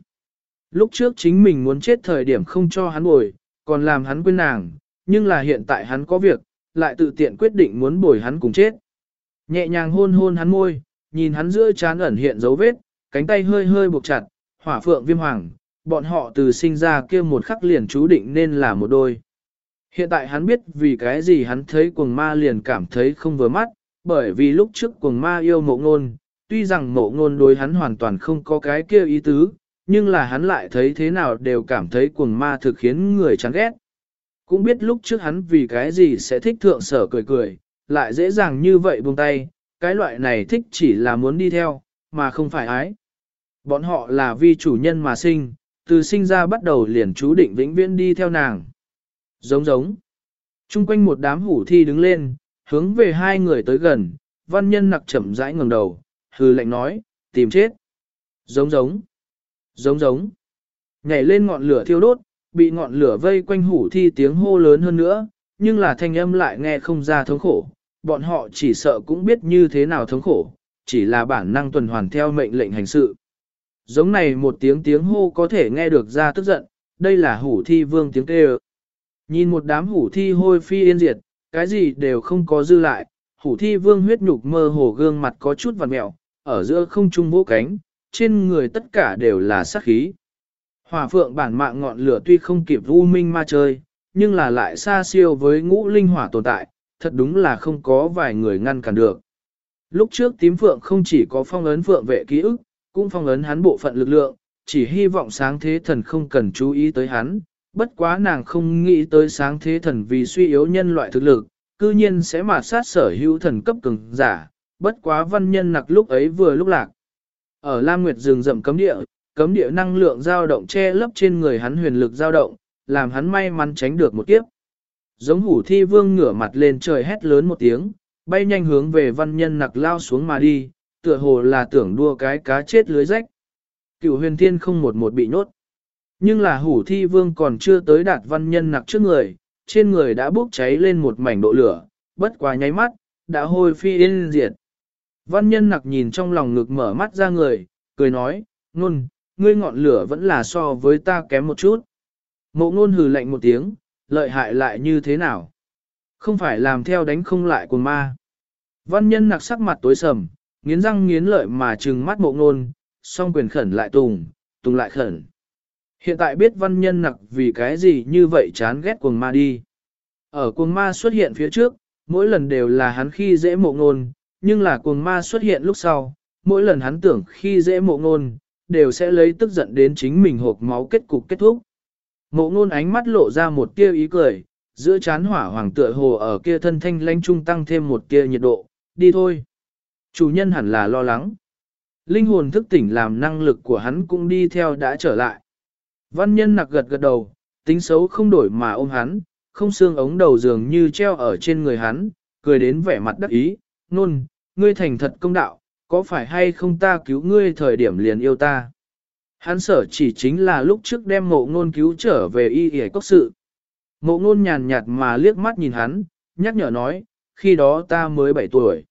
Lúc trước chính mình muốn chết thời điểm không cho hắn bồi, còn làm hắn quên nàng, nhưng là hiện tại hắn có việc, lại tự tiện quyết định muốn bồi hắn cùng chết. Nhẹ nhàng hôn hôn hắn môi, nhìn hắn giữa chán ẩn hiện dấu vết, cánh tay hơi hơi buộc chặt, hỏa phượng viêm hoàng, bọn họ từ sinh ra kia một khắc liền chú định nên là một đôi. Hiện tại hắn biết vì cái gì hắn thấy cuồng ma liền cảm thấy không vừa mắt, bởi vì lúc trước cuồng ma yêu mộ ngôn, tuy rằng mộ ngôn đối hắn hoàn toàn không có cái kia ý tứ, nhưng là hắn lại thấy thế nào đều cảm thấy cuồng ma thực khiến người chán ghét. Cũng biết lúc trước hắn vì cái gì sẽ thích thượng sở cười cười, lại dễ dàng như vậy buông tay, cái loại này thích chỉ là muốn đi theo, mà không phải ái. Bọn họ là vì chủ nhân mà sinh, từ sinh ra bắt đầu liền chú định vĩnh viễn đi theo nàng. Giống giống. Trung quanh một đám hủ thi đứng lên, hướng về hai người tới gần, văn nhân nặc chậm rãi ngẩng đầu, hư lệnh nói, tìm chết. Giống giống. Giống giống. Nhảy lên ngọn lửa thiêu đốt, bị ngọn lửa vây quanh hủ thi tiếng hô lớn hơn nữa, nhưng là thanh âm lại nghe không ra thống khổ. Bọn họ chỉ sợ cũng biết như thế nào thống khổ, chỉ là bản năng tuần hoàn theo mệnh lệnh hành sự. Giống này một tiếng tiếng hô có thể nghe được ra tức giận, đây là hủ thi vương tiếng kêu. Nhìn một đám hủ thi hôi phi yên diệt, cái gì đều không có dư lại, hủ thi vương huyết nhục mơ hồ gương mặt có chút vằn mẹo, ở giữa không trung vỗ cánh, trên người tất cả đều là sát khí. Hỏa phượng bản mạng ngọn lửa tuy không kịp u minh ma chơi, nhưng là lại xa siêu với ngũ linh hỏa tồn tại, thật đúng là không có vài người ngăn cản được. Lúc trước tím phượng không chỉ có phong ấn phượng vệ ký ức, cũng phong ấn hắn bộ phận lực lượng, chỉ hy vọng sáng thế thần không cần chú ý tới hắn, bất quá nàng không nghĩ tới sáng thế thần vì suy yếu nhân loại thực lực, cư nhiên sẽ mà sát sở hữu thần cấp cường giả, bất quá văn nhân nặc lúc ấy vừa lúc lạc. Ở Lam Nguyệt rừng rậm cấm địa, cấm địa năng lượng dao động che lấp trên người hắn huyền lực dao động, làm hắn may mắn tránh được một kiếp. Giống hủ thi vương ngửa mặt lên trời hét lớn một tiếng, bay nhanh hướng về văn nhân nặc lao xuống mà đi, tựa hồ là tưởng đua cái cá chết lưới rách. Cửu huyền thiên không một một bị nhốt. Nhưng là hủ thi vương còn chưa tới đạt văn nhân nặc trước người, trên người đã bốc cháy lên một mảnh độ lửa, bất quá nháy mắt, đã hôi phi yên diệt. Văn nhân nặc nhìn trong lòng ngực mở mắt ra người, cười nói, nôn, ngươi ngọn lửa vẫn là so với ta kém một chút. Mộ ngôn hừ lạnh một tiếng, lợi hại lại như thế nào? Không phải làm theo đánh không lại của ma. Văn nhân nặc sắc mặt tối sầm, nghiến răng nghiến lợi mà trừng mắt mộ ngôn, song quyền khẩn lại tùng, tùng lại khẩn. Hiện tại biết văn nhân nặc vì cái gì như vậy chán ghét cuồng ma đi. Ở cuồng ma xuất hiện phía trước, mỗi lần đều là hắn khi dễ mộ ngôn, nhưng là cuồng ma xuất hiện lúc sau, mỗi lần hắn tưởng khi dễ mộ ngôn, đều sẽ lấy tức giận đến chính mình hộp máu kết cục kết thúc. Mộ ngôn ánh mắt lộ ra một tia ý cười, giữa chán hỏa hoàng tựa hồ ở kia thân thanh lãnh trung tăng thêm một tia nhiệt độ, đi thôi. Chủ nhân hẳn là lo lắng. Linh hồn thức tỉnh làm năng lực của hắn cũng đi theo đã trở lại. Văn nhân nặc gật gật đầu, tính xấu không đổi mà ôm hắn, không xương ống đầu dường như treo ở trên người hắn, cười đến vẻ mặt đắc ý, nôn, ngươi thành thật công đạo, có phải hay không ta cứu ngươi thời điểm liền yêu ta? Hắn sở chỉ chính là lúc trước đem mộ ngôn cứu trở về y y cốc sự. Mộ ngôn nhàn nhạt mà liếc mắt nhìn hắn, nhắc nhở nói, khi đó ta mới 7 tuổi.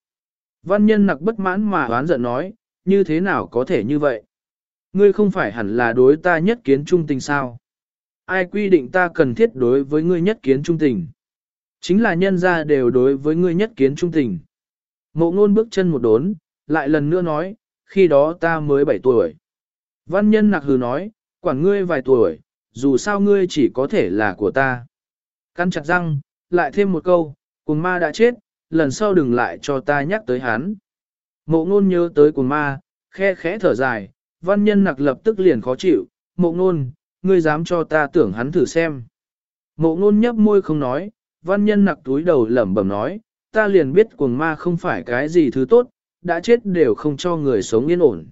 Văn nhân nặc bất mãn mà oán giận nói, như thế nào có thể như vậy? Ngươi không phải hẳn là đối ta nhất kiến trung tình sao? Ai quy định ta cần thiết đối với ngươi nhất kiến trung tình? Chính là nhân gia đều đối với ngươi nhất kiến trung tình. Mộ ngôn bước chân một đốn, lại lần nữa nói, khi đó ta mới 7 tuổi. Văn nhân nặc hừ nói, quản ngươi vài tuổi, dù sao ngươi chỉ có thể là của ta. Căn chặt răng, lại thêm một câu, cùng ma đã chết, lần sau đừng lại cho ta nhắc tới hắn. Mộ ngôn nhớ tới cùng ma, khe khẽ thở dài, văn nhân nặc lập tức liền khó chịu, mộ ngôn, ngươi dám cho ta tưởng hắn thử xem. Mộ ngôn nhấp môi không nói, văn nhân nặc túi đầu lẩm bẩm nói, ta liền biết cuồng ma không phải cái gì thứ tốt, đã chết đều không cho người sống yên ổn.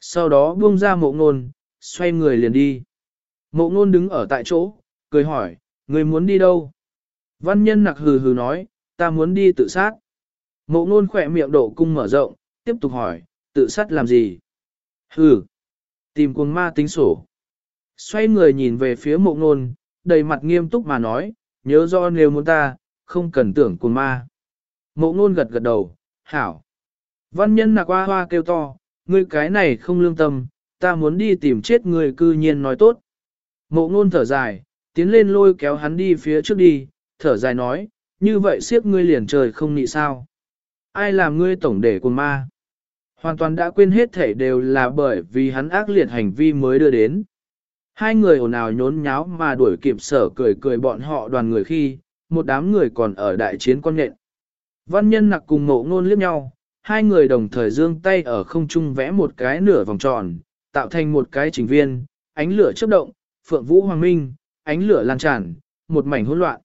Sau đó buông ra mộ ngôn, xoay người liền đi. Mộ ngôn đứng ở tại chỗ, cười hỏi, người muốn đi đâu? Văn nhân nặc hừ hừ nói, ta muốn đi tự sát. Mộ ngôn khỏe miệng độ cung mở rộng, tiếp tục hỏi, tự sát làm gì? Hừ, tìm cuồng ma tính sổ. Xoay người nhìn về phía mộ ngôn, đầy mặt nghiêm túc mà nói, nhớ do nếu muốn ta, không cần tưởng cuồng ma. Mộ ngôn gật gật đầu, hảo. Văn nhân nạc hoa hoa kêu to, ngươi cái này không lương tâm, ta muốn đi tìm chết người cư nhiên nói tốt. Mộ ngôn thở dài, tiến lên lôi kéo hắn đi phía trước đi, thở dài nói, như vậy siếp ngươi liền trời không nị sao. Ai làm ngươi tổng để cùng ma? Hoàn toàn đã quên hết thể đều là bởi vì hắn ác liệt hành vi mới đưa đến. Hai người ồn ào nhốn nháo mà đuổi kịp sở cười cười bọn họ đoàn người khi, một đám người còn ở đại chiến con nện. Văn nhân nặc cùng ngộ ngôn liếc nhau, hai người đồng thời dương tay ở không trung vẽ một cái nửa vòng tròn, tạo thành một cái trình viên, ánh lửa chớp động, phượng vũ hoàng minh, ánh lửa lan tràn, một mảnh hỗn loạn.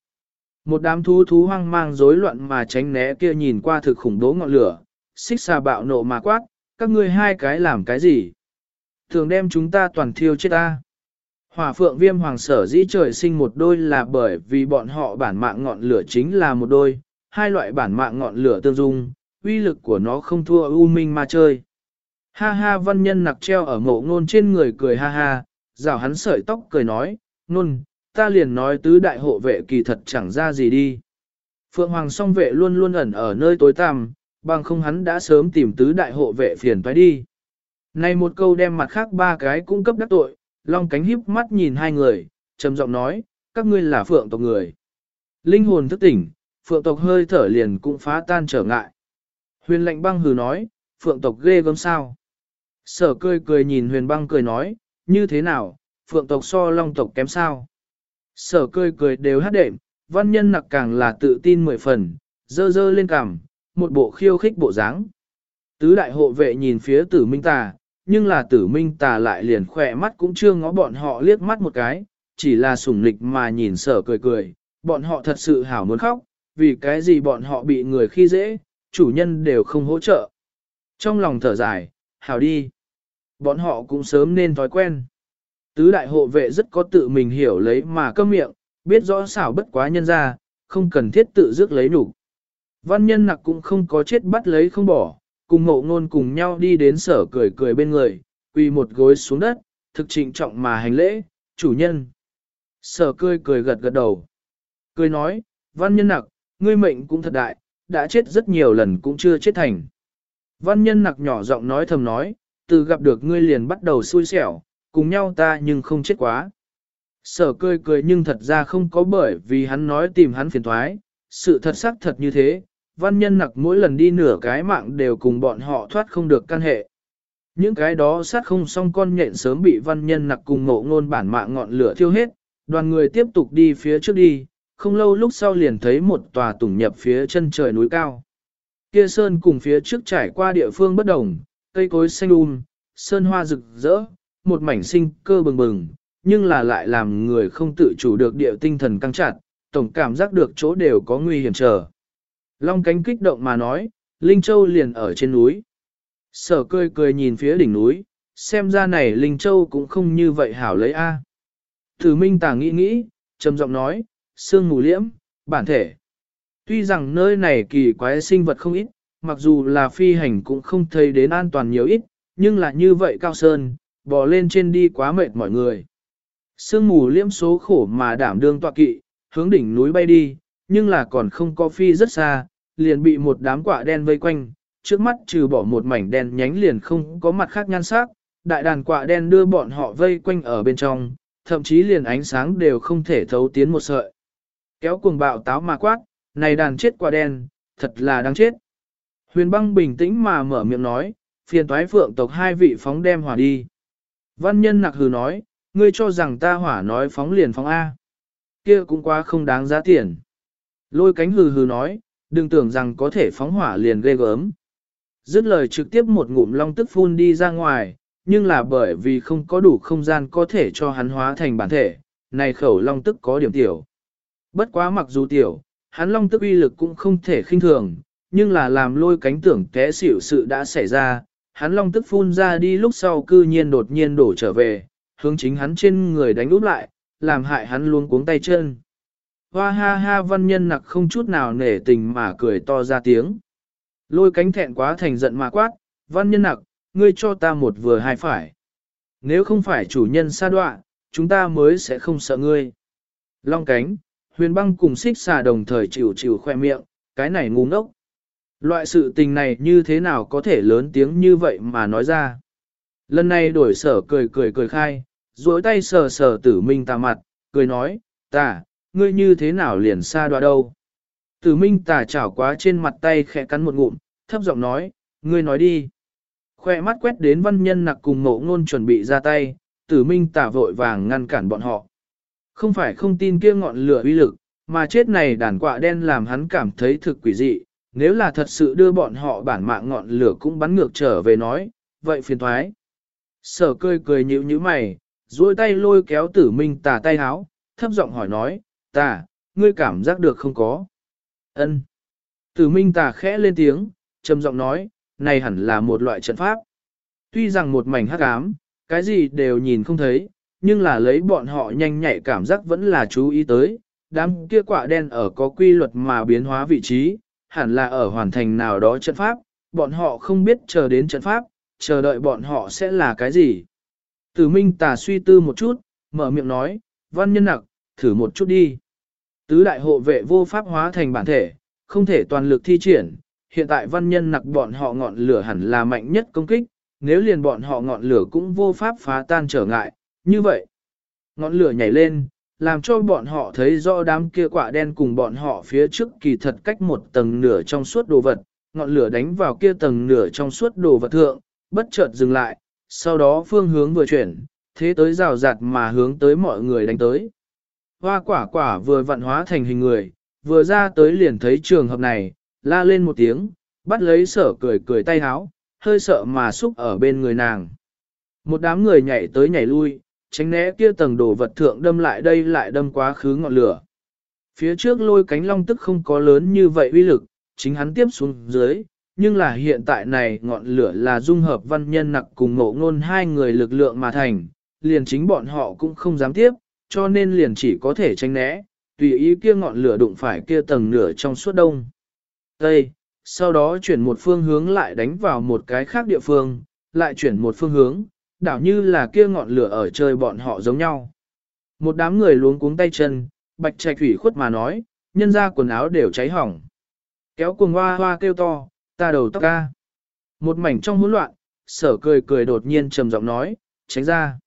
Một đám thú thú hoang mang rối loạn mà tránh né kia nhìn qua thực khủng bố ngọn lửa, xích xà bạo nộ mà quát, các ngươi hai cái làm cái gì? Thường đem chúng ta toàn thiêu chết ta. Hỏa phượng viêm hoàng sở dĩ trời sinh một đôi là bởi vì bọn họ bản mạng ngọn lửa chính là một đôi, hai loại bản mạng ngọn lửa tương dung, uy lực của nó không thua u minh ma chơi. Ha ha văn nhân nặc treo ở mộ ngôn trên người cười ha ha, rào hắn sợi tóc cười nói, ngôn, ta liền nói tứ đại hộ vệ kỳ thật chẳng ra gì đi. Phượng Hoàng song vệ luôn luôn ẩn ở nơi tối tăm, bằng không hắn đã sớm tìm tứ đại hộ vệ phiền phải đi. Này một câu đem mặt khác ba cái cung cấp đắc tội, long cánh híp mắt nhìn hai người, trầm giọng nói, các ngươi là phượng tộc người. Linh hồn thức tỉnh, phượng tộc hơi thở liền cũng phá tan trở ngại. Huyền lệnh băng hừ nói, phượng tộc ghê gớm sao. Sở cười cười nhìn huyền băng cười nói, như thế nào, phượng tộc so long tộc kém sao. Sở cười cười đều hát đệm, văn nhân nặc càng là tự tin mười phần, dơ dơ lên cằm, một bộ khiêu khích bộ dáng. Tứ đại hộ vệ nhìn phía tử minh tà, nhưng là tử minh tà lại liền khỏe mắt cũng chưa ngó bọn họ liếc mắt một cái, chỉ là sủng lịch mà nhìn sở cười cười, bọn họ thật sự hảo muốn khóc, vì cái gì bọn họ bị người khi dễ, chủ nhân đều không hỗ trợ. Trong lòng thở dài, hảo đi. Bọn họ cũng sớm nên thói quen. Tứ đại hộ vệ rất có tự mình hiểu lấy mà cơm miệng, biết rõ xảo bất quá nhân ra, không cần thiết tự dứt lấy đủ Văn nhân nặc cũng không có chết bắt lấy không bỏ, cùng ngộ ngôn cùng nhau đi đến sở cười cười bên người, quỳ một gối xuống đất, thực trịnh trọng mà hành lễ, chủ nhân. Sở cười cười gật gật đầu. Cười nói, văn nhân nặc, ngươi mệnh cũng thật đại, đã chết rất nhiều lần cũng chưa chết thành. Văn nhân nặc nhỏ giọng nói thầm nói, từ gặp được ngươi liền bắt đầu xui xẻo, cùng nhau ta nhưng không chết quá. Sở cười cười nhưng thật ra không có bởi vì hắn nói tìm hắn phiền thoái, sự thật sắc thật như thế, văn nhân nặc mỗi lần đi nửa cái mạng đều cùng bọn họ thoát không được căn hệ. Những cái đó sát không xong con nhện sớm bị văn nhân nặc cùng ngộ ngôn bản mạng ngọn lửa thiêu hết, đoàn người tiếp tục đi phía trước đi, không lâu lúc sau liền thấy một tòa tủng nhập phía chân trời núi cao. Kia sơn cùng phía trước trải qua địa phương bất đồng, cây cối xanh um, sơn hoa rực rỡ, một mảnh sinh cơ bừng bừng, nhưng là lại làm người không tự chủ được địa tinh thần căng chặt, tổng cảm giác được chỗ đều có nguy hiểm chờ. Long cánh kích động mà nói, Linh Châu liền ở trên núi. Sở cười cười nhìn phía đỉnh núi, xem ra này Linh Châu cũng không như vậy hảo lấy A. Thử Minh Tàng nghĩ nghĩ, trầm giọng nói, sương mù liễm, bản thể. Tuy rằng nơi này kỳ quái sinh vật không ít, mặc dù là phi hành cũng không thấy đến an toàn nhiều ít, nhưng là như vậy cao sơn, bò lên trên đi quá mệt mọi người. Sương mù liễm số khổ mà đảm đương tọa kỵ, hướng đỉnh núi bay đi, nhưng là còn không có phi rất xa, liền bị một đám quả đen vây quanh, trước mắt trừ bỏ một mảnh đen nhánh liền không có mặt khác nhan sắc, đại đàn quả đen đưa bọn họ vây quanh ở bên trong, thậm chí liền ánh sáng đều không thể thấu tiến một sợi. Kéo cuồng bạo táo mà quát, này đàn chết quả đen, thật là đáng chết. Huyền băng bình tĩnh mà mở miệng nói, phiền toái phượng tộc hai vị phóng đem hỏa đi. Văn nhân nặc hừ nói, ngươi cho rằng ta hỏa nói phóng liền phóng A. kia cũng quá không đáng giá tiền. Lôi cánh hừ hừ nói, đừng tưởng rằng có thể phóng hỏa liền ghê gớm. Dứt lời trực tiếp một ngụm long tức phun đi ra ngoài, nhưng là bởi vì không có đủ không gian có thể cho hắn hóa thành bản thể, này khẩu long tức có điểm tiểu. Bất quá mặc dù tiểu, hắn long tức uy lực cũng không thể khinh thường, nhưng là làm lôi cánh tưởng té xỉu sự đã xảy ra, hắn long tức phun ra đi lúc sau cư nhiên đột nhiên đổ trở về, hướng chính hắn trên người đánh úp lại, làm hại hắn luôn cuống tay chân. Hoa ha ha văn nhân nặc không chút nào nể tình mà cười to ra tiếng. Lôi cánh thẹn quá thành giận mà quát, văn nhân nặc, ngươi cho ta một vừa hai phải. Nếu không phải chủ nhân sa đoạ, chúng ta mới sẽ không sợ ngươi. Long cánh, huyền băng cùng xích xà đồng thời chịu chịu khoe miệng, cái này ngu ngốc. Loại sự tình này như thế nào có thể lớn tiếng như vậy mà nói ra. Lần này đổi sở cười cười cười khai, duỗi tay sờ sờ tử minh tà mặt, cười nói, tà, ngươi như thế nào liền xa đoạ đâu. Tử minh tà chảo quá trên mặt tay khẽ cắn một ngụm, thấp giọng nói, ngươi nói đi. Khoe mắt quét đến văn nhân nặc cùng mộ ngôn chuẩn bị ra tay, tử minh tà vội vàng ngăn cản bọn họ. Không phải không tin kia ngọn lửa uy lực, mà chết này đàn quạ đen làm hắn cảm thấy thực quỷ dị, nếu là thật sự đưa bọn họ bản mạng ngọn lửa cũng bắn ngược trở về nói, vậy phiền thoái. Sở cười cười nhíu nhíu mày, duỗi tay lôi kéo tử minh tà tay háo, thấp giọng hỏi nói, tà, ngươi cảm giác được không có? ân Tử minh tà khẽ lên tiếng, trầm giọng nói, này hẳn là một loại trận pháp. Tuy rằng một mảnh hắc ám, cái gì đều nhìn không thấy, nhưng là lấy bọn họ nhanh nhạy cảm giác vẫn là chú ý tới, đám kia quả đen ở có quy luật mà biến hóa vị trí, hẳn là ở hoàn thành nào đó trận pháp, bọn họ không biết chờ đến trận pháp, chờ đợi bọn họ sẽ là cái gì. Tử Minh tà suy tư một chút, mở miệng nói, văn nhân nặc, thử một chút đi. Tứ đại hộ vệ vô pháp hóa thành bản thể, không thể toàn lực thi triển, hiện tại văn nhân nặc bọn họ ngọn lửa hẳn là mạnh nhất công kích, nếu liền bọn họ ngọn lửa cũng vô pháp phá tan trở ngại, như vậy. Ngọn lửa nhảy lên, làm cho bọn họ thấy rõ đám kia quả đen cùng bọn họ phía trước kỳ thật cách một tầng nửa trong suốt đồ vật, ngọn lửa đánh vào kia tầng nửa trong suốt đồ vật thượng, bất chợt dừng lại, sau đó phương hướng vừa chuyển, thế tới rào rạt mà hướng tới mọi người đánh tới. Hoa quả quả vừa vận hóa thành hình người, vừa ra tới liền thấy trường hợp này, la lên một tiếng, bắt lấy sở cười cười tay háo, hơi sợ mà xúc ở bên người nàng. Một đám người nhảy tới nhảy lui, tránh né kia tầng đồ vật thượng đâm lại đây lại đâm quá khứ ngọn lửa. Phía trước lôi cánh long tức không có lớn như vậy uy lực, chính hắn tiếp xuống dưới, nhưng là hiện tại này ngọn lửa là dung hợp văn nhân nặc cùng ngộ ngôn hai người lực lượng mà thành, liền chính bọn họ cũng không dám tiếp, cho nên liền chỉ có thể tránh né, tùy ý kia ngọn lửa đụng phải kia tầng nửa trong suốt đông. Đây, sau đó chuyển một phương hướng lại đánh vào một cái khác địa phương, lại chuyển một phương hướng, đảo như là kia ngọn lửa ở chơi bọn họ giống nhau. Một đám người luống cuống tay chân, bạch trạch thủy khuất mà nói, nhân ra quần áo đều cháy hỏng. Kéo cuồng hoa hoa kêu to, ta đầu tóc ca. Một mảnh trong hỗn loạn, sở cười cười đột nhiên trầm giọng nói, tránh ra.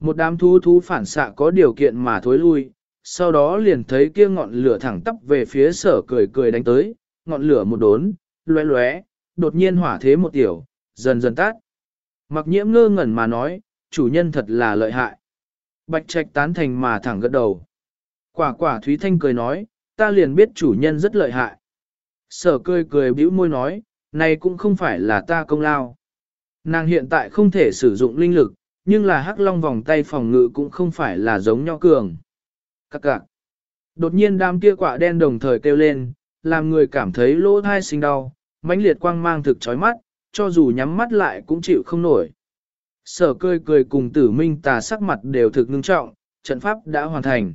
Một đám thú thú phản xạ có điều kiện mà thối lui, sau đó liền thấy kia ngọn lửa thẳng tắp về phía sở cười cười đánh tới, ngọn lửa một đốn, lóe lóe, đột nhiên hỏa thế một tiểu, dần dần tắt. Mặc nhiễm ngơ ngẩn mà nói, chủ nhân thật là lợi hại. Bạch trạch tán thành mà thẳng gật đầu. Quả quả Thúy Thanh cười nói, ta liền biết chủ nhân rất lợi hại. Sở cười cười bĩu môi nói, này cũng không phải là ta công lao. Nàng hiện tại không thể sử dụng linh lực, nhưng là hắc long vòng tay phòng ngự cũng không phải là giống nhau cường. Các cạc. Đột nhiên đám kia quả đen đồng thời kêu lên, làm người cảm thấy lỗ thai sinh đau, mãnh liệt quang mang thực chói mắt, cho dù nhắm mắt lại cũng chịu không nổi. Sở cười cười cùng tử minh tà sắc mặt đều thực ngưng trọng, trận pháp đã hoàn thành.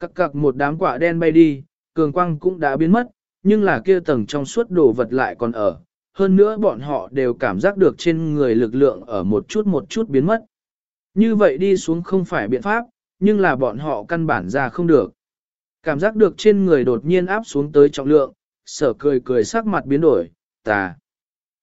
Các cặc một đám quả đen bay đi, cường quang cũng đã biến mất, nhưng là kia tầng trong suốt đồ vật lại còn ở. Hơn nữa bọn họ đều cảm giác được trên người lực lượng ở một chút một chút biến mất. Như vậy đi xuống không phải biện pháp, nhưng là bọn họ căn bản ra không được. Cảm giác được trên người đột nhiên áp xuống tới trọng lượng, sở cười cười sắc mặt biến đổi, tà.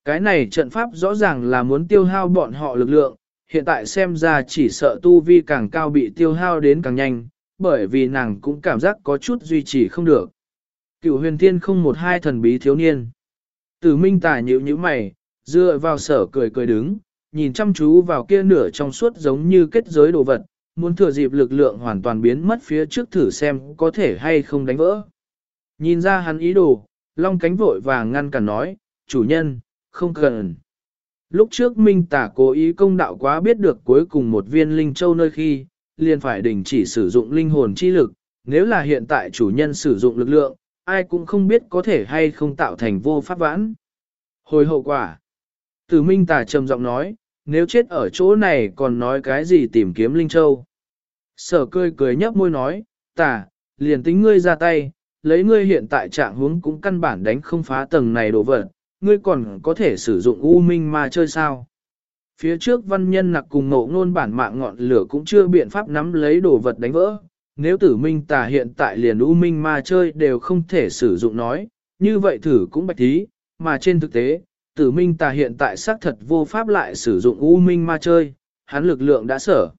Cái này trận pháp rõ ràng là muốn tiêu hao bọn họ lực lượng, hiện tại xem ra chỉ sợ tu vi càng cao bị tiêu hao đến càng nhanh, bởi vì nàng cũng cảm giác có chút duy trì không được. Cựu huyền thiên không một hai thần bí thiếu niên. Tử minh tả nhữ như mày, dựa vào sở cười cười đứng, nhìn chăm chú vào kia nửa trong suốt giống như kết giới đồ vật, muốn thừa dịp lực lượng hoàn toàn biến mất phía trước thử xem có thể hay không đánh vỡ. Nhìn ra hắn ý đồ, long cánh vội vàng ngăn cản nói, chủ nhân, không cần. Lúc trước Minh Tả cố ý công đạo quá biết được cuối cùng một viên linh châu nơi khi, liền phải đình chỉ sử dụng linh hồn chi lực, nếu là hiện tại chủ nhân sử dụng lực lượng, ai cũng không biết có thể hay không tạo thành vô pháp vãn. Hồi hậu quả. Tử Minh Tả trầm giọng nói, nếu chết ở chỗ này còn nói cái gì tìm kiếm linh châu. Sở cười cười nhấp môi nói, tả, liền tính ngươi ra tay, lấy ngươi hiện tại trạng huống cũng căn bản đánh không phá tầng này đồ vật, ngươi còn có thể sử dụng u minh ma chơi sao. Phía trước văn nhân nặc cùng ngộ ngôn bản mạng ngọn lửa cũng chưa biện pháp nắm lấy đồ vật đánh vỡ. Nếu tử minh tà hiện tại liền u minh ma chơi đều không thể sử dụng nói, như vậy thử cũng bạch thí, mà trên thực tế, tử minh tà hiện tại xác thật vô pháp lại sử dụng u minh ma chơi, hắn lực lượng đã sở.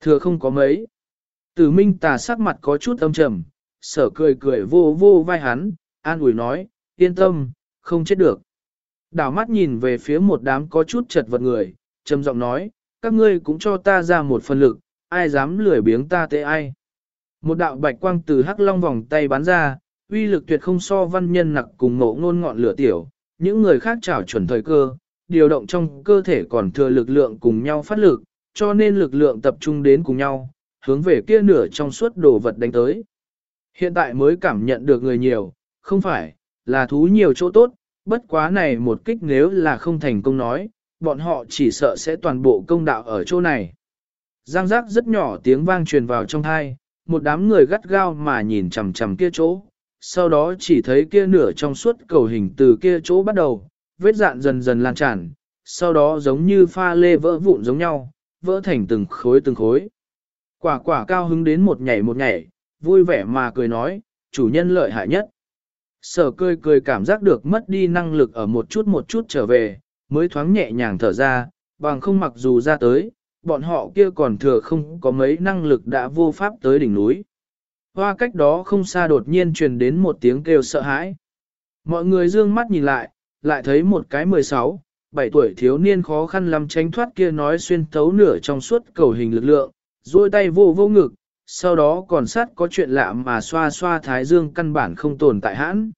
Thừa không có mấy. Tử minh tà sắc mặt có chút âm trầm, sở cười cười vô vô vai hắn, an ủi nói, yên tâm, không chết được. Đảo mắt nhìn về phía một đám có chút chật vật người, trầm giọng nói, các ngươi cũng cho ta ra một phần lực, ai dám lười biếng ta tệ ai. Một đạo bạch quang từ hắc long vòng tay bắn ra, uy lực tuyệt không so văn nhân nặc cùng ngộ ngôn ngọn lửa tiểu, những người khác trảo chuẩn thời cơ, điều động trong cơ thể còn thừa lực lượng cùng nhau phát lực, cho nên lực lượng tập trung đến cùng nhau, hướng về kia nửa trong suốt đồ vật đánh tới. Hiện tại mới cảm nhận được người nhiều, không phải, là thú nhiều chỗ tốt, bất quá này một kích nếu là không thành công nói, bọn họ chỉ sợ sẽ toàn bộ công đạo ở chỗ này. Giang giác rất nhỏ tiếng vang truyền vào trong thai, một đám người gắt gao mà nhìn chằm chằm kia chỗ, sau đó chỉ thấy kia nửa trong suốt cầu hình từ kia chỗ bắt đầu, vết dạn dần dần lan tràn, sau đó giống như pha lê vỡ vụn giống nhau, vỡ thành từng khối từng khối. Quả quả cao hứng đến một nhảy một nhảy, vui vẻ mà cười nói, chủ nhân lợi hại nhất. Sở cười cười cảm giác được mất đi năng lực ở một chút một chút trở về, mới thoáng nhẹ nhàng thở ra, bằng không mặc dù ra tới, bọn họ kia còn thừa không có mấy năng lực đã vô pháp tới đỉnh núi. Hoa cách đó không xa đột nhiên truyền đến một tiếng kêu sợ hãi. Mọi người dương mắt nhìn lại, lại thấy một cái 16, 7 tuổi thiếu niên khó khăn lắm tránh thoát kia nói xuyên thấu nửa trong suốt cầu hình lực lượng, duỗi tay vô vô ngực, sau đó còn sát có chuyện lạ mà xoa xoa thái dương căn bản không tồn tại hãn.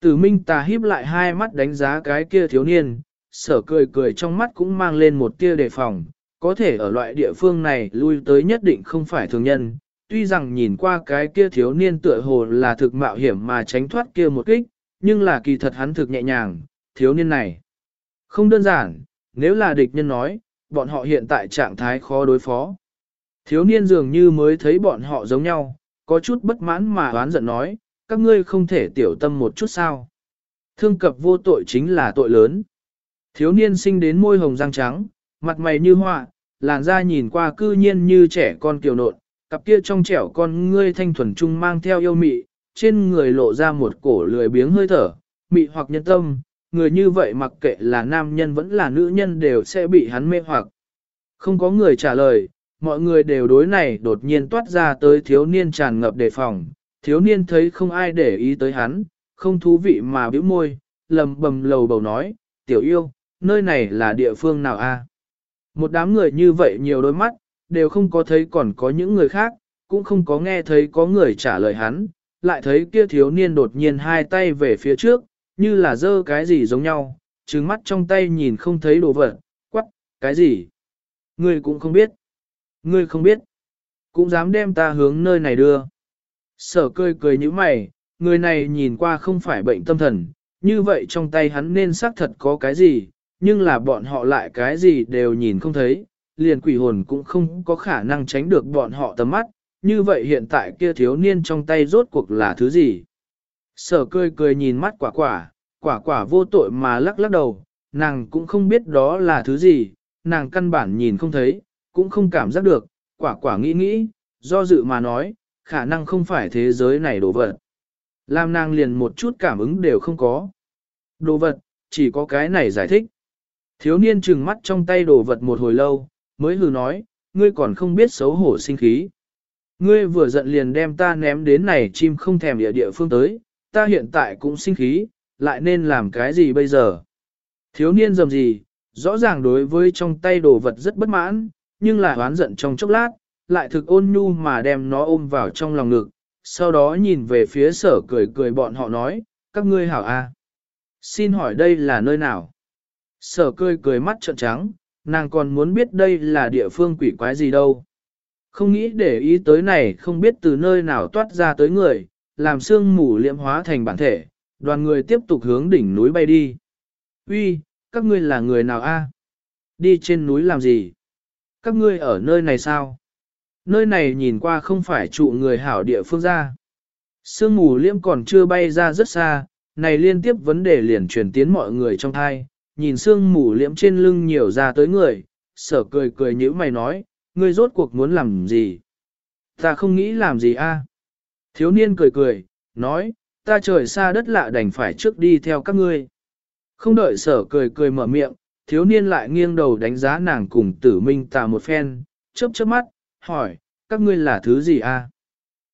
Tử Minh tà híp lại hai mắt đánh giá cái kia thiếu niên, sở cười cười trong mắt cũng mang lên một tia đề phòng, có thể ở loại địa phương này lui tới nhất định không phải thường nhân. Tuy rằng nhìn qua cái kia thiếu niên tựa hồ là thực mạo hiểm mà tránh thoát kia một kích, nhưng là kỳ thật hắn thực nhẹ nhàng, thiếu niên này. Không đơn giản, nếu là địch nhân nói, bọn họ hiện tại trạng thái khó đối phó. Thiếu niên dường như mới thấy bọn họ giống nhau, có chút bất mãn mà oán giận nói, các ngươi không thể tiểu tâm một chút sao. Thương cập vô tội chính là tội lớn. Thiếu niên sinh đến môi hồng răng trắng, mặt mày như hoa, làn da nhìn qua cư nhiên như trẻ con kiều nộn, cặp kia trong trẻo con ngươi thanh thuần trung mang theo yêu mị, trên người lộ ra một cổ lười biếng hơi thở, mị hoặc nhân tâm, người như vậy mặc kệ là nam nhân vẫn là nữ nhân đều sẽ bị hắn mê hoặc. Không có người trả lời, mọi người đều đối này đột nhiên toát ra tới thiếu niên tràn ngập đề phòng, thiếu niên thấy không ai để ý tới hắn, không thú vị mà bĩu môi, lầm bầm lầu bầu nói, tiểu yêu, nơi này là địa phương nào a? Một đám người như vậy nhiều đôi mắt, đều không có thấy còn có những người khác, cũng không có nghe thấy có người trả lời hắn, lại thấy kia thiếu niên đột nhiên hai tay về phía trước, như là dơ cái gì giống nhau, trừng mắt trong tay nhìn không thấy đồ vật, quắc, cái gì? Người cũng không biết. Ngươi không biết. Cũng dám đem ta hướng nơi này đưa. Sở cười cười như mày, người này nhìn qua không phải bệnh tâm thần, như vậy trong tay hắn nên xác thật có cái gì, nhưng là bọn họ lại cái gì đều nhìn không thấy, liền quỷ hồn cũng không có khả năng tránh được bọn họ tầm mắt, như vậy hiện tại kia thiếu niên trong tay rốt cuộc là thứ gì. Sở cười cười nhìn mắt quả quả, quả quả vô tội mà lắc lắc đầu, nàng cũng không biết đó là thứ gì, nàng căn bản nhìn không thấy, cũng không cảm giác được, quả quả nghĩ nghĩ, do dự mà nói, khả năng không phải thế giới này đồ vật. Làm nàng liền một chút cảm ứng đều không có. Đồ vật, chỉ có cái này giải thích. Thiếu niên trừng mắt trong tay đồ vật một hồi lâu, mới hừ nói, ngươi còn không biết xấu hổ sinh khí. Ngươi vừa giận liền đem ta ném đến này chim không thèm địa địa phương tới, ta hiện tại cũng sinh khí, lại nên làm cái gì bây giờ? Thiếu niên dầm gì, rõ ràng đối với trong tay đồ vật rất bất mãn, nhưng lại oán giận trong chốc lát, lại thực ôn nhu mà đem nó ôm vào trong lòng ngực, sau đó nhìn về phía sở cười cười bọn họ nói, các ngươi hảo a, Xin hỏi đây là nơi nào? Sở cười cười mắt trợn trắng, nàng còn muốn biết đây là địa phương quỷ quái gì đâu. Không nghĩ để ý tới này không biết từ nơi nào toát ra tới người, làm xương mù liễm hóa thành bản thể, đoàn người tiếp tục hướng đỉnh núi bay đi. Uy, các ngươi là người nào a? Đi trên núi làm gì? Các ngươi ở nơi này sao? Nơi này nhìn qua không phải trụ người hảo địa phương ra. Sương mù liễm còn chưa bay ra rất xa, này liên tiếp vấn đề liền truyền tiến mọi người trong thai, nhìn sương mù liễm trên lưng nhiều ra tới người, sở cười cười nhữ mày nói, ngươi rốt cuộc muốn làm gì? Ta không nghĩ làm gì a. Thiếu niên cười cười, nói, ta trời xa đất lạ đành phải trước đi theo các ngươi. Không đợi sở cười cười mở miệng, thiếu niên lại nghiêng đầu đánh giá nàng cùng tử minh tà một phen, chớp chớp mắt, hỏi, các ngươi là thứ gì a?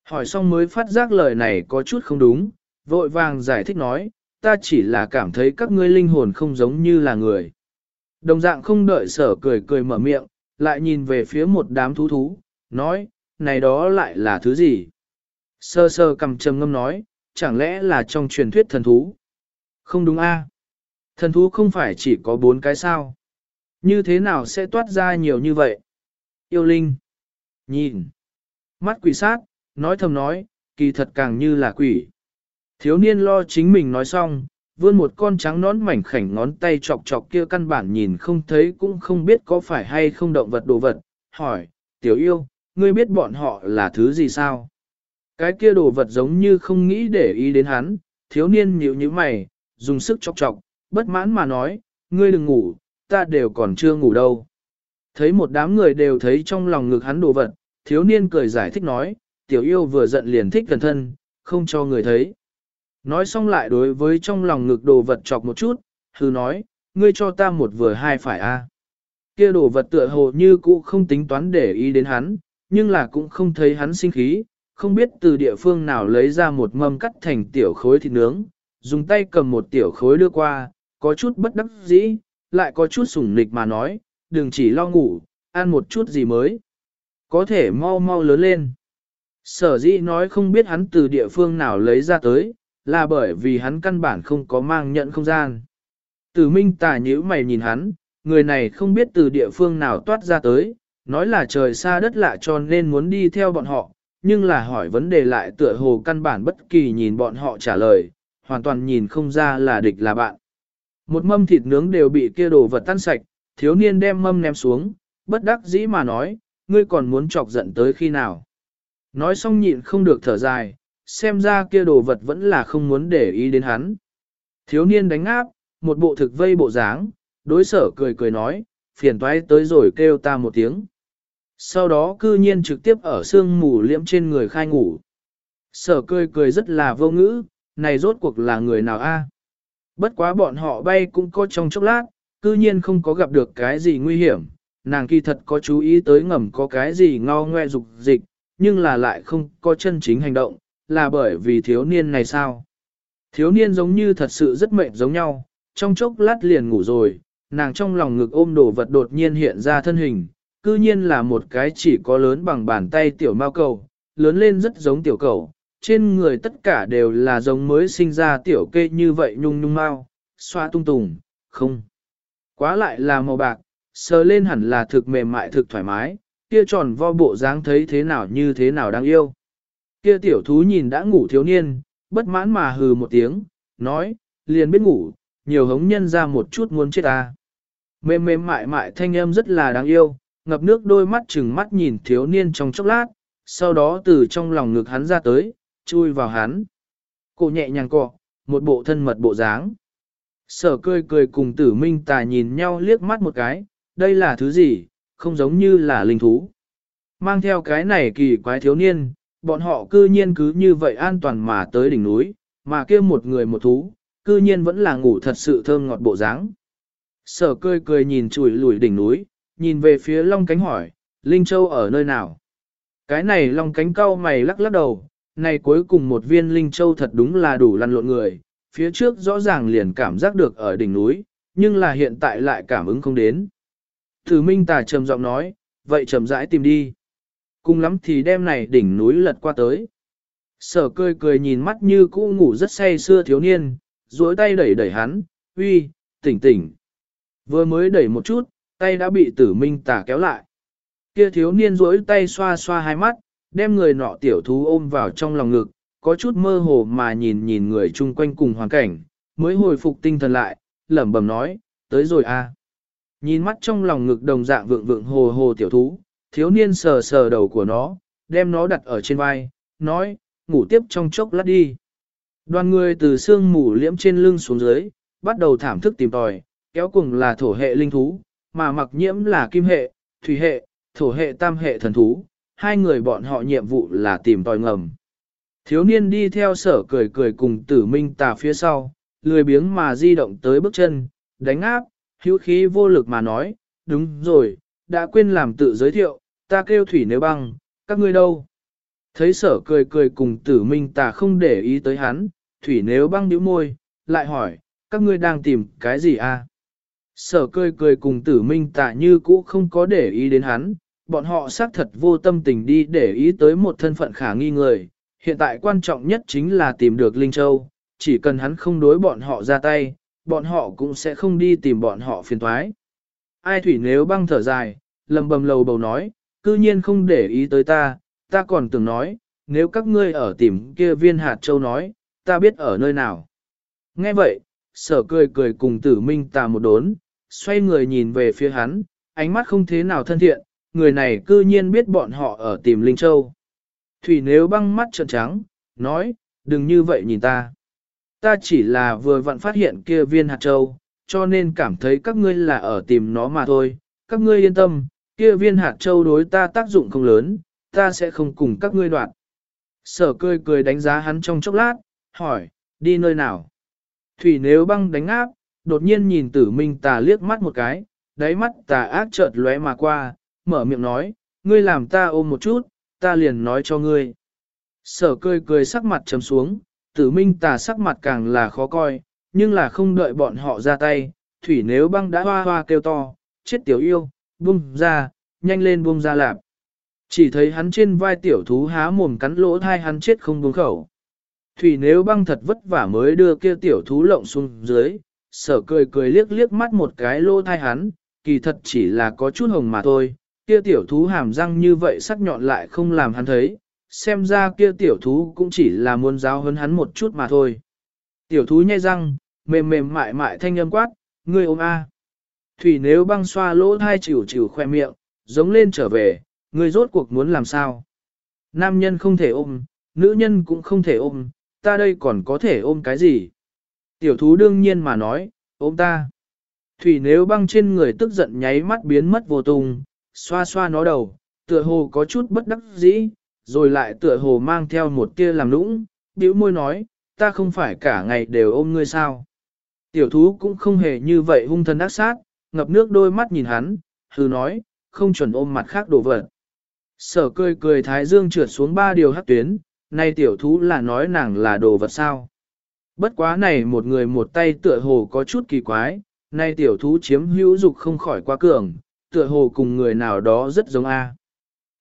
Hỏi xong mới phát giác lời này có chút không đúng, vội vàng giải thích nói, ta chỉ là cảm thấy các ngươi linh hồn không giống như là người. Đồng dạng không đợi sở cười cười mở miệng, lại nhìn về phía một đám thú thú, nói, này đó lại là thứ gì? Sơ sơ cầm trầm ngâm nói, chẳng lẽ là trong truyền thuyết thần thú? Không đúng a? Thần thú không phải chỉ có bốn cái sao? Như thế nào sẽ toát ra nhiều như vậy? Yêu linh. Nhìn. Mắt quỷ sát, nói thầm nói, kỳ thật càng như là quỷ. Thiếu niên lo chính mình nói xong, vươn một con trắng nón mảnh khảnh ngón tay chọc chọc kia căn bản nhìn không thấy cũng không biết có phải hay không động vật đồ vật, hỏi, tiểu yêu, ngươi biết bọn họ là thứ gì sao? Cái kia đồ vật giống như không nghĩ để ý đến hắn, thiếu niên nhíu như mày, dùng sức chọc chọc, bất mãn mà nói, ngươi đừng ngủ, ta đều còn chưa ngủ đâu. Thấy một đám người đều thấy trong lòng ngực hắn đồ vật, thiếu niên cười giải thích nói, tiểu yêu vừa giận liền thích gần thân, không cho người thấy. Nói xong lại đối với trong lòng ngực đồ vật chọc một chút, hư nói, ngươi cho ta một vừa hai phải a. Kia đồ vật tựa hồ như cũ không tính toán để ý đến hắn, nhưng là cũng không thấy hắn sinh khí, không biết từ địa phương nào lấy ra một mâm cắt thành tiểu khối thịt nướng, dùng tay cầm một tiểu khối đưa qua, có chút bất đắc dĩ, lại có chút sủng nịch mà nói, đừng chỉ lo ngủ, ăn một chút gì mới. Có thể mau mau lớn lên. Sở dĩ nói không biết hắn từ địa phương nào lấy ra tới, là bởi vì hắn căn bản không có mang nhận không gian. Tử minh tà nhíu mày nhìn hắn, người này không biết từ địa phương nào toát ra tới, nói là trời xa đất lạ cho nên muốn đi theo bọn họ, nhưng là hỏi vấn đề lại tựa hồ căn bản bất kỳ nhìn bọn họ trả lời, hoàn toàn nhìn không ra là địch là bạn. Một mâm thịt nướng đều bị kia đồ vật tan sạch, thiếu niên đem mâm ném xuống, bất đắc dĩ mà nói, ngươi còn muốn chọc giận tới khi nào. Nói xong nhịn không được thở dài, xem ra kia đồ vật vẫn là không muốn để ý đến hắn. Thiếu niên đánh áp, một bộ thực vây bộ dáng, đối sở cười cười nói, phiền toái tới rồi kêu ta một tiếng. Sau đó cư nhiên trực tiếp ở xương mù liễm trên người khai ngủ. Sở cười cười rất là vô ngữ, này rốt cuộc là người nào a? Bất quá bọn họ bay cũng có trong chốc lát, cư nhiên không có gặp được cái gì nguy hiểm, nàng kỳ thật có chú ý tới ngầm có cái gì ngao ngoe dục dịch, nhưng là lại không có chân chính hành động, là bởi vì thiếu niên này sao? Thiếu niên giống như thật sự rất mệt giống nhau, trong chốc lát liền ngủ rồi, nàng trong lòng ngực ôm đồ vật đột nhiên hiện ra thân hình, cư nhiên là một cái chỉ có lớn bằng bàn tay tiểu mao cầu, lớn lên rất giống tiểu cầu, trên người tất cả đều là giống mới sinh ra tiểu kê như vậy nhung nhung mau, xoa tung tùng, không. Quá lại là màu bạc, sờ lên hẳn là thực mềm mại thực thoải mái, kia tròn vo bộ dáng thấy thế nào như thế nào đáng yêu. Kia tiểu thú nhìn đã ngủ thiếu niên, bất mãn mà hừ một tiếng, nói, liền biết ngủ, nhiều hống nhân ra một chút muốn chết ta. Mềm mềm mại mại thanh âm rất là đáng yêu, ngập nước đôi mắt chừng mắt nhìn thiếu niên trong chốc lát, sau đó từ trong lòng ngực hắn ra tới, chui vào hắn. Cô nhẹ nhàng cọ, một bộ thân mật bộ dáng. Sở cười cười cùng tử minh tà nhìn nhau liếc mắt một cái, đây là thứ gì, không giống như là linh thú. Mang theo cái này kỳ quái thiếu niên, bọn họ cư nhiên cứ như vậy an toàn mà tới đỉnh núi, mà kia một người một thú, cư nhiên vẫn là ngủ thật sự thơm ngọt bộ dáng. Sở cười cười nhìn chùi lùi đỉnh núi, nhìn về phía long cánh hỏi, Linh Châu ở nơi nào? Cái này long cánh cau mày lắc lắc đầu, này cuối cùng một viên Linh Châu thật đúng là đủ lăn lộn người, phía trước rõ ràng liền cảm giác được ở đỉnh núi, nhưng là hiện tại lại cảm ứng không đến. Thử Minh Tà trầm giọng nói, vậy chậm rãi tìm đi. Cùng lắm thì đêm này đỉnh núi lật qua tới. Sở cười cười nhìn mắt như cũ ngủ rất say xưa thiếu niên, duỗi tay đẩy đẩy hắn, uy, tỉnh tỉnh. Vừa mới đẩy một chút, tay đã bị tử minh tà kéo lại. Kia thiếu niên duỗi tay xoa xoa hai mắt, đem người nọ tiểu thú ôm vào trong lòng ngực, có chút mơ hồ mà nhìn nhìn người chung quanh cùng hoàn cảnh, mới hồi phục tinh thần lại, lẩm bẩm nói, tới rồi a. À. Nhìn mắt trong lòng ngực đồng dạng vượng vượng hồ hồ tiểu thú, thiếu niên sờ sờ đầu của nó, đem nó đặt ở trên vai, nói, ngủ tiếp trong chốc lát đi. Đoàn người từ xương mù liễm trên lưng xuống dưới, bắt đầu thảm thức tìm tòi, kéo cùng là thổ hệ linh thú, mà mặc nhiễm là kim hệ, thủy hệ, thổ hệ tam hệ thần thú, hai người bọn họ nhiệm vụ là tìm tòi ngầm. Thiếu niên đi theo sở cười cười cùng tử minh tà phía sau, lười biếng mà di động tới bước chân, đánh áp, hữu khí vô lực mà nói, đúng rồi, đã quên làm tự giới thiệu, ta kêu thủy nếu băng, các ngươi đâu? Thấy sở cười cười cùng tử minh tà không để ý tới hắn, thủy nếu băng nhíu môi, lại hỏi, các ngươi đang tìm cái gì à? Sở cười cười cùng tử minh tà như cũ không có để ý đến hắn, bọn họ xác thật vô tâm tình đi để ý tới một thân phận khả nghi người. Hiện tại quan trọng nhất chính là tìm được Linh Châu, chỉ cần hắn không đối bọn họ ra tay, bọn họ cũng sẽ không đi tìm bọn họ phiền thoái. Ai thủy nếu băng thở dài, lầm bầm lầu bầu nói, cư nhiên không để ý tới ta, ta còn tưởng nói, nếu các ngươi ở tìm kia viên hạt châu nói, ta biết ở nơi nào. Nghe vậy, sở cười cười cùng tử minh tà một đốn, xoay người nhìn về phía hắn, ánh mắt không thế nào thân thiện, người này cư nhiên biết bọn họ ở tìm Linh Châu. Thủy nếu băng mắt trợn trắng, nói, đừng như vậy nhìn ta. Ta chỉ là vừa vặn phát hiện kia viên hạt châu, cho nên cảm thấy các ngươi là ở tìm nó mà thôi. Các ngươi yên tâm, kia viên hạt châu đối ta tác dụng không lớn, ta sẽ không cùng các ngươi đoạn. Sở cười cười đánh giá hắn trong chốc lát, hỏi, đi nơi nào? Thủy nếu băng đánh áp, đột nhiên nhìn tử minh tà liếc mắt một cái, đáy mắt tà ác chợt lóe mà qua, mở miệng nói, ngươi làm ta ôm một chút, ta liền nói cho ngươi. Sở cười cười sắc mặt trầm xuống, tử minh tà sắc mặt càng là khó coi, nhưng là không đợi bọn họ ra tay, thủy nếu băng đã hoa hoa kêu to, chết tiểu yêu, buông ra, nhanh lên buông ra lạp. Chỉ thấy hắn trên vai tiểu thú há mồm cắn lỗ thai hắn chết không buông khẩu. Thủy nếu băng thật vất vả mới đưa kia tiểu thú lộng xuống dưới, sở cười cười liếc liếc mắt một cái lỗ thai hắn, kỳ thật chỉ là có chút hồng mà thôi, kia tiểu thú hàm răng như vậy sắc nhọn lại không làm hắn thấy, xem ra kia tiểu thú cũng chỉ là muốn giáo hơn hắn một chút mà thôi. Tiểu thú nhai răng, mềm mềm mại mại thanh âm quát, ngươi ôm a. Thủy nếu băng xoa lỗ hai chịu chịu khoe miệng, giống lên trở về, ngươi rốt cuộc muốn làm sao? Nam nhân không thể ôm, nữ nhân cũng không thể ôm, ta đây còn có thể ôm cái gì? Tiểu thú đương nhiên mà nói, ôm ta. Thủy nếu băng trên người tức giận nháy mắt biến mất vô tung, xoa xoa nó đầu, tựa hồ có chút bất đắc dĩ, rồi lại tựa hồ mang theo một tia làm lũng. bĩu môi nói, ta không phải cả ngày đều ôm ngươi sao. Tiểu thú cũng không hề như vậy hung thần ác sát, ngập nước đôi mắt nhìn hắn, hừ nói, không chuẩn ôm mặt khác đồ vật. Sở cười cười thái dương trượt xuống ba điều hắc tuyến, nay tiểu thú là nói nàng là đồ vật sao. Bất quá này một người một tay tựa hồ có chút kỳ quái, nay tiểu thú chiếm hữu dục không khỏi quá cường, tựa hồ cùng người nào đó rất giống A.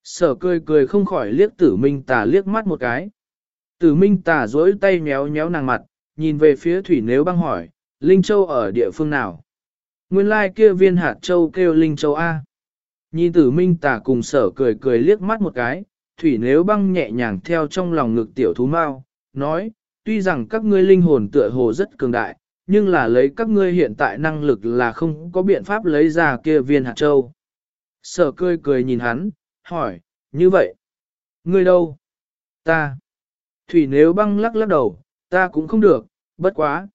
Sở cười cười không khỏi liếc tử minh tà liếc mắt một cái. Tử minh tà dối tay méo méo nàng mặt, nhìn về phía thủy nếu băng hỏi, Linh Châu ở địa phương nào? Nguyên lai like kia viên hạt châu kêu Linh Châu A. Nhìn tử minh tà cùng sở cười cười liếc mắt một cái, thủy nếu băng nhẹ nhàng theo trong lòng ngực tiểu thú mau, nói, tuy rằng các ngươi linh hồn tựa hồ rất cường đại, nhưng là lấy các ngươi hiện tại năng lực là không có biện pháp lấy ra kia viên hạt châu. Sở cười cười nhìn hắn, hỏi, như vậy, ngươi đâu? Ta. Thủy nếu băng lắc lắc đầu, ta cũng không được, bất quá.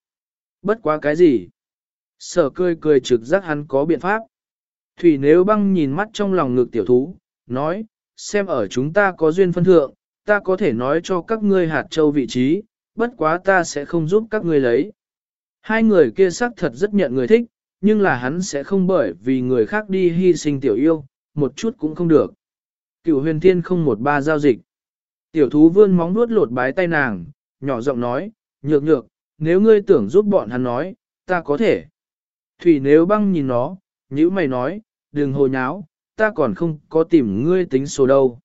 Bất quá cái gì? Sở cười cười trực giác hắn có biện pháp. Thủy nếu băng nhìn mắt trong lòng ngực tiểu thú, nói, xem ở chúng ta có duyên phân thượng, ta có thể nói cho các ngươi hạt châu vị trí, bất quá ta sẽ không giúp các ngươi lấy. Hai người kia xác thật rất nhận người thích, nhưng là hắn sẽ không bởi vì người khác đi hy sinh tiểu yêu, một chút cũng không được. Cựu huyền thiên không một ba giao dịch. Tiểu thú vươn móng nuốt lột bái tay nàng, nhỏ giọng nói, nhược nhược, nếu ngươi tưởng giúp bọn hắn nói, ta có thể. Thủy nếu băng nhìn nó, nhữ mày nói, đừng hồ nháo, ta còn không có tìm ngươi tính số đâu.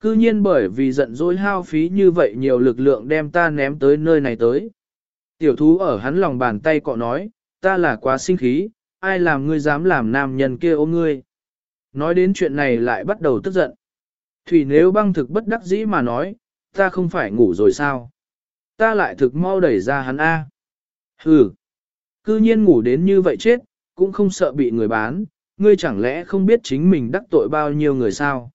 Cư nhiên bởi vì giận dỗi hao phí như vậy nhiều lực lượng đem ta ném tới nơi này tới. Tiểu thú ở hắn lòng bàn tay cọ nói, ta là quá sinh khí, ai làm ngươi dám làm nam nhân kia ôm ngươi. Nói đến chuyện này lại bắt đầu tức giận. Thủy nếu băng thực bất đắc dĩ mà nói, ta không phải ngủ rồi sao? Ta lại thực mau đẩy ra hắn A. Hừ. Cư nhiên ngủ đến như vậy chết, cũng không sợ bị người bán, ngươi chẳng lẽ không biết chính mình đắc tội bao nhiêu người sao?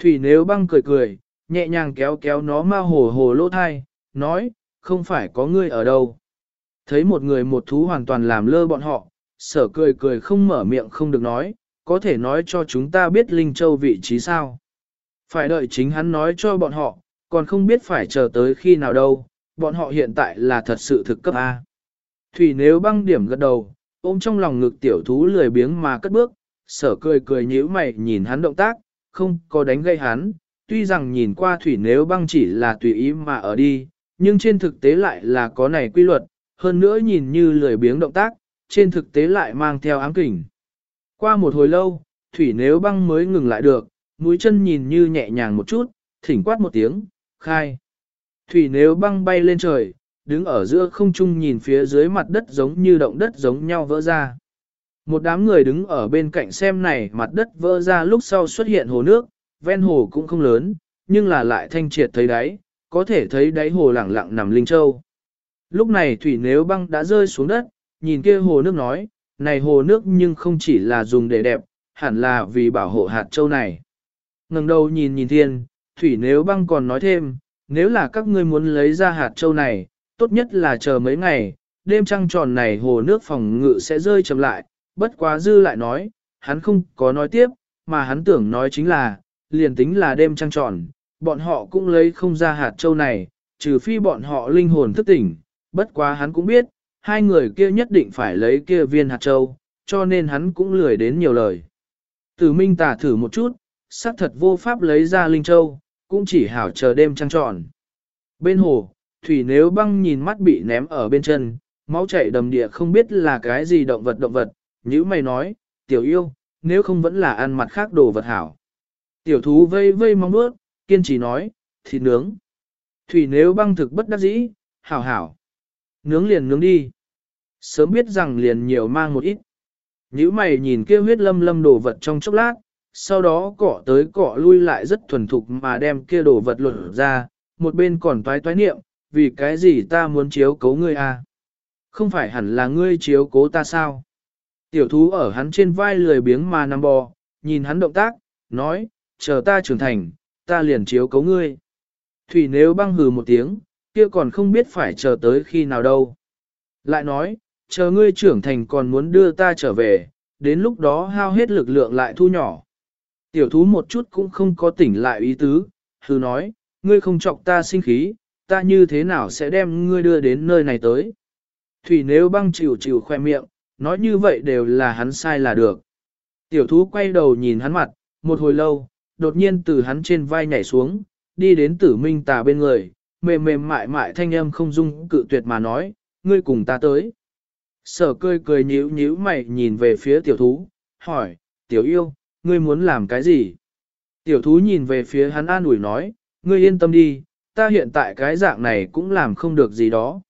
Thủy nếu băng cười cười, nhẹ nhàng kéo kéo nó ma hồ hồ lỗ thai, nói, không phải có ngươi ở đâu. Thấy một người một thú hoàn toàn làm lơ bọn họ, sở cười cười không mở miệng không được nói, có thể nói cho chúng ta biết Linh Châu vị trí sao. Phải đợi chính hắn nói cho bọn họ, còn không biết phải chờ tới khi nào đâu, bọn họ hiện tại là thật sự thực cấp A. Thủy nếu băng điểm gật đầu, ôm trong lòng ngực tiểu thú lười biếng mà cất bước, sở cười cười nhíu mày nhìn hắn động tác, không có đánh gây hắn, tuy rằng nhìn qua thủy nếu băng chỉ là tùy ý mà ở đi, nhưng trên thực tế lại là có này quy luật, hơn nữa nhìn như lười biếng động tác, trên thực tế lại mang theo ám kình. Qua một hồi lâu, thủy nếu băng mới ngừng lại được, mũi chân nhìn như nhẹ nhàng một chút, thỉnh quát một tiếng, khai. Thủy nếu băng bay lên trời, đứng ở giữa không trung nhìn phía dưới mặt đất giống như động đất giống nhau vỡ ra. Một đám người đứng ở bên cạnh xem này mặt đất vỡ ra lúc sau xuất hiện hồ nước, ven hồ cũng không lớn, nhưng là lại thanh triệt thấy đáy, có thể thấy đáy hồ lẳng lặng nằm linh châu. Lúc này thủy nếu băng đã rơi xuống đất, nhìn kia hồ nước nói, này hồ nước nhưng không chỉ là dùng để đẹp, hẳn là vì bảo hộ hạt châu này. ngẩng đầu nhìn nhìn thiên, thủy nếu băng còn nói thêm, nếu là các ngươi muốn lấy ra hạt châu này, tốt nhất là chờ mấy ngày, đêm trăng tròn này hồ nước phòng ngự sẽ rơi chậm lại, bất quá dư lại nói, hắn không có nói tiếp, mà hắn tưởng nói chính là, liền tính là đêm trăng tròn, bọn họ cũng lấy không ra hạt châu này, trừ phi bọn họ linh hồn thức tỉnh, bất quá hắn cũng biết, hai người kia nhất định phải lấy kia viên hạt châu, cho nên hắn cũng lười đến nhiều lời. Tử Minh tả thử một chút, xác thật vô pháp lấy ra Linh Châu, cũng chỉ hảo chờ đêm trăng tròn. Bên hồ, Thủy nếu băng nhìn mắt bị ném ở bên chân, máu chảy đầm địa không biết là cái gì động vật động vật, như mày nói, tiểu yêu, nếu không vẫn là ăn mặt khác đồ vật hảo. Tiểu thú vây vây mong bước, kiên trì nói, thịt nướng. Thủy nếu băng thực bất đắc dĩ, hảo hảo. Nướng liền nướng đi. Sớm biết rằng liền nhiều mang một ít. Nhữ mày nhìn kia huyết lâm lâm đồ vật trong chốc lát, sau đó cọ tới cọ lui lại rất thuần thục mà đem kia đồ vật lột ra, một bên còn toái toái niệm, vì cái gì ta muốn chiếu cố ngươi à? Không phải hẳn là ngươi chiếu cố ta sao? Tiểu thú ở hắn trên vai lười biếng mà nằm bò, nhìn hắn động tác, nói, chờ ta trưởng thành, ta liền chiếu cố ngươi. Thủy nếu băng hừ một tiếng, kia còn không biết phải chờ tới khi nào đâu. Lại nói, chờ ngươi trưởng thành còn muốn đưa ta trở về, đến lúc đó hao hết lực lượng lại thu nhỏ. Tiểu thú một chút cũng không có tỉnh lại ý tứ, hừ nói, ngươi không chọc ta sinh khí, ta như thế nào sẽ đem ngươi đưa đến nơi này tới. Thủy nếu băng chịu chịu khoe miệng, nói như vậy đều là hắn sai là được. Tiểu thú quay đầu nhìn hắn mặt, một hồi lâu, đột nhiên từ hắn trên vai nhảy xuống, đi đến tử minh tà bên người, mềm mềm mại mại thanh âm không dung cự tuyệt mà nói, ngươi cùng ta tới. Sở cười cười nhíu nhíu mày nhìn về phía tiểu thú, hỏi, tiểu yêu, ngươi muốn làm cái gì? Tiểu thú nhìn về phía hắn an ủi nói, ngươi yên tâm đi, ta hiện tại cái dạng này cũng làm không được gì đó.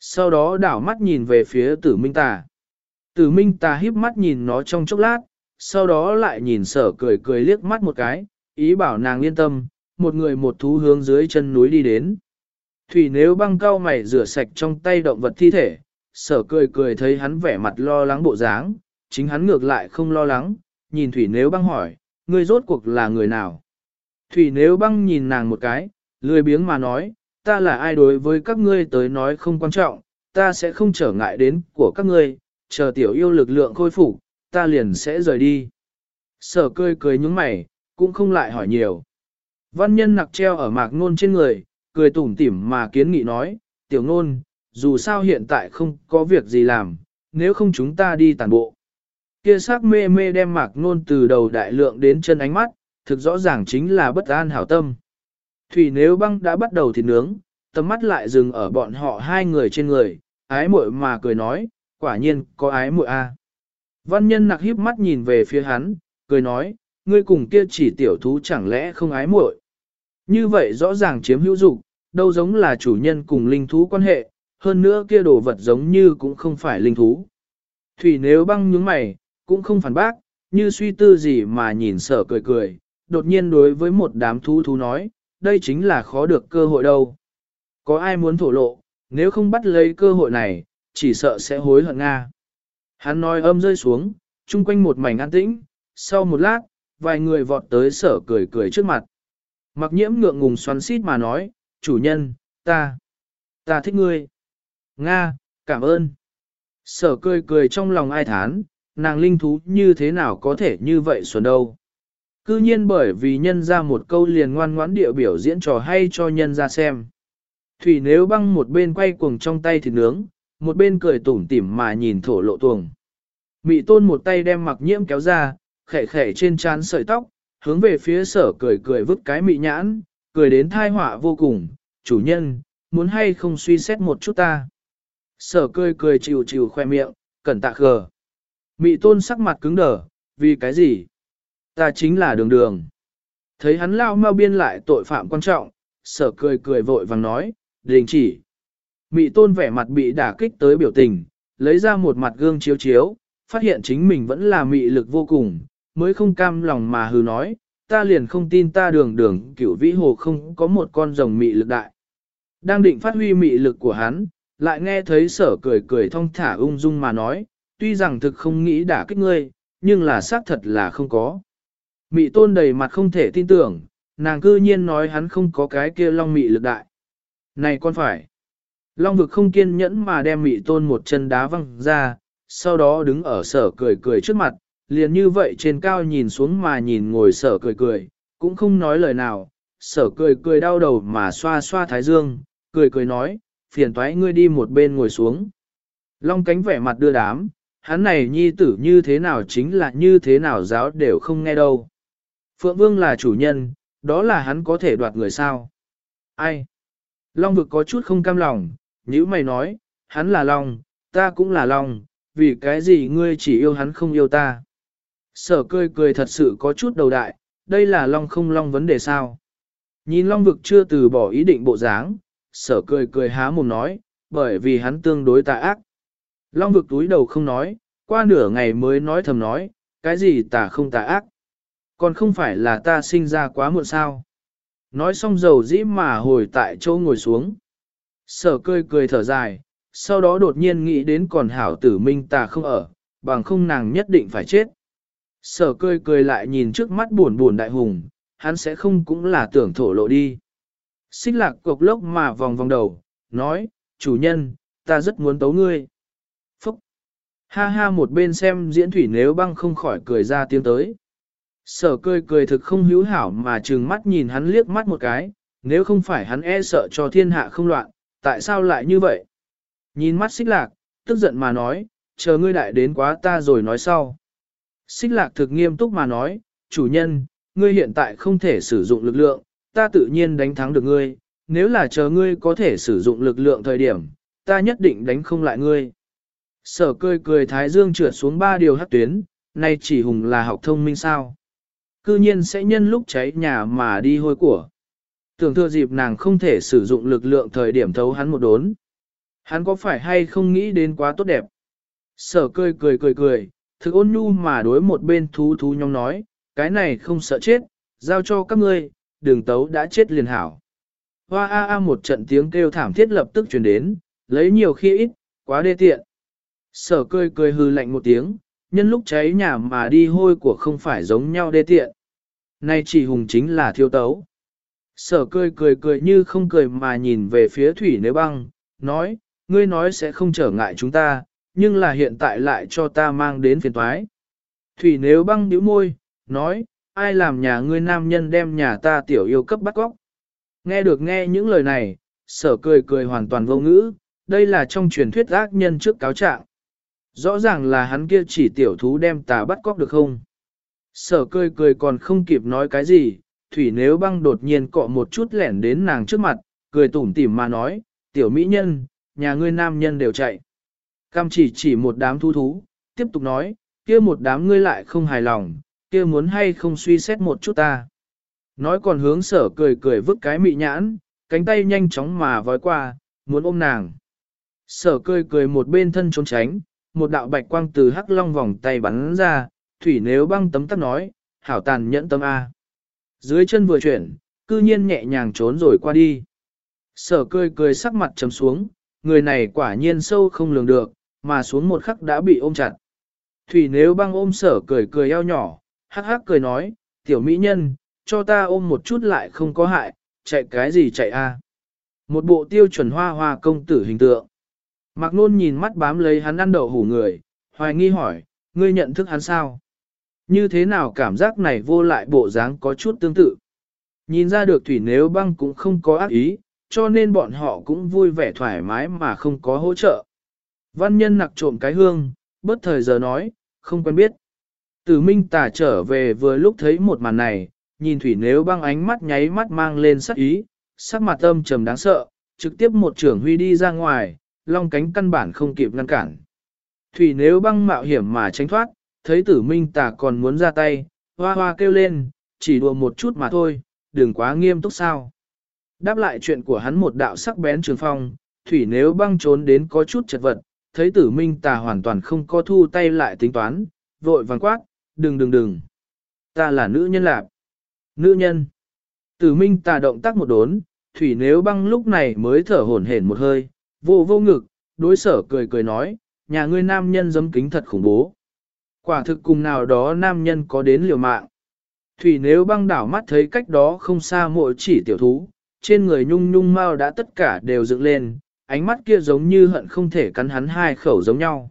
Sau đó đảo mắt nhìn về phía tử minh tà. Tử minh tà híp mắt nhìn nó trong chốc lát, sau đó lại nhìn sở cười cười liếc mắt một cái, ý bảo nàng yên tâm, một người một thú hướng dưới chân núi đi đến. Thủy nếu băng cao mày rửa sạch trong tay động vật thi thể, sở cười cười thấy hắn vẻ mặt lo lắng bộ dáng, chính hắn ngược lại không lo lắng, nhìn Thủy nếu băng hỏi, ngươi rốt cuộc là người nào? Thủy nếu băng nhìn nàng một cái, lười biếng mà nói, ta là ai đối với các ngươi tới nói không quan trọng, ta sẽ không trở ngại đến của các ngươi, chờ tiểu yêu lực lượng khôi phục, ta liền sẽ rời đi. Sở cười cười những mày, cũng không lại hỏi nhiều. Văn nhân nặc treo ở mạc ngôn trên người, cười tủm tỉm mà kiến nghị nói, tiểu ngôn, dù sao hiện tại không có việc gì làm, nếu không chúng ta đi tàn bộ. Kia sắc mê mê đem mạc ngôn từ đầu đại lượng đến chân ánh mắt, thực rõ ràng chính là bất an hảo tâm. Thủy nếu băng đã bắt đầu thịt nướng, tầm mắt lại dừng ở bọn họ hai người trên người, ái muội mà cười nói, quả nhiên có ái muội a. Văn nhân nặc híp mắt nhìn về phía hắn, cười nói, ngươi cùng kia chỉ tiểu thú chẳng lẽ không ái muội? Như vậy rõ ràng chiếm hữu dục, đâu giống là chủ nhân cùng linh thú quan hệ, hơn nữa kia đồ vật giống như cũng không phải linh thú. Thủy nếu băng nhướng mày, cũng không phản bác, như suy tư gì mà nhìn sở cười cười, đột nhiên đối với một đám thú thú nói, đây chính là khó được cơ hội đâu. Có ai muốn thổ lộ, nếu không bắt lấy cơ hội này, chỉ sợ sẽ hối hận Nga. Hắn nói âm rơi xuống, chung quanh một mảnh an tĩnh, sau một lát, vài người vọt tới sở cười cười trước mặt. Mặc nhiễm ngượng ngùng xoắn xít mà nói, chủ nhân, ta, ta thích ngươi. Nga, cảm ơn. Sở cười cười trong lòng ai thán, nàng linh thú như thế nào có thể như vậy xuân đâu. Cư nhiên bởi vì nhân ra một câu liền ngoan ngoãn địa biểu diễn trò hay cho nhân ra xem. Thủy nếu băng một bên quay cuồng trong tay thịt nướng, một bên cười tủm tỉm mà nhìn thổ lộ tuồng. Mị tôn một tay đem mặc nhiễm kéo ra, khẽ khẽ trên trán sợi tóc, hướng về phía sở cười cười vứt cái mị nhãn, cười đến thai họa vô cùng, chủ nhân, muốn hay không suy xét một chút ta. Sở cười cười chịu chịu khoe miệng, cẩn tạ khờ. Mị tôn sắc mặt cứng đờ, vì cái gì? Ta chính là đường đường. Thấy hắn lao mau biên lại tội phạm quan trọng, sở cười cười vội vàng nói, đình chỉ. Mị tôn vẻ mặt bị đả kích tới biểu tình, lấy ra một mặt gương chiếu chiếu, phát hiện chính mình vẫn là mị lực vô cùng, mới không cam lòng mà hừ nói, ta liền không tin ta đường đường cửu vĩ hồ không có một con rồng mị lực đại. Đang định phát huy mị lực của hắn, lại nghe thấy sở cười cười thong thả ung dung mà nói, tuy rằng thực không nghĩ đả kích ngươi, nhưng là xác thật là không có. Mị tôn đầy mặt không thể tin tưởng, nàng cư nhiên nói hắn không có cái kia long mị lực đại. Này con phải. Long vực không kiên nhẫn mà đem mị tôn một chân đá văng ra, sau đó đứng ở sở cười cười trước mặt, liền như vậy trên cao nhìn xuống mà nhìn ngồi sở cười cười, cũng không nói lời nào, sở cười cười đau đầu mà xoa xoa thái dương, cười cười nói, phiền toái ngươi đi một bên ngồi xuống. Long cánh vẻ mặt đưa đám, hắn này nhi tử như thế nào chính là như thế nào giáo đều không nghe đâu. Phượng Vương là chủ nhân, đó là hắn có thể đoạt người sao. Ai? Long vực có chút không cam lòng, nếu mày nói, hắn là Long, ta cũng là Long, vì cái gì ngươi chỉ yêu hắn không yêu ta. Sở cười cười thật sự có chút đầu đại, đây là Long không Long vấn đề sao. Nhìn Long vực chưa từ bỏ ý định bộ dáng, sở cười cười há mồm nói, bởi vì hắn tương đối tà ác. Long vực túi đầu không nói, qua nửa ngày mới nói thầm nói, cái gì tà không tà ác. Còn không phải là ta sinh ra quá muộn sao. Nói xong dầu dĩ mà hồi tại chỗ ngồi xuống. Sở cười cười thở dài, sau đó đột nhiên nghĩ đến còn hảo tử minh ta không ở, bằng không nàng nhất định phải chết. Sở cười cười lại nhìn trước mắt buồn buồn đại hùng, hắn sẽ không cũng là tưởng thổ lộ đi. Xích lạc cục lốc mà vòng vòng đầu, nói, chủ nhân, ta rất muốn tấu ngươi. Phúc! Ha ha một bên xem diễn thủy nếu băng không khỏi cười ra tiếng tới. Sở cười cười thực không hữu hảo mà trừng mắt nhìn hắn liếc mắt một cái, nếu không phải hắn e sợ cho thiên hạ không loạn, tại sao lại như vậy? Nhìn mắt xích lạc, tức giận mà nói, chờ ngươi đại đến quá ta rồi nói sau. Xích lạc thực nghiêm túc mà nói, chủ nhân, ngươi hiện tại không thể sử dụng lực lượng, ta tự nhiên đánh thắng được ngươi, nếu là chờ ngươi có thể sử dụng lực lượng thời điểm, ta nhất định đánh không lại ngươi. Sở cười cười thái dương trượt xuống ba điều hắc tuyến, nay chỉ hùng là học thông minh sao. Cư nhiên sẽ nhân lúc cháy nhà mà đi hôi của. Tưởng thừa dịp nàng không thể sử dụng lực lượng thời điểm thấu hắn một đốn. Hắn có phải hay không nghĩ đến quá tốt đẹp? Sở cười cười cười cười, thực ôn nhu mà đối một bên thú thú nhóm nói, cái này không sợ chết, giao cho các ngươi, đường tấu đã chết liền hảo. Hoa a a một trận tiếng kêu thảm thiết lập tức truyền đến, lấy nhiều khi ít, quá đê tiện. Sở cười cười hư lạnh một tiếng, nhân lúc cháy nhà mà đi hôi của không phải giống nhau đê tiện. Nay chỉ hùng chính là thiêu tấu. Sở cười cười cười như không cười mà nhìn về phía thủy nếu băng, nói, ngươi nói sẽ không trở ngại chúng ta, nhưng là hiện tại lại cho ta mang đến phiền toái. Thủy nếu băng nhíu môi, nói, ai làm nhà ngươi nam nhân đem nhà ta tiểu yêu cấp bắt góc. Nghe được nghe những lời này, sở cười cười hoàn toàn vô ngữ, đây là trong truyền thuyết ác nhân trước cáo trạng. Rõ ràng là hắn kia chỉ tiểu thú đem ta bắt cóc được không? Sở cười cười còn không kịp nói cái gì, thủy nếu băng đột nhiên cọ một chút lẻn đến nàng trước mặt, cười tủm tỉm mà nói, tiểu mỹ nhân, nhà ngươi nam nhân đều chạy. Cam chỉ chỉ một đám thú thú, tiếp tục nói, kia một đám ngươi lại không hài lòng, kia muốn hay không suy xét một chút ta. Nói còn hướng sở cười cười vứt cái mị nhãn, cánh tay nhanh chóng mà vói qua, muốn ôm nàng. Sở cười cười một bên thân trốn tránh, một đạo bạch quang từ hắc long vòng tay bắn ra, thủy nếu băng tấm tắc nói, hảo tàn nhẫn tâm A. Dưới chân vừa chuyển, cư nhiên nhẹ nhàng trốn rồi qua đi. Sở cười cười sắc mặt trầm xuống, người này quả nhiên sâu không lường được, mà xuống một khắc đã bị ôm chặt. Thủy nếu băng ôm sở cười cười eo nhỏ, hắc hắc cười nói, tiểu mỹ nhân, cho ta ôm một chút lại không có hại, chạy cái gì chạy a? Một bộ tiêu chuẩn hoa hoa công tử hình tượng. Mạc nôn nhìn mắt bám lấy hắn ăn đậu hủ người, hoài nghi hỏi, ngươi nhận thức hắn sao? Như thế nào cảm giác này vô lại bộ dáng có chút tương tự? Nhìn ra được thủy nếu băng cũng không có ác ý, cho nên bọn họ cũng vui vẻ thoải mái mà không có hỗ trợ. Văn nhân nặc trộm cái hương, bất thời giờ nói, không quen biết. Tử Minh tả trở về vừa lúc thấy một màn này, nhìn Thủy Nếu băng ánh mắt nháy mắt mang lên sắc ý, sắc mặt âm trầm đáng sợ, trực tiếp một trưởng huy đi ra ngoài, long cánh căn bản không kịp ngăn cản. Thủy Nếu băng mạo hiểm mà tránh thoát, thấy Tử Minh tà còn muốn ra tay, hoa hoa kêu lên, chỉ đùa một chút mà thôi, đừng quá nghiêm túc sao. Đáp lại chuyện của hắn một đạo sắc bén trường phong, Thủy Nếu băng trốn đến có chút chật vật, thấy Tử Minh tà hoàn toàn không có thu tay lại tính toán, vội vàng quát, đừng đừng đừng. Ta là nữ nhân lạp. Nữ nhân. Tử minh tà động tác một đốn, thủy nếu băng lúc này mới thở hổn hển một hơi, vô vô ngực, đối sở cười cười nói, nhà ngươi nam nhân dấm kính thật khủng bố. Quả thực cùng nào đó nam nhân có đến liều mạng. Thủy nếu băng đảo mắt thấy cách đó không xa mỗi chỉ tiểu thú, trên người nhung nhung mau đã tất cả đều dựng lên, ánh mắt kia giống như hận không thể cắn hắn hai khẩu giống nhau.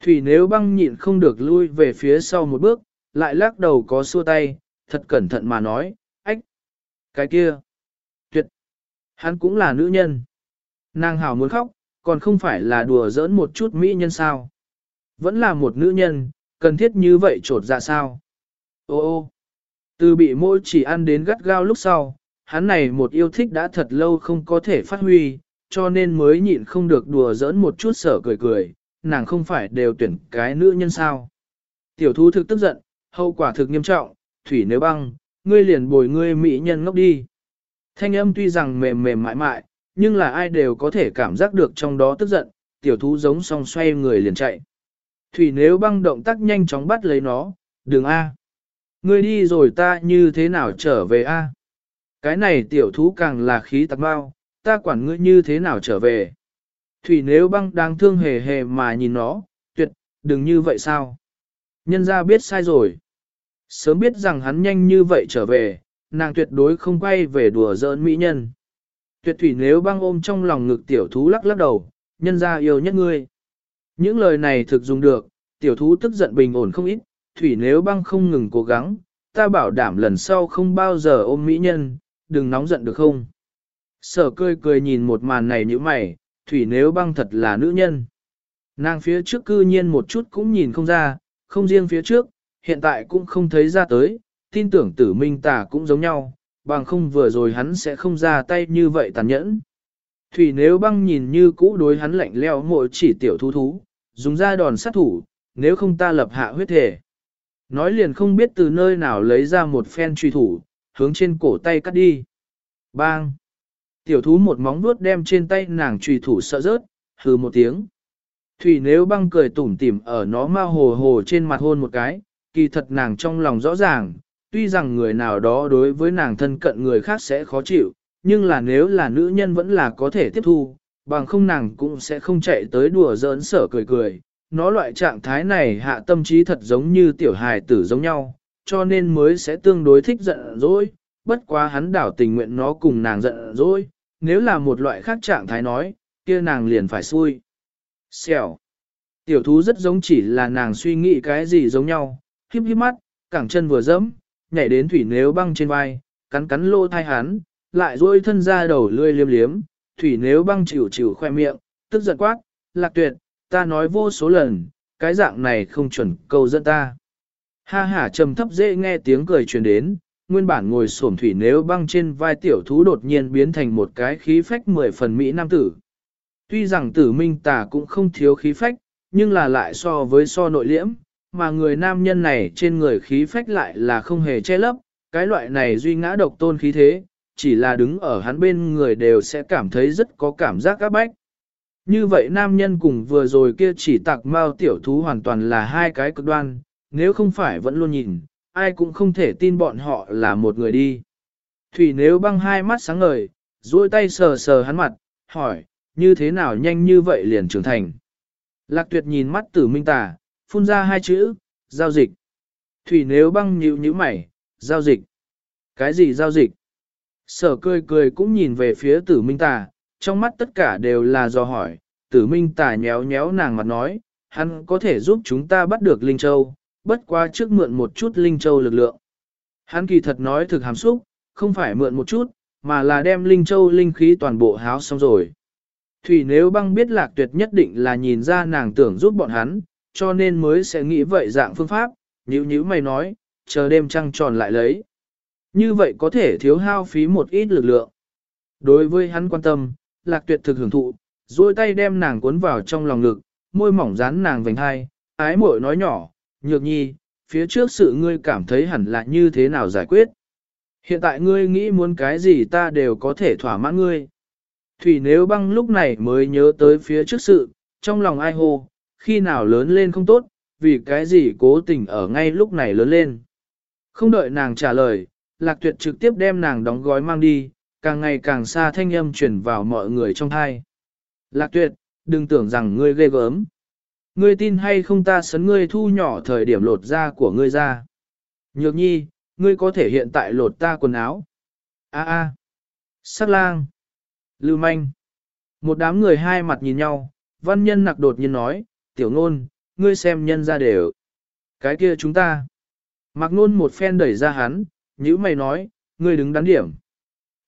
Thủy nếu băng nhịn không được lui về phía sau một bước, lại lắc đầu có xua tay, thật cẩn thận mà nói, ách, cái kia, tuyệt, hắn cũng là nữ nhân. Nàng hảo muốn khóc, còn không phải là đùa giỡn một chút mỹ nhân sao. Vẫn là một nữ nhân, cần thiết như vậy trột ra sao. Ô ô, từ bị môi chỉ ăn đến gắt gao lúc sau, hắn này một yêu thích đã thật lâu không có thể phát huy, cho nên mới nhịn không được đùa giỡn một chút sở cười cười, nàng không phải đều tuyển cái nữ nhân sao. Tiểu thú thực tức giận, hậu quả thực nghiêm trọng, thủy nếu băng, ngươi liền bồi ngươi mỹ nhân ngốc đi. Thanh âm tuy rằng mềm mềm mại mại, nhưng là ai đều có thể cảm giác được trong đó tức giận, tiểu thú giống song xoay người liền chạy. Thủy nếu băng động tác nhanh chóng bắt lấy nó, đừng A. Ngươi đi rồi ta như thế nào trở về A. Cái này tiểu thú càng là khí tạc bao, ta quản ngươi như thế nào trở về. Thủy nếu băng đang thương hề hề mà nhìn nó, tuyệt, đừng như vậy sao. Nhân ra biết sai rồi. Sớm biết rằng hắn nhanh như vậy trở về, nàng tuyệt đối không quay về đùa giỡn mỹ nhân. Tuyệt thủy nếu băng ôm trong lòng ngực tiểu thú lắc lắc đầu, nhân ra yêu nhất ngươi. Những lời này thực dùng được, tiểu thú tức giận bình ổn không ít, thủy nếu băng không ngừng cố gắng, ta bảo đảm lần sau không bao giờ ôm mỹ nhân, đừng nóng giận được không. Sở cười cười nhìn một màn này như mày, thủy nếu băng thật là nữ nhân. Nàng phía trước cư nhiên một chút cũng nhìn không ra, không riêng phía trước, hiện tại cũng không thấy ra tới, tin tưởng tử minh tà cũng giống nhau, bằng không vừa rồi hắn sẽ không ra tay như vậy tàn nhẫn. Thủy nếu băng nhìn như cũ đối hắn lạnh leo mội chỉ tiểu thú thú, dùng ra đòn sát thủ, nếu không ta lập hạ huyết thể. Nói liền không biết từ nơi nào lấy ra một phen truy thủ, hướng trên cổ tay cắt đi. Bang! Tiểu thú một móng vuốt đem trên tay nàng truy thủ sợ rớt, hừ một tiếng. Thủy nếu băng cười tủm tỉm ở nó ma hồ hồ trên mặt hôn một cái, kỳ thật nàng trong lòng rõ ràng, tuy rằng người nào đó đối với nàng thân cận người khác sẽ khó chịu, nhưng là nếu là nữ nhân vẫn là có thể tiếp thu, bằng không nàng cũng sẽ không chạy tới đùa giỡn sở cười cười. Nó loại trạng thái này hạ tâm trí thật giống như tiểu hài tử giống nhau, cho nên mới sẽ tương đối thích giận dỗi, bất quá hắn đảo tình nguyện nó cùng nàng giận dỗi, nếu là một loại khác trạng thái nói, kia nàng liền phải xui. Xèo. Tiểu thú rất giống chỉ là nàng suy nghĩ cái gì giống nhau, híp híp mắt, cẳng chân vừa dẫm, nhảy đến thủy nếu băng trên vai, cắn cắn lô thai hắn, lại duỗi thân ra đầu lươi liếm liếm, thủy nếu băng chịu chịu khoe miệng, tức giận quát, lạc tuyệt, ta nói vô số lần, cái dạng này không chuẩn câu dẫn ta. Ha ha trầm thấp dễ nghe tiếng cười truyền đến, nguyên bản ngồi xổm thủy nếu băng trên vai tiểu thú đột nhiên biến thành một cái khí phách mười phần Mỹ nam tử. Tuy rằng tử minh tà cũng không thiếu khí phách, nhưng là lại so với so nội liễm, mà người nam nhân này trên người khí phách lại là không hề che lấp, cái loại này duy ngã độc tôn khí thế, chỉ là đứng ở hắn bên người đều sẽ cảm thấy rất có cảm giác các bách. Như vậy nam nhân cùng vừa rồi kia chỉ tạc mao tiểu thú hoàn toàn là hai cái cực đoan, nếu không phải vẫn luôn nhìn, ai cũng không thể tin bọn họ là một người đi. Thủy nếu băng hai mắt sáng ngời, duỗi tay sờ sờ hắn mặt, hỏi, như thế nào nhanh như vậy liền trưởng thành. Lạc tuyệt nhìn mắt tử minh tà, phun ra hai chữ, giao dịch. Thủy nếu băng nhịu nhữ mày, giao dịch. Cái gì giao dịch? Sở cười cười cũng nhìn về phía tử minh tà, trong mắt tất cả đều là do hỏi, tử minh tà nhéo nhéo nàng mặt nói, hắn có thể giúp chúng ta bắt được Linh Châu, bất quá trước mượn một chút Linh Châu lực lượng. Hắn kỳ thật nói thực hàm xúc, không phải mượn một chút, mà là đem Linh Châu linh khí toàn bộ háo xong rồi. Thủy nếu băng biết lạc tuyệt nhất định là nhìn ra nàng tưởng giúp bọn hắn, cho nên mới sẽ nghĩ vậy dạng phương pháp, nhíu nhíu mày nói, chờ đêm trăng tròn lại lấy. Như vậy có thể thiếu hao phí một ít lực lượng. Đối với hắn quan tâm, lạc tuyệt thực hưởng thụ, duỗi tay đem nàng cuốn vào trong lòng ngực, môi mỏng dán nàng vành hai, ái muội nói nhỏ, nhược nhi, phía trước sự ngươi cảm thấy hẳn là như thế nào giải quyết. Hiện tại ngươi nghĩ muốn cái gì ta đều có thể thỏa mãn ngươi. Thủy nếu băng lúc này mới nhớ tới phía trước sự, trong lòng ai hô, khi nào lớn lên không tốt, vì cái gì cố tình ở ngay lúc này lớn lên. Không đợi nàng trả lời, lạc tuyệt trực tiếp đem nàng đóng gói mang đi, càng ngày càng xa thanh âm truyền vào mọi người trong thai. Lạc tuyệt, đừng tưởng rằng ngươi ghê gớm. Ngươi tin hay không ta sấn ngươi thu nhỏ thời điểm lột da của ngươi ra. Nhược nhi, ngươi có thể hiện tại lột ta quần áo. A a. Sắc lang. Lưu manh. Một đám người hai mặt nhìn nhau, văn nhân nặc đột nhiên nói, tiểu ngôn, ngươi xem nhân ra đều. Cái kia chúng ta. Mặc nôn một phen đẩy ra hắn, như mày nói, ngươi đứng đắn điểm.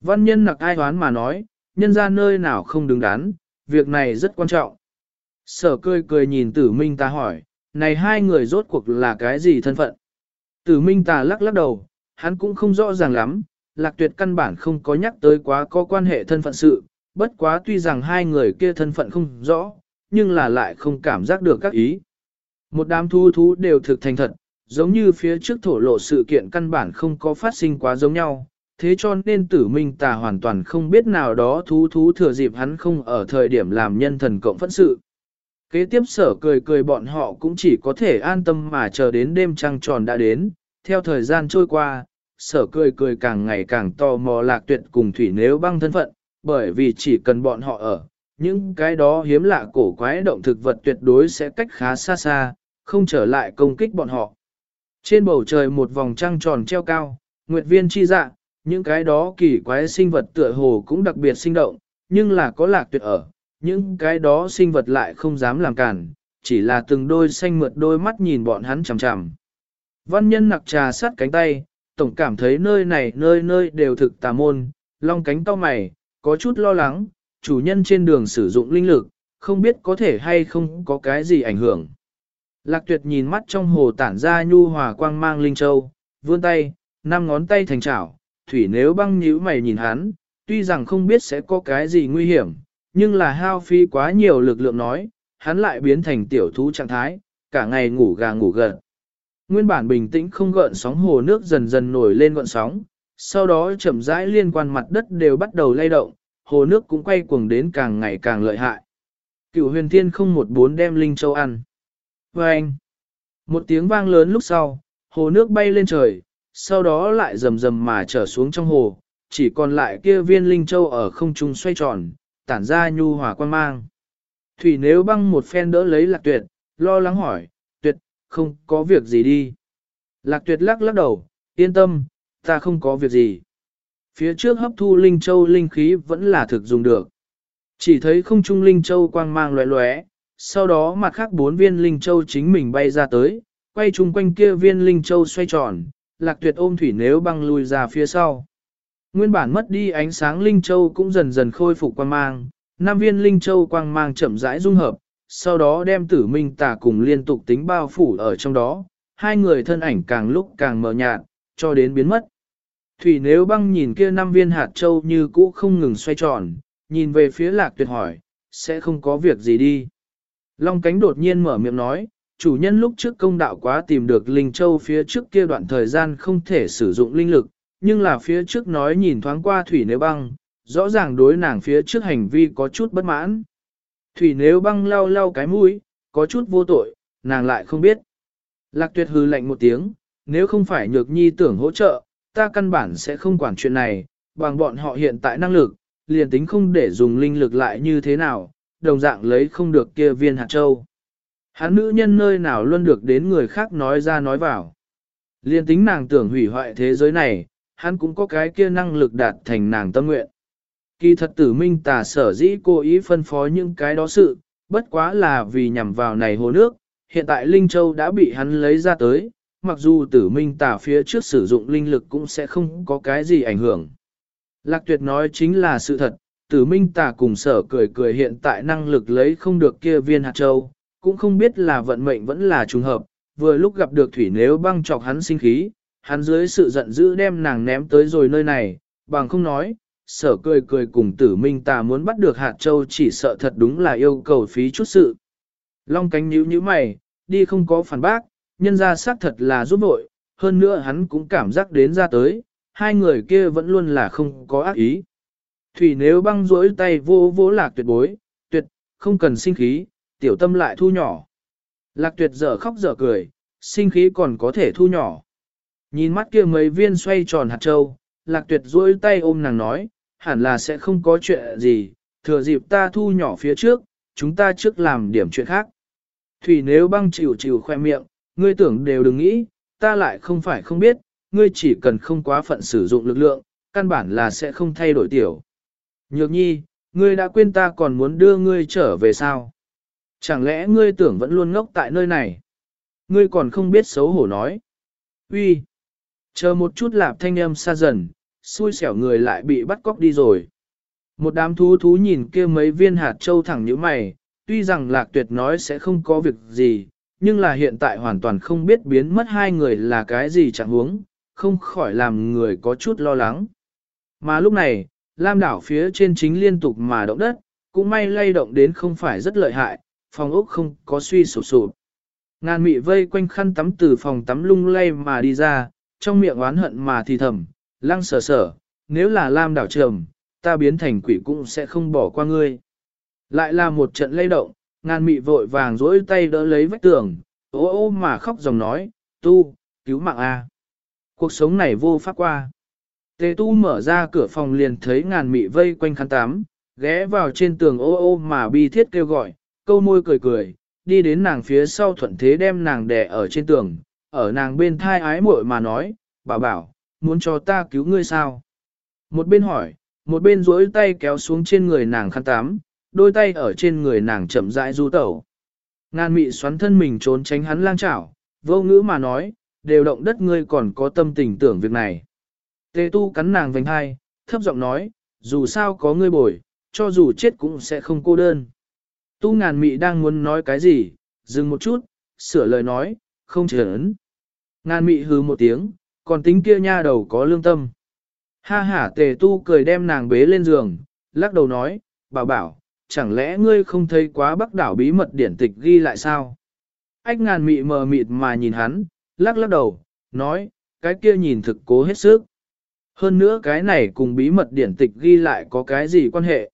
Văn nhân nặc ai đoán mà nói, nhân ra nơi nào không đứng đắn, việc này rất quan trọng. Sở cười cười nhìn tử minh ta hỏi, này hai người rốt cuộc là cái gì thân phận? Tử minh ta lắc lắc đầu, hắn cũng không rõ ràng lắm, lạc tuyệt căn bản không có nhắc tới quá có quan hệ thân phận sự, bất quá tuy rằng hai người kia thân phận không rõ, nhưng là lại không cảm giác được các ý. Một đám thu thú đều thực thành thật, giống như phía trước thổ lộ sự kiện căn bản không có phát sinh quá giống nhau, thế cho nên tử minh tà hoàn toàn không biết nào đó thú thú thừa dịp hắn không ở thời điểm làm nhân thần cộng phẫn sự. Kế tiếp sở cười cười bọn họ cũng chỉ có thể an tâm mà chờ đến đêm trăng tròn đã đến, theo thời gian trôi qua, sở cười cười càng ngày càng tò mò lạc tuyệt cùng thủy nếu băng thân phận, bởi vì chỉ cần bọn họ ở, những cái đó hiếm lạ cổ quái động thực vật tuyệt đối sẽ cách khá xa xa, không trở lại công kích bọn họ. Trên bầu trời một vòng trăng tròn treo cao, nguyệt viên chi dạ, những cái đó kỳ quái sinh vật tựa hồ cũng đặc biệt sinh động, nhưng là có lạc tuyệt ở, những cái đó sinh vật lại không dám làm cản, chỉ là từng đôi xanh mượt đôi mắt nhìn bọn hắn chằm chằm. Văn nhân nặc trà sát cánh tay, tổng cảm thấy nơi này nơi nơi đều thực tà môn, long cánh to mày, có chút lo lắng, chủ nhân trên đường sử dụng linh lực, không biết có thể hay không có cái gì ảnh hưởng. Lạc tuyệt nhìn mắt trong hồ tản ra nhu hòa quang mang linh châu, vươn tay, năm ngón tay thành chảo, thủy nếu băng nhíu mày nhìn hắn, tuy rằng không biết sẽ có cái gì nguy hiểm, nhưng là hao phi quá nhiều lực lượng nói, hắn lại biến thành tiểu thú trạng thái, cả ngày ngủ gà ngủ gật. Nguyên bản bình tĩnh không gợn sóng hồ nước dần dần nổi lên gợn sóng, sau đó chậm rãi liên quan mặt đất đều bắt đầu lay động, hồ nước cũng quay cuồng đến càng ngày càng lợi hại. Cựu huyền thiên không một bốn đem linh châu ăn. Và anh, một tiếng vang lớn lúc sau, hồ nước bay lên trời, sau đó lại rầm rầm mà trở xuống trong hồ, chỉ còn lại kia viên linh châu ở không trung xoay tròn, tản ra nhu hòa quan mang. Thủy nếu băng một phen đỡ lấy lạc tuyệt, lo lắng hỏi, tuyệt, không có việc gì đi. Lạc tuyệt lắc lắc đầu, yên tâm, ta không có việc gì. Phía trước hấp thu linh châu linh khí vẫn là thực dùng được. Chỉ thấy không trung linh châu quang mang lóe lóe, sau đó mặt khác bốn viên linh châu chính mình bay ra tới, quay chung quanh kia viên linh châu xoay tròn, lạc tuyệt ôm thủy nếu băng lùi ra phía sau. Nguyên bản mất đi ánh sáng linh châu cũng dần dần khôi phục quang mang, năm viên linh châu quang mang chậm rãi dung hợp, sau đó đem tử minh tả cùng liên tục tính bao phủ ở trong đó, hai người thân ảnh càng lúc càng mờ nhạt, cho đến biến mất. Thủy nếu băng nhìn kia năm viên hạt châu như cũ không ngừng xoay tròn, nhìn về phía lạc tuyệt hỏi, sẽ không có việc gì đi. Long cánh đột nhiên mở miệng nói, chủ nhân lúc trước công đạo quá tìm được Linh Châu phía trước kia đoạn thời gian không thể sử dụng linh lực, nhưng là phía trước nói nhìn thoáng qua Thủy Nếu Băng, rõ ràng đối nàng phía trước hành vi có chút bất mãn. Thủy Nếu Băng lau lau cái mũi, có chút vô tội, nàng lại không biết. Lạc tuyệt hư lạnh một tiếng, nếu không phải nhược nhi tưởng hỗ trợ, ta căn bản sẽ không quản chuyện này, bằng bọn họ hiện tại năng lực, liền tính không để dùng linh lực lại như thế nào, đồng dạng lấy không được kia viên hạt châu. Hắn nữ nhân nơi nào luôn được đến người khác nói ra nói vào. Liên tính nàng tưởng hủy hoại thế giới này, hắn cũng có cái kia năng lực đạt thành nàng tâm nguyện. Kỳ thật tử minh tà sở dĩ cố ý phân phó những cái đó sự, bất quá là vì nhằm vào này hồ nước, hiện tại Linh Châu đã bị hắn lấy ra tới, mặc dù tử minh tà phía trước sử dụng linh lực cũng sẽ không có cái gì ảnh hưởng. Lạc tuyệt nói chính là sự thật, tử minh tà cùng sở cười cười hiện tại năng lực lấy không được kia viên hạt châu, cũng không biết là vận mệnh vẫn là trùng hợp, vừa lúc gặp được thủy nếu băng chọc hắn sinh khí, hắn dưới sự giận dữ đem nàng ném tới rồi nơi này, bằng không nói, sở cười cười cùng tử minh tà muốn bắt được hạt châu chỉ sợ thật đúng là yêu cầu phí chút sự. Long cánh nhíu nhíu mày, đi không có phản bác, nhân ra xác thật là giúp vội, hơn nữa hắn cũng cảm giác đến ra tới, hai người kia vẫn luôn là không có ác ý. Thủy nếu băng rỗi tay vô vô lạc tuyệt bối, tuyệt, không cần sinh khí, tiểu tâm lại thu nhỏ. Lạc tuyệt dở khóc dở cười, sinh khí còn có thể thu nhỏ. Nhìn mắt kia mấy viên xoay tròn hạt châu, lạc tuyệt duỗi tay ôm nàng nói, hẳn là sẽ không có chuyện gì, thừa dịp ta thu nhỏ phía trước, chúng ta trước làm điểm chuyện khác. Thủy nếu băng chịu chịu khoe miệng, ngươi tưởng đều đừng nghĩ, ta lại không phải không biết, ngươi chỉ cần không quá phận sử dụng lực lượng, căn bản là sẽ không thay đổi tiểu. Nhược nhi, ngươi đã quên ta còn muốn đưa ngươi trở về sao? Chẳng lẽ ngươi tưởng vẫn luôn ngốc tại nơi này? Ngươi còn không biết xấu hổ nói. Uy, Chờ một chút lạp thanh âm xa dần, xui xẻo người lại bị bắt cóc đi rồi. Một đám thú thú nhìn kia mấy viên hạt châu thẳng như mày, tuy rằng lạc tuyệt nói sẽ không có việc gì, nhưng là hiện tại hoàn toàn không biết biến mất hai người là cái gì chẳng huống, không khỏi làm người có chút lo lắng. Mà lúc này, Lam đảo phía trên chính liên tục mà động đất, cũng may lay động đến không phải rất lợi hại, phòng ốc không có suy sụp sụp. Ngàn mị vây quanh khăn tắm từ phòng tắm lung lay mà đi ra, trong miệng oán hận mà thì thầm, lăng sở sở, nếu là Lam đảo trầm, ta biến thành quỷ cũng sẽ không bỏ qua ngươi. Lại là một trận lay động, ngàn mị vội vàng dỗi tay đỡ lấy vách tường, ô ô mà khóc dòng nói, tu, cứu mạng a. Cuộc sống này vô pháp qua. Tề tu mở ra cửa phòng liền thấy ngàn mị vây quanh khăn Tám, ghé vào trên tường ô ô mà bi thiết kêu gọi, câu môi cười cười, đi đến nàng phía sau thuận thế đem nàng đè ở trên tường, ở nàng bên thai ái muội mà nói, bảo bảo, muốn cho ta cứu ngươi sao? Một bên hỏi, một bên duỗi tay kéo xuống trên người nàng khăn Tám, đôi tay ở trên người nàng chậm rãi du tẩu. Ngàn mị xoắn thân mình trốn tránh hắn lang chảo, vô ngữ mà nói, đều động đất ngươi còn có tâm tình tưởng việc này. Tê tu cắn nàng vành hai, thấp giọng nói, dù sao có ngươi bồi, cho dù chết cũng sẽ không cô đơn. Tu ngàn mị đang muốn nói cái gì, dừng một chút, sửa lời nói, không trở ấn. Ngàn mị hứ một tiếng, còn tính kia nha đầu có lương tâm. Ha ha tề tu cười đem nàng bế lên giường, lắc đầu nói, bảo bảo, chẳng lẽ ngươi không thấy quá bắc đảo bí mật điển tịch ghi lại sao? Ách ngàn mị mờ mịt mà nhìn hắn, lắc lắc đầu, nói, cái kia nhìn thực cố hết sức. Hơn nữa cái này cùng bí mật điển tịch ghi lại có cái gì quan hệ?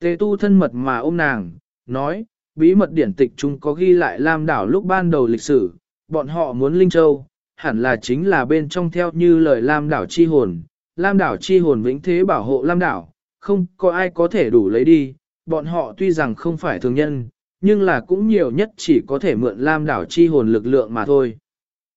Tề tu thân mật mà ôm nàng, nói, bí mật điển tịch chúng có ghi lại Lam đảo lúc ban đầu lịch sử, bọn họ muốn Linh Châu, hẳn là chính là bên trong theo như lời Lam đảo chi hồn, Lam đảo chi hồn vĩnh thế bảo hộ Lam đảo, không có ai có thể đủ lấy đi, bọn họ tuy rằng không phải thường nhân, nhưng là cũng nhiều nhất chỉ có thể mượn Lam đảo chi hồn lực lượng mà thôi.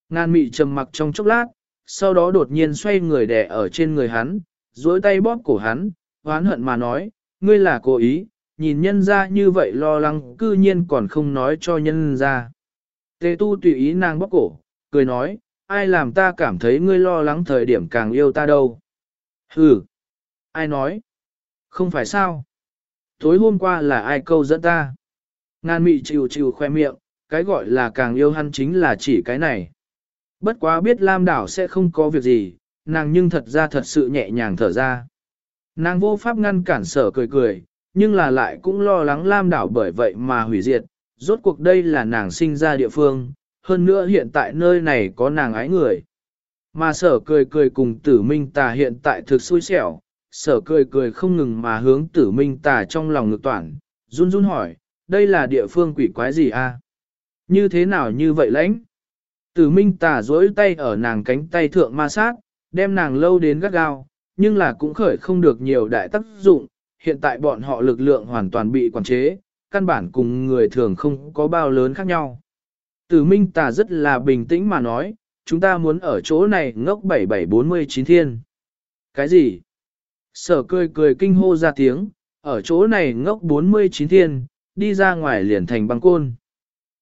Ngan mị trầm mặc trong chốc lát, sau đó đột nhiên xoay người đè ở trên người hắn, duỗi tay bóp cổ hắn, hoán hận mà nói, ngươi là cố ý, nhìn nhân ra như vậy lo lắng cư nhiên còn không nói cho nhân ra. Tề tu tùy ý nàng bóp cổ, cười nói, ai làm ta cảm thấy ngươi lo lắng thời điểm càng yêu ta đâu. Hừ, ai nói? Không phải sao? Tối hôm qua là ai câu dẫn ta? Ngan mị chịu chịu khoe miệng, cái gọi là càng yêu hắn chính là chỉ cái này. Bất quá biết Lam đảo sẽ không có việc gì, nàng nhưng thật ra thật sự nhẹ nhàng thở ra. Nàng vô pháp ngăn cản sở cười cười, nhưng là lại cũng lo lắng Lam đảo bởi vậy mà hủy diệt, rốt cuộc đây là nàng sinh ra địa phương, hơn nữa hiện tại nơi này có nàng ái người. Mà sở cười cười cùng tử minh tà hiện tại thực xui xẻo, sở cười cười không ngừng mà hướng tử minh tà trong lòng ngực toàn, run run hỏi, đây là địa phương quỷ quái gì a? Như thế nào như vậy lãnh? Tử minh tà duỗi tay ở nàng cánh tay thượng ma sát, đem nàng lâu đến gắt gao, nhưng là cũng khởi không được nhiều đại tác dụng, hiện tại bọn họ lực lượng hoàn toàn bị quản chế, căn bản cùng người thường không có bao lớn khác nhau. Tử minh tà rất là bình tĩnh mà nói, chúng ta muốn ở chỗ này ngốc 7749 thiên. Cái gì? Sở cười cười kinh hô ra tiếng, ở chỗ này ngốc 49 thiên, đi ra ngoài liền thành băng côn.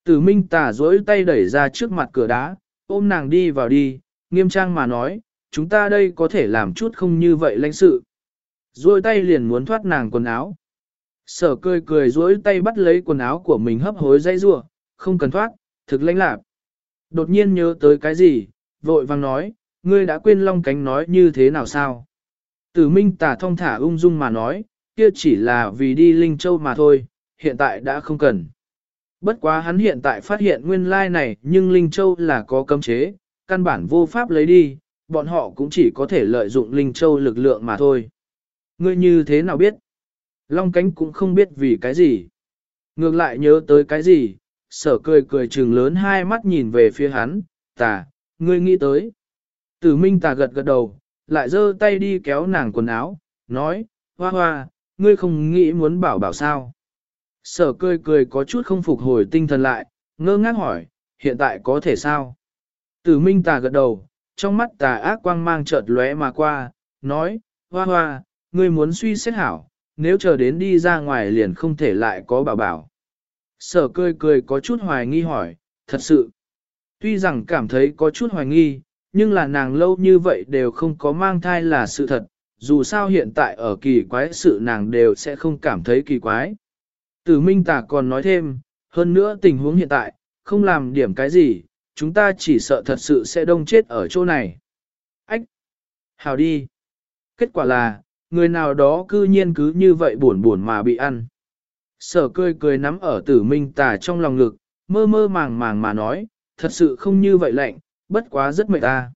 Tử minh tà dối tay đẩy ra trước mặt cửa đá, ôm nàng đi vào đi, nghiêm trang mà nói, chúng ta đây có thể làm chút không như vậy lãnh sự. Rồi tay liền muốn thoát nàng quần áo. Sở cười cười dối tay bắt lấy quần áo của mình hấp hối dây rua, không cần thoát, thực lãnh lạc. Đột nhiên nhớ tới cái gì, vội vàng nói, ngươi đã quên long cánh nói như thế nào sao? Tử minh tả thông thả ung dung mà nói, kia chỉ là vì đi Linh Châu mà thôi, hiện tại đã không cần. Bất quá hắn hiện tại phát hiện nguyên lai này nhưng Linh Châu là có cấm chế, căn bản vô pháp lấy đi, bọn họ cũng chỉ có thể lợi dụng Linh Châu lực lượng mà thôi. Ngươi như thế nào biết? Long cánh cũng không biết vì cái gì. Ngược lại nhớ tới cái gì, sở cười cười trừng lớn hai mắt nhìn về phía hắn, tà, ngươi nghĩ tới. Tử minh tà gật gật đầu, lại giơ tay đi kéo nàng quần áo, nói, hoa hoa, ngươi không nghĩ muốn bảo bảo sao. Sở cười cười có chút không phục hồi tinh thần lại, ngơ ngác hỏi, hiện tại có thể sao? Tử minh tà gật đầu, trong mắt tà ác quang mang chợt lóe mà qua, nói, hoa hoa, ngươi muốn suy xét hảo, nếu chờ đến đi ra ngoài liền không thể lại có bảo bảo. Sở cười cười có chút hoài nghi hỏi, thật sự. Tuy rằng cảm thấy có chút hoài nghi, nhưng là nàng lâu như vậy đều không có mang thai là sự thật, dù sao hiện tại ở kỳ quái sự nàng đều sẽ không cảm thấy kỳ quái. Tử Minh Tà còn nói thêm, hơn nữa tình huống hiện tại, không làm điểm cái gì, chúng ta chỉ sợ thật sự sẽ đông chết ở chỗ này. Ách! Hào đi! Kết quả là, người nào đó cư nhiên cứ như vậy buồn buồn mà bị ăn. Sở cười cười nắm ở tử minh tà trong lòng ngực, mơ mơ màng màng mà nói, thật sự không như vậy lạnh, bất quá rất mệt ta.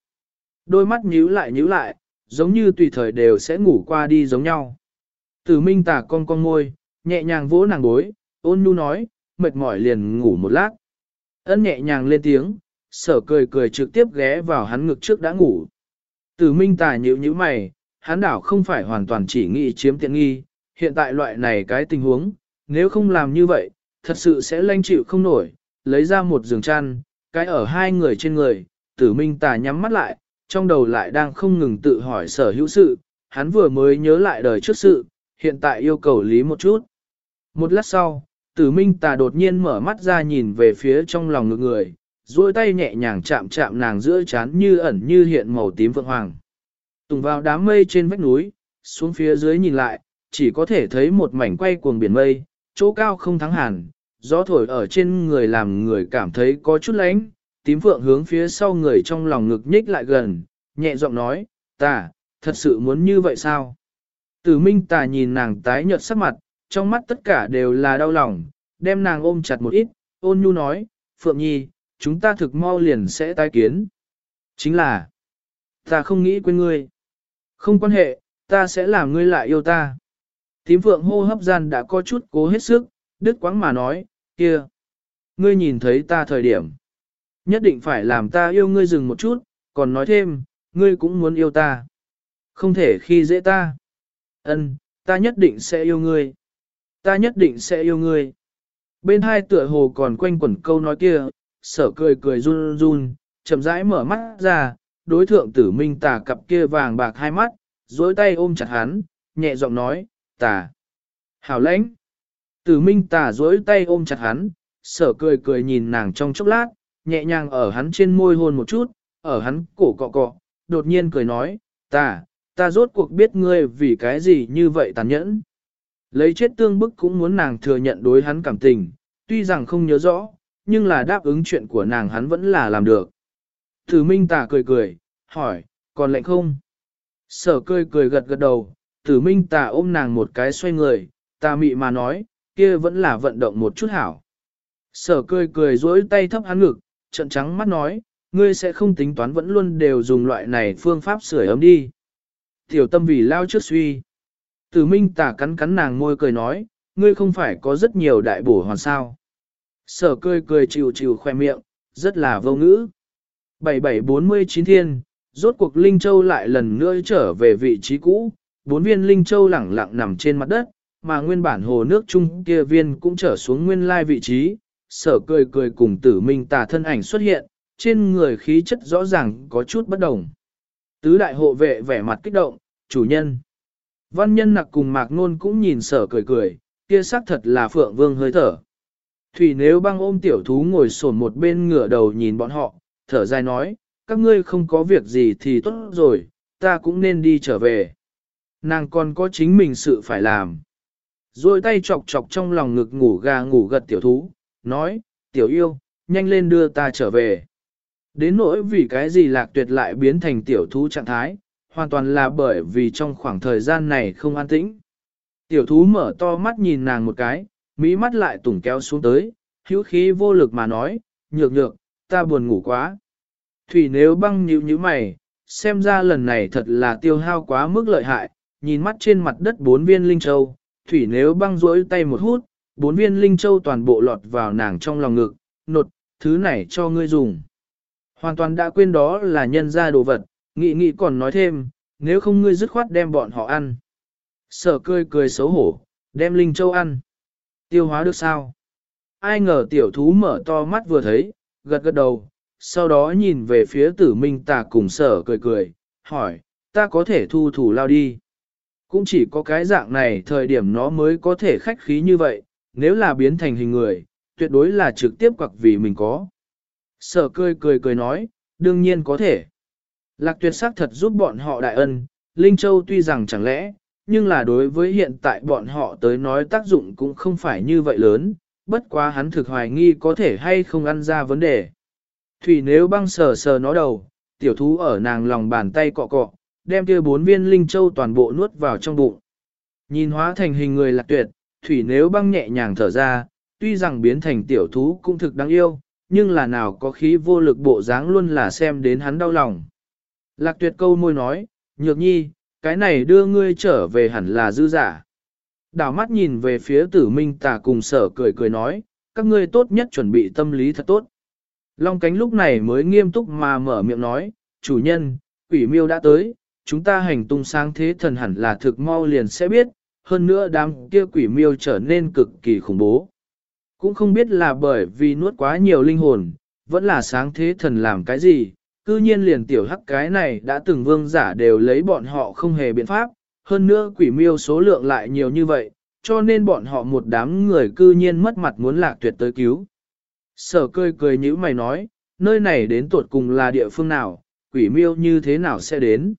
Đôi mắt nhíu lại nhíu lại, giống như tùy thời đều sẽ ngủ qua đi giống nhau. Tử minh tà con con môi, nhẹ nhàng vỗ nàng gối, ôn nhu nói, mệt mỏi liền ngủ một lát. Ân nhẹ nhàng lên tiếng, sở cười cười trực tiếp ghé vào hắn ngực trước đã ngủ. Tử minh tài nhữ như mày, hắn đảo không phải hoàn toàn chỉ nghĩ chiếm tiện nghi, hiện tại loại này cái tình huống, nếu không làm như vậy, thật sự sẽ lanh chịu không nổi, lấy ra một giường chăn, cái ở hai người trên người, tử minh tà nhắm mắt lại, trong đầu lại đang không ngừng tự hỏi sở hữu sự, hắn vừa mới nhớ lại đời trước sự, hiện tại yêu cầu lý một chút. Một lát sau, tử minh tà đột nhiên mở mắt ra nhìn về phía trong lòng ngực người, duỗi tay nhẹ nhàng chạm chạm nàng giữa chán như ẩn như hiện màu tím vượng hoàng. Tùng vào đám mây trên vách núi, xuống phía dưới nhìn lại, chỉ có thể thấy một mảnh quay cuồng biển mây, chỗ cao không thắng hàn, gió thổi ở trên người làm người cảm thấy có chút lánh, tím vượng hướng phía sau người trong lòng ngực nhích lại gần, nhẹ giọng nói, ta, thật sự muốn như vậy sao? Tử minh tà nhìn nàng tái nhợt sắc mặt, trong mắt tất cả đều là đau lòng, đem nàng ôm chặt một ít, ôn nhu nói, Phượng Nhi, chúng ta thực mau liền sẽ tái kiến. Chính là, ta không nghĩ quên ngươi. Không quan hệ, ta sẽ làm ngươi lại yêu ta. Tím Phượng hô hấp gian đã có chút cố hết sức, đứt quãng mà nói, kia. Ngươi nhìn thấy ta thời điểm. Nhất định phải làm ta yêu ngươi dừng một chút, còn nói thêm, ngươi cũng muốn yêu ta. Không thể khi dễ ta. Ân, ta nhất định sẽ yêu ngươi. Ta nhất định sẽ yêu ngươi. Bên hai tựa hồ còn quanh quẩn câu nói kia, sở cười cười run run, chậm rãi mở mắt ra, đối thượng tử minh tà cặp kia vàng bạc hai mắt, dối tay ôm chặt hắn, nhẹ giọng nói, tà. Hảo lãnh. Tử minh tà dối tay ôm chặt hắn, sở cười cười nhìn nàng trong chốc lát, nhẹ nhàng ở hắn trên môi hôn một chút, ở hắn cổ cọ cọ, đột nhiên cười nói, tà, ta rốt cuộc biết ngươi vì cái gì như vậy tàn nhẫn. Lấy chết tương bức cũng muốn nàng thừa nhận đối hắn cảm tình, tuy rằng không nhớ rõ, nhưng là đáp ứng chuyện của nàng hắn vẫn là làm được. Tử minh tà cười cười, hỏi, còn lệnh không? Sở cười cười gật gật đầu, tử minh tà ôm nàng một cái xoay người, ta mị mà nói, kia vẫn là vận động một chút hảo. Sở cười cười duỗi tay thấp hắn ngực, trận trắng mắt nói, ngươi sẽ không tính toán vẫn luôn đều dùng loại này phương pháp sửa ấm đi. Tiểu tâm vì lao trước suy. Tử minh tà cắn cắn nàng môi cười nói, ngươi không phải có rất nhiều đại bổ hoàn sao. Sở cười cười chịu chịu khoe miệng, rất là vô ngữ. 7749 thiên, rốt cuộc Linh Châu lại lần nữa trở về vị trí cũ, bốn viên Linh Châu lẳng lặng nằm trên mặt đất, mà nguyên bản hồ nước chung kia viên cũng trở xuống nguyên lai vị trí, sở cười cười cùng tử minh tà thân ảnh xuất hiện, trên người khí chất rõ ràng có chút bất đồng. Tứ đại hộ vệ vẻ mặt kích động, chủ nhân. Văn nhân nặc cùng mạc nôn cũng nhìn sở cười cười, kia xác thật là phượng vương hơi thở. Thủy nếu băng ôm tiểu thú ngồi sổn một bên ngửa đầu nhìn bọn họ, thở dài nói, các ngươi không có việc gì thì tốt rồi, ta cũng nên đi trở về. Nàng còn có chính mình sự phải làm. Rồi tay chọc chọc trong lòng ngực ngủ gà ngủ gật tiểu thú, nói, tiểu yêu, nhanh lên đưa ta trở về. Đến nỗi vì cái gì lạc tuyệt lại biến thành tiểu thú trạng thái, hoàn toàn là bởi vì trong khoảng thời gian này không an tĩnh. Tiểu thú mở to mắt nhìn nàng một cái, mỹ mắt lại tủng kéo xuống tới, hữu khí vô lực mà nói, nhược nhược, ta buồn ngủ quá. Thủy nếu băng nhíu như mày, xem ra lần này thật là tiêu hao quá mức lợi hại, nhìn mắt trên mặt đất bốn viên linh châu, thủy nếu băng rỗi tay một hút, bốn viên linh châu toàn bộ lọt vào nàng trong lòng ngực, nột, thứ này cho ngươi dùng. Hoàn toàn đã quên đó là nhân ra đồ vật, nghị nghị còn nói thêm, nếu không ngươi dứt khoát đem bọn họ ăn. Sở cười cười xấu hổ, đem linh châu ăn. Tiêu hóa được sao? Ai ngờ tiểu thú mở to mắt vừa thấy, gật gật đầu, sau đó nhìn về phía tử minh tà cùng sở cười cười, hỏi, ta có thể thu thủ lao đi. Cũng chỉ có cái dạng này thời điểm nó mới có thể khách khí như vậy, nếu là biến thành hình người, tuyệt đối là trực tiếp quặc vì mình có. Sở cười cười cười nói, đương nhiên có thể. Lạc tuyệt sắc thật giúp bọn họ đại ân, Linh Châu tuy rằng chẳng lẽ, nhưng là đối với hiện tại bọn họ tới nói tác dụng cũng không phải như vậy lớn, bất quá hắn thực hoài nghi có thể hay không ăn ra vấn đề. Thủy nếu băng sờ sờ nó đầu, tiểu thú ở nàng lòng bàn tay cọ cọ, đem kia bốn viên linh châu toàn bộ nuốt vào trong bụng. Nhìn hóa thành hình người lạc tuyệt, thủy nếu băng nhẹ nhàng thở ra, tuy rằng biến thành tiểu thú cũng thực đáng yêu, nhưng là nào có khí vô lực bộ dáng luôn là xem đến hắn đau lòng. Lạc tuyệt câu môi nói, nhược nhi, cái này đưa ngươi trở về hẳn là dư giả. Đảo mắt nhìn về phía tử minh tà cùng sở cười cười nói, các ngươi tốt nhất chuẩn bị tâm lý thật tốt. Long cánh lúc này mới nghiêm túc mà mở miệng nói, chủ nhân, quỷ miêu đã tới, chúng ta hành tung sáng thế thần hẳn là thực mau liền sẽ biết, hơn nữa đám kia quỷ miêu trở nên cực kỳ khủng bố. Cũng không biết là bởi vì nuốt quá nhiều linh hồn, vẫn là sáng thế thần làm cái gì, cư nhiên liền tiểu hắc cái này đã từng vương giả đều lấy bọn họ không hề biện pháp, hơn nữa quỷ miêu số lượng lại nhiều như vậy, cho nên bọn họ một đám người cư nhiên mất mặt muốn lạc tuyệt tới cứu. Sở cười cười như mày nói, nơi này đến tuột cùng là địa phương nào, quỷ miêu như thế nào sẽ đến.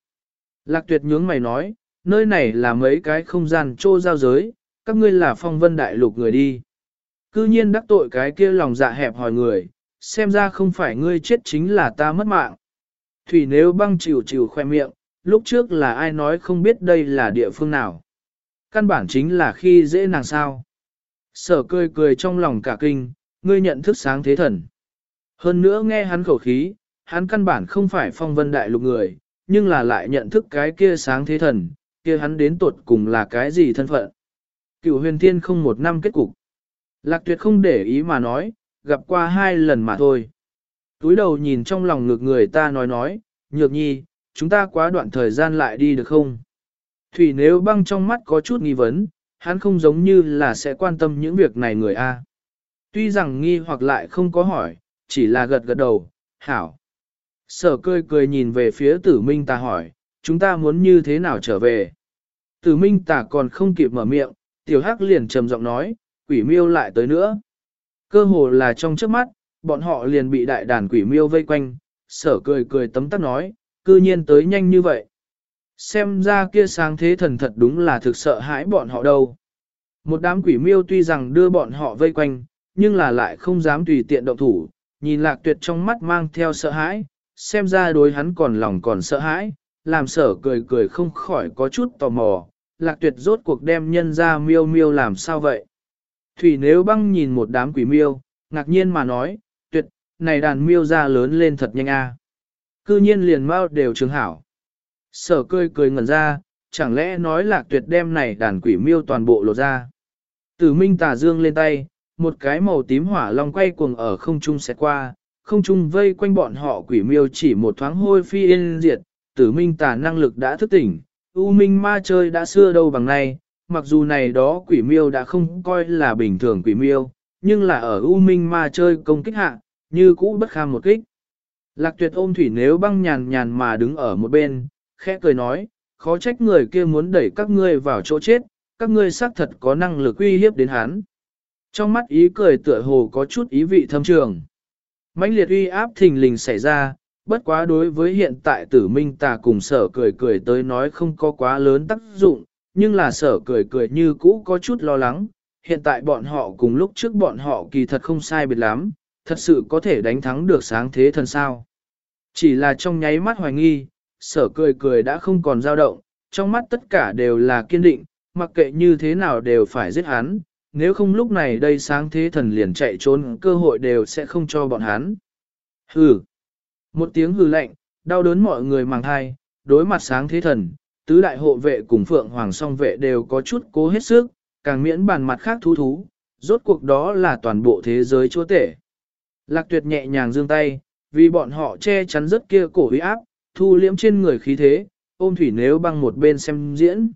Lạc tuyệt nhướng mày nói, nơi này là mấy cái không gian trô giao giới, các ngươi là phong vân đại lục người đi. Cư nhiên đắc tội cái kia lòng dạ hẹp hỏi người, xem ra không phải ngươi chết chính là ta mất mạng. Thủy nếu băng chịu chịu khoe miệng, lúc trước là ai nói không biết đây là địa phương nào. Căn bản chính là khi dễ nàng sao. Sở cười cười trong lòng cả kinh, ngươi nhận thức sáng thế thần. Hơn nữa nghe hắn khẩu khí, hắn căn bản không phải phong vân đại lục người, nhưng là lại nhận thức cái kia sáng thế thần, kia hắn đến tuột cùng là cái gì thân phận. Cựu huyền thiên không một năm kết cục. Lạc tuyệt không để ý mà nói, gặp qua hai lần mà thôi. Túi đầu nhìn trong lòng ngược người ta nói nói, nhược nhi, chúng ta quá đoạn thời gian lại đi được không? Thủy nếu băng trong mắt có chút nghi vấn, hắn không giống như là sẽ quan tâm những việc này người A. Tuy rằng nghi hoặc lại không có hỏi, chỉ là gật gật đầu, hảo. Sở cười cười nhìn về phía tử minh ta hỏi, chúng ta muốn như thế nào trở về? Tử minh ta còn không kịp mở miệng, tiểu hắc liền trầm giọng nói, quỷ miêu lại tới nữa. Cơ hồ là trong trước mắt, bọn họ liền bị đại đàn quỷ miêu vây quanh, sở cười cười tấm tắc nói, cư nhiên tới nhanh như vậy. Xem ra kia sáng thế thần thật đúng là thực sợ hãi bọn họ đâu. Một đám quỷ miêu tuy rằng đưa bọn họ vây quanh, nhưng là lại không dám tùy tiện động thủ, nhìn lạc tuyệt trong mắt mang theo sợ hãi, xem ra đối hắn còn lòng còn sợ hãi, làm sở cười cười không khỏi có chút tò mò, lạc tuyệt rốt cuộc đem nhân ra miêu miêu làm sao vậy. Thủy nếu băng nhìn một đám quỷ miêu, ngạc nhiên mà nói, tuyệt, này đàn miêu ra lớn lên thật nhanh a. Cư nhiên liền mau đều trường hảo. Sở cười cười ngẩn ra, chẳng lẽ nói là tuyệt đem này đàn quỷ miêu toàn bộ lột ra. Tử minh tà dương lên tay, một cái màu tím hỏa long quay cuồng ở không trung sẽ qua, không trung vây quanh bọn họ quỷ miêu chỉ một thoáng hôi phi yên diệt, tử minh tà năng lực đã thức tỉnh, u minh ma chơi đã xưa đâu bằng nay, mặc dù này đó quỷ miêu đã không coi là bình thường quỷ miêu, nhưng là ở u minh ma chơi công kích hạ, như cũ bất kham một kích. Lạc tuyệt ôm thủy nếu băng nhàn nhàn mà đứng ở một bên, khẽ cười nói, khó trách người kia muốn đẩy các ngươi vào chỗ chết, các ngươi xác thật có năng lực uy hiếp đến hắn. Trong mắt ý cười tựa hồ có chút ý vị thâm trường. mãnh liệt uy áp thình lình xảy ra, bất quá đối với hiện tại tử minh tà cùng sở cười cười tới nói không có quá lớn tác dụng, nhưng là sở cười cười như cũ có chút lo lắng, hiện tại bọn họ cùng lúc trước bọn họ kỳ thật không sai biệt lắm, thật sự có thể đánh thắng được sáng thế thần sao. Chỉ là trong nháy mắt hoài nghi, sở cười cười đã không còn dao động, trong mắt tất cả đều là kiên định, mặc kệ như thế nào đều phải giết hắn, nếu không lúc này đây sáng thế thần liền chạy trốn cơ hội đều sẽ không cho bọn hắn. Hừ. Một tiếng hừ lạnh, đau đớn mọi người màng thai, đối mặt sáng thế thần, tứ đại hộ vệ cùng phượng hoàng song vệ đều có chút cố hết sức, càng miễn bàn mặt khác thú thú, rốt cuộc đó là toàn bộ thế giới chúa tể. Lạc tuyệt nhẹ nhàng giương tay, vì bọn họ che chắn rất kia cổ uy áp, thu liễm trên người khí thế, ôm thủy nếu băng một bên xem diễn.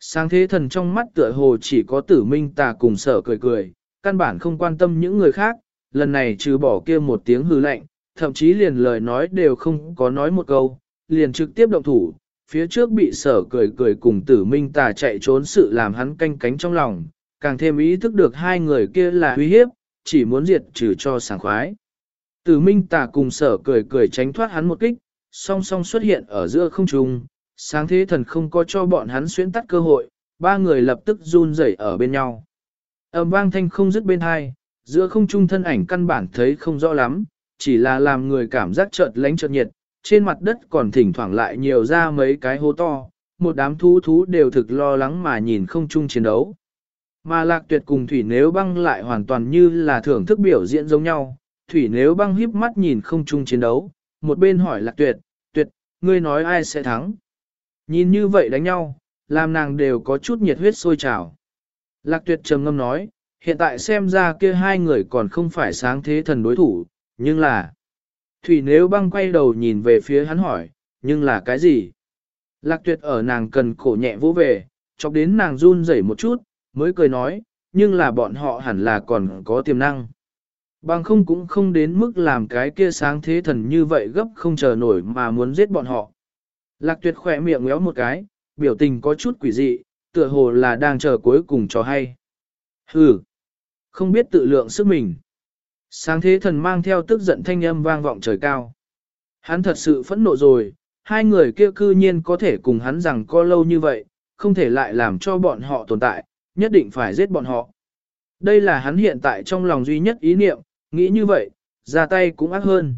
Sáng thế thần trong mắt tựa hồ chỉ có tử minh tà cùng sở cười cười, căn bản không quan tâm những người khác, lần này trừ bỏ kia một tiếng hư lạnh, thậm chí liền lời nói đều không có nói một câu, liền trực tiếp động thủ, phía trước bị sở cười cười cùng tử minh tà chạy trốn sự làm hắn canh cánh trong lòng, càng thêm ý thức được hai người kia là uy hiếp, chỉ muốn diệt trừ cho sảng khoái. Tử minh tà cùng sở cười cười tránh thoát hắn một kích, song song xuất hiện ở giữa không trung, sáng thế thần không có cho bọn hắn xuyến tắt cơ hội, ba người lập tức run rẩy ở bên nhau. Âm vang thanh không dứt bên hai, giữa không trung thân ảnh căn bản thấy không rõ lắm, chỉ là làm người cảm giác chợt lánh chợt nhiệt, trên mặt đất còn thỉnh thoảng lại nhiều ra mấy cái hố to, một đám thú thú đều thực lo lắng mà nhìn không chung chiến đấu. Mà lạc tuyệt cùng thủy nếu băng lại hoàn toàn như là thưởng thức biểu diễn giống nhau, thủy nếu băng híp mắt nhìn không chung chiến đấu, một bên hỏi lạc tuyệt, tuyệt, ngươi nói ai sẽ thắng. Nhìn như vậy đánh nhau, làm nàng đều có chút nhiệt huyết sôi trào. Lạc tuyệt trầm ngâm nói, hiện tại xem ra kia hai người còn không phải sáng thế thần đối thủ, nhưng là... Thủy nếu băng quay đầu nhìn về phía hắn hỏi, nhưng là cái gì? Lạc tuyệt ở nàng cần cổ nhẹ vỗ về, chọc đến nàng run rẩy một chút, mới cười nói, nhưng là bọn họ hẳn là còn có tiềm năng. Bằng không cũng không đến mức làm cái kia sáng thế thần như vậy gấp không chờ nổi mà muốn giết bọn họ. Lạc tuyệt khỏe miệng ngéo một cái, biểu tình có chút quỷ dị, tựa hồ là đang chờ cuối cùng cho hay. Hừ, không biết tự lượng sức mình. Sáng thế thần mang theo tức giận thanh âm vang vọng trời cao. Hắn thật sự phẫn nộ rồi, hai người kia cư nhiên có thể cùng hắn rằng co lâu như vậy, không thể lại làm cho bọn họ tồn tại, nhất định phải giết bọn họ. Đây là hắn hiện tại trong lòng duy nhất ý niệm, nghĩ như vậy, ra tay cũng ác hơn.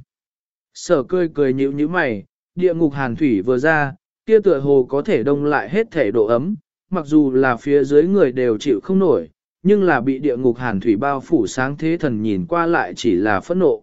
Sở cười cười nhíu nhíu mày, địa ngục hàn thủy vừa ra, kia tựa hồ có thể đông lại hết thể độ ấm, mặc dù là phía dưới người đều chịu không nổi, nhưng là bị địa ngục hàn thủy bao phủ sáng thế thần nhìn qua lại chỉ là phẫn nộ.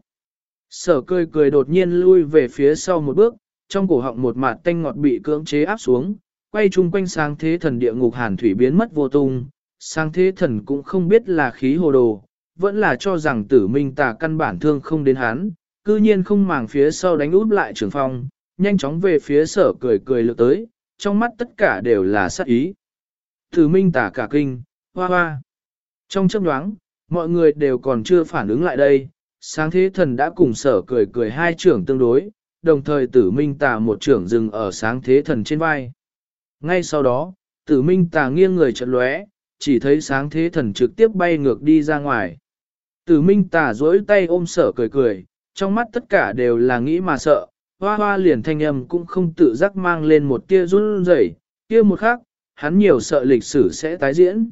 Sở cười cười đột nhiên lui về phía sau một bước, trong cổ họng một mạt tanh ngọt bị cưỡng chế áp xuống, quay chung quanh sáng thế thần địa ngục hàn thủy biến mất vô tung, sáng thế thần cũng không biết là khí hồ đồ, vẫn là cho rằng tử minh tà căn bản thương không đến hắn, cư nhiên không màng phía sau đánh út lại trường phong, nhanh chóng về phía sở cười cười lượt tới, trong mắt tất cả đều là sát ý. Tử minh tà cả kinh, hoa hoa. Trong chấp nhoáng, mọi người đều còn chưa phản ứng lại đây, sáng thế thần đã cùng sở cười cười hai trưởng tương đối, đồng thời tử minh tà một trưởng dừng ở sáng thế thần trên vai. Ngay sau đó, tử minh tà nghiêng người chợt lóe, chỉ thấy sáng thế thần trực tiếp bay ngược đi ra ngoài. Tử minh tà duỗi tay ôm sở cười cười, trong mắt tất cả đều là nghĩ mà sợ, hoa hoa liền thanh âm cũng không tự giác mang lên một tia run rẩy, kia một khắc, hắn nhiều sợ lịch sử sẽ tái diễn.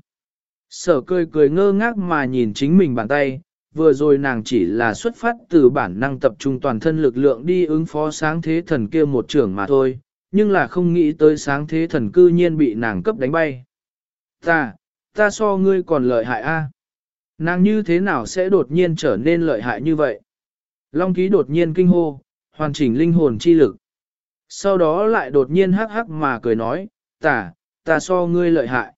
Sở cười cười ngơ ngác mà nhìn chính mình bàn tay, vừa rồi nàng chỉ là xuất phát từ bản năng tập trung toàn thân lực lượng đi ứng phó sáng thế thần kia một trưởng mà thôi, nhưng là không nghĩ tới sáng thế thần cư nhiên bị nàng cấp đánh bay. Ta, ta so ngươi còn lợi hại a. Nàng như thế nào sẽ đột nhiên trở nên lợi hại như vậy? Long ký đột nhiên kinh hô, hoàn chỉnh linh hồn chi lực. Sau đó lại đột nhiên hắc hắc mà cười nói, ta, ta so ngươi lợi hại.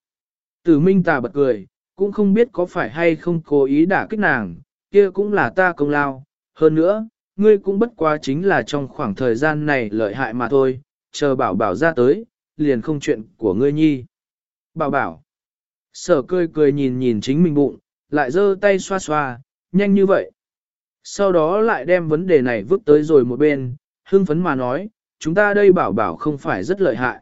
Tử minh tà bật cười, cũng không biết có phải hay không cố ý đả kích nàng, kia cũng là ta công lao. Hơn nữa, ngươi cũng bất quá chính là trong khoảng thời gian này lợi hại mà thôi, chờ bảo bảo ra tới, liền không chuyện của ngươi nhi. Bảo bảo. Sở cười cười nhìn nhìn chính mình bụng, lại giơ tay xoa xoa, nhanh như vậy. Sau đó lại đem vấn đề này vứt tới rồi một bên, hưng phấn mà nói, chúng ta đây bảo bảo không phải rất lợi hại.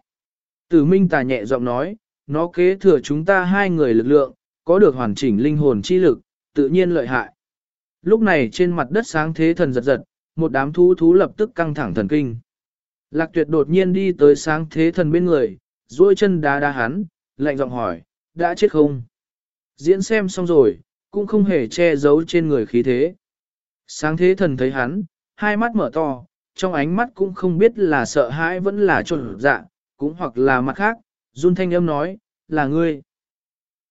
Tử Minh Tà nhẹ giọng nói, nó kế thừa chúng ta hai người lực lượng, có được hoàn chỉnh linh hồn chi lực, tự nhiên lợi hại. Lúc này trên mặt đất sáng thế thần giật giật, một đám thú thú lập tức căng thẳng thần kinh. Lạc tuyệt đột nhiên đi tới sáng thế thần bên người, duỗi chân đá đá hắn, lạnh giọng hỏi, đã chết không? Diễn xem xong rồi, cũng không hề che giấu trên người khí thế. Sáng thế thần thấy hắn, hai mắt mở to, trong ánh mắt cũng không biết là sợ hãi vẫn là trộn dạ, cũng hoặc là mặt khác, run thanh âm nói, là ngươi.